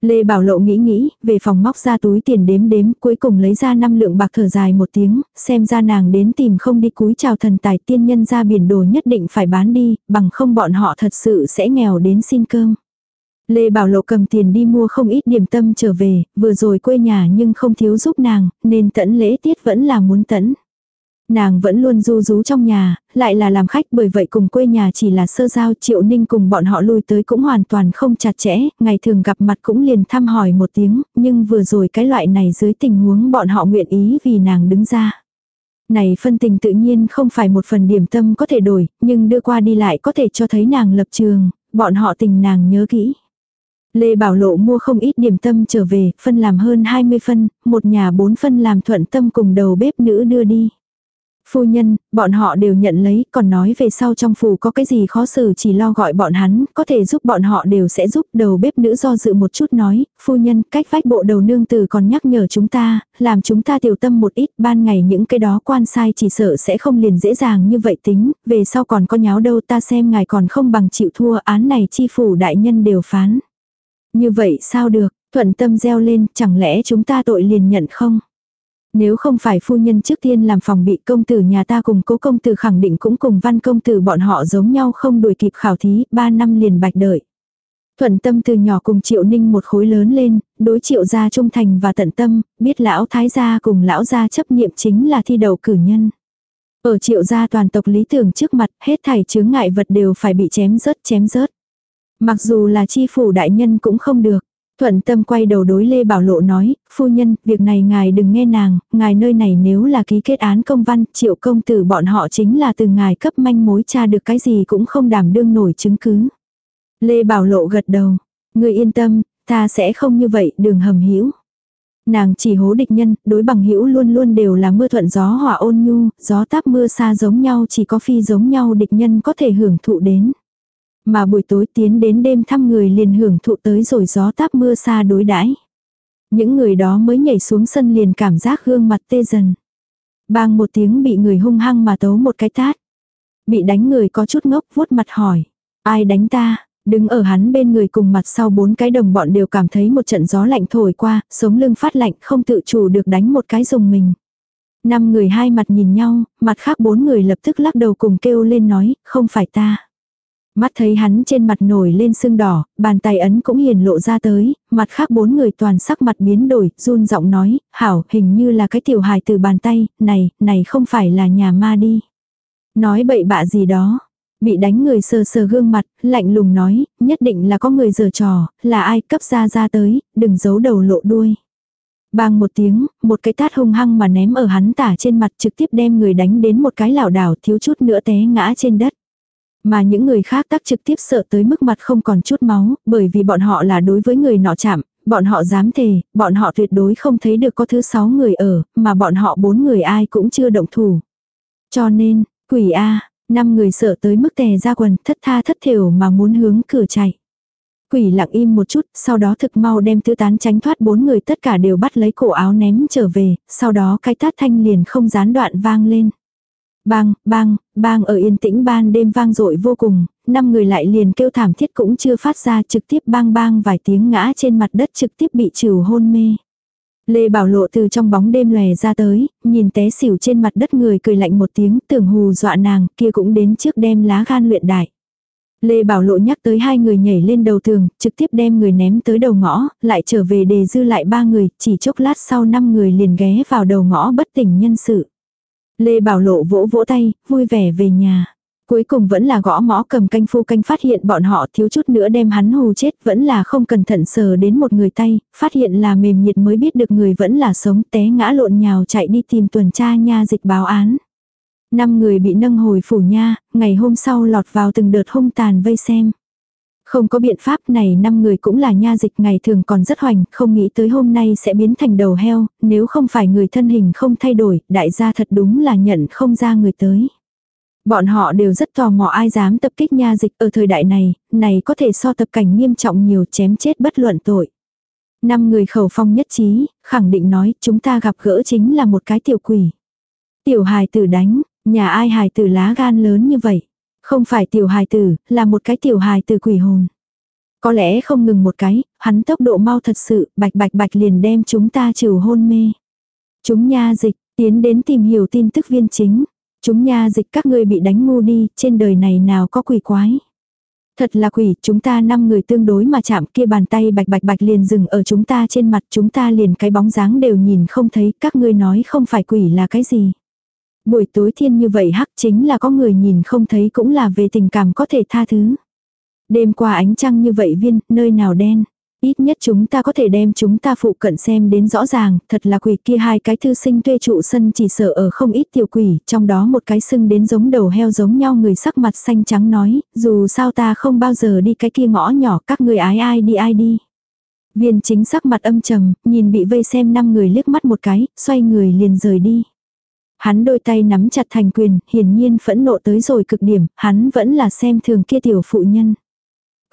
Lê Bảo Lộ nghĩ nghĩ, về phòng móc ra túi tiền đếm đếm, cuối cùng lấy ra năm lượng bạc thở dài một tiếng, xem ra nàng đến tìm không đi cúi chào thần tài tiên nhân ra biển đồ nhất định phải bán đi, bằng không bọn họ thật sự sẽ nghèo đến xin cơm. Lê Bảo Lộ cầm tiền đi mua không ít điểm tâm trở về, vừa rồi quê nhà nhưng không thiếu giúp nàng, nên tẫn lễ tiết vẫn là muốn tẫn. Nàng vẫn luôn du rú trong nhà, lại là làm khách bởi vậy cùng quê nhà chỉ là sơ giao triệu ninh cùng bọn họ lui tới cũng hoàn toàn không chặt chẽ, ngày thường gặp mặt cũng liền thăm hỏi một tiếng, nhưng vừa rồi cái loại này dưới tình huống bọn họ nguyện ý vì nàng đứng ra. Này phân tình tự nhiên không phải một phần điểm tâm có thể đổi, nhưng đưa qua đi lại có thể cho thấy nàng lập trường, bọn họ tình nàng nhớ kỹ. Lê Bảo Lộ mua không ít điểm tâm trở về, phân làm hơn 20 phân, một nhà bốn phân làm thuận tâm cùng đầu bếp nữ đưa đi. Phu nhân, bọn họ đều nhận lấy, còn nói về sau trong phủ có cái gì khó xử chỉ lo gọi bọn hắn, có thể giúp bọn họ đều sẽ giúp. Đầu bếp nữ do dự một chút nói, phu nhân, cách vách bộ đầu nương tử còn nhắc nhở chúng ta, làm chúng ta tiểu tâm một ít, ban ngày những cái đó quan sai chỉ sợ sẽ không liền dễ dàng như vậy tính, về sau còn có nháo đâu ta xem ngài còn không bằng chịu thua án này chi phủ đại nhân đều phán. Như vậy sao được, thuận tâm gieo lên, chẳng lẽ chúng ta tội liền nhận không? Nếu không phải phu nhân trước tiên làm phòng bị công tử nhà ta cùng cố công tử khẳng định cũng cùng văn công tử bọn họ giống nhau không đuổi kịp khảo thí, ba năm liền bạch đợi. Thuận tâm từ nhỏ cùng triệu ninh một khối lớn lên, đối triệu gia trung thành và tận tâm, biết lão thái gia cùng lão gia chấp niệm chính là thi đầu cử nhân. Ở triệu gia toàn tộc lý tưởng trước mặt, hết thảy chướng ngại vật đều phải bị chém rớt chém rớt. Mặc dù là chi phủ đại nhân cũng không được. Thuận tâm quay đầu đối Lê Bảo Lộ nói, phu nhân, việc này ngài đừng nghe nàng, ngài nơi này nếu là ký kết án công văn, triệu công tử bọn họ chính là từ ngài cấp manh mối tra được cái gì cũng không đảm đương nổi chứng cứ. Lê Bảo Lộ gật đầu, người yên tâm, ta sẽ không như vậy, đường hầm hữu Nàng chỉ hố địch nhân, đối bằng hữu luôn luôn đều là mưa thuận gió hỏa ôn nhu, gió táp mưa xa giống nhau chỉ có phi giống nhau địch nhân có thể hưởng thụ đến. Mà buổi tối tiến đến đêm thăm người liền hưởng thụ tới rồi gió táp mưa xa đối đãi Những người đó mới nhảy xuống sân liền cảm giác gương mặt tê dần. Bang một tiếng bị người hung hăng mà tấu một cái tát. Bị đánh người có chút ngốc vuốt mặt hỏi. Ai đánh ta? Đứng ở hắn bên người cùng mặt sau bốn cái đồng bọn đều cảm thấy một trận gió lạnh thổi qua, sống lưng phát lạnh không tự chủ được đánh một cái dùng mình. Năm người hai mặt nhìn nhau, mặt khác bốn người lập tức lắc đầu cùng kêu lên nói, không phải ta. Mắt thấy hắn trên mặt nổi lên sưng đỏ, bàn tay ấn cũng hiền lộ ra tới, mặt khác bốn người toàn sắc mặt biến đổi, run giọng nói, hảo, hình như là cái tiểu hài từ bàn tay, này, này không phải là nhà ma đi. Nói bậy bạ gì đó. Bị đánh người sờ sờ gương mặt, lạnh lùng nói, nhất định là có người giở trò, là ai cấp ra ra tới, đừng giấu đầu lộ đuôi. Bang một tiếng, một cái tát hung hăng mà ném ở hắn tả trên mặt trực tiếp đem người đánh đến một cái lảo đảo thiếu chút nữa té ngã trên đất. Mà những người khác tác trực tiếp sợ tới mức mặt không còn chút máu, bởi vì bọn họ là đối với người nọ chạm, bọn họ dám thề, bọn họ tuyệt đối không thấy được có thứ sáu người ở, mà bọn họ bốn người ai cũng chưa động thủ. Cho nên, quỷ A, năm người sợ tới mức tè ra quần, thất tha thất thiểu mà muốn hướng cửa chạy. Quỷ lặng im một chút, sau đó thực mau đem tứ tán tránh thoát bốn người tất cả đều bắt lấy cổ áo ném trở về, sau đó cái tát thanh liền không gián đoạn vang lên. Bang, bang, bang ở yên tĩnh ban đêm vang dội vô cùng, năm người lại liền kêu thảm thiết cũng chưa phát ra trực tiếp bang bang vài tiếng ngã trên mặt đất trực tiếp bị trừ hôn mê. Lê Bảo Lộ từ trong bóng đêm lè ra tới, nhìn té xỉu trên mặt đất người cười lạnh một tiếng tưởng hù dọa nàng kia cũng đến trước đem lá gan luyện đại. Lê Bảo Lộ nhắc tới hai người nhảy lên đầu tường, trực tiếp đem người ném tới đầu ngõ, lại trở về đề dư lại ba người, chỉ chốc lát sau năm người liền ghé vào đầu ngõ bất tỉnh nhân sự. Lê Bảo Lộ vỗ vỗ tay, vui vẻ về nhà. Cuối cùng vẫn là gõ mõ cầm canh phu canh phát hiện bọn họ thiếu chút nữa đem hắn hù chết vẫn là không cẩn thận sờ đến một người tay, phát hiện là mềm nhiệt mới biết được người vẫn là sống té ngã lộn nhào chạy đi tìm tuần tra nha dịch báo án. Năm người bị nâng hồi phủ nha, ngày hôm sau lọt vào từng đợt hung tàn vây xem. Không có biện pháp này năm người cũng là nha dịch ngày thường còn rất hoành, không nghĩ tới hôm nay sẽ biến thành đầu heo, nếu không phải người thân hình không thay đổi, đại gia thật đúng là nhận không ra người tới. Bọn họ đều rất tò mò ai dám tập kích nha dịch ở thời đại này, này có thể so tập cảnh nghiêm trọng nhiều chém chết bất luận tội. Năm người khẩu phong nhất trí, khẳng định nói chúng ta gặp gỡ chính là một cái tiểu quỷ. Tiểu hài tử đánh, nhà ai hài tử lá gan lớn như vậy. Không phải tiểu hài tử, là một cái tiểu hài tử quỷ hồn. Có lẽ không ngừng một cái, hắn tốc độ mau thật sự, bạch bạch bạch liền đem chúng ta trừ hôn mê. Chúng nha dịch, tiến đến tìm hiểu tin tức viên chính. Chúng nha dịch các ngươi bị đánh ngu đi, trên đời này nào có quỷ quái. Thật là quỷ, chúng ta năm người tương đối mà chạm kia bàn tay bạch bạch bạch liền dừng ở chúng ta trên mặt chúng ta liền cái bóng dáng đều nhìn không thấy, các ngươi nói không phải quỷ là cái gì. Buổi tối thiên như vậy hắc chính là có người nhìn không thấy cũng là về tình cảm có thể tha thứ. Đêm qua ánh trăng như vậy viên, nơi nào đen. Ít nhất chúng ta có thể đem chúng ta phụ cận xem đến rõ ràng, thật là quỷ kia hai cái thư sinh thuê trụ sân chỉ sợ ở không ít tiểu quỷ, trong đó một cái sưng đến giống đầu heo giống nhau người sắc mặt xanh trắng nói, dù sao ta không bao giờ đi cái kia ngõ nhỏ, các người ái ai đi ai đi. Viên chính sắc mặt âm trầm, nhìn bị vây xem năm người liếc mắt một cái, xoay người liền rời đi. Hắn đôi tay nắm chặt thành quyền, hiển nhiên phẫn nộ tới rồi cực điểm, hắn vẫn là xem thường kia tiểu phụ nhân.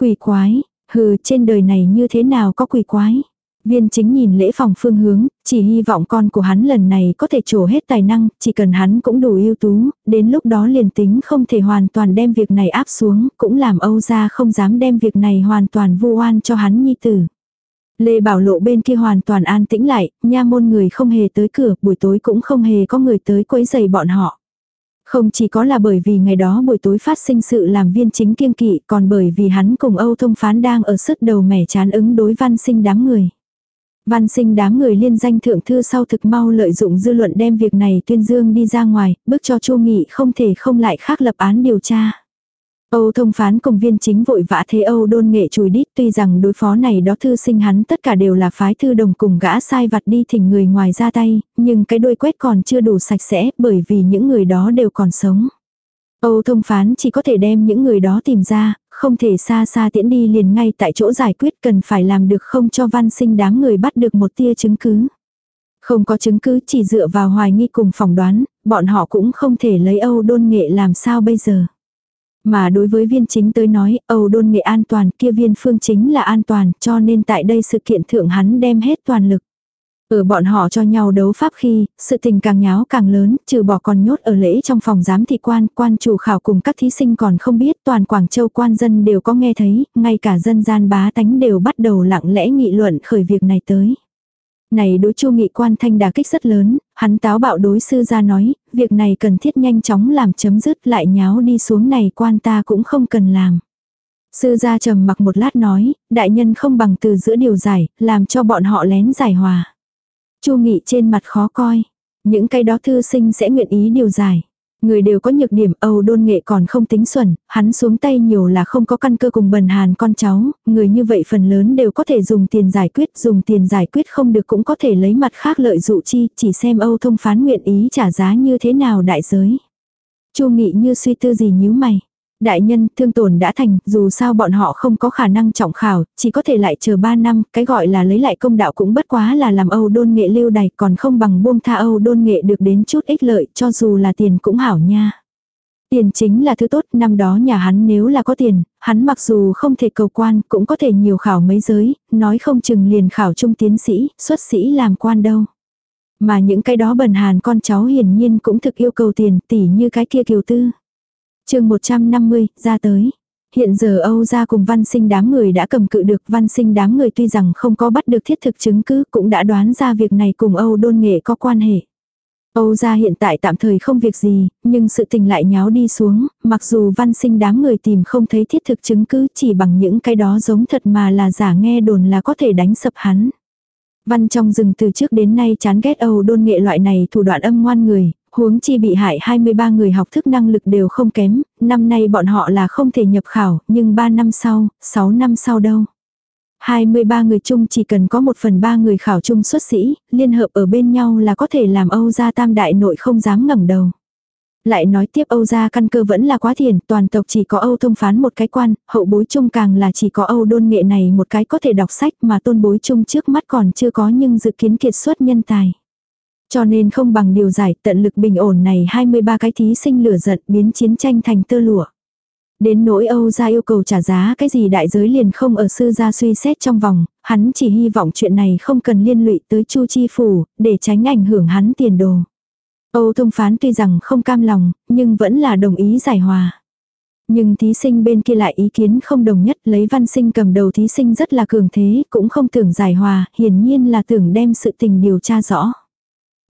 Quỷ quái, hừ trên đời này như thế nào có quỷ quái. Viên chính nhìn lễ phòng phương hướng, chỉ hy vọng con của hắn lần này có thể trổ hết tài năng, chỉ cần hắn cũng đủ ưu tú, đến lúc đó liền tính không thể hoàn toàn đem việc này áp xuống, cũng làm Âu ra không dám đem việc này hoàn toàn vu oan cho hắn nhi tử. Lê Bảo Lộ bên kia hoàn toàn an tĩnh lại, nha môn người không hề tới cửa, buổi tối cũng không hề có người tới quấy giày bọn họ. Không chỉ có là bởi vì ngày đó buổi tối phát sinh sự làm viên chính kiêng kỵ, còn bởi vì hắn cùng Âu Thông Phán đang ở sức đầu mẻ chán ứng đối văn sinh đám người. Văn sinh đám người liên danh thượng thư sau thực mau lợi dụng dư luận đem việc này tuyên dương đi ra ngoài, bức cho Chu Nghị không thể không lại khác lập án điều tra. Âu thông phán cùng viên chính vội vã thế Âu đôn nghệ chùi đít tuy rằng đối phó này đó thư sinh hắn tất cả đều là phái thư đồng cùng gã sai vặt đi thỉnh người ngoài ra tay, nhưng cái đôi quét còn chưa đủ sạch sẽ bởi vì những người đó đều còn sống. Âu thông phán chỉ có thể đem những người đó tìm ra, không thể xa xa tiễn đi liền ngay tại chỗ giải quyết cần phải làm được không cho văn sinh đám người bắt được một tia chứng cứ. Không có chứng cứ chỉ dựa vào hoài nghi cùng phỏng đoán, bọn họ cũng không thể lấy Âu đôn nghệ làm sao bây giờ. Mà đối với viên chính tới nói, Âu đôn nghệ an toàn kia viên phương chính là an toàn cho nên tại đây sự kiện thượng hắn đem hết toàn lực. Ở bọn họ cho nhau đấu pháp khi, sự tình càng nháo càng lớn, trừ bỏ còn nhốt ở lễ trong phòng giám thị quan, quan chủ khảo cùng các thí sinh còn không biết, toàn Quảng Châu quan dân đều có nghe thấy, ngay cả dân gian bá tánh đều bắt đầu lặng lẽ nghị luận khởi việc này tới. Này đối chu nghị quan thanh đà kích rất lớn, hắn táo bạo đối sư ra nói, việc này cần thiết nhanh chóng làm chấm dứt lại nháo đi xuống này quan ta cũng không cần làm. Sư gia trầm mặc một lát nói, đại nhân không bằng từ giữa điều giải, làm cho bọn họ lén giải hòa. Chu Nghị trên mặt khó coi. Những cái đó thư sinh sẽ nguyện ý điều giải. Người đều có nhược điểm Âu đôn nghệ còn không tính xuẩn, hắn xuống tay nhiều là không có căn cơ cùng bần hàn con cháu, người như vậy phần lớn đều có thể dùng tiền giải quyết, dùng tiền giải quyết không được cũng có thể lấy mặt khác lợi dụ chi, chỉ xem Âu thông phán nguyện ý trả giá như thế nào đại giới. Chu nghị như suy tư gì nhíu mày. Đại nhân, thương tổn đã thành, dù sao bọn họ không có khả năng trọng khảo, chỉ có thể lại chờ 3 năm, cái gọi là lấy lại công đạo cũng bất quá là làm Âu đôn nghệ lưu đày, còn không bằng buông tha Âu đôn nghệ được đến chút ích lợi, cho dù là tiền cũng hảo nha. Tiền chính là thứ tốt, năm đó nhà hắn nếu là có tiền, hắn mặc dù không thể cầu quan, cũng có thể nhiều khảo mấy giới, nói không chừng liền khảo trung tiến sĩ, xuất sĩ làm quan đâu. Mà những cái đó bần hàn con cháu hiển nhiên cũng thực yêu cầu tiền, tỉ như cái kia kiều tư chương 150, ra tới. Hiện giờ Âu gia cùng văn sinh đám người đã cầm cự được văn sinh đám người tuy rằng không có bắt được thiết thực chứng cứ cũng đã đoán ra việc này cùng Âu đôn nghệ có quan hệ. Âu gia hiện tại tạm thời không việc gì, nhưng sự tình lại nháo đi xuống, mặc dù văn sinh đám người tìm không thấy thiết thực chứng cứ chỉ bằng những cái đó giống thật mà là giả nghe đồn là có thể đánh sập hắn. Văn trong rừng từ trước đến nay chán ghét Âu đôn nghệ loại này thủ đoạn âm ngoan người, Huống chi bị hại 23 người học thức năng lực đều không kém, năm nay bọn họ là không thể nhập khảo, nhưng 3 năm sau, 6 năm sau đâu. 23 người chung chỉ cần có một phần ba người khảo chung xuất sĩ, liên hợp ở bên nhau là có thể làm Âu gia tam đại nội không dám ngẩng đầu. Lại nói tiếp Âu gia căn cơ vẫn là quá thiền, toàn tộc chỉ có Âu thông phán một cái quan, hậu bối chung càng là chỉ có Âu đôn nghệ này một cái có thể đọc sách mà tôn bối chung trước mắt còn chưa có nhưng dự kiến kiệt xuất nhân tài. Cho nên không bằng điều giải tận lực bình ổn này 23 cái thí sinh lửa giận biến chiến tranh thành tơ lụa. Đến nỗi Âu ra yêu cầu trả giá cái gì đại giới liền không ở sư gia suy xét trong vòng, hắn chỉ hy vọng chuyện này không cần liên lụy tới Chu Chi Phủ, để tránh ảnh hưởng hắn tiền đồ. Âu thông phán tuy rằng không cam lòng, nhưng vẫn là đồng ý giải hòa. Nhưng thí sinh bên kia lại ý kiến không đồng nhất lấy văn sinh cầm đầu thí sinh rất là cường thế, cũng không tưởng giải hòa, hiển nhiên là tưởng đem sự tình điều tra rõ.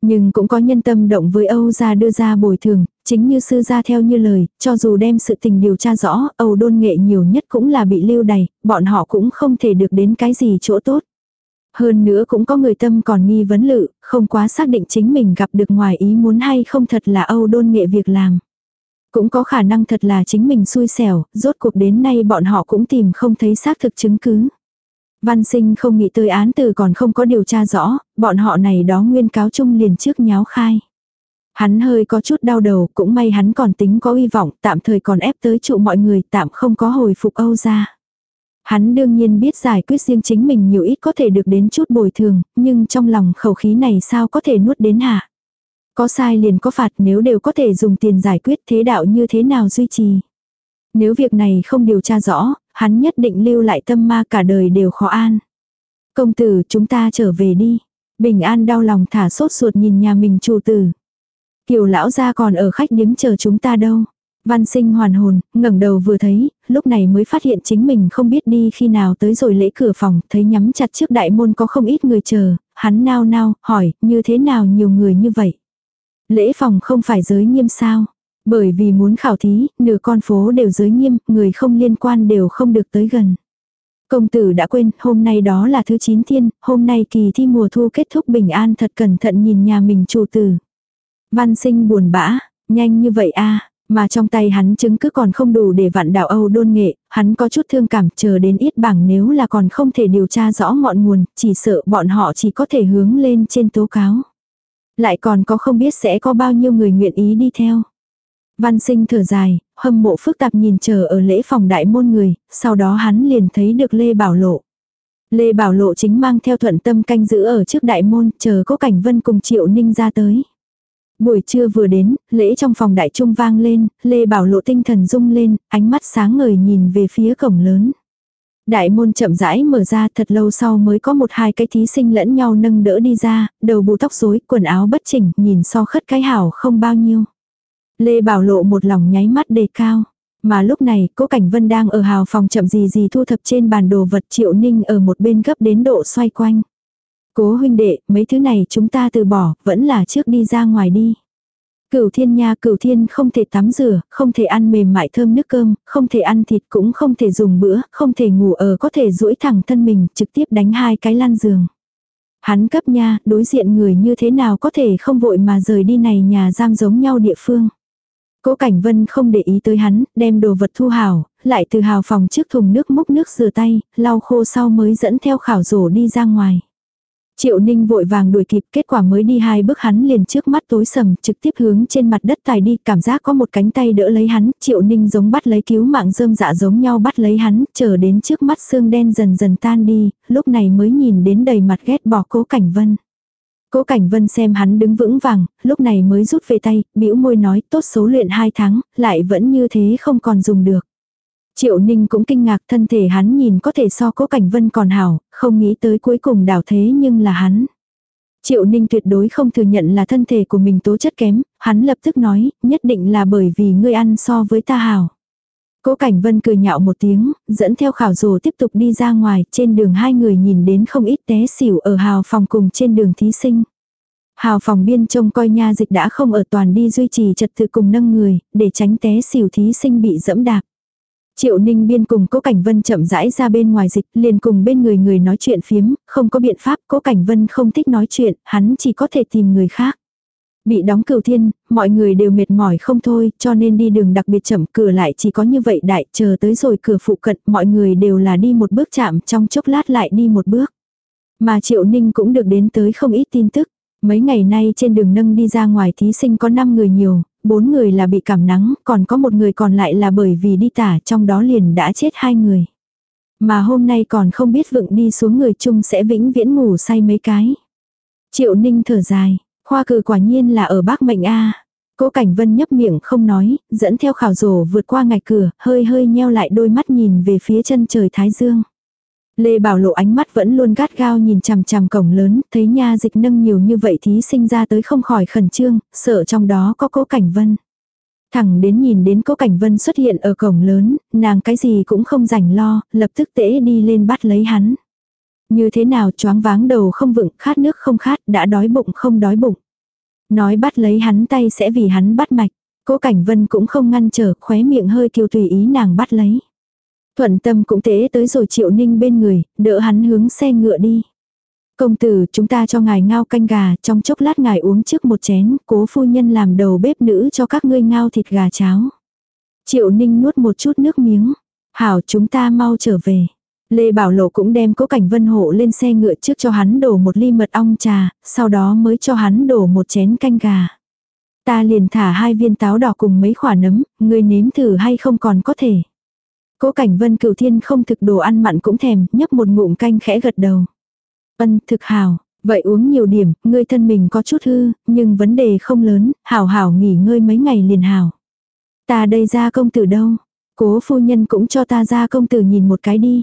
Nhưng cũng có nhân tâm động với Âu gia đưa ra bồi thường, chính như sư gia theo như lời, cho dù đem sự tình điều tra rõ, Âu đôn nghệ nhiều nhất cũng là bị lưu đày, bọn họ cũng không thể được đến cái gì chỗ tốt. Hơn nữa cũng có người tâm còn nghi vấn lự, không quá xác định chính mình gặp được ngoài ý muốn hay không thật là Âu đôn nghệ việc làm. Cũng có khả năng thật là chính mình xui xẻo, rốt cuộc đến nay bọn họ cũng tìm không thấy xác thực chứng cứ. Văn sinh không nghĩ tới án từ còn không có điều tra rõ, bọn họ này đó nguyên cáo chung liền trước nháo khai. Hắn hơi có chút đau đầu, cũng may hắn còn tính có hy vọng, tạm thời còn ép tới trụ mọi người, tạm không có hồi phục Âu ra. Hắn đương nhiên biết giải quyết riêng chính mình nhiều ít có thể được đến chút bồi thường, nhưng trong lòng khẩu khí này sao có thể nuốt đến hạ. Có sai liền có phạt nếu đều có thể dùng tiền giải quyết thế đạo như thế nào duy trì. Nếu việc này không điều tra rõ, hắn nhất định lưu lại tâm ma cả đời đều khó an. Công tử chúng ta trở về đi. Bình an đau lòng thả sốt ruột nhìn nhà mình chủ tử. Kiều lão gia còn ở khách điếm chờ chúng ta đâu. Văn sinh hoàn hồn, ngẩng đầu vừa thấy, lúc này mới phát hiện chính mình không biết đi khi nào tới rồi lễ cửa phòng, thấy nhắm chặt trước đại môn có không ít người chờ, hắn nao nao, hỏi, như thế nào nhiều người như vậy. Lễ phòng không phải giới nghiêm sao. Bởi vì muốn khảo thí, nửa con phố đều giới nghiêm, người không liên quan đều không được tới gần. Công tử đã quên, hôm nay đó là thứ 9 thiên, hôm nay kỳ thi mùa thu kết thúc bình an thật cẩn thận nhìn nhà mình chủ tử. Văn sinh buồn bã, nhanh như vậy a mà trong tay hắn chứng cứ còn không đủ để vạn đạo Âu đôn nghệ, hắn có chút thương cảm chờ đến ít bảng nếu là còn không thể điều tra rõ ngọn nguồn, chỉ sợ bọn họ chỉ có thể hướng lên trên tố cáo. Lại còn có không biết sẽ có bao nhiêu người nguyện ý đi theo. Văn sinh thở dài, hâm mộ phức tạp nhìn chờ ở lễ phòng đại môn người, sau đó hắn liền thấy được Lê Bảo Lộ. Lê Bảo Lộ chính mang theo thuận tâm canh giữ ở trước đại môn, chờ có cảnh vân cùng triệu ninh ra tới. Buổi trưa vừa đến, lễ trong phòng đại trung vang lên, Lê Bảo Lộ tinh thần rung lên, ánh mắt sáng ngời nhìn về phía cổng lớn. Đại môn chậm rãi mở ra thật lâu sau mới có một hai cái thí sinh lẫn nhau nâng đỡ đi ra, đầu bù tóc rối, quần áo bất chỉnh, nhìn so khất cái hảo không bao nhiêu. Lê Bảo Lộ một lòng nháy mắt đề cao. Mà lúc này, cố Cảnh Vân đang ở hào phòng chậm gì gì thu thập trên bàn đồ vật triệu ninh ở một bên gấp đến độ xoay quanh. Cố huynh đệ, mấy thứ này chúng ta từ bỏ, vẫn là trước đi ra ngoài đi. Cửu thiên nha cửu thiên không thể tắm rửa, không thể ăn mềm mại thơm nước cơm, không thể ăn thịt cũng không thể dùng bữa, không thể ngủ ở có thể duỗi thẳng thân mình, trực tiếp đánh hai cái lan giường. Hắn cấp nha, đối diện người như thế nào có thể không vội mà rời đi này nhà giam giống nhau địa phương. Cố Cảnh Vân không để ý tới hắn, đem đồ vật thu hào, lại từ hào phòng trước thùng nước múc nước rửa tay, lau khô sau mới dẫn theo khảo rổ đi ra ngoài. Triệu Ninh vội vàng đuổi kịp, kết quả mới đi hai bước hắn liền trước mắt tối sầm, trực tiếp hướng trên mặt đất tài đi, cảm giác có một cánh tay đỡ lấy hắn, Triệu Ninh giống bắt lấy cứu mạng rơm dạ giống nhau bắt lấy hắn, chờ đến trước mắt xương đen dần dần tan đi, lúc này mới nhìn đến đầy mặt ghét bỏ cố cảnh vân. Cố Cảnh Vân xem hắn đứng vững vàng, lúc này mới rút về tay, bĩu môi nói tốt số luyện hai tháng, lại vẫn như thế không còn dùng được. Triệu Ninh cũng kinh ngạc thân thể hắn nhìn có thể so cố cảnh vân còn hảo, không nghĩ tới cuối cùng đảo thế nhưng là hắn. Triệu Ninh tuyệt đối không thừa nhận là thân thể của mình tố chất kém, hắn lập tức nói, nhất định là bởi vì ngươi ăn so với ta hảo. Cố Cảnh Vân cười nhạo một tiếng, dẫn theo khảo rồ tiếp tục đi ra ngoài, trên đường hai người nhìn đến không ít té xỉu ở hào phòng cùng trên đường thí sinh. Hào phòng biên trông coi nha dịch đã không ở toàn đi duy trì trật tự cùng nâng người, để tránh té xỉu thí sinh bị dẫm đạp. Triệu Ninh Biên cùng Cố Cảnh Vân chậm rãi ra bên ngoài dịch, liền cùng bên người người nói chuyện phiếm, không có biện pháp, Cố Cảnh Vân không thích nói chuyện, hắn chỉ có thể tìm người khác. Bị đóng cửu thiên, mọi người đều mệt mỏi không thôi, cho nên đi đường đặc biệt chậm, cửa lại chỉ có như vậy đại, chờ tới rồi cửa phụ cận, mọi người đều là đi một bước chạm, trong chốc lát lại đi một bước. Mà Triệu Ninh cũng được đến tới không ít tin tức. Mấy ngày nay trên đường nâng đi ra ngoài thí sinh có 5 người nhiều, bốn người là bị cảm nắng, còn có một người còn lại là bởi vì đi tả trong đó liền đã chết hai người. Mà hôm nay còn không biết vựng đi xuống người chung sẽ vĩnh viễn ngủ say mấy cái. Triệu ninh thở dài, khoa cử quả nhiên là ở bác mệnh A. Cố Cảnh Vân nhấp miệng không nói, dẫn theo khảo rổ vượt qua ngạch cửa, hơi hơi nheo lại đôi mắt nhìn về phía chân trời Thái Dương. Lê Bảo Lộ ánh mắt vẫn luôn gắt gao nhìn chằm chằm cổng lớn, thấy nha dịch nâng nhiều như vậy thí sinh ra tới không khỏi khẩn trương, sợ trong đó có cố cảnh vân. Thẳng đến nhìn đến cố cảnh vân xuất hiện ở cổng lớn, nàng cái gì cũng không rảnh lo, lập tức tễ đi lên bắt lấy hắn. Như thế nào choáng váng đầu không vựng, khát nước không khát, đã đói bụng không đói bụng. Nói bắt lấy hắn tay sẽ vì hắn bắt mạch. Cố Cảnh Vân cũng không ngăn trở, khóe miệng hơi kiều tùy ý nàng bắt lấy. Thuận tâm cũng tế tới rồi Triệu Ninh bên người, đỡ hắn hướng xe ngựa đi. Công tử, chúng ta cho ngài ngao canh gà, trong chốc lát ngài uống trước một chén, cố phu nhân làm đầu bếp nữ cho các ngươi ngao thịt gà cháo. Triệu Ninh nuốt một chút nước miếng. Hảo chúng ta mau trở về. Lê Bảo Lộ cũng đem cố cảnh vân hộ lên xe ngựa trước cho hắn đổ một ly mật ong trà, sau đó mới cho hắn đổ một chén canh gà. Ta liền thả hai viên táo đỏ cùng mấy quả nấm, ngươi nếm thử hay không còn có thể. Cố cảnh vân cửu thiên không thực đồ ăn mặn cũng thèm, nhấp một ngụm canh khẽ gật đầu. Ân thực hào, vậy uống nhiều điểm, ngươi thân mình có chút hư, nhưng vấn đề không lớn, hảo hảo nghỉ ngơi mấy ngày liền hảo. Ta đây ra công tử đâu? Cố phu nhân cũng cho ta ra công tử nhìn một cái đi.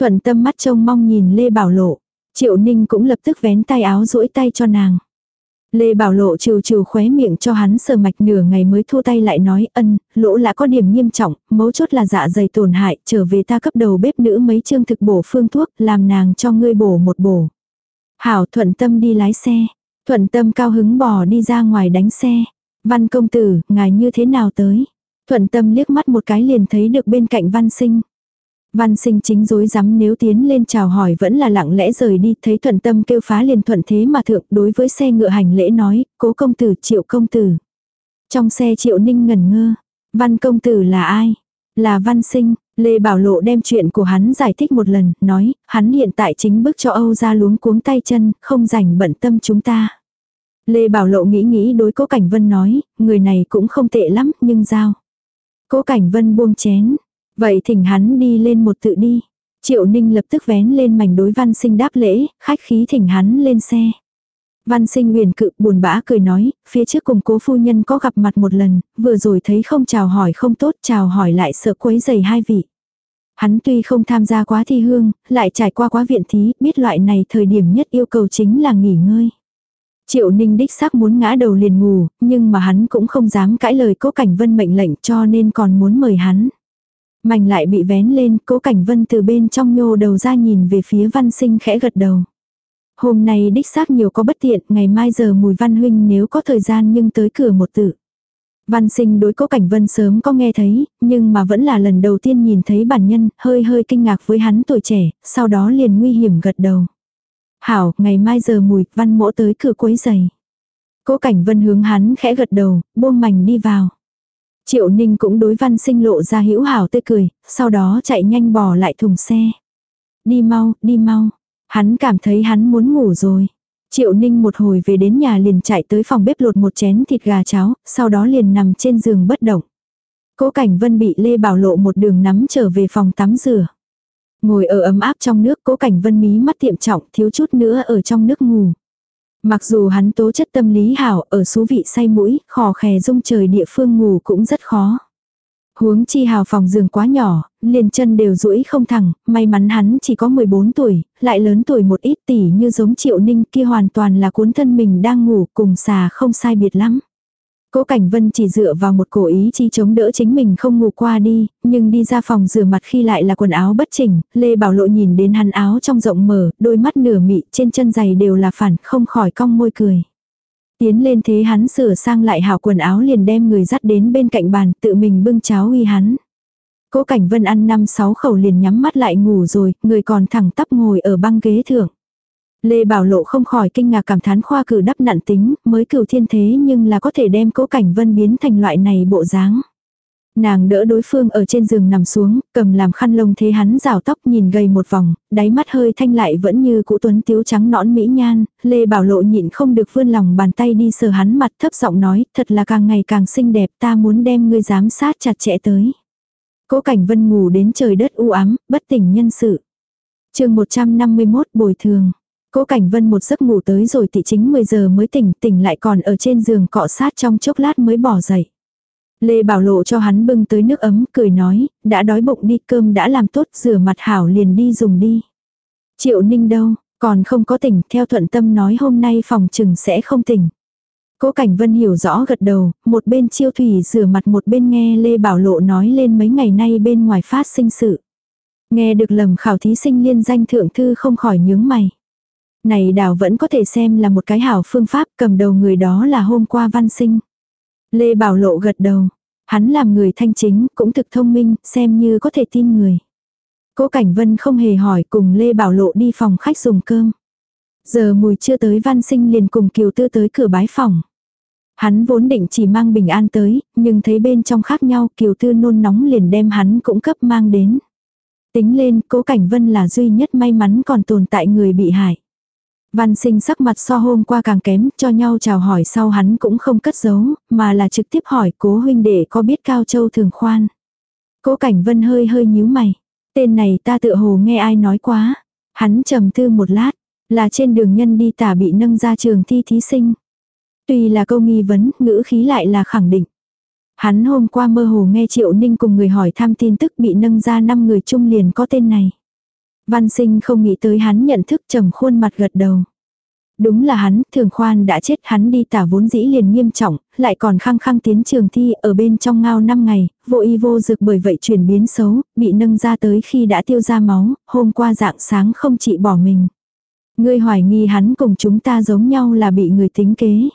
Thuận tâm mắt trông mong nhìn Lê Bảo Lộ. Triệu Ninh cũng lập tức vén tay áo duỗi tay cho nàng. Lê Bảo Lộ trừ trừ khóe miệng cho hắn sờ mạch nửa ngày mới thua tay lại nói ân, lỗ lã có điểm nghiêm trọng, mấu chốt là dạ dày tổn hại, trở về ta cấp đầu bếp nữ mấy chương thực bổ phương thuốc, làm nàng cho ngươi bổ một bổ. Hảo thuận tâm đi lái xe, thuận tâm cao hứng bò đi ra ngoài đánh xe. Văn công tử, ngài như thế nào tới? Thuận tâm liếc mắt một cái liền thấy được bên cạnh văn sinh. Văn sinh chính dối rắm nếu tiến lên chào hỏi vẫn là lặng lẽ rời đi, thấy thuận tâm kêu phá liền thuận thế mà thượng đối với xe ngựa hành lễ nói, cố công tử triệu công tử. Trong xe triệu ninh ngẩn ngơ, văn công tử là ai? Là văn sinh, Lê Bảo Lộ đem chuyện của hắn giải thích một lần, nói, hắn hiện tại chính bước cho Âu ra luống cuống tay chân, không rảnh bận tâm chúng ta. Lê Bảo Lộ nghĩ nghĩ đối cố Cảnh Vân nói, người này cũng không tệ lắm, nhưng giao. Cố Cảnh Vân buông chén, Vậy thỉnh hắn đi lên một tự đi. Triệu Ninh lập tức vén lên mảnh đối văn sinh đáp lễ, khách khí thỉnh hắn lên xe. Văn sinh huyền cự buồn bã cười nói, phía trước cùng cố phu nhân có gặp mặt một lần, vừa rồi thấy không chào hỏi không tốt chào hỏi lại sợ quấy giày hai vị. Hắn tuy không tham gia quá thi hương, lại trải qua quá viện thí, biết loại này thời điểm nhất yêu cầu chính là nghỉ ngơi. Triệu ninh đích xác muốn ngã đầu liền ngủ, nhưng mà hắn cũng không dám cãi lời cố cảnh vân mệnh lệnh cho nên còn muốn mời hắn. Mảnh lại bị vén lên, cố cảnh vân từ bên trong nhô đầu ra nhìn về phía văn sinh khẽ gật đầu. Hôm nay đích xác nhiều có bất tiện, ngày mai giờ mùi văn huynh nếu có thời gian nhưng tới cửa một tự. Văn sinh đối cố cảnh vân sớm có nghe thấy, nhưng mà vẫn là lần đầu tiên nhìn thấy bản nhân, hơi hơi kinh ngạc với hắn tuổi trẻ, sau đó liền nguy hiểm gật đầu. Hảo, ngày mai giờ mùi, văn mỗ tới cửa quấy giày. Cố cảnh vân hướng hắn khẽ gật đầu, buông mảnh đi vào. Triệu Ninh cũng đối văn sinh lộ ra hữu hảo tươi cười, sau đó chạy nhanh bỏ lại thùng xe. Đi mau, đi mau. Hắn cảm thấy hắn muốn ngủ rồi. Triệu Ninh một hồi về đến nhà liền chạy tới phòng bếp lột một chén thịt gà cháo, sau đó liền nằm trên giường bất động. Cố Cảnh Vân bị Lê Bảo Lộ một đường nắm trở về phòng tắm rửa. Ngồi ở ấm áp trong nước Cố Cảnh Vân mí mắt tiệm trọng thiếu chút nữa ở trong nước ngủ. Mặc dù hắn tố chất tâm lý hảo ở số vị say mũi, khò khè rung trời địa phương ngủ cũng rất khó. Huống chi hào phòng giường quá nhỏ, liền chân đều duỗi không thẳng, may mắn hắn chỉ có 14 tuổi, lại lớn tuổi một ít tỷ như giống triệu ninh kia hoàn toàn là cuốn thân mình đang ngủ cùng xà không sai biệt lắm. Cố Cảnh Vân chỉ dựa vào một cổ ý chi chống đỡ chính mình không ngủ qua đi, nhưng đi ra phòng rửa mặt khi lại là quần áo bất chỉnh, Lê Bảo Lộ nhìn đến hắn áo trong rộng mở, đôi mắt nửa mị trên chân giày đều là phản, không khỏi cong môi cười. Tiến lên thế hắn sửa sang lại hảo quần áo liền đem người dắt đến bên cạnh bàn, tự mình bưng cháo uy hắn. Cố Cảnh Vân ăn năm sáu khẩu liền nhắm mắt lại ngủ rồi, người còn thẳng tắp ngồi ở băng ghế thượng. Lê Bảo Lộ không khỏi kinh ngạc cảm thán khoa cử đắp nặn tính, mới cửu thiên thế nhưng là có thể đem cố cảnh vân biến thành loại này bộ dáng. Nàng đỡ đối phương ở trên giường nằm xuống, cầm làm khăn lông thế hắn rào tóc nhìn gầy một vòng, đáy mắt hơi thanh lại vẫn như cũ tuấn tiếu trắng nõn mỹ nhan, Lê Bảo Lộ nhịn không được vươn lòng bàn tay đi sờ hắn mặt thấp giọng nói, thật là càng ngày càng xinh đẹp ta muốn đem ngươi giám sát chặt chẽ tới. Cố cảnh vân ngủ đến trời đất u ám, bất tỉnh nhân sự. chương 151 bồi thường. Cố Cảnh Vân một giấc ngủ tới rồi tỷ chính 10 giờ mới tỉnh, tỉnh lại còn ở trên giường cọ sát trong chốc lát mới bỏ dậy. Lê Bảo Lộ cho hắn bưng tới nước ấm, cười nói, đã đói bụng đi cơm đã làm tốt, rửa mặt hảo liền đi dùng đi. Triệu Ninh đâu, còn không có tỉnh, theo thuận tâm nói hôm nay phòng trừng sẽ không tỉnh. Cố Cảnh Vân hiểu rõ gật đầu, một bên chiêu thủy rửa mặt một bên nghe Lê Bảo Lộ nói lên mấy ngày nay bên ngoài phát sinh sự. Nghe được lầm khảo thí sinh liên danh thượng thư không khỏi nhướng mày. Này đảo vẫn có thể xem là một cái hảo phương pháp cầm đầu người đó là hôm qua văn sinh. Lê Bảo Lộ gật đầu. Hắn làm người thanh chính, cũng thực thông minh, xem như có thể tin người. Cố Cảnh Vân không hề hỏi cùng Lê Bảo Lộ đi phòng khách dùng cơm. Giờ mùi chưa tới văn sinh liền cùng Kiều Tư tới cửa bái phòng. Hắn vốn định chỉ mang bình an tới, nhưng thấy bên trong khác nhau Kiều Tư nôn nóng liền đem hắn cũng cấp mang đến. Tính lên, cố Cảnh Vân là duy nhất may mắn còn tồn tại người bị hại. Văn sinh sắc mặt so hôm qua càng kém, cho nhau chào hỏi sau hắn cũng không cất giấu, mà là trực tiếp hỏi cố huynh đệ có biết Cao Châu thường khoan. Cố Cảnh Vân hơi hơi nhíu mày. Tên này ta tự hồ nghe ai nói quá. Hắn trầm tư một lát, là trên đường nhân đi tả bị nâng ra trường thi thí sinh. Tuy là câu nghi vấn, ngữ khí lại là khẳng định. Hắn hôm qua mơ hồ nghe Triệu Ninh cùng người hỏi thăm tin tức bị nâng ra năm người chung liền có tên này. Văn sinh không nghĩ tới hắn nhận thức trầm khuôn mặt gật đầu. Đúng là hắn, thường khoan đã chết hắn đi tả vốn dĩ liền nghiêm trọng, lại còn khăng khăng tiến trường thi ở bên trong ngao 5 ngày, vô y vô dược bởi vậy chuyển biến xấu, bị nâng ra tới khi đã tiêu ra máu, hôm qua dạng sáng không chỉ bỏ mình. Ngươi hoài nghi hắn cùng chúng ta giống nhau là bị người tính kế.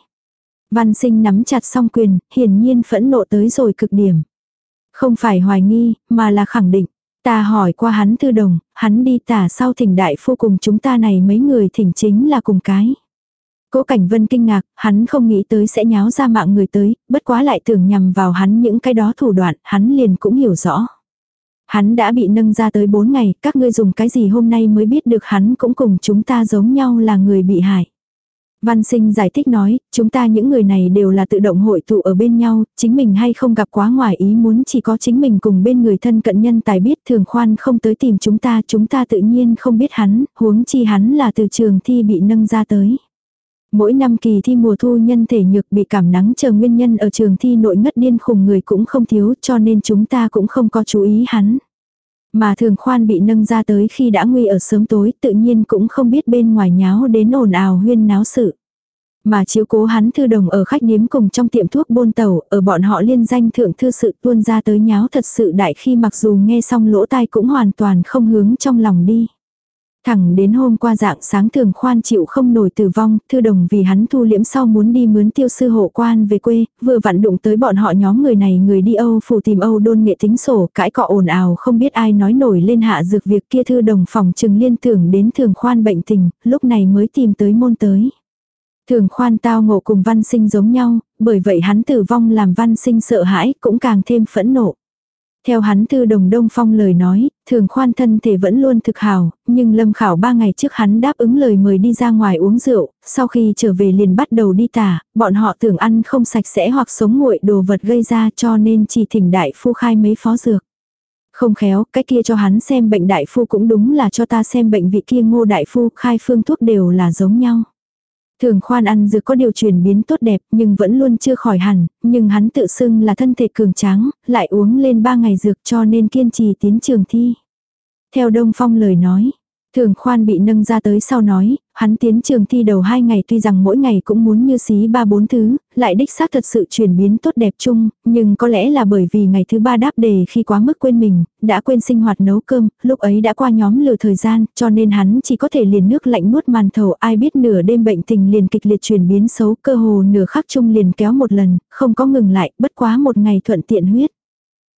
Văn sinh nắm chặt song quyền, hiển nhiên phẫn nộ tới rồi cực điểm. Không phải hoài nghi, mà là khẳng định. Ta hỏi qua hắn thư đồng, hắn đi tả sau thỉnh đại phu cùng chúng ta này mấy người thỉnh chính là cùng cái. Cố Cảnh Vân kinh ngạc, hắn không nghĩ tới sẽ nháo ra mạng người tới, bất quá lại tưởng nhằm vào hắn những cái đó thủ đoạn, hắn liền cũng hiểu rõ. Hắn đã bị nâng ra tới 4 ngày, các ngươi dùng cái gì hôm nay mới biết được hắn cũng cùng chúng ta giống nhau là người bị hại. Văn sinh giải thích nói, chúng ta những người này đều là tự động hội tụ ở bên nhau, chính mình hay không gặp quá ngoài ý muốn chỉ có chính mình cùng bên người thân cận nhân tài biết thường khoan không tới tìm chúng ta, chúng ta tự nhiên không biết hắn, huống chi hắn là từ trường thi bị nâng ra tới. Mỗi năm kỳ thi mùa thu nhân thể nhược bị cảm nắng chờ nguyên nhân ở trường thi nội ngất điên khùng người cũng không thiếu cho nên chúng ta cũng không có chú ý hắn. Mà thường khoan bị nâng ra tới khi đã nguy ở sớm tối tự nhiên cũng không biết bên ngoài nháo đến ồn ào huyên náo sự. Mà chiếu cố hắn thư đồng ở khách điếm cùng trong tiệm thuốc bôn tàu, ở bọn họ liên danh thượng thư sự tuôn ra tới nháo thật sự đại khi mặc dù nghe xong lỗ tai cũng hoàn toàn không hướng trong lòng đi. Thẳng đến hôm qua dạng sáng thường khoan chịu không nổi tử vong, thư đồng vì hắn thu liễm sau muốn đi mướn tiêu sư hộ quan về quê, vừa vặn đụng tới bọn họ nhóm người này người đi Âu phủ tìm Âu đôn nghệ tính sổ, cãi cọ ồn ào không biết ai nói nổi lên hạ dược việc kia thư đồng phòng trừng liên tưởng đến thường khoan bệnh tình, lúc này mới tìm tới môn tới. Thường khoan tao ngộ cùng văn sinh giống nhau, bởi vậy hắn tử vong làm văn sinh sợ hãi cũng càng thêm phẫn nộ. Theo hắn thư đồng đông phong lời nói, thường khoan thân thể vẫn luôn thực hào, nhưng lâm khảo ba ngày trước hắn đáp ứng lời mời đi ra ngoài uống rượu, sau khi trở về liền bắt đầu đi tả, bọn họ tưởng ăn không sạch sẽ hoặc sống nguội đồ vật gây ra cho nên chỉ thỉnh đại phu khai mấy phó dược. Không khéo, cái kia cho hắn xem bệnh đại phu cũng đúng là cho ta xem bệnh vị kia ngô đại phu khai phương thuốc đều là giống nhau. Thường khoan ăn dược có điều chuyển biến tốt đẹp nhưng vẫn luôn chưa khỏi hẳn, nhưng hắn tự xưng là thân thể cường tráng, lại uống lên 3 ngày dược cho nên kiên trì tiến trường thi. Theo Đông Phong lời nói, Thường khoan bị nâng ra tới sau nói, hắn tiến trường thi đầu hai ngày tuy rằng mỗi ngày cũng muốn như xí ba bốn thứ, lại đích xác thật sự chuyển biến tốt đẹp chung, nhưng có lẽ là bởi vì ngày thứ ba đáp đề khi quá mức quên mình, đã quên sinh hoạt nấu cơm, lúc ấy đã qua nhóm lừa thời gian, cho nên hắn chỉ có thể liền nước lạnh nuốt màn thầu, ai biết nửa đêm bệnh tình liền kịch liệt chuyển biến xấu, cơ hồ nửa khắc chung liền kéo một lần, không có ngừng lại, bất quá một ngày thuận tiện huyết.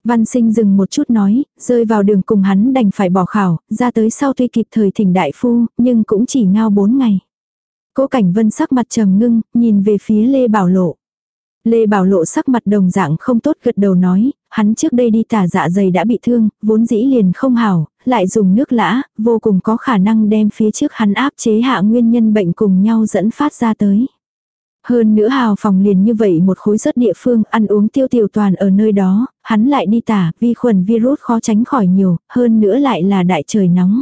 Văn sinh dừng một chút nói, rơi vào đường cùng hắn đành phải bỏ khảo, ra tới sau tuy kịp thời thỉnh đại phu, nhưng cũng chỉ ngao bốn ngày. Cố cảnh vân sắc mặt trầm ngưng, nhìn về phía Lê Bảo Lộ. Lê Bảo Lộ sắc mặt đồng dạng không tốt gật đầu nói, hắn trước đây đi tả dạ dày đã bị thương, vốn dĩ liền không hảo, lại dùng nước lã, vô cùng có khả năng đem phía trước hắn áp chế hạ nguyên nhân bệnh cùng nhau dẫn phát ra tới. Hơn nữa hào phòng liền như vậy một khối rất địa phương ăn uống tiêu tiểu toàn ở nơi đó, hắn lại đi tả, vi khuẩn virus khó tránh khỏi nhiều, hơn nữa lại là đại trời nóng.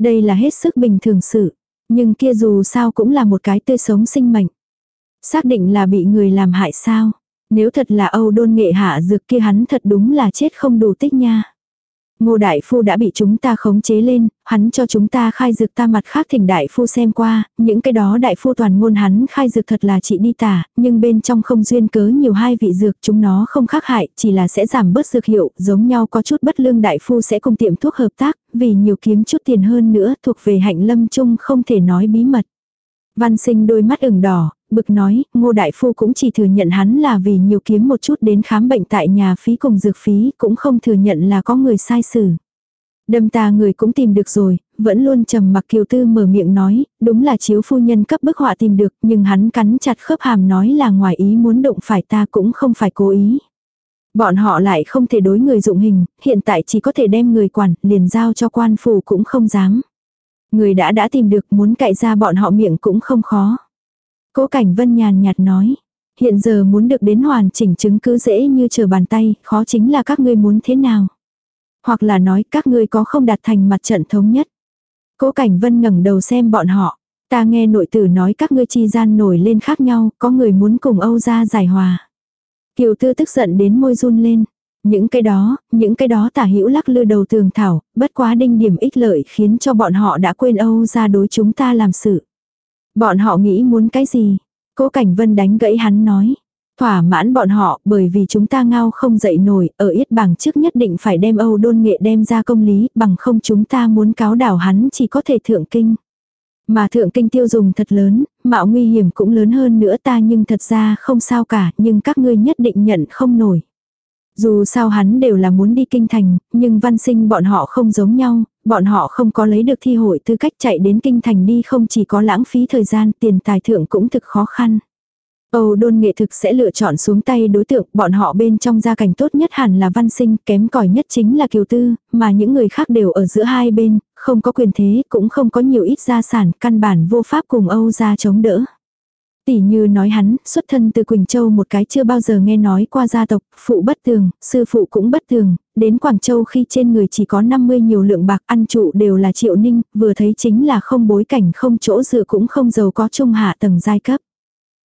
Đây là hết sức bình thường sự, nhưng kia dù sao cũng là một cái tươi sống sinh mệnh. Xác định là bị người làm hại sao? Nếu thật là Âu đôn nghệ hạ dược kia hắn thật đúng là chết không đủ tích nha. Ngô Đại Phu đã bị chúng ta khống chế lên, hắn cho chúng ta khai dược ta mặt khác thỉnh Đại Phu xem qua, những cái đó Đại Phu toàn ngôn hắn khai dược thật là chỉ đi tả, nhưng bên trong không duyên cớ nhiều hai vị dược chúng nó không khác hại, chỉ là sẽ giảm bớt dược hiệu, giống nhau có chút bất lương Đại Phu sẽ cùng tiệm thuốc hợp tác, vì nhiều kiếm chút tiền hơn nữa thuộc về hạnh lâm chung không thể nói bí mật. Văn sinh đôi mắt ửng đỏ, bực nói, ngô đại phu cũng chỉ thừa nhận hắn là vì nhiều kiếm một chút đến khám bệnh tại nhà phí cùng dược phí, cũng không thừa nhận là có người sai xử. Đâm ta người cũng tìm được rồi, vẫn luôn trầm mặc kiều tư mở miệng nói, đúng là chiếu phu nhân cấp bức họa tìm được, nhưng hắn cắn chặt khớp hàm nói là ngoài ý muốn động phải ta cũng không phải cố ý. Bọn họ lại không thể đối người dụng hình, hiện tại chỉ có thể đem người quản, liền giao cho quan phủ cũng không dám. Người đã đã tìm được muốn cậy ra bọn họ miệng cũng không khó. Cố Cảnh Vân nhàn nhạt nói. Hiện giờ muốn được đến hoàn chỉnh chứng cứ dễ như chờ bàn tay, khó chính là các ngươi muốn thế nào. Hoặc là nói các ngươi có không đạt thành mặt trận thống nhất. Cố Cảnh Vân ngẩng đầu xem bọn họ. Ta nghe nội tử nói các ngươi chi gian nổi lên khác nhau, có người muốn cùng Âu ra giải hòa. Kiều Tư tức giận đến môi run lên. Những cái đó, những cái đó tả hữu lắc lư đầu tường thảo, bất quá đinh điểm ích lợi khiến cho bọn họ đã quên Âu ra đối chúng ta làm sự. Bọn họ nghĩ muốn cái gì? Cố Cảnh Vân đánh gãy hắn nói. Thỏa mãn bọn họ bởi vì chúng ta ngao không dậy nổi, ở yết bảng trước nhất định phải đem Âu đôn nghệ đem ra công lý, bằng không chúng ta muốn cáo đảo hắn chỉ có thể thượng kinh. Mà thượng kinh tiêu dùng thật lớn, mạo nguy hiểm cũng lớn hơn nữa ta nhưng thật ra không sao cả, nhưng các ngươi nhất định nhận không nổi. Dù sao hắn đều là muốn đi kinh thành, nhưng văn sinh bọn họ không giống nhau, bọn họ không có lấy được thi hội tư cách chạy đến kinh thành đi không chỉ có lãng phí thời gian, tiền tài thượng cũng thực khó khăn. Âu đôn nghệ thực sẽ lựa chọn xuống tay đối tượng, bọn họ bên trong gia cảnh tốt nhất hẳn là văn sinh, kém cỏi nhất chính là kiều tư, mà những người khác đều ở giữa hai bên, không có quyền thế, cũng không có nhiều ít gia sản, căn bản vô pháp cùng Âu gia chống đỡ. Tỷ như nói hắn, xuất thân từ Quỳnh Châu một cái chưa bao giờ nghe nói qua gia tộc, phụ bất tường, sư phụ cũng bất tường, đến Quảng Châu khi trên người chỉ có 50 nhiều lượng bạc ăn trụ đều là triệu ninh, vừa thấy chính là không bối cảnh không chỗ dựa cũng không giàu có trung hạ tầng giai cấp.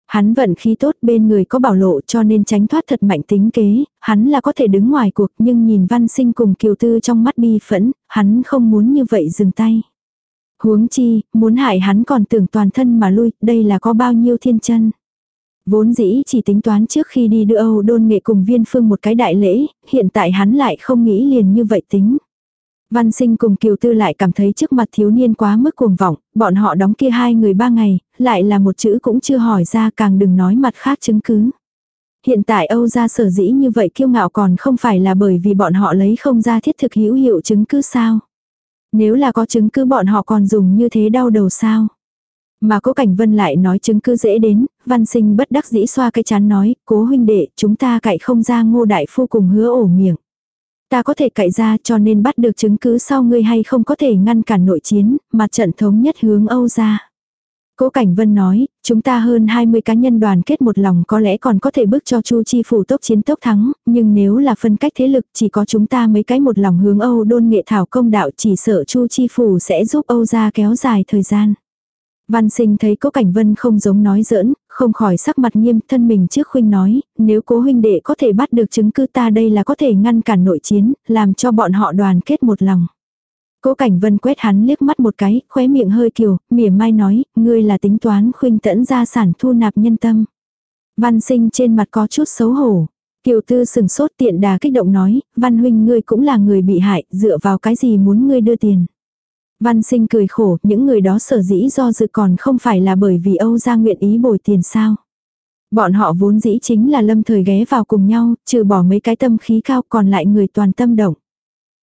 Hắn vận khí tốt bên người có bảo lộ cho nên tránh thoát thật mạnh tính kế, hắn là có thể đứng ngoài cuộc nhưng nhìn văn sinh cùng kiều tư trong mắt bi phẫn, hắn không muốn như vậy dừng tay. Huống chi, muốn hại hắn còn tưởng toàn thân mà lui, đây là có bao nhiêu thiên chân. Vốn dĩ chỉ tính toán trước khi đi đưa Âu đôn nghệ cùng viên phương một cái đại lễ, hiện tại hắn lại không nghĩ liền như vậy tính. Văn sinh cùng kiều tư lại cảm thấy trước mặt thiếu niên quá mức cuồng vọng, bọn họ đóng kia hai người ba ngày, lại là một chữ cũng chưa hỏi ra càng đừng nói mặt khác chứng cứ. Hiện tại Âu gia sở dĩ như vậy kiêu ngạo còn không phải là bởi vì bọn họ lấy không ra thiết thực hữu hiệu chứng cứ sao. Nếu là có chứng cứ bọn họ còn dùng như thế đau đầu sao. Mà cố cảnh vân lại nói chứng cứ dễ đến, văn sinh bất đắc dĩ xoa cái chán nói, cố huynh đệ, chúng ta cậy không ra ngô đại phu cùng hứa ổ miệng. Ta có thể cậy ra cho nên bắt được chứng cứ sau ngươi hay không có thể ngăn cản nội chiến, mặt trận thống nhất hướng Âu ra. Cố Cảnh Vân nói, chúng ta hơn 20 cá nhân đoàn kết một lòng có lẽ còn có thể bước cho Chu Chi phủ tốc chiến tốc thắng, nhưng nếu là phân cách thế lực chỉ có chúng ta mấy cái một lòng hướng Âu đôn nghệ thảo công đạo chỉ sợ Chu Chi phủ sẽ giúp Âu ra kéo dài thời gian. Văn sinh thấy cố cảnh vân không giống nói giỡn, không khỏi sắc mặt nghiêm thân mình trước huynh nói, nếu cố huynh đệ có thể bắt được chứng cứ ta đây là có thể ngăn cản nội chiến, làm cho bọn họ đoàn kết một lòng. Cố Cảnh Vân quét hắn liếc mắt một cái, khóe miệng hơi kiều, mỉa mai nói, ngươi là tính toán khuynh tẫn gia sản thu nạp nhân tâm. Văn sinh trên mặt có chút xấu hổ. Kiều Tư sừng sốt tiện đà kích động nói, Văn huynh ngươi cũng là người bị hại, dựa vào cái gì muốn ngươi đưa tiền. Văn sinh cười khổ, những người đó sở dĩ do dự còn không phải là bởi vì Âu gia nguyện ý bồi tiền sao. Bọn họ vốn dĩ chính là lâm thời ghé vào cùng nhau, trừ bỏ mấy cái tâm khí cao còn lại người toàn tâm động.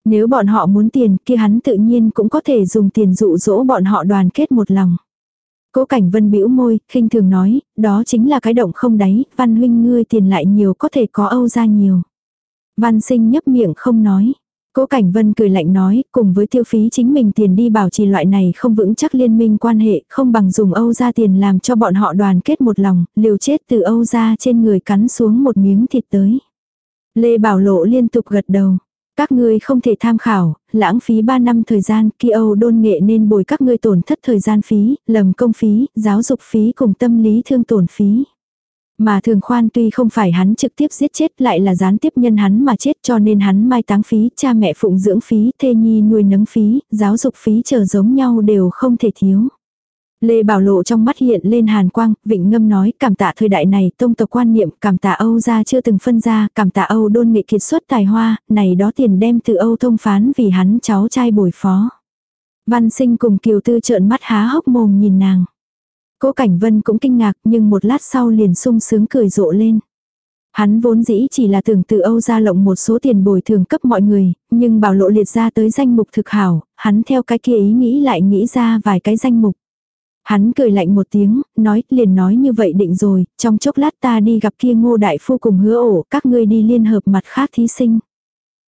Nếu bọn họ muốn tiền kia hắn tự nhiên cũng có thể dùng tiền dụ dỗ bọn họ đoàn kết một lòng. Cố cảnh vân bĩu môi, khinh thường nói, đó chính là cái động không đáy, văn huynh ngươi tiền lại nhiều có thể có âu ra nhiều. Văn sinh nhấp miệng không nói. Cố Cảnh Vân cười lạnh nói, cùng với tiêu phí chính mình tiền đi bảo trì loại này không vững chắc liên minh quan hệ, không bằng dùng Âu ra tiền làm cho bọn họ đoàn kết một lòng, liều chết từ Âu ra trên người cắn xuống một miếng thịt tới. Lê Bảo Lộ liên tục gật đầu. Các ngươi không thể tham khảo, lãng phí 3 năm thời gian, kia Âu đôn nghệ nên bồi các ngươi tổn thất thời gian phí, lầm công phí, giáo dục phí cùng tâm lý thương tổn phí. Mà thường khoan tuy không phải hắn trực tiếp giết chết lại là gián tiếp nhân hắn mà chết cho nên hắn mai táng phí, cha mẹ phụng dưỡng phí, thê nhi nuôi nấng phí, giáo dục phí chờ giống nhau đều không thể thiếu. Lê Bảo Lộ trong mắt hiện lên hàn quang, vịnh ngâm nói cảm tạ thời đại này tông tộc quan niệm, cảm tạ Âu gia chưa từng phân ra, cảm tạ Âu đôn nghệ kiệt xuất tài hoa, này đó tiền đem từ Âu thông phán vì hắn cháu trai bồi phó. Văn sinh cùng kiều tư trợn mắt há hốc mồm nhìn nàng. Cố Cảnh Vân cũng kinh ngạc nhưng một lát sau liền sung sướng cười rộ lên. Hắn vốn dĩ chỉ là tưởng từ Âu ra lộng một số tiền bồi thường cấp mọi người, nhưng bảo lộ liệt ra tới danh mục thực hảo, hắn theo cái kia ý nghĩ lại nghĩ ra vài cái danh mục. Hắn cười lạnh một tiếng, nói, liền nói như vậy định rồi, trong chốc lát ta đi gặp kia ngô đại phu cùng hứa ổ, các ngươi đi liên hợp mặt khác thí sinh.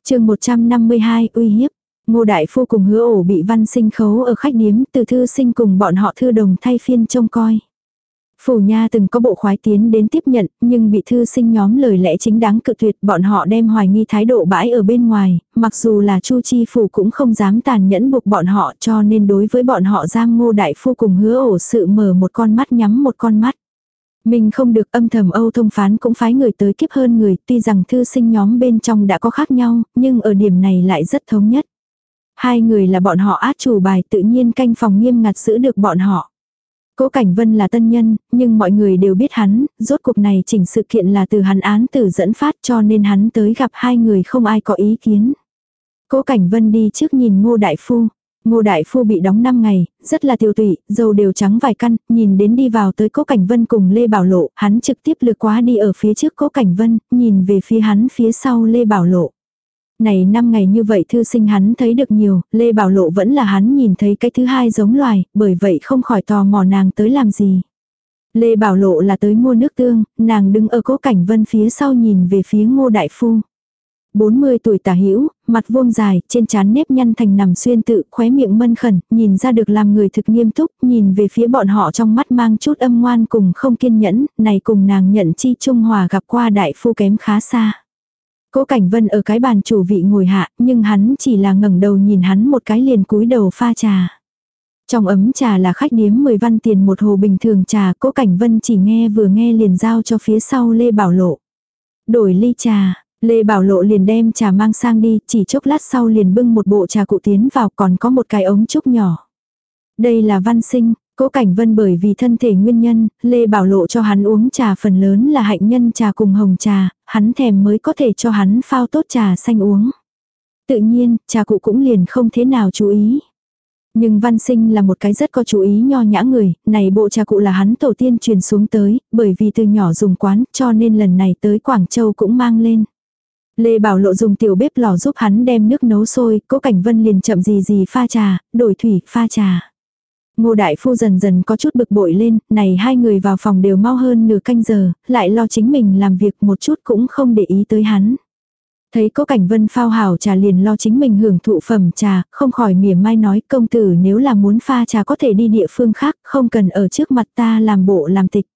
chương 152 uy hiếp, ngô đại phu cùng hứa ổ bị văn sinh khấu ở khách điếm, từ thư sinh cùng bọn họ thư đồng thay phiên trông coi. Phủ nha từng có bộ khoái tiến đến tiếp nhận, nhưng bị thư sinh nhóm lời lẽ chính đáng cự tuyệt, bọn họ đem hoài nghi thái độ bãi ở bên ngoài, mặc dù là Chu Chi phủ cũng không dám tàn nhẫn buộc bọn họ cho nên đối với bọn họ Giang Ngô đại phu cùng hứa ổ sự mở một con mắt nhắm một con mắt. Mình không được âm thầm Âu thông phán cũng phái người tới kiếp hơn người, tuy rằng thư sinh nhóm bên trong đã có khác nhau, nhưng ở điểm này lại rất thống nhất. Hai người là bọn họ át chủ bài tự nhiên canh phòng nghiêm ngặt giữ được bọn họ. Cố Cảnh Vân là tân nhân, nhưng mọi người đều biết hắn, rốt cuộc này chỉnh sự kiện là từ hắn án tử dẫn phát cho nên hắn tới gặp hai người không ai có ý kiến. Cố Cảnh Vân đi trước nhìn Ngô Đại Phu. Ngô Đại Phu bị đóng 5 ngày, rất là tiêu tụy, dầu đều trắng vài căn, nhìn đến đi vào tới Cố Cảnh Vân cùng Lê Bảo Lộ, hắn trực tiếp lừa quá đi ở phía trước Cố Cảnh Vân, nhìn về phía hắn phía sau Lê Bảo Lộ. Này năm ngày như vậy thư sinh hắn thấy được nhiều, Lê Bảo Lộ vẫn là hắn nhìn thấy cái thứ hai giống loài, bởi vậy không khỏi tò mò nàng tới làm gì. Lê Bảo Lộ là tới mua nước tương, nàng đứng ở cố cảnh vân phía sau nhìn về phía ngô đại phu. 40 tuổi tả hữu mặt vuông dài, trên trán nếp nhăn thành nằm xuyên tự, khóe miệng mân khẩn, nhìn ra được làm người thực nghiêm túc, nhìn về phía bọn họ trong mắt mang chút âm ngoan cùng không kiên nhẫn, này cùng nàng nhận chi trung hòa gặp qua đại phu kém khá xa. Cố Cảnh Vân ở cái bàn chủ vị ngồi hạ, nhưng hắn chỉ là ngẩng đầu nhìn hắn một cái liền cúi đầu pha trà. Trong ấm trà là khách điếm 10 văn tiền một hồ bình thường trà, Cố Cảnh Vân chỉ nghe vừa nghe liền giao cho phía sau Lê Bảo Lộ. Đổi ly trà, Lê Bảo Lộ liền đem trà mang sang đi, chỉ chốc lát sau liền bưng một bộ trà cụ tiến vào còn có một cái ống trúc nhỏ. Đây là văn sinh, Cố Cảnh Vân bởi vì thân thể nguyên nhân, Lê Bảo Lộ cho hắn uống trà phần lớn là hạnh nhân trà cùng hồng trà, hắn thèm mới có thể cho hắn phao tốt trà xanh uống. Tự nhiên, trà cụ cũng liền không thế nào chú ý. Nhưng văn sinh là một cái rất có chú ý nho nhã người, này bộ trà cụ là hắn tổ tiên truyền xuống tới, bởi vì từ nhỏ dùng quán cho nên lần này tới Quảng Châu cũng mang lên. Lê Bảo Lộ dùng tiểu bếp lò giúp hắn đem nước nấu sôi, cố cảnh vân liền chậm gì gì pha trà, đổi thủy, pha trà. Ngô Đại Phu dần dần có chút bực bội lên, này hai người vào phòng đều mau hơn nửa canh giờ, lại lo chính mình làm việc một chút cũng không để ý tới hắn. Thấy có cảnh vân phao hảo trà liền lo chính mình hưởng thụ phẩm trà, không khỏi mỉa mai nói công tử nếu là muốn pha trà có thể đi địa phương khác, không cần ở trước mặt ta làm bộ làm tịch.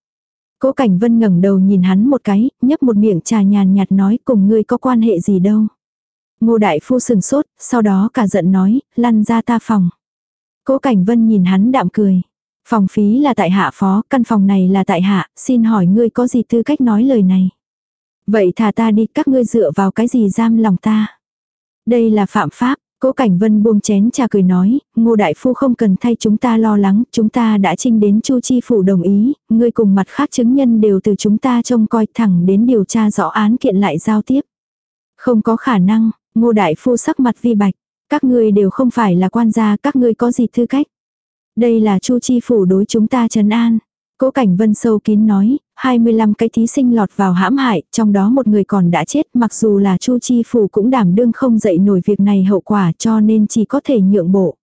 Cố Cảnh Vân ngẩng đầu nhìn hắn một cái, nhấp một miệng trà nhàn nhạt nói cùng ngươi có quan hệ gì đâu. Ngô Đại Phu sừng sốt, sau đó cả giận nói, lăn ra ta phòng. Cố Cảnh Vân nhìn hắn đạm cười. Phòng phí là tại hạ phó, căn phòng này là tại hạ, xin hỏi ngươi có gì tư cách nói lời này. Vậy thả ta đi, các ngươi dựa vào cái gì giam lòng ta. Đây là phạm pháp, Cố Cảnh Vân buông chén trà cười nói, Ngô Đại Phu không cần thay chúng ta lo lắng, chúng ta đã trinh đến Chu Chi Phủ đồng ý, ngươi cùng mặt khác chứng nhân đều từ chúng ta trông coi thẳng đến điều tra rõ án kiện lại giao tiếp. Không có khả năng, Ngô Đại Phu sắc mặt vi bạch, các ngươi đều không phải là quan gia, các ngươi có gì tư cách. Đây là Chu Chi Phủ đối chúng ta trấn an. Cố Cảnh Vân sâu kín nói, 25 cái thí sinh lọt vào hãm hại, trong đó một người còn đã chết, mặc dù là Chu Chi Phủ cũng đảm đương không dậy nổi việc này hậu quả cho nên chỉ có thể nhượng bộ.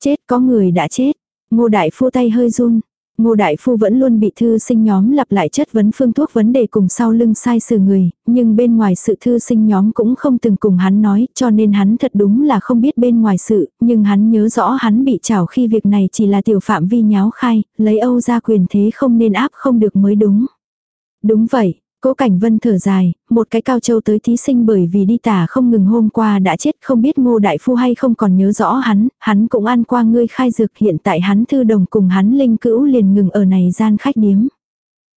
Chết có người đã chết. Ngô Đại Phu tay hơi run, Ngô Đại Phu vẫn luôn bị thư sinh nhóm lặp lại chất vấn phương thuốc vấn đề cùng sau lưng sai sự người, nhưng bên ngoài sự thư sinh nhóm cũng không từng cùng hắn nói, cho nên hắn thật đúng là không biết bên ngoài sự, nhưng hắn nhớ rõ hắn bị trảo khi việc này chỉ là tiểu phạm vi nháo khai, lấy Âu ra quyền thế không nên áp không được mới đúng. Đúng vậy, Cố Cảnh Vân thở dài, một cái cao châu tới thí sinh bởi vì đi tả không ngừng hôm qua đã chết không biết ngô đại phu hay không còn nhớ rõ hắn, hắn cũng ăn qua ngươi khai dược hiện tại hắn thư đồng cùng hắn linh cữu liền ngừng ở này gian khách điếm.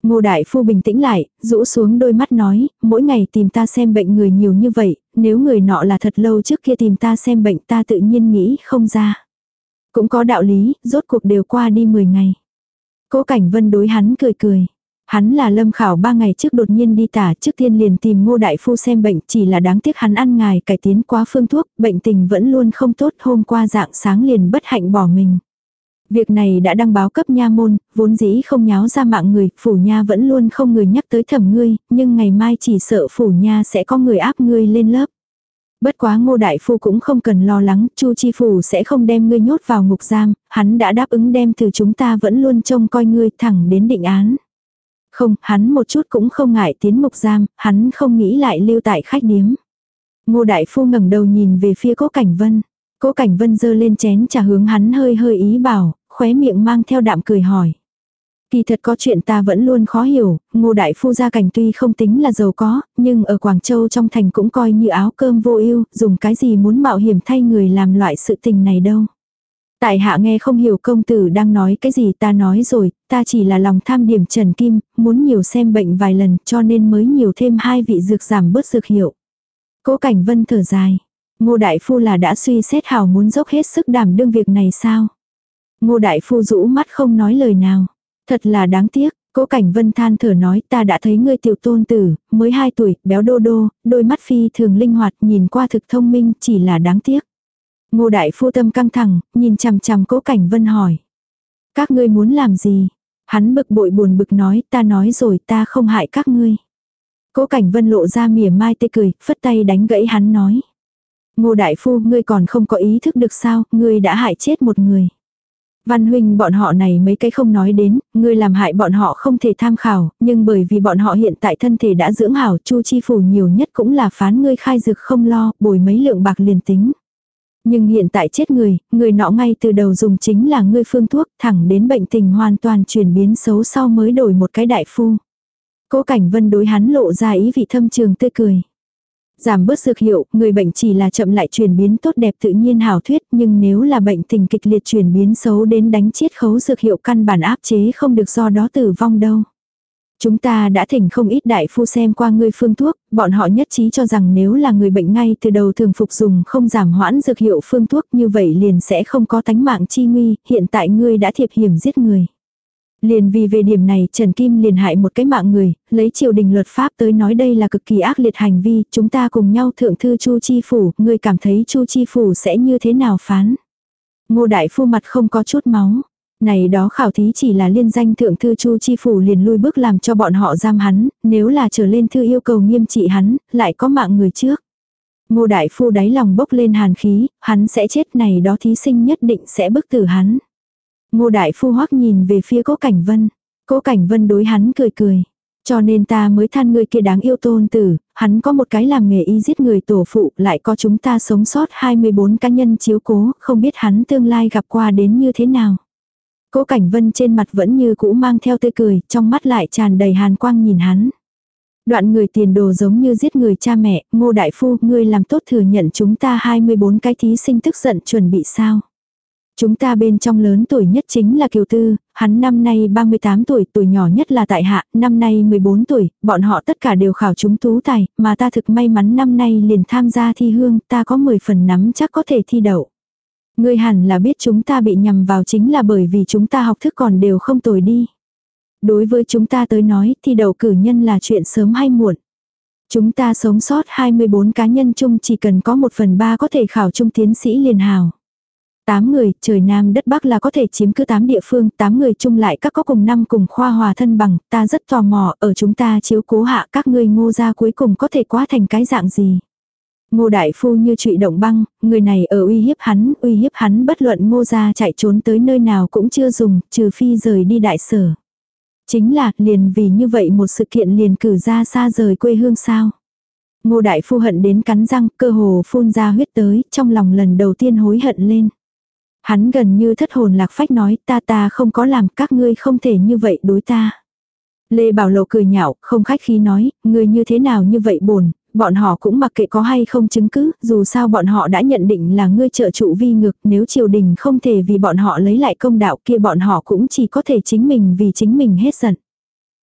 Ngô đại phu bình tĩnh lại, rũ xuống đôi mắt nói, mỗi ngày tìm ta xem bệnh người nhiều như vậy, nếu người nọ là thật lâu trước kia tìm ta xem bệnh ta tự nhiên nghĩ không ra. Cũng có đạo lý, rốt cuộc đều qua đi 10 ngày. Cố Cảnh Vân đối hắn cười cười. Hắn là lâm khảo ba ngày trước đột nhiên đi tả trước tiên liền tìm ngô đại phu xem bệnh chỉ là đáng tiếc hắn ăn ngài cải tiến quá phương thuốc, bệnh tình vẫn luôn không tốt hôm qua dạng sáng liền bất hạnh bỏ mình. Việc này đã đăng báo cấp nha môn, vốn dĩ không nháo ra mạng người, phủ nha vẫn luôn không người nhắc tới thẩm ngươi, nhưng ngày mai chỉ sợ phủ nha sẽ có người áp ngươi lên lớp. Bất quá ngô đại phu cũng không cần lo lắng, chu chi phủ sẽ không đem ngươi nhốt vào ngục giam, hắn đã đáp ứng đem từ chúng ta vẫn luôn trông coi ngươi thẳng đến định án. Không, hắn một chút cũng không ngại tiến mục giam, hắn không nghĩ lại lưu tại khách điếm. Ngô đại phu ngẩng đầu nhìn về phía cố cảnh vân. Cố cảnh vân dơ lên chén trà hướng hắn hơi hơi ý bảo, khóe miệng mang theo đạm cười hỏi. Kỳ thật có chuyện ta vẫn luôn khó hiểu, ngô đại phu gia cảnh tuy không tính là giàu có, nhưng ở Quảng Châu trong thành cũng coi như áo cơm vô ưu dùng cái gì muốn mạo hiểm thay người làm loại sự tình này đâu. Tại hạ nghe không hiểu công tử đang nói cái gì ta nói rồi, ta chỉ là lòng tham điểm trần kim, muốn nhiều xem bệnh vài lần cho nên mới nhiều thêm hai vị dược giảm bớt dược hiệu. Cố cảnh vân thở dài. Ngô Đại Phu là đã suy xét hào muốn dốc hết sức đảm đương việc này sao? Ngô Đại Phu rũ mắt không nói lời nào. Thật là đáng tiếc, Cố Cảnh Vân than thở nói ta đã thấy ngươi tiểu tôn tử, mới 2 tuổi, béo đô đô, đôi mắt phi thường linh hoạt, nhìn qua thực thông minh, chỉ là đáng tiếc. Ngô Đại Phu tâm căng thẳng, nhìn chằm chằm Cố Cảnh Vân hỏi. Các ngươi muốn làm gì? Hắn bực bội buồn bực nói ta nói rồi ta không hại các ngươi. Cố Cảnh Vân lộ ra mỉa mai tê cười, phất tay đánh gãy hắn nói. Ngô Đại Phu ngươi còn không có ý thức được sao, ngươi đã hại chết một người. Văn huynh bọn họ này mấy cái không nói đến, ngươi làm hại bọn họ không thể tham khảo, nhưng bởi vì bọn họ hiện tại thân thể đã dưỡng hảo, chu chi phủ nhiều nhất cũng là phán ngươi khai dược không lo, bồi mấy lượng bạc liền tính. Nhưng hiện tại chết người, người nọ ngay từ đầu dùng chính là ngươi phương thuốc, thẳng đến bệnh tình hoàn toàn chuyển biến xấu sau mới đổi một cái đại phu. Cố cảnh vân đối hắn lộ ra ý vị thâm trường tươi cười. Giảm bớt dược hiệu, người bệnh chỉ là chậm lại chuyển biến tốt đẹp tự nhiên hảo thuyết, nhưng nếu là bệnh tình kịch liệt chuyển biến xấu đến đánh chết khấu dược hiệu căn bản áp chế không được do đó tử vong đâu. Chúng ta đã thỉnh không ít đại phu xem qua ngươi phương thuốc, bọn họ nhất trí cho rằng nếu là người bệnh ngay từ đầu thường phục dùng không giảm hoãn dược hiệu phương thuốc như vậy liền sẽ không có tánh mạng chi nguy, hiện tại ngươi đã thiệp hiểm giết người. Liền vì về điểm này Trần Kim liền hại một cái mạng người, lấy triều đình luật pháp tới nói đây là cực kỳ ác liệt hành vi, chúng ta cùng nhau thượng thư Chu Chi Phủ, ngươi cảm thấy Chu Chi Phủ sẽ như thế nào phán. Ngô Đại Phu mặt không có chút máu. Này đó khảo thí chỉ là liên danh thượng thư Chu Chi Phủ liền lui bước làm cho bọn họ giam hắn, nếu là trở lên thư yêu cầu nghiêm trị hắn, lại có mạng người trước. Ngô Đại Phu đáy lòng bốc lên hàn khí, hắn sẽ chết này đó thí sinh nhất định sẽ bức tử hắn. Ngô Đại Phu hoắc nhìn về phía Cố Cảnh Vân. Cố Cảnh Vân đối hắn cười cười. Cho nên ta mới than người kia đáng yêu tôn tử, hắn có một cái làm nghề y giết người tổ phụ, lại có chúng ta sống sót 24 cá nhân chiếu cố, không biết hắn tương lai gặp qua đến như thế nào. Cố Cảnh Vân trên mặt vẫn như cũ mang theo tươi cười, trong mắt lại tràn đầy hàn quang nhìn hắn. Đoạn người tiền đồ giống như giết người cha mẹ, ngô đại phu, ngươi làm tốt thừa nhận chúng ta 24 cái thí sinh tức giận chuẩn bị sao. Chúng ta bên trong lớn tuổi nhất chính là Kiều Tư, hắn năm nay 38 tuổi, tuổi nhỏ nhất là Tại Hạ, năm nay 14 tuổi, bọn họ tất cả đều khảo chúng tú tài, mà ta thực may mắn năm nay liền tham gia thi hương, ta có 10 phần nắm chắc có thể thi đậu. Ngươi hẳn là biết chúng ta bị nhầm vào chính là bởi vì chúng ta học thức còn đều không tồi đi. Đối với chúng ta tới nói thì đầu cử nhân là chuyện sớm hay muộn. Chúng ta sống sót 24 cá nhân chung chỉ cần có một phần ba có thể khảo trung tiến sĩ liền hào. Tám người, trời Nam đất Bắc là có thể chiếm cứ tám địa phương, tám người chung lại các có cùng năm cùng khoa hòa thân bằng, ta rất tò mò, ở chúng ta chiếu cố hạ các ngươi ngô gia cuối cùng có thể quá thành cái dạng gì. Ngô đại phu như trụy động băng, người này ở uy hiếp hắn, uy hiếp hắn bất luận ngô gia chạy trốn tới nơi nào cũng chưa dùng, trừ phi rời đi đại sở. Chính là, liền vì như vậy một sự kiện liền cử ra xa rời quê hương sao. Ngô đại phu hận đến cắn răng, cơ hồ phun ra huyết tới, trong lòng lần đầu tiên hối hận lên. Hắn gần như thất hồn lạc phách nói ta ta không có làm các ngươi không thể như vậy đối ta. Lê Bảo Lộ cười nhạo, không khách khí nói, ngươi như thế nào như vậy bổn, bọn họ cũng mặc kệ có hay không chứng cứ, dù sao bọn họ đã nhận định là ngươi trợ trụ vi ngược, nếu triều đình không thể vì bọn họ lấy lại công đạo kia bọn họ cũng chỉ có thể chính mình vì chính mình hết giận.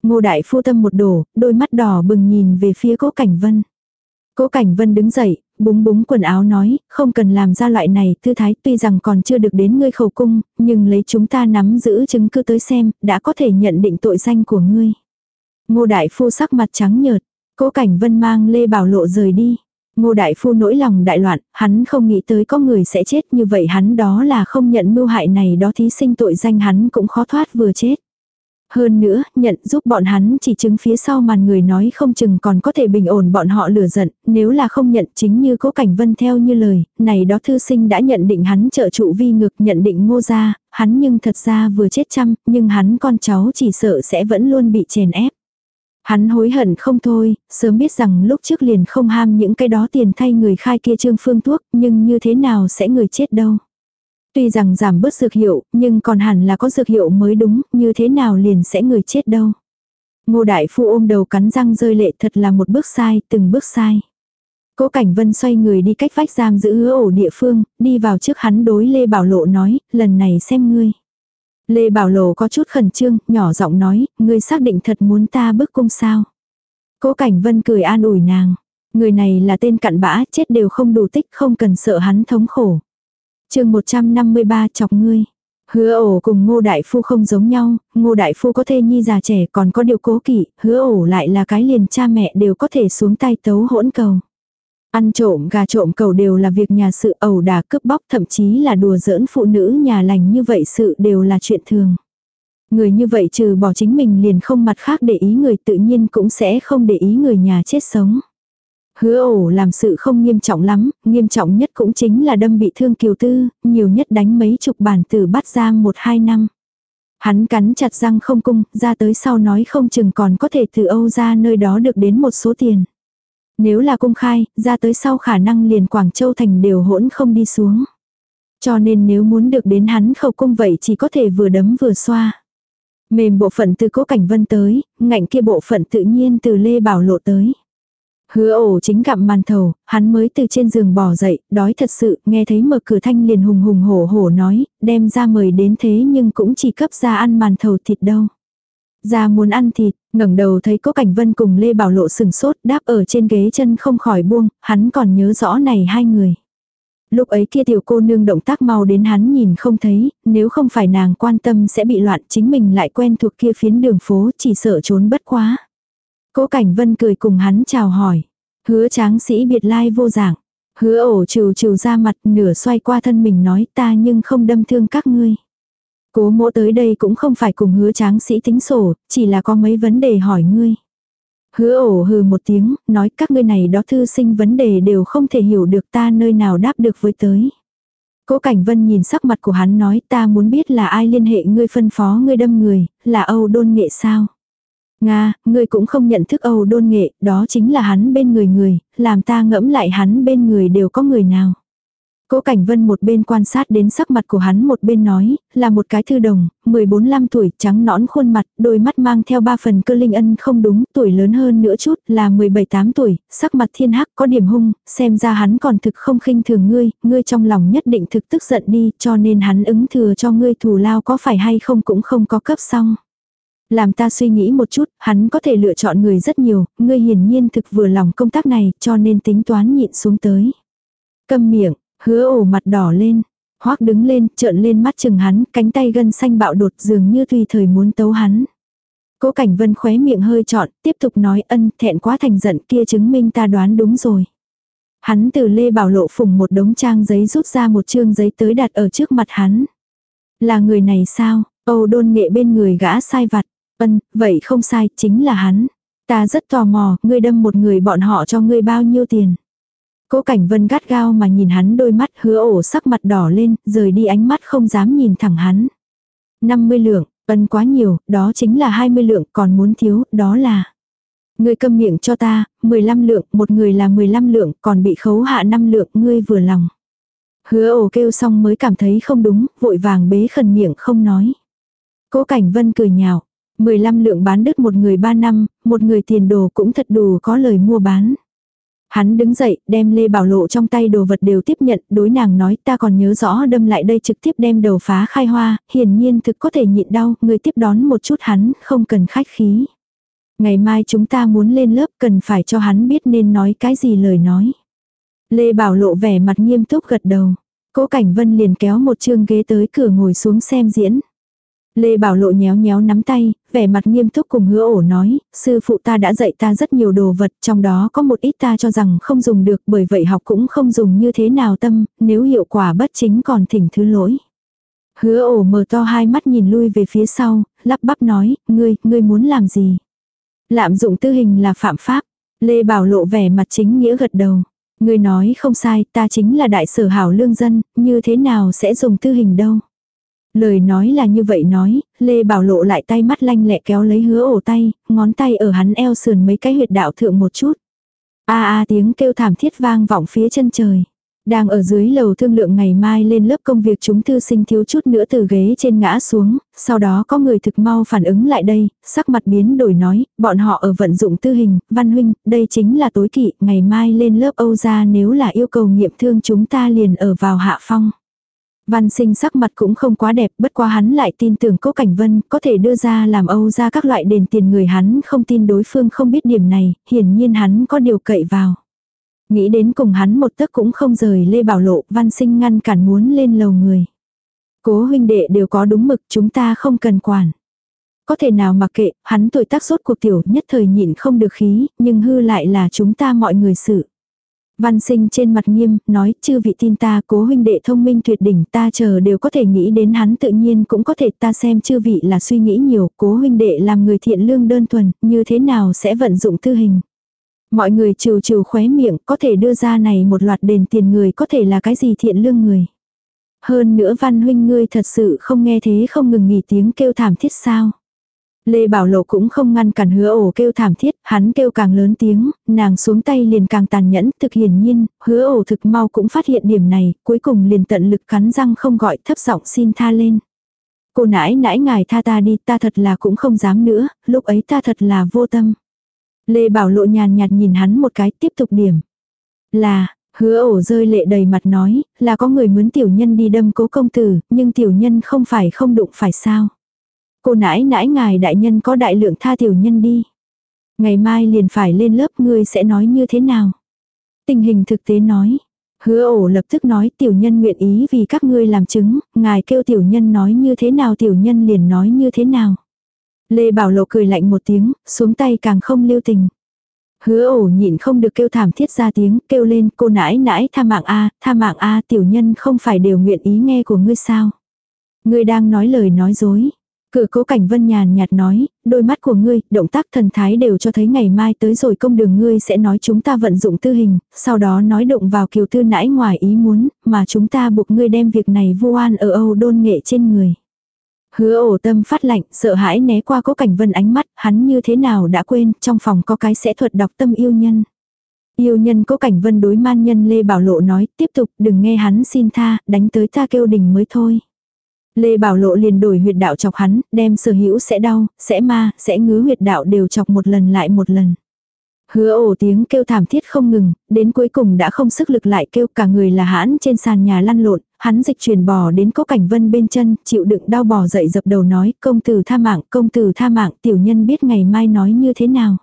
Ngô Đại Phu tâm một đổ, đôi mắt đỏ bừng nhìn về phía cố Cảnh Vân. Cố Cảnh Vân đứng dậy, búng búng quần áo nói, không cần làm ra loại này tư thái tuy rằng còn chưa được đến ngươi khẩu cung, nhưng lấy chúng ta nắm giữ chứng cứ tới xem, đã có thể nhận định tội danh của ngươi. Ngô Đại Phu sắc mặt trắng nhợt, cố cảnh vân mang Lê Bảo Lộ rời đi. Ngô Đại Phu nỗi lòng đại loạn, hắn không nghĩ tới có người sẽ chết như vậy hắn đó là không nhận mưu hại này đó thí sinh tội danh hắn cũng khó thoát vừa chết. Hơn nữa, nhận giúp bọn hắn chỉ chứng phía sau màn người nói không chừng còn có thể bình ổn bọn họ lửa giận, nếu là không nhận chính như cố cảnh vân theo như lời, này đó thư sinh đã nhận định hắn trợ trụ vi ngực nhận định ngô gia, hắn nhưng thật ra vừa chết chăm, nhưng hắn con cháu chỉ sợ sẽ vẫn luôn bị chèn ép. Hắn hối hận không thôi, sớm biết rằng lúc trước liền không ham những cái đó tiền thay người khai kia trương phương thuốc, nhưng như thế nào sẽ người chết đâu. Tuy rằng giảm bớt dược hiệu, nhưng còn hẳn là có dược hiệu mới đúng, như thế nào liền sẽ người chết đâu. Ngô Đại Phu ôm đầu cắn răng rơi lệ thật là một bước sai, từng bước sai. Cố Cảnh Vân xoay người đi cách vách giam giữ hứa ổ địa phương, đi vào trước hắn đối Lê Bảo Lộ nói, lần này xem ngươi. Lê Bảo Lộ có chút khẩn trương, nhỏ giọng nói, ngươi xác định thật muốn ta bức cung sao. Cố Cảnh Vân cười an ủi nàng. Người này là tên cặn bã, chết đều không đủ tích, không cần sợ hắn thống khổ chương 153 chọc ngươi. Hứa ổ cùng ngô đại phu không giống nhau, ngô đại phu có thê nhi già trẻ còn có điều cố kỵ, hứa ổ lại là cái liền cha mẹ đều có thể xuống tay tấu hỗn cầu. Ăn trộm gà trộm cầu đều là việc nhà sự ẩu đả cướp bóc thậm chí là đùa giỡn phụ nữ nhà lành như vậy sự đều là chuyện thường. Người như vậy trừ bỏ chính mình liền không mặt khác để ý người tự nhiên cũng sẽ không để ý người nhà chết sống. Hứa ổ làm sự không nghiêm trọng lắm, nghiêm trọng nhất cũng chính là đâm bị thương kiều tư, nhiều nhất đánh mấy chục bản tử bắt giam một hai năm. Hắn cắn chặt răng không cung, ra tới sau nói không chừng còn có thể từ Âu ra nơi đó được đến một số tiền. Nếu là công khai, ra tới sau khả năng liền Quảng Châu thành đều hỗn không đi xuống. Cho nên nếu muốn được đến hắn khẩu cung vậy chỉ có thể vừa đấm vừa xoa. Mềm bộ phận từ cố cảnh vân tới, ngạnh kia bộ phận tự nhiên từ lê bảo lộ tới. Hứa ổ chính gặm màn thầu, hắn mới từ trên giường bỏ dậy, đói thật sự, nghe thấy mở cửa thanh liền hùng hùng hổ hổ nói, đem ra mời đến thế nhưng cũng chỉ cấp ra ăn màn thầu thịt đâu. Ra muốn ăn thịt, ngẩng đầu thấy có cảnh vân cùng Lê Bảo Lộ sừng sốt đáp ở trên ghế chân không khỏi buông, hắn còn nhớ rõ này hai người. Lúc ấy kia tiểu cô nương động tác mau đến hắn nhìn không thấy, nếu không phải nàng quan tâm sẽ bị loạn chính mình lại quen thuộc kia phiến đường phố chỉ sợ trốn bất quá. Cố Cảnh Vân cười cùng hắn chào hỏi. Hứa tráng sĩ biệt lai vô dạng. Hứa ổ trừ trừ ra mặt nửa xoay qua thân mình nói ta nhưng không đâm thương các ngươi. Cố mỗ tới đây cũng không phải cùng hứa tráng sĩ tính sổ, chỉ là có mấy vấn đề hỏi ngươi. Hứa ổ hừ một tiếng, nói các ngươi này đó thư sinh vấn đề đều không thể hiểu được ta nơi nào đáp được với tới. Cố Cảnh Vân nhìn sắc mặt của hắn nói ta muốn biết là ai liên hệ ngươi phân phó ngươi đâm người, là Âu đôn nghệ sao. Nga, ngươi cũng không nhận thức Âu đôn nghệ, đó chính là hắn bên người người, làm ta ngẫm lại hắn bên người đều có người nào. Cố Cảnh Vân một bên quan sát đến sắc mặt của hắn một bên nói, là một cái thư đồng, 14-15 tuổi, trắng nõn khuôn mặt, đôi mắt mang theo ba phần cơ linh ân không đúng, tuổi lớn hơn nữa chút, là 17-8 tuổi, sắc mặt thiên hắc có điểm hung, xem ra hắn còn thực không khinh thường ngươi, ngươi trong lòng nhất định thực tức giận đi, cho nên hắn ứng thừa cho ngươi thù lao có phải hay không cũng không có cấp xong. Làm ta suy nghĩ một chút, hắn có thể lựa chọn người rất nhiều, ngươi hiển nhiên thực vừa lòng công tác này, cho nên tính toán nhịn xuống tới. Câm miệng, hứa ổ mặt đỏ lên. Hoác đứng lên, trợn lên mắt chừng hắn, cánh tay gân xanh bạo đột dường như tùy thời muốn tấu hắn. Cố Cảnh Vân khóe miệng hơi trọn, tiếp tục nói ân thẹn quá thành giận kia chứng minh ta đoán đúng rồi. Hắn từ Lê Bảo Lộ phùng một đống trang giấy rút ra một chương giấy tới đặt ở trước mặt hắn. Là người này sao? Âu đôn nghệ bên người gã sai vặt. Ân, vậy không sai, chính là hắn. Ta rất tò mò, ngươi đâm một người bọn họ cho ngươi bao nhiêu tiền. Cố Cảnh Vân gắt gao mà nhìn hắn đôi mắt hứa ổ sắc mặt đỏ lên, rời đi ánh mắt không dám nhìn thẳng hắn. 50 lượng, ân quá nhiều, đó chính là 20 lượng, còn muốn thiếu, đó là. Ngươi câm miệng cho ta, 15 lượng, một người là 15 lượng, còn bị khấu hạ 5 lượng, ngươi vừa lòng. Hứa ổ kêu xong mới cảm thấy không đúng, vội vàng bế khẩn miệng không nói. Cố Cảnh Vân cười nhạo, 15 lượng bán đứt một người 3 năm, một người tiền đồ cũng thật đủ có lời mua bán. Hắn đứng dậy, đem Lê Bảo Lộ trong tay đồ vật đều tiếp nhận, đối nàng nói ta còn nhớ rõ đâm lại đây trực tiếp đem đầu phá khai hoa, hiển nhiên thực có thể nhịn đau, người tiếp đón một chút hắn, không cần khách khí. Ngày mai chúng ta muốn lên lớp cần phải cho hắn biết nên nói cái gì lời nói. Lê Bảo Lộ vẻ mặt nghiêm túc gật đầu. Cố Cảnh Vân liền kéo một chương ghế tới cửa ngồi xuống xem diễn. Lê Bảo Lộ nhéo nhéo nắm tay, vẻ mặt nghiêm túc cùng hứa ổ nói, sư phụ ta đã dạy ta rất nhiều đồ vật, trong đó có một ít ta cho rằng không dùng được, bởi vậy học cũng không dùng như thế nào tâm, nếu hiệu quả bất chính còn thỉnh thứ lỗi. Hứa ổ mở to hai mắt nhìn lui về phía sau, lắp bắp nói, ngươi, ngươi muốn làm gì? Lạm dụng tư hình là phạm pháp. Lê Bảo Lộ vẻ mặt chính nghĩa gật đầu. Ngươi nói không sai, ta chính là đại sở hảo lương dân, như thế nào sẽ dùng tư hình đâu? Lời nói là như vậy nói, Lê Bảo Lộ lại tay mắt lanh lẹ kéo lấy hứa ổ tay, ngón tay ở hắn eo sườn mấy cái huyệt đạo thượng một chút. A a tiếng kêu thảm thiết vang vọng phía chân trời. Đang ở dưới lầu thương lượng ngày mai lên lớp công việc chúng thư sinh thiếu chút nữa từ ghế trên ngã xuống, sau đó có người thực mau phản ứng lại đây, sắc mặt biến đổi nói, bọn họ ở vận dụng tư hình, văn huynh, đây chính là tối kỵ, ngày mai lên lớp Âu ra nếu là yêu cầu nghiệm thương chúng ta liền ở vào hạ phong. Văn sinh sắc mặt cũng không quá đẹp, bất quá hắn lại tin tưởng Cố Cảnh Vân có thể đưa ra làm Âu ra các loại đền tiền người hắn không tin đối phương không biết điểm này, hiển nhiên hắn có điều cậy vào. Nghĩ đến cùng hắn một tấc cũng không rời Lê Bảo Lộ, văn sinh ngăn cản muốn lên lầu người. Cố huynh đệ đều có đúng mực chúng ta không cần quản. Có thể nào mặc kệ, hắn tuổi tác sốt cuộc tiểu nhất thời nhịn không được khí, nhưng hư lại là chúng ta mọi người sự. Văn sinh trên mặt nghiêm, nói, chư vị tin ta, cố huynh đệ thông minh tuyệt đỉnh, ta chờ đều có thể nghĩ đến hắn tự nhiên cũng có thể ta xem chư vị là suy nghĩ nhiều, cố huynh đệ làm người thiện lương đơn thuần, như thế nào sẽ vận dụng tư hình. Mọi người trừ trừ khóe miệng, có thể đưa ra này một loạt đền tiền người có thể là cái gì thiện lương người. Hơn nữa văn huynh ngươi thật sự không nghe thế không ngừng nghỉ tiếng kêu thảm thiết sao. Lê Bảo Lộ cũng không ngăn cản hứa ổ kêu thảm thiết, hắn kêu càng lớn tiếng, nàng xuống tay liền càng tàn nhẫn, thực hiển nhiên, hứa ổ thực mau cũng phát hiện điểm này, cuối cùng liền tận lực cắn răng không gọi thấp giọng xin tha lên. Cô nãi nãi ngài tha ta đi, ta thật là cũng không dám nữa, lúc ấy ta thật là vô tâm. Lê Bảo Lộ nhàn nhạt nhìn hắn một cái tiếp tục điểm. Là, hứa ổ rơi lệ đầy mặt nói, là có người mướn tiểu nhân đi đâm cố công tử, nhưng tiểu nhân không phải không đụng phải sao. Cô nãi nãi ngài đại nhân có đại lượng tha tiểu nhân đi. Ngày mai liền phải lên lớp ngươi sẽ nói như thế nào. Tình hình thực tế nói. Hứa ổ lập tức nói tiểu nhân nguyện ý vì các ngươi làm chứng, ngài kêu tiểu nhân nói như thế nào tiểu nhân liền nói như thế nào. Lê Bảo Lộ cười lạnh một tiếng, xuống tay càng không lưu tình. Hứa ổ nhịn không được kêu thảm thiết ra tiếng, kêu lên cô nãi nãi tha mạng a tha mạng a tiểu nhân không phải đều nguyện ý nghe của ngươi sao. Ngươi đang nói lời nói dối. Cửa cố cảnh vân nhàn nhạt nói, đôi mắt của ngươi, động tác thần thái đều cho thấy ngày mai tới rồi công đường ngươi sẽ nói chúng ta vận dụng tư hình, sau đó nói động vào kiều tư nãi ngoài ý muốn, mà chúng ta buộc ngươi đem việc này vu oan ở Âu đôn nghệ trên người. Hứa ổ tâm phát lạnh, sợ hãi né qua cố cảnh vân ánh mắt, hắn như thế nào đã quên, trong phòng có cái sẽ thuật đọc tâm yêu nhân. Yêu nhân cố cảnh vân đối man nhân Lê Bảo Lộ nói, tiếp tục, đừng nghe hắn xin tha, đánh tới ta kêu đình mới thôi. Lê Bảo Lộ liền đổi huyệt đạo chọc hắn, đem sở hữu sẽ đau, sẽ ma, sẽ ngứa huyệt đạo đều chọc một lần lại một lần. Hứa ổ tiếng kêu thảm thiết không ngừng, đến cuối cùng đã không sức lực lại kêu cả người là hãn trên sàn nhà lăn lộn, hắn dịch chuyển bò đến cố cảnh vân bên chân, chịu đựng đau bò dậy dập đầu nói, công tử tha mạng, công tử tha mạng, tiểu nhân biết ngày mai nói như thế nào.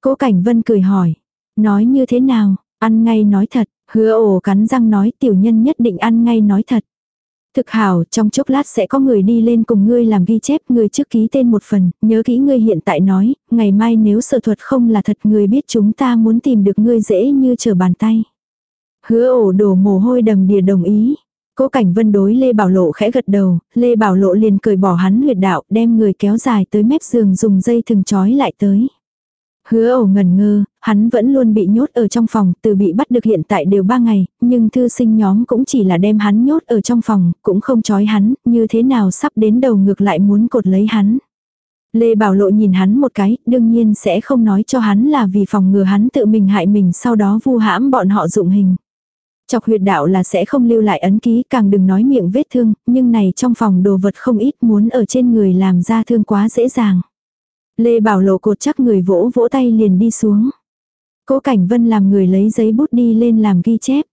Cố cảnh vân cười hỏi, nói như thế nào, ăn ngay nói thật, hứa ổ cắn răng nói tiểu nhân nhất định ăn ngay nói thật. Thực hảo, trong chốc lát sẽ có người đi lên cùng ngươi làm ghi chép, ngươi trước ký tên một phần, nhớ kỹ ngươi hiện tại nói, ngày mai nếu sở thuật không là thật ngươi biết chúng ta muốn tìm được ngươi dễ như trở bàn tay. Hứa ổ đổ mồ hôi đầm đìa đồng ý. Cố cảnh vân đối Lê Bảo Lộ khẽ gật đầu, Lê Bảo Lộ liền cười bỏ hắn huyệt đạo, đem người kéo dài tới mép giường dùng dây thừng trói lại tới. Hứa ổ ngần ngơ, hắn vẫn luôn bị nhốt ở trong phòng, từ bị bắt được hiện tại đều ba ngày, nhưng thư sinh nhóm cũng chỉ là đem hắn nhốt ở trong phòng, cũng không trói hắn, như thế nào sắp đến đầu ngược lại muốn cột lấy hắn. Lê Bảo Lộ nhìn hắn một cái, đương nhiên sẽ không nói cho hắn là vì phòng ngừa hắn tự mình hại mình sau đó vu hãm bọn họ dụng hình. Chọc huyệt đạo là sẽ không lưu lại ấn ký càng đừng nói miệng vết thương, nhưng này trong phòng đồ vật không ít muốn ở trên người làm ra thương quá dễ dàng. Lê Bảo Lộ cột chắc người vỗ vỗ tay liền đi xuống. Cố Cảnh Vân làm người lấy giấy bút đi lên làm ghi chép.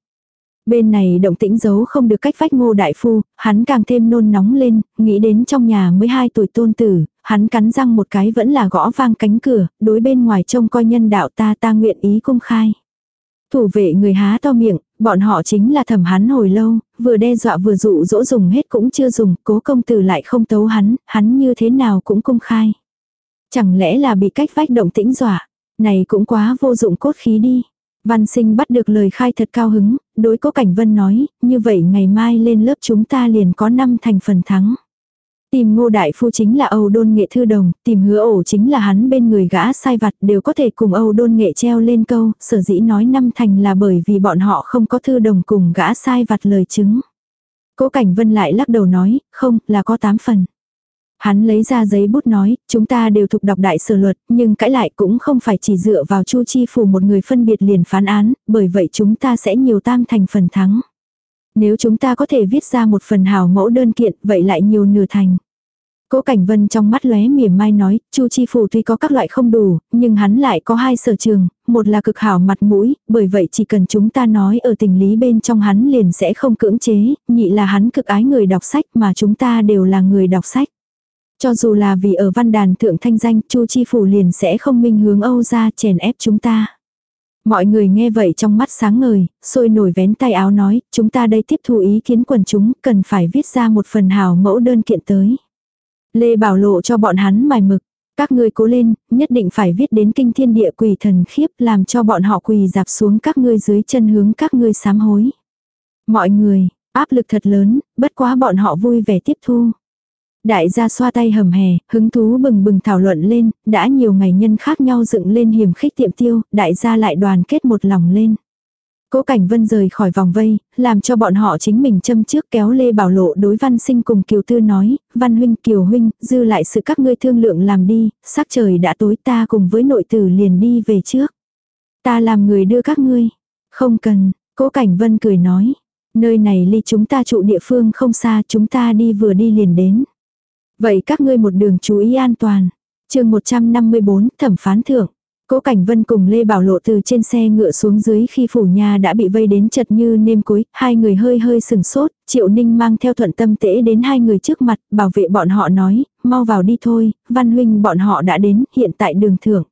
Bên này động tĩnh giấu không được cách vách ngô đại phu, hắn càng thêm nôn nóng lên, nghĩ đến trong nhà mới hai tuổi tôn tử, hắn cắn răng một cái vẫn là gõ vang cánh cửa, đối bên ngoài trông coi nhân đạo ta ta nguyện ý công khai. Thủ vệ người há to miệng, bọn họ chính là thẩm hắn hồi lâu, vừa đe dọa vừa dụ dỗ dùng hết cũng chưa dùng, cố công tử lại không tấu hắn, hắn như thế nào cũng công khai. Chẳng lẽ là bị cách vách động tĩnh dọa, này cũng quá vô dụng cốt khí đi. Văn sinh bắt được lời khai thật cao hứng, đối cố cảnh vân nói, như vậy ngày mai lên lớp chúng ta liền có năm thành phần thắng. Tìm ngô đại phu chính là Âu đôn nghệ thư đồng, tìm hứa ổ chính là hắn bên người gã sai vặt đều có thể cùng Âu đôn nghệ treo lên câu, sở dĩ nói năm thành là bởi vì bọn họ không có thư đồng cùng gã sai vặt lời chứng. Cố Cảnh Vân lại lắc đầu nói, không, là có tám phần. Hắn lấy ra giấy bút nói, chúng ta đều thuộc đọc đại sở luật, nhưng cãi lại cũng không phải chỉ dựa vào chu chi phủ một người phân biệt liền phán án, bởi vậy chúng ta sẽ nhiều tam thành phần thắng. Nếu chúng ta có thể viết ra một phần hào mẫu đơn kiện, vậy lại nhiều nửa thành. Cố Cảnh Vân trong mắt lóe mỉa mai nói, Chu Chi Phủ tuy có các loại không đủ, nhưng hắn lại có hai sở trường, một là cực hảo mặt mũi, bởi vậy chỉ cần chúng ta nói ở tình lý bên trong hắn liền sẽ không cưỡng chế, nhị là hắn cực ái người đọc sách mà chúng ta đều là người đọc sách. Cho dù là vì ở văn đàn thượng thanh danh, Chu Chi Phủ liền sẽ không minh hướng Âu ra chèn ép chúng ta. Mọi người nghe vậy trong mắt sáng ngời, sôi nổi vén tay áo nói, chúng ta đây tiếp thu ý kiến quần chúng, cần phải viết ra một phần hào mẫu đơn kiện tới. Lê Bảo lộ cho bọn hắn mài mực, các ngươi cố lên, nhất định phải viết đến kinh thiên địa quỷ thần khiếp làm cho bọn họ quỳ dạp xuống các ngươi dưới chân hướng các ngươi sám hối. Mọi người, áp lực thật lớn, bất quá bọn họ vui vẻ tiếp thu. Đại gia xoa tay hầm hè, hứng thú bừng bừng thảo luận lên, đã nhiều ngày nhân khác nhau dựng lên hiểm khích tiệm tiêu, đại gia lại đoàn kết một lòng lên. Cố Cảnh Vân rời khỏi vòng vây, làm cho bọn họ chính mình châm trước kéo Lê Bảo Lộ đối Văn Sinh cùng Kiều Tư nói, Văn Huynh Kiều Huynh, dư lại sự các ngươi thương lượng làm đi, sắc trời đã tối ta cùng với nội tử liền đi về trước. Ta làm người đưa các ngươi. Không cần, Cố Cảnh Vân cười nói, nơi này ly chúng ta trụ địa phương không xa chúng ta đi vừa đi liền đến. Vậy các ngươi một đường chú ý an toàn. chương 154 thẩm phán thưởng. Cố Cảnh Vân cùng Lê Bảo Lộ từ trên xe ngựa xuống dưới khi phủ nhà đã bị vây đến chật như nêm cối, hai người hơi hơi sừng sốt, Triệu Ninh mang theo thuận tâm tễ đến hai người trước mặt, bảo vệ bọn họ nói, mau vào đi thôi, Văn Huynh bọn họ đã đến, hiện tại đường thưởng.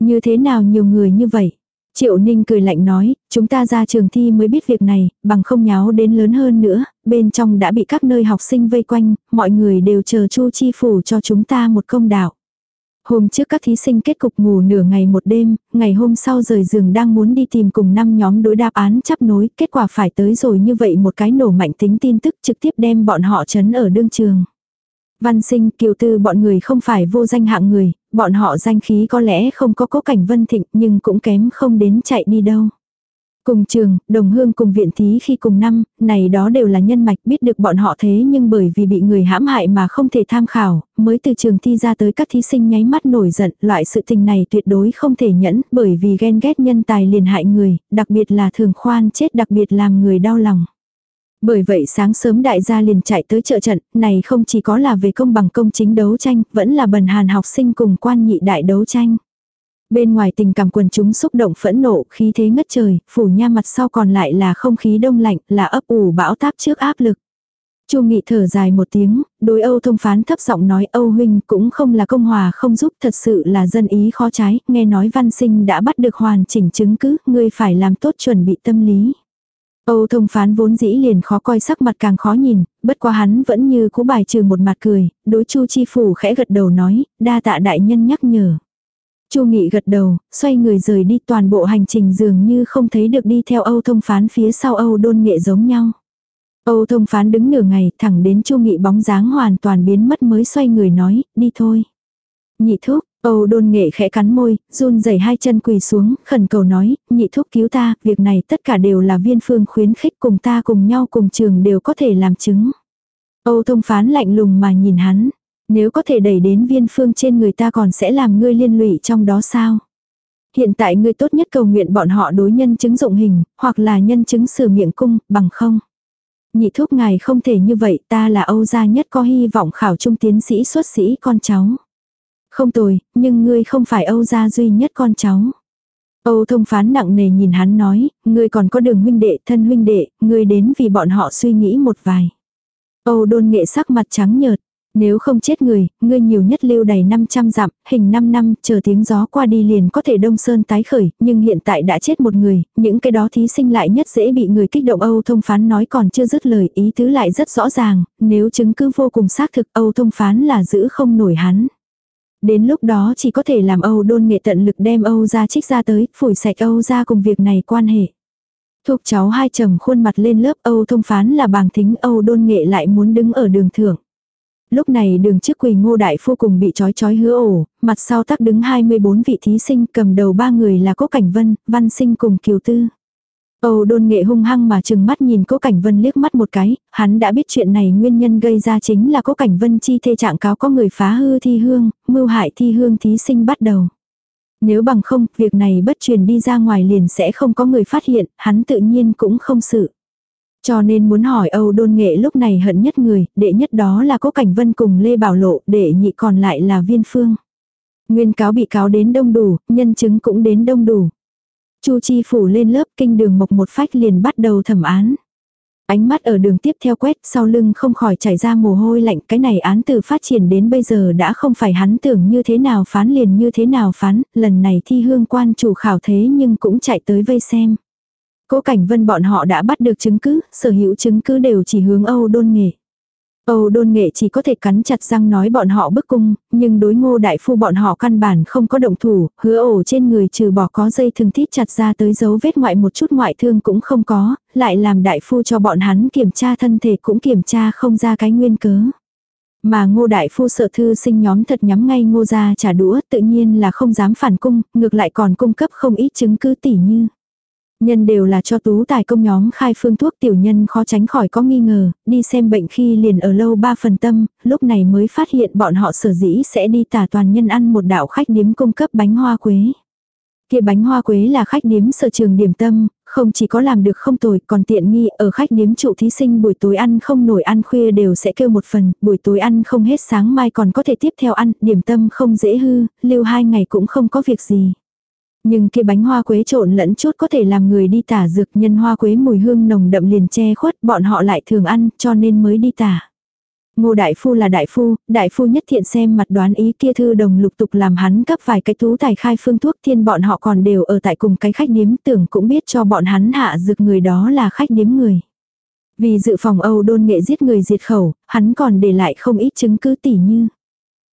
Như thế nào nhiều người như vậy? Triệu Ninh cười lạnh nói, chúng ta ra trường thi mới biết việc này, bằng không nháo đến lớn hơn nữa, bên trong đã bị các nơi học sinh vây quanh, mọi người đều chờ Chu Chi phủ cho chúng ta một công đạo. Hôm trước các thí sinh kết cục ngủ nửa ngày một đêm, ngày hôm sau rời giường đang muốn đi tìm cùng năm nhóm đối đáp án chấp nối, kết quả phải tới rồi như vậy một cái nổ mạnh tính tin tức trực tiếp đem bọn họ chấn ở đương trường. Văn sinh kiều tư bọn người không phải vô danh hạng người, bọn họ danh khí có lẽ không có cố cảnh vân thịnh nhưng cũng kém không đến chạy đi đâu. Cùng trường, đồng hương cùng viện thí khi cùng năm, này đó đều là nhân mạch biết được bọn họ thế nhưng bởi vì bị người hãm hại mà không thể tham khảo, mới từ trường thi ra tới các thí sinh nháy mắt nổi giận, loại sự tình này tuyệt đối không thể nhẫn bởi vì ghen ghét nhân tài liền hại người, đặc biệt là thường khoan chết đặc biệt làm người đau lòng. Bởi vậy sáng sớm đại gia liền chạy tới trợ trận, này không chỉ có là về công bằng công chính đấu tranh, vẫn là bần hàn học sinh cùng quan nhị đại đấu tranh. Bên ngoài tình cảm quần chúng xúc động phẫn nộ, khí thế ngất trời, phủ nha mặt sau còn lại là không khí đông lạnh, là ấp ủ bão táp trước áp lực. Chu Nghị thở dài một tiếng, đối Âu thông phán thấp giọng nói Âu huynh cũng không là công hòa không giúp thật sự là dân ý khó trái, nghe nói văn sinh đã bắt được hoàn chỉnh chứng cứ, ngươi phải làm tốt chuẩn bị tâm lý. Âu thông phán vốn dĩ liền khó coi sắc mặt càng khó nhìn, bất quá hắn vẫn như cũ bài trừ một mặt cười, đối chu chi phủ khẽ gật đầu nói, đa tạ đại nhân nhắc nhở. Chu Nghị gật đầu, xoay người rời đi toàn bộ hành trình dường như không thấy được đi theo Âu thông phán phía sau Âu đôn nghệ giống nhau. Âu thông phán đứng nửa ngày thẳng đến Chu Nghị bóng dáng hoàn toàn biến mất mới xoay người nói, đi thôi. Nhị thúc, Âu đôn nghệ khẽ cắn môi, run rẩy hai chân quỳ xuống, khẩn cầu nói, nhị thúc cứu ta, việc này tất cả đều là viên phương khuyến khích cùng ta cùng nhau cùng trường đều có thể làm chứng. Âu thông phán lạnh lùng mà nhìn hắn, nếu có thể đẩy đến viên phương trên người ta còn sẽ làm ngươi liên lụy trong đó sao? Hiện tại ngươi tốt nhất cầu nguyện bọn họ đối nhân chứng dụng hình, hoặc là nhân chứng sửa miệng cung, bằng không. Nhị thúc ngài không thể như vậy, ta là Âu gia nhất có hy vọng khảo trung tiến sĩ xuất sĩ con cháu. Không tồi, nhưng ngươi không phải Âu gia duy nhất con cháu. Âu thông phán nặng nề nhìn hắn nói, ngươi còn có đường huynh đệ, thân huynh đệ, ngươi đến vì bọn họ suy nghĩ một vài. Âu đôn nghệ sắc mặt trắng nhợt, Nếu không chết người, ngươi nhiều nhất lưu đầy 500 dặm, hình 5 năm, chờ tiếng gió qua đi liền có thể đông sơn tái khởi, nhưng hiện tại đã chết một người, những cái đó thí sinh lại nhất dễ bị người kích động Âu thông phán nói còn chưa dứt lời ý tứ lại rất rõ ràng, nếu chứng cứ vô cùng xác thực Âu thông phán là giữ không nổi hắn. Đến lúc đó chỉ có thể làm Âu đôn nghệ tận lực đem Âu ra trích ra tới, phủi sạch Âu ra cùng việc này quan hệ. Thục cháu hai trầm khuôn mặt lên lớp Âu thông phán là bàng thính Âu đôn nghệ lại muốn đứng ở đường thưởng. Lúc này đường trước quỳ ngô đại phu cùng bị trói trói hứa ổ, mặt sau tắc đứng 24 vị thí sinh cầm đầu ba người là Cố Cảnh Vân, Văn Sinh cùng Kiều Tư. Âu đôn nghệ hung hăng mà chừng mắt nhìn Cố Cảnh Vân liếc mắt một cái, hắn đã biết chuyện này nguyên nhân gây ra chính là Cố Cảnh Vân chi thê trạng cáo có người phá hư thi hương, mưu hại thi hương thí sinh bắt đầu. Nếu bằng không, việc này bất truyền đi ra ngoài liền sẽ không có người phát hiện, hắn tự nhiên cũng không sự. Cho nên muốn hỏi Âu đôn nghệ lúc này hận nhất người, đệ nhất đó là Cố Cảnh Vân cùng Lê Bảo Lộ, đệ nhị còn lại là Viên Phương. Nguyên cáo bị cáo đến đông đủ, nhân chứng cũng đến đông đủ. Chu Chi phủ lên lớp kinh đường mộc một phách liền bắt đầu thẩm án. Ánh mắt ở đường tiếp theo quét sau lưng không khỏi chảy ra mồ hôi lạnh cái này án từ phát triển đến bây giờ đã không phải hắn tưởng như thế nào phán liền như thế nào phán, lần này thi hương quan chủ khảo thế nhưng cũng chạy tới vây xem. Cố Cảnh Vân bọn họ đã bắt được chứng cứ, sở hữu chứng cứ đều chỉ hướng Âu Đôn Nghệ. Âu Đôn Nghệ chỉ có thể cắn chặt răng nói bọn họ bức cung, nhưng đối ngô đại phu bọn họ căn bản không có động thủ, hứa ổ trên người trừ bỏ có dây thường thít chặt ra tới dấu vết ngoại một chút ngoại thương cũng không có, lại làm đại phu cho bọn hắn kiểm tra thân thể cũng kiểm tra không ra cái nguyên cớ. Mà ngô đại phu sợ thư sinh nhóm thật nhắm ngay ngô ra trả đũa tự nhiên là không dám phản cung, ngược lại còn cung cấp không ít chứng cứ tỉ như. Nhân đều là cho tú tài công nhóm khai phương thuốc tiểu nhân khó tránh khỏi có nghi ngờ, đi xem bệnh khi liền ở lâu ba phần tâm, lúc này mới phát hiện bọn họ sở dĩ sẽ đi tả toàn nhân ăn một đạo khách điếm cung cấp bánh hoa quế. Kia bánh hoa quế là khách điếm sở trường điểm tâm, không chỉ có làm được không tồi, còn tiện nghi, ở khách điếm trụ thí sinh buổi tối ăn không nổi ăn khuya đều sẽ kêu một phần, buổi tối ăn không hết sáng mai còn có thể tiếp theo ăn, điểm tâm không dễ hư, lưu hai ngày cũng không có việc gì. Nhưng kia bánh hoa quế trộn lẫn chút có thể làm người đi tả dược nhân hoa quế mùi hương nồng đậm liền che khuất bọn họ lại thường ăn cho nên mới đi tả. Ngô đại phu là đại phu, đại phu nhất thiện xem mặt đoán ý kia thư đồng lục tục làm hắn cấp vài cái thú tài khai phương thuốc thiên bọn họ còn đều ở tại cùng cái khách điếm tưởng cũng biết cho bọn hắn hạ dược người đó là khách điếm người. Vì dự phòng Âu đôn nghệ giết người diệt khẩu, hắn còn để lại không ít chứng cứ tỉ như.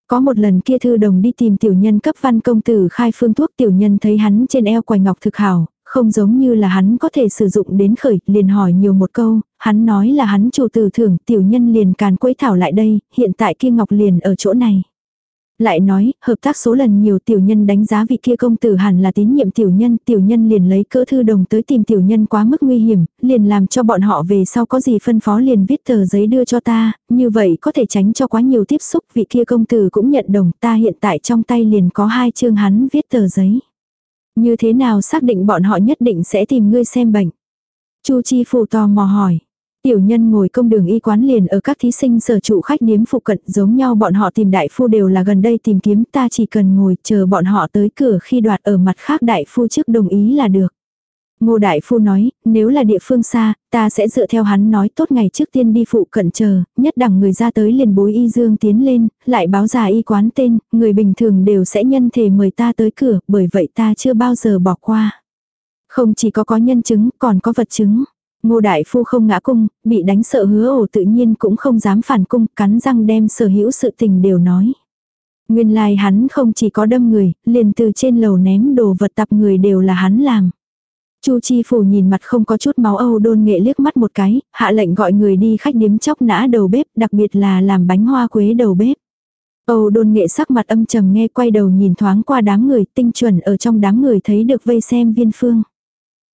Có một lần kia thư đồng đi tìm tiểu nhân cấp văn công tử khai phương thuốc tiểu nhân thấy hắn trên eo quài ngọc thực hảo, không giống như là hắn có thể sử dụng đến khởi, liền hỏi nhiều một câu, hắn nói là hắn chủ tử thưởng, tiểu nhân liền càn quấy thảo lại đây, hiện tại kia ngọc liền ở chỗ này. Lại nói, hợp tác số lần nhiều tiểu nhân đánh giá vị kia công tử hẳn là tín nhiệm tiểu nhân, tiểu nhân liền lấy cỡ thư đồng tới tìm tiểu nhân quá mức nguy hiểm, liền làm cho bọn họ về sau có gì phân phó liền viết tờ giấy đưa cho ta, như vậy có thể tránh cho quá nhiều tiếp xúc, vị kia công tử cũng nhận đồng, ta hiện tại trong tay liền có hai chương hắn viết tờ giấy. Như thế nào xác định bọn họ nhất định sẽ tìm ngươi xem bệnh? Chu Chi Phù tò mò hỏi. Tiểu nhân ngồi công đường y quán liền ở các thí sinh sở trụ khách điếm phụ cận giống nhau bọn họ tìm đại phu đều là gần đây tìm kiếm ta chỉ cần ngồi chờ bọn họ tới cửa khi đoạt ở mặt khác đại phu trước đồng ý là được. Ngô Đại Phu nói, nếu là địa phương xa, ta sẽ dựa theo hắn nói tốt ngày trước tiên đi phụ cận chờ, nhất đẳng người ra tới liền bối y dương tiến lên, lại báo già y quán tên, người bình thường đều sẽ nhân thể mời ta tới cửa, bởi vậy ta chưa bao giờ bỏ qua. Không chỉ có có nhân chứng, còn có vật chứng. Ngô Đại Phu không ngã cung, bị đánh sợ hứa ổ tự nhiên cũng không dám phản cung, cắn răng đem sở hữu sự tình đều nói. Nguyên lai like hắn không chỉ có đâm người, liền từ trên lầu ném đồ vật tập người đều là hắn làm. Chu Chi Phủ nhìn mặt không có chút máu Âu đôn nghệ liếc mắt một cái, hạ lệnh gọi người đi khách điếm chóc nã đầu bếp, đặc biệt là làm bánh hoa quế đầu bếp. Âu đôn nghệ sắc mặt âm trầm nghe quay đầu nhìn thoáng qua đám người tinh chuẩn ở trong đám người thấy được vây xem viên phương.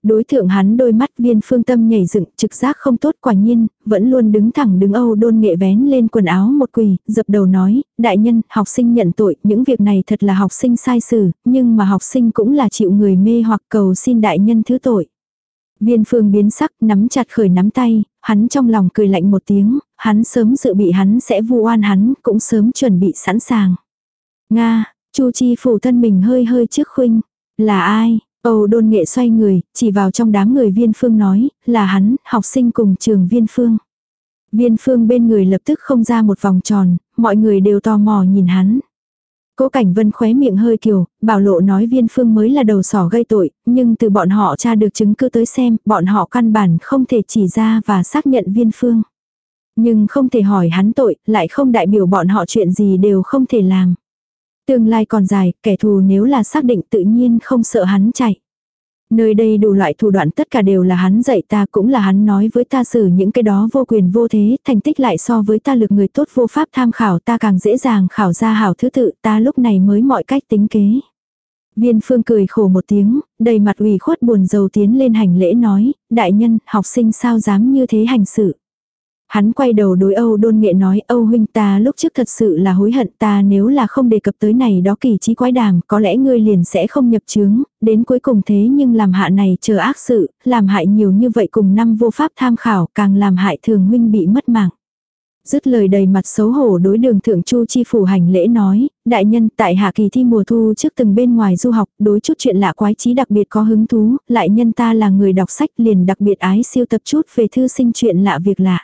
Đối thượng hắn đôi mắt viên phương tâm nhảy dựng, trực giác không tốt quả nhiên, vẫn luôn đứng thẳng đứng âu đôn nghệ vén lên quần áo một quỳ, dập đầu nói, đại nhân, học sinh nhận tội, những việc này thật là học sinh sai xử, nhưng mà học sinh cũng là chịu người mê hoặc cầu xin đại nhân thứ tội. Viên phương biến sắc, nắm chặt khởi nắm tay, hắn trong lòng cười lạnh một tiếng, hắn sớm dự bị hắn sẽ vu oan hắn, cũng sớm chuẩn bị sẵn sàng. Nga, Chu Chi phủ thân mình hơi hơi trước khuynh, là ai? Âu đôn nghệ xoay người, chỉ vào trong đám người viên phương nói, là hắn, học sinh cùng trường viên phương. Viên phương bên người lập tức không ra một vòng tròn, mọi người đều tò mò nhìn hắn. Cố Cảnh Vân khóe miệng hơi kiều, bảo lộ nói viên phương mới là đầu sỏ gây tội, nhưng từ bọn họ tra được chứng cứ tới xem, bọn họ căn bản không thể chỉ ra và xác nhận viên phương. Nhưng không thể hỏi hắn tội, lại không đại biểu bọn họ chuyện gì đều không thể làm. Tương lai còn dài, kẻ thù nếu là xác định tự nhiên không sợ hắn chạy. Nơi đây đủ loại thủ đoạn tất cả đều là hắn dạy ta cũng là hắn nói với ta xử những cái đó vô quyền vô thế, thành tích lại so với ta lực người tốt vô pháp tham khảo ta càng dễ dàng khảo ra hảo thứ tự ta lúc này mới mọi cách tính kế. Viên phương cười khổ một tiếng, đầy mặt ủy khuất buồn rầu tiến lên hành lễ nói, đại nhân, học sinh sao dám như thế hành sự. Hắn quay đầu đối Âu đôn nghệ nói Âu huynh ta lúc trước thật sự là hối hận ta nếu là không đề cập tới này đó kỳ trí quái đàm có lẽ ngươi liền sẽ không nhập chướng, đến cuối cùng thế nhưng làm hạ này chờ ác sự, làm hại nhiều như vậy cùng năm vô pháp tham khảo càng làm hại thường huynh bị mất mạng. Dứt lời đầy mặt xấu hổ đối đường thượng chu chi phủ hành lễ nói, đại nhân tại hạ kỳ thi mùa thu trước từng bên ngoài du học, đối chút chuyện lạ quái trí đặc biệt có hứng thú, lại nhân ta là người đọc sách liền đặc biệt ái siêu tập chút về thư sinh chuyện lạ việc lạ.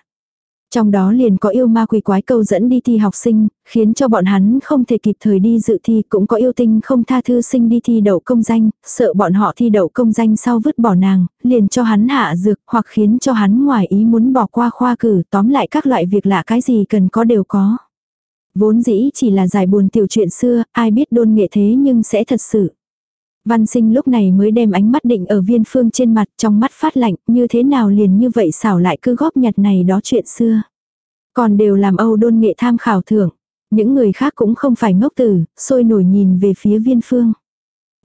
Trong đó liền có yêu ma quỷ quái câu dẫn đi thi học sinh, khiến cho bọn hắn không thể kịp thời đi dự thi, cũng có yêu tinh không tha thư sinh đi thi đậu công danh, sợ bọn họ thi đậu công danh sau vứt bỏ nàng, liền cho hắn hạ dược hoặc khiến cho hắn ngoài ý muốn bỏ qua khoa cử, tóm lại các loại việc lạ cái gì cần có đều có. Vốn dĩ chỉ là giải buồn tiểu chuyện xưa, ai biết đôn nghệ thế nhưng sẽ thật sự. Văn sinh lúc này mới đem ánh mắt định ở viên phương trên mặt trong mắt phát lạnh như thế nào liền như vậy xảo lại cứ góp nhặt này đó chuyện xưa. Còn đều làm Âu đôn nghệ tham khảo thưởng. Những người khác cũng không phải ngốc tử, sôi nổi nhìn về phía viên phương.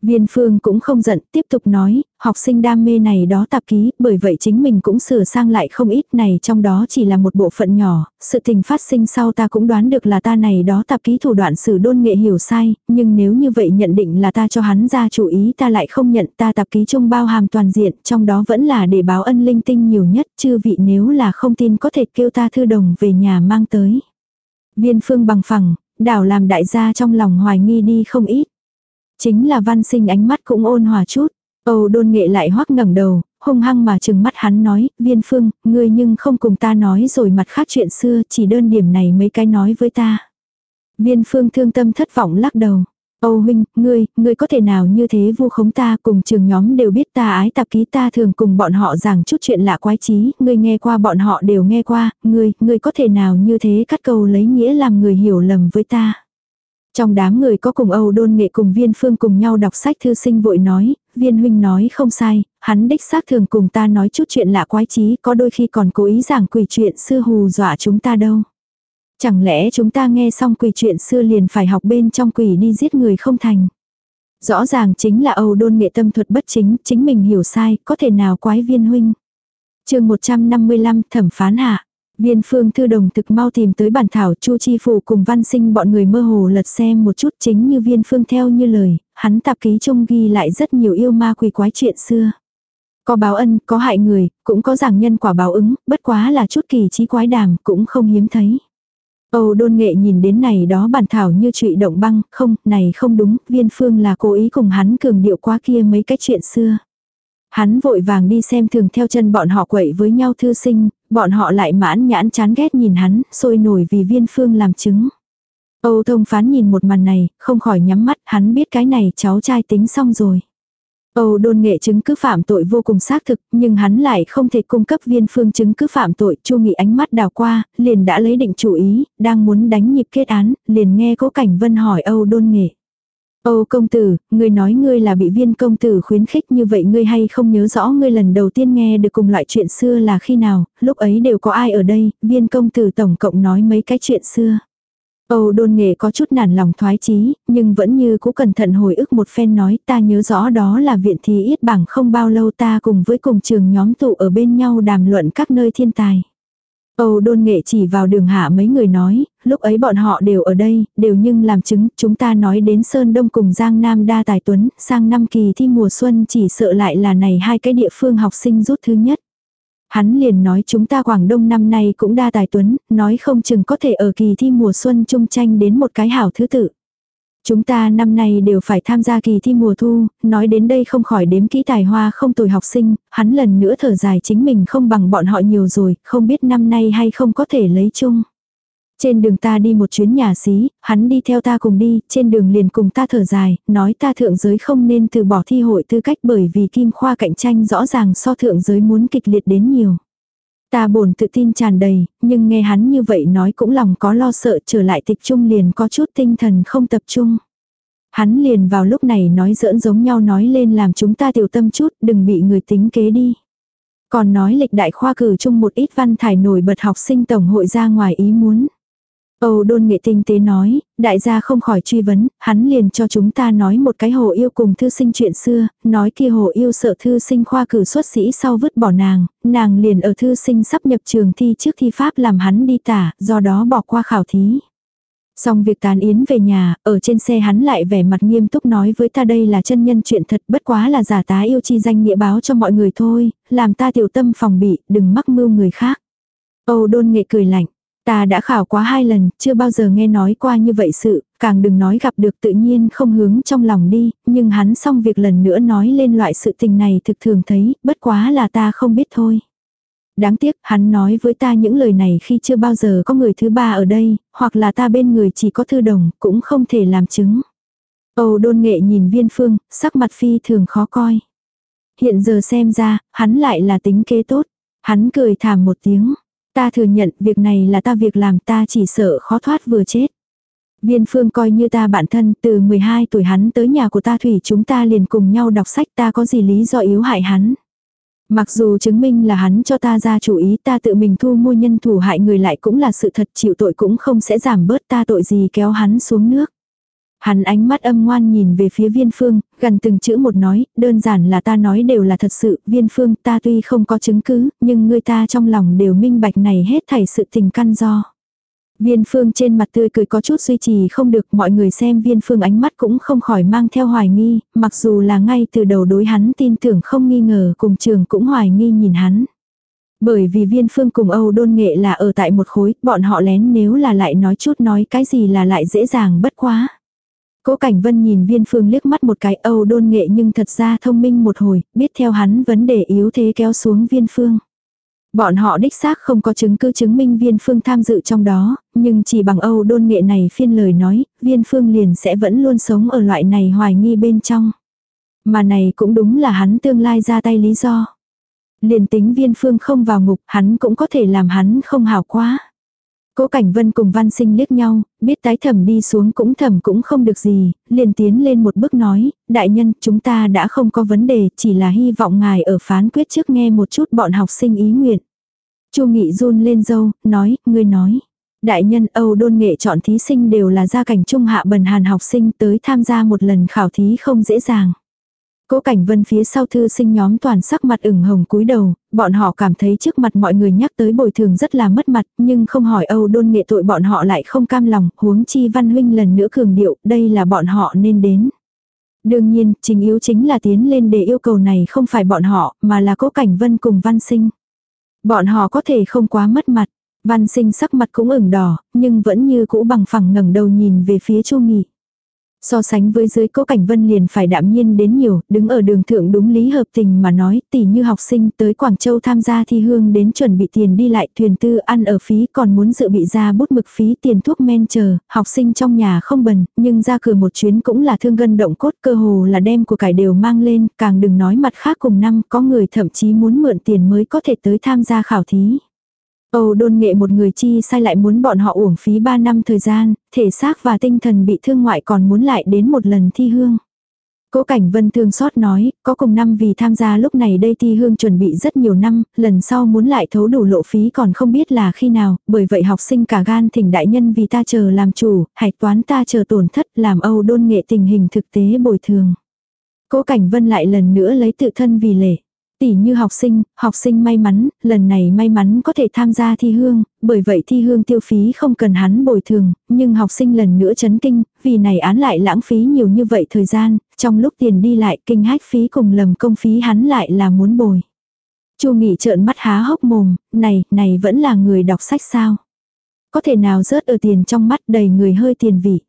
Viên phương cũng không giận, tiếp tục nói, học sinh đam mê này đó tạp ký, bởi vậy chính mình cũng sửa sang lại không ít này trong đó chỉ là một bộ phận nhỏ, sự tình phát sinh sau ta cũng đoán được là ta này đó tạp ký thủ đoạn sử đôn nghệ hiểu sai, nhưng nếu như vậy nhận định là ta cho hắn ra chủ ý ta lại không nhận ta tạp ký chung bao hàm toàn diện, trong đó vẫn là để báo ân linh tinh nhiều nhất, chư vị nếu là không tin có thể kêu ta thư đồng về nhà mang tới. Viên phương bằng phẳng, đảo làm đại gia trong lòng hoài nghi đi không ít. Chính là văn sinh ánh mắt cũng ôn hòa chút. Âu đôn nghệ lại hoắc ngẩng đầu, hung hăng mà chừng mắt hắn nói, viên phương, ngươi nhưng không cùng ta nói rồi mặt khác chuyện xưa, chỉ đơn điểm này mấy cái nói với ta. Viên phương thương tâm thất vọng lắc đầu. Âu huynh, ngươi, ngươi có thể nào như thế vu khống ta cùng trường nhóm đều biết ta ái tạp ký ta thường cùng bọn họ giảng chút chuyện lạ quái trí, ngươi nghe qua bọn họ đều nghe qua, ngươi, ngươi có thể nào như thế cắt câu lấy nghĩa làm người hiểu lầm với ta. Trong đám người có cùng Âu đôn nghệ cùng viên phương cùng nhau đọc sách thư sinh vội nói, viên huynh nói không sai, hắn đích xác thường cùng ta nói chút chuyện lạ quái trí, có đôi khi còn cố ý giảng quỷ chuyện xưa hù dọa chúng ta đâu. Chẳng lẽ chúng ta nghe xong quỷ chuyện xưa liền phải học bên trong quỷ đi giết người không thành. Rõ ràng chính là Âu đôn nghệ tâm thuật bất chính, chính mình hiểu sai, có thể nào quái viên huynh. chương 155 thẩm phán hạ. Viên phương thư đồng thực mau tìm tới bản thảo chu chi phủ cùng văn sinh bọn người mơ hồ lật xem một chút chính như viên phương theo như lời, hắn tạp ký chung ghi lại rất nhiều yêu ma quỷ quái chuyện xưa. Có báo ân, có hại người, cũng có giảng nhân quả báo ứng, bất quá là chút kỳ trí quái đàm, cũng không hiếm thấy. Âu đôn nghệ nhìn đến này đó bản thảo như trụy động băng, không, này không đúng, viên phương là cố ý cùng hắn cường điệu qua kia mấy cái chuyện xưa. Hắn vội vàng đi xem thường theo chân bọn họ quậy với nhau thư sinh, bọn họ lại mãn nhãn chán ghét nhìn hắn, sôi nổi vì viên phương làm chứng. Âu thông phán nhìn một màn này, không khỏi nhắm mắt, hắn biết cái này cháu trai tính xong rồi. Âu đôn nghệ chứng cứ phạm tội vô cùng xác thực, nhưng hắn lại không thể cung cấp viên phương chứng cứ phạm tội, chu nghị ánh mắt đào qua, liền đã lấy định chủ ý, đang muốn đánh nhịp kết án, liền nghe cố cảnh vân hỏi Âu đôn nghệ. Âu công tử, ngươi nói ngươi là bị viên công tử khuyến khích như vậy ngươi hay không nhớ rõ ngươi lần đầu tiên nghe được cùng loại chuyện xưa là khi nào, lúc ấy đều có ai ở đây, viên công tử tổng cộng nói mấy cái chuyện xưa. Âu đôn nghề có chút nản lòng thoái chí, nhưng vẫn như cũ cẩn thận hồi ức một phen nói ta nhớ rõ đó là viện thí ít bảng không bao lâu ta cùng với cùng trường nhóm tụ ở bên nhau đàm luận các nơi thiên tài. Âu đôn nghệ chỉ vào đường hạ mấy người nói, lúc ấy bọn họ đều ở đây, đều nhưng làm chứng, chúng ta nói đến Sơn Đông cùng Giang Nam đa tài tuấn, sang năm kỳ thi mùa xuân chỉ sợ lại là này hai cái địa phương học sinh rút thứ nhất. Hắn liền nói chúng ta Quảng Đông năm nay cũng đa tài tuấn, nói không chừng có thể ở kỳ thi mùa xuân chung tranh đến một cái hảo thứ tự. Chúng ta năm nay đều phải tham gia kỳ thi mùa thu, nói đến đây không khỏi đếm kỹ tài hoa không tồi học sinh, hắn lần nữa thở dài chính mình không bằng bọn họ nhiều rồi, không biết năm nay hay không có thể lấy chung. Trên đường ta đi một chuyến nhà xí, hắn đi theo ta cùng đi, trên đường liền cùng ta thở dài, nói ta thượng giới không nên từ bỏ thi hội tư cách bởi vì kim khoa cạnh tranh rõ ràng so thượng giới muốn kịch liệt đến nhiều. Ta bổn tự tin tràn đầy, nhưng nghe hắn như vậy nói cũng lòng có lo sợ trở lại tịch trung liền có chút tinh thần không tập trung. Hắn liền vào lúc này nói giỡn giống nhau nói lên làm chúng ta tiểu tâm chút, đừng bị người tính kế đi. Còn nói lịch đại khoa cử chung một ít văn thải nổi bật học sinh tổng hội ra ngoài ý muốn. Âu đôn nghệ tinh tế nói, đại gia không khỏi truy vấn, hắn liền cho chúng ta nói một cái hồ yêu cùng thư sinh chuyện xưa, nói kia hồ yêu sợ thư sinh khoa cử xuất sĩ sau vứt bỏ nàng, nàng liền ở thư sinh sắp nhập trường thi trước thi pháp làm hắn đi tả, do đó bỏ qua khảo thí. Xong việc tàn yến về nhà, ở trên xe hắn lại vẻ mặt nghiêm túc nói với ta đây là chân nhân chuyện thật bất quá là giả tá yêu chi danh nghĩa báo cho mọi người thôi, làm ta tiểu tâm phòng bị, đừng mắc mưu người khác. Âu đôn nghệ cười lạnh, ta đã khảo quá hai lần, chưa bao giờ nghe nói qua như vậy sự, càng đừng nói gặp được tự nhiên không hướng trong lòng đi, nhưng hắn xong việc lần nữa nói lên loại sự tình này thực thường thấy, bất quá là ta không biết thôi. Đáng tiếc, hắn nói với ta những lời này khi chưa bao giờ có người thứ ba ở đây, hoặc là ta bên người chỉ có thư đồng, cũng không thể làm chứng. Âu đôn nghệ nhìn viên phương, sắc mặt phi thường khó coi. Hiện giờ xem ra, hắn lại là tính kế tốt. Hắn cười thảm một tiếng. Ta thừa nhận, việc này là ta việc làm, ta chỉ sợ khó thoát vừa chết. Viên phương coi như ta bạn thân, từ 12 tuổi hắn tới nhà của ta thủy chúng ta liền cùng nhau đọc sách, ta có gì lý do yếu hại hắn. Mặc dù chứng minh là hắn cho ta ra chủ ý, ta tự mình thu mua nhân thủ hại người lại cũng là sự thật, chịu tội cũng không sẽ giảm bớt, ta tội gì kéo hắn xuống nước. Hắn ánh mắt âm ngoan nhìn về phía viên phương, gần từng chữ một nói, đơn giản là ta nói đều là thật sự, viên phương ta tuy không có chứng cứ, nhưng người ta trong lòng đều minh bạch này hết thảy sự tình căn do. Viên phương trên mặt tươi cười có chút duy trì không được mọi người xem viên phương ánh mắt cũng không khỏi mang theo hoài nghi, mặc dù là ngay từ đầu đối hắn tin tưởng không nghi ngờ cùng trường cũng hoài nghi nhìn hắn. Bởi vì viên phương cùng Âu đôn nghệ là ở tại một khối, bọn họ lén nếu là lại nói chút nói cái gì là lại dễ dàng bất quá. Cố Cảnh Vân nhìn viên phương liếc mắt một cái Âu đôn nghệ nhưng thật ra thông minh một hồi, biết theo hắn vấn đề yếu thế kéo xuống viên phương. Bọn họ đích xác không có chứng cứ chứng minh viên phương tham dự trong đó, nhưng chỉ bằng Âu đôn nghệ này phiên lời nói, viên phương liền sẽ vẫn luôn sống ở loại này hoài nghi bên trong. Mà này cũng đúng là hắn tương lai ra tay lý do. Liền tính viên phương không vào ngục, hắn cũng có thể làm hắn không hảo quá. Cố Cảnh Vân cùng Văn Sinh liếc nhau, biết tái thẩm đi xuống cũng thẩm cũng không được gì, liền tiến lên một bước nói, đại nhân chúng ta đã không có vấn đề, chỉ là hy vọng ngài ở phán quyết trước nghe một chút bọn học sinh ý nguyện. Chu Nghị run lên dâu, nói, ngươi nói. Đại nhân Âu đôn nghệ chọn thí sinh đều là gia cảnh trung hạ bần hàn học sinh tới tham gia một lần khảo thí không dễ dàng. Cố Cảnh Vân phía sau thư sinh nhóm toàn sắc mặt ửng hồng cúi đầu, bọn họ cảm thấy trước mặt mọi người nhắc tới bồi thường rất là mất mặt, nhưng không hỏi Âu đôn nghệ tội bọn họ lại không cam lòng, huống chi văn huynh lần nữa cường điệu, đây là bọn họ nên đến. Đương nhiên, chính yếu chính là tiến lên để yêu cầu này không phải bọn họ, mà là Cố Cảnh Vân cùng văn sinh. Bọn họ có thể không quá mất mặt, văn sinh sắc mặt cũng ửng đỏ, nhưng vẫn như cũ bằng phẳng ngẩng đầu nhìn về phía Chu Nghị. So sánh với dưới cố cảnh vân liền phải đạm nhiên đến nhiều, đứng ở đường thượng đúng lý hợp tình mà nói tỷ như học sinh tới Quảng Châu tham gia thi hương đến chuẩn bị tiền đi lại thuyền tư ăn ở phí còn muốn dự bị ra bút mực phí tiền thuốc men chờ, học sinh trong nhà không bần, nhưng ra cửa một chuyến cũng là thương gân động cốt cơ hồ là đem của cải đều mang lên, càng đừng nói mặt khác cùng năm có người thậm chí muốn mượn tiền mới có thể tới tham gia khảo thí. Âu đôn nghệ một người chi sai lại muốn bọn họ uổng phí 3 năm thời gian, thể xác và tinh thần bị thương ngoại còn muốn lại đến một lần thi hương. Cố Cảnh Vân thương xót nói, có cùng năm vì tham gia lúc này đây thi hương chuẩn bị rất nhiều năm, lần sau muốn lại thấu đủ lộ phí còn không biết là khi nào, bởi vậy học sinh cả gan thỉnh đại nhân vì ta chờ làm chủ, hạch toán ta chờ tổn thất làm Âu đôn nghệ tình hình thực tế bồi thường. Cố Cảnh Vân lại lần nữa lấy tự thân vì lệ. Tỷ như học sinh, học sinh may mắn, lần này may mắn có thể tham gia thi hương, bởi vậy thi hương tiêu phí không cần hắn bồi thường, nhưng học sinh lần nữa chấn kinh, vì này án lại lãng phí nhiều như vậy thời gian, trong lúc tiền đi lại kinh hách phí cùng lầm công phí hắn lại là muốn bồi. Chu Nghị trợn mắt há hốc mồm, này, này vẫn là người đọc sách sao? Có thể nào rớt ở tiền trong mắt đầy người hơi tiền vị.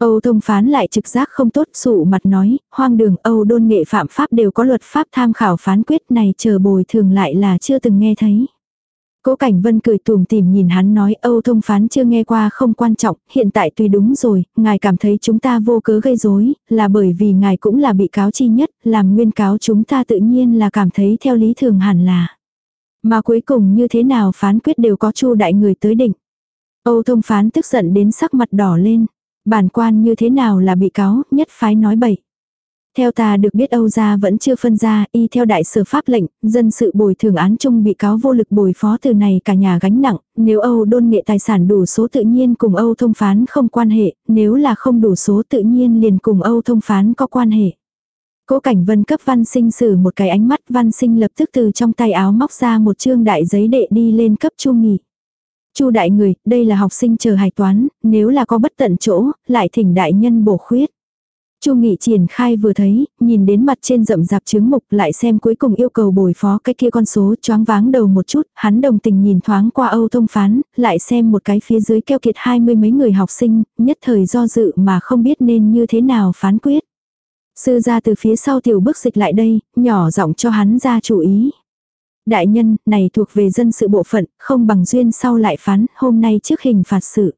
Âu thông phán lại trực giác không tốt sụ mặt nói, hoang đường Âu đôn nghệ phạm pháp đều có luật pháp tham khảo phán quyết này chờ bồi thường lại là chưa từng nghe thấy. Cố Cảnh Vân cười tùm tìm nhìn hắn nói Âu thông phán chưa nghe qua không quan trọng, hiện tại tuy đúng rồi, ngài cảm thấy chúng ta vô cớ gây rối là bởi vì ngài cũng là bị cáo chi nhất, làm nguyên cáo chúng ta tự nhiên là cảm thấy theo lý thường hẳn là. Mà cuối cùng như thế nào phán quyết đều có chu đại người tới định. Âu thông phán tức giận đến sắc mặt đỏ lên. Bản quan như thế nào là bị cáo, nhất phái nói bậy. Theo ta được biết Âu gia vẫn chưa phân ra, y theo đại sở pháp lệnh, dân sự bồi thường án chung bị cáo vô lực bồi phó từ này cả nhà gánh nặng, nếu Âu đôn nghệ tài sản đủ số tự nhiên cùng Âu thông phán không quan hệ, nếu là không đủ số tự nhiên liền cùng Âu thông phán có quan hệ. Cố cảnh vân cấp văn sinh sử một cái ánh mắt văn sinh lập tức từ trong tay áo móc ra một chương đại giấy đệ đi lên cấp chu nghỉ chu đại người, đây là học sinh chờ hài toán, nếu là có bất tận chỗ, lại thỉnh đại nhân bổ khuyết. Chu Nghị triển khai vừa thấy, nhìn đến mặt trên rậm rạp chứng mục lại xem cuối cùng yêu cầu bồi phó cái kia con số choáng váng đầu một chút, hắn đồng tình nhìn thoáng qua Âu thông phán, lại xem một cái phía dưới keo kiệt hai mươi mấy người học sinh, nhất thời do dự mà không biết nên như thế nào phán quyết. Sư ra từ phía sau tiểu bước dịch lại đây, nhỏ giọng cho hắn ra chú ý. Đại nhân, này thuộc về dân sự bộ phận, không bằng duyên sau lại phán, hôm nay trước hình phạt sự.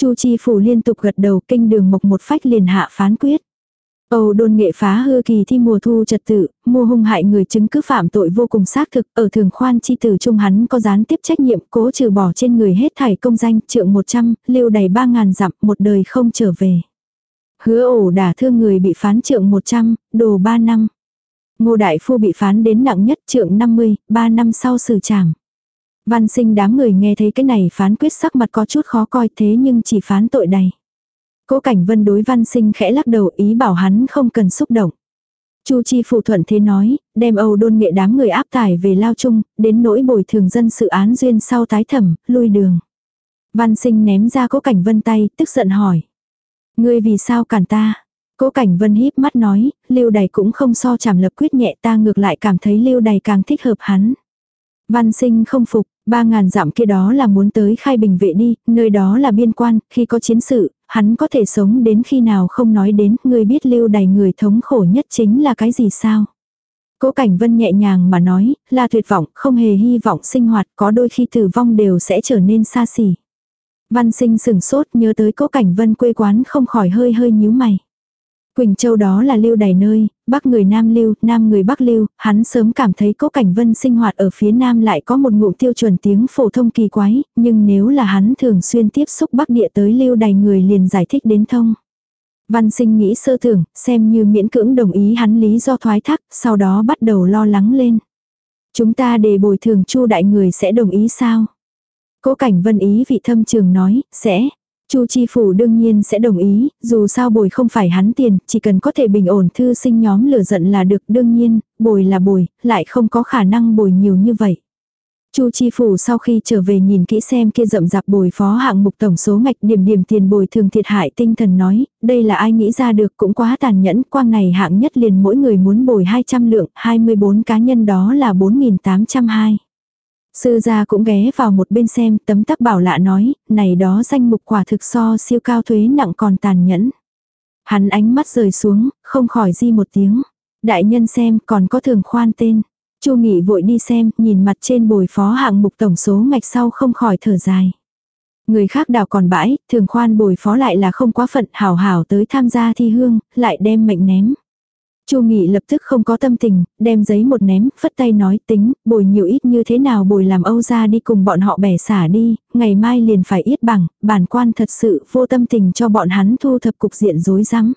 Chu Chi Phủ liên tục gật đầu kinh đường mộc một phách liền hạ phán quyết. Âu đôn nghệ phá hư kỳ thi mùa thu trật tự, mua hung hại người chứng cứ phạm tội vô cùng xác thực, ở thường khoan chi tử trung hắn có gián tiếp trách nhiệm cố trừ bỏ trên người hết thảy công danh trượng 100, lưu đầy 3.000 dặm một đời không trở về. Hứa ổ đả thương người bị phán trượng 100, đồ 3 năm. Ngô Đại Phu bị phán đến nặng nhất trượng 50, 3 năm sau xử trảm. Văn sinh đám người nghe thấy cái này phán quyết sắc mặt có chút khó coi thế nhưng chỉ phán tội đầy. Cố cảnh vân đối văn sinh khẽ lắc đầu ý bảo hắn không cần xúc động. Chu Chi phụ thuận thế nói, đem Âu đôn nghệ đám người áp tải về lao chung, đến nỗi bồi thường dân sự án duyên sau tái thẩm, lui đường. Văn sinh ném ra cố cảnh vân tay, tức giận hỏi. Ngươi vì sao cản ta? Cố cảnh vân híp mắt nói, lưu Đài cũng không so chảm lập quyết nhẹ ta ngược lại cảm thấy lưu Đài càng thích hợp hắn. Văn sinh không phục, ba ngàn dặm kia đó là muốn tới khai bình vệ đi, nơi đó là biên quan, khi có chiến sự, hắn có thể sống đến khi nào không nói đến, người biết lưu đầy người thống khổ nhất chính là cái gì sao. Cố Cảnh Vân nhẹ nhàng mà nói, là tuyệt vọng, không hề hy vọng sinh hoạt, có đôi khi tử vong đều sẽ trở nên xa xỉ. Văn sinh sừng sốt nhớ tới Cố Cảnh Vân quê quán không khỏi hơi hơi nhíu mày. Quỳnh Châu đó là lưu đầy nơi, bắc người nam lưu, nam người bắc lưu, hắn sớm cảm thấy cố cảnh vân sinh hoạt ở phía nam lại có một ngụm tiêu chuẩn tiếng phổ thông kỳ quái, nhưng nếu là hắn thường xuyên tiếp xúc bắc địa tới lưu đầy người liền giải thích đến thông. Văn sinh nghĩ sơ tưởng, xem như miễn cưỡng đồng ý hắn lý do thoái thác, sau đó bắt đầu lo lắng lên. Chúng ta để bồi thường chu đại người sẽ đồng ý sao? Cố cảnh vân ý vị thâm trường nói, sẽ. Chu Chi Phủ đương nhiên sẽ đồng ý, dù sao bồi không phải hắn tiền, chỉ cần có thể bình ổn thư sinh nhóm lửa giận là được đương nhiên, bồi là bồi, lại không có khả năng bồi nhiều như vậy. Chu Chi Phủ sau khi trở về nhìn kỹ xem kia rậm rạp bồi phó hạng mục tổng số ngạch điểm điểm tiền bồi thường thiệt hại tinh thần nói, đây là ai nghĩ ra được cũng quá tàn nhẫn, quang này hạng nhất liền mỗi người muốn bồi 200 lượng, 24 cá nhân đó là 4.802. Sư gia cũng ghé vào một bên xem, tấm tắc bảo lạ nói, này đó danh mục quả thực so siêu cao thuế nặng còn tàn nhẫn. Hắn ánh mắt rời xuống, không khỏi di một tiếng. Đại nhân xem, còn có thường khoan tên. Chu Nghị vội đi xem, nhìn mặt trên bồi phó hạng mục tổng số ngạch sau không khỏi thở dài. Người khác đào còn bãi, thường khoan bồi phó lại là không quá phận hảo hảo tới tham gia thi hương, lại đem mệnh ném. Chu Nghị lập tức không có tâm tình, đem giấy một ném, phất tay nói tính, bồi nhiều ít như thế nào bồi làm Âu ra đi cùng bọn họ bẻ xả đi, ngày mai liền phải yết bằng, bản quan thật sự vô tâm tình cho bọn hắn thu thập cục diện rối rắm.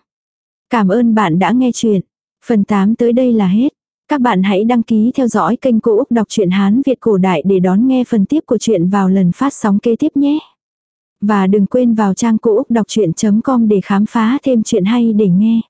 Cảm ơn bạn đã nghe chuyện. Phần 8 tới đây là hết. Các bạn hãy đăng ký theo dõi kênh Cô Úc Đọc truyện Hán Việt Cổ Đại để đón nghe phần tiếp của chuyện vào lần phát sóng kế tiếp nhé. Và đừng quên vào trang Cô Úc Đọc Chuyện.com để khám phá thêm chuyện hay để nghe.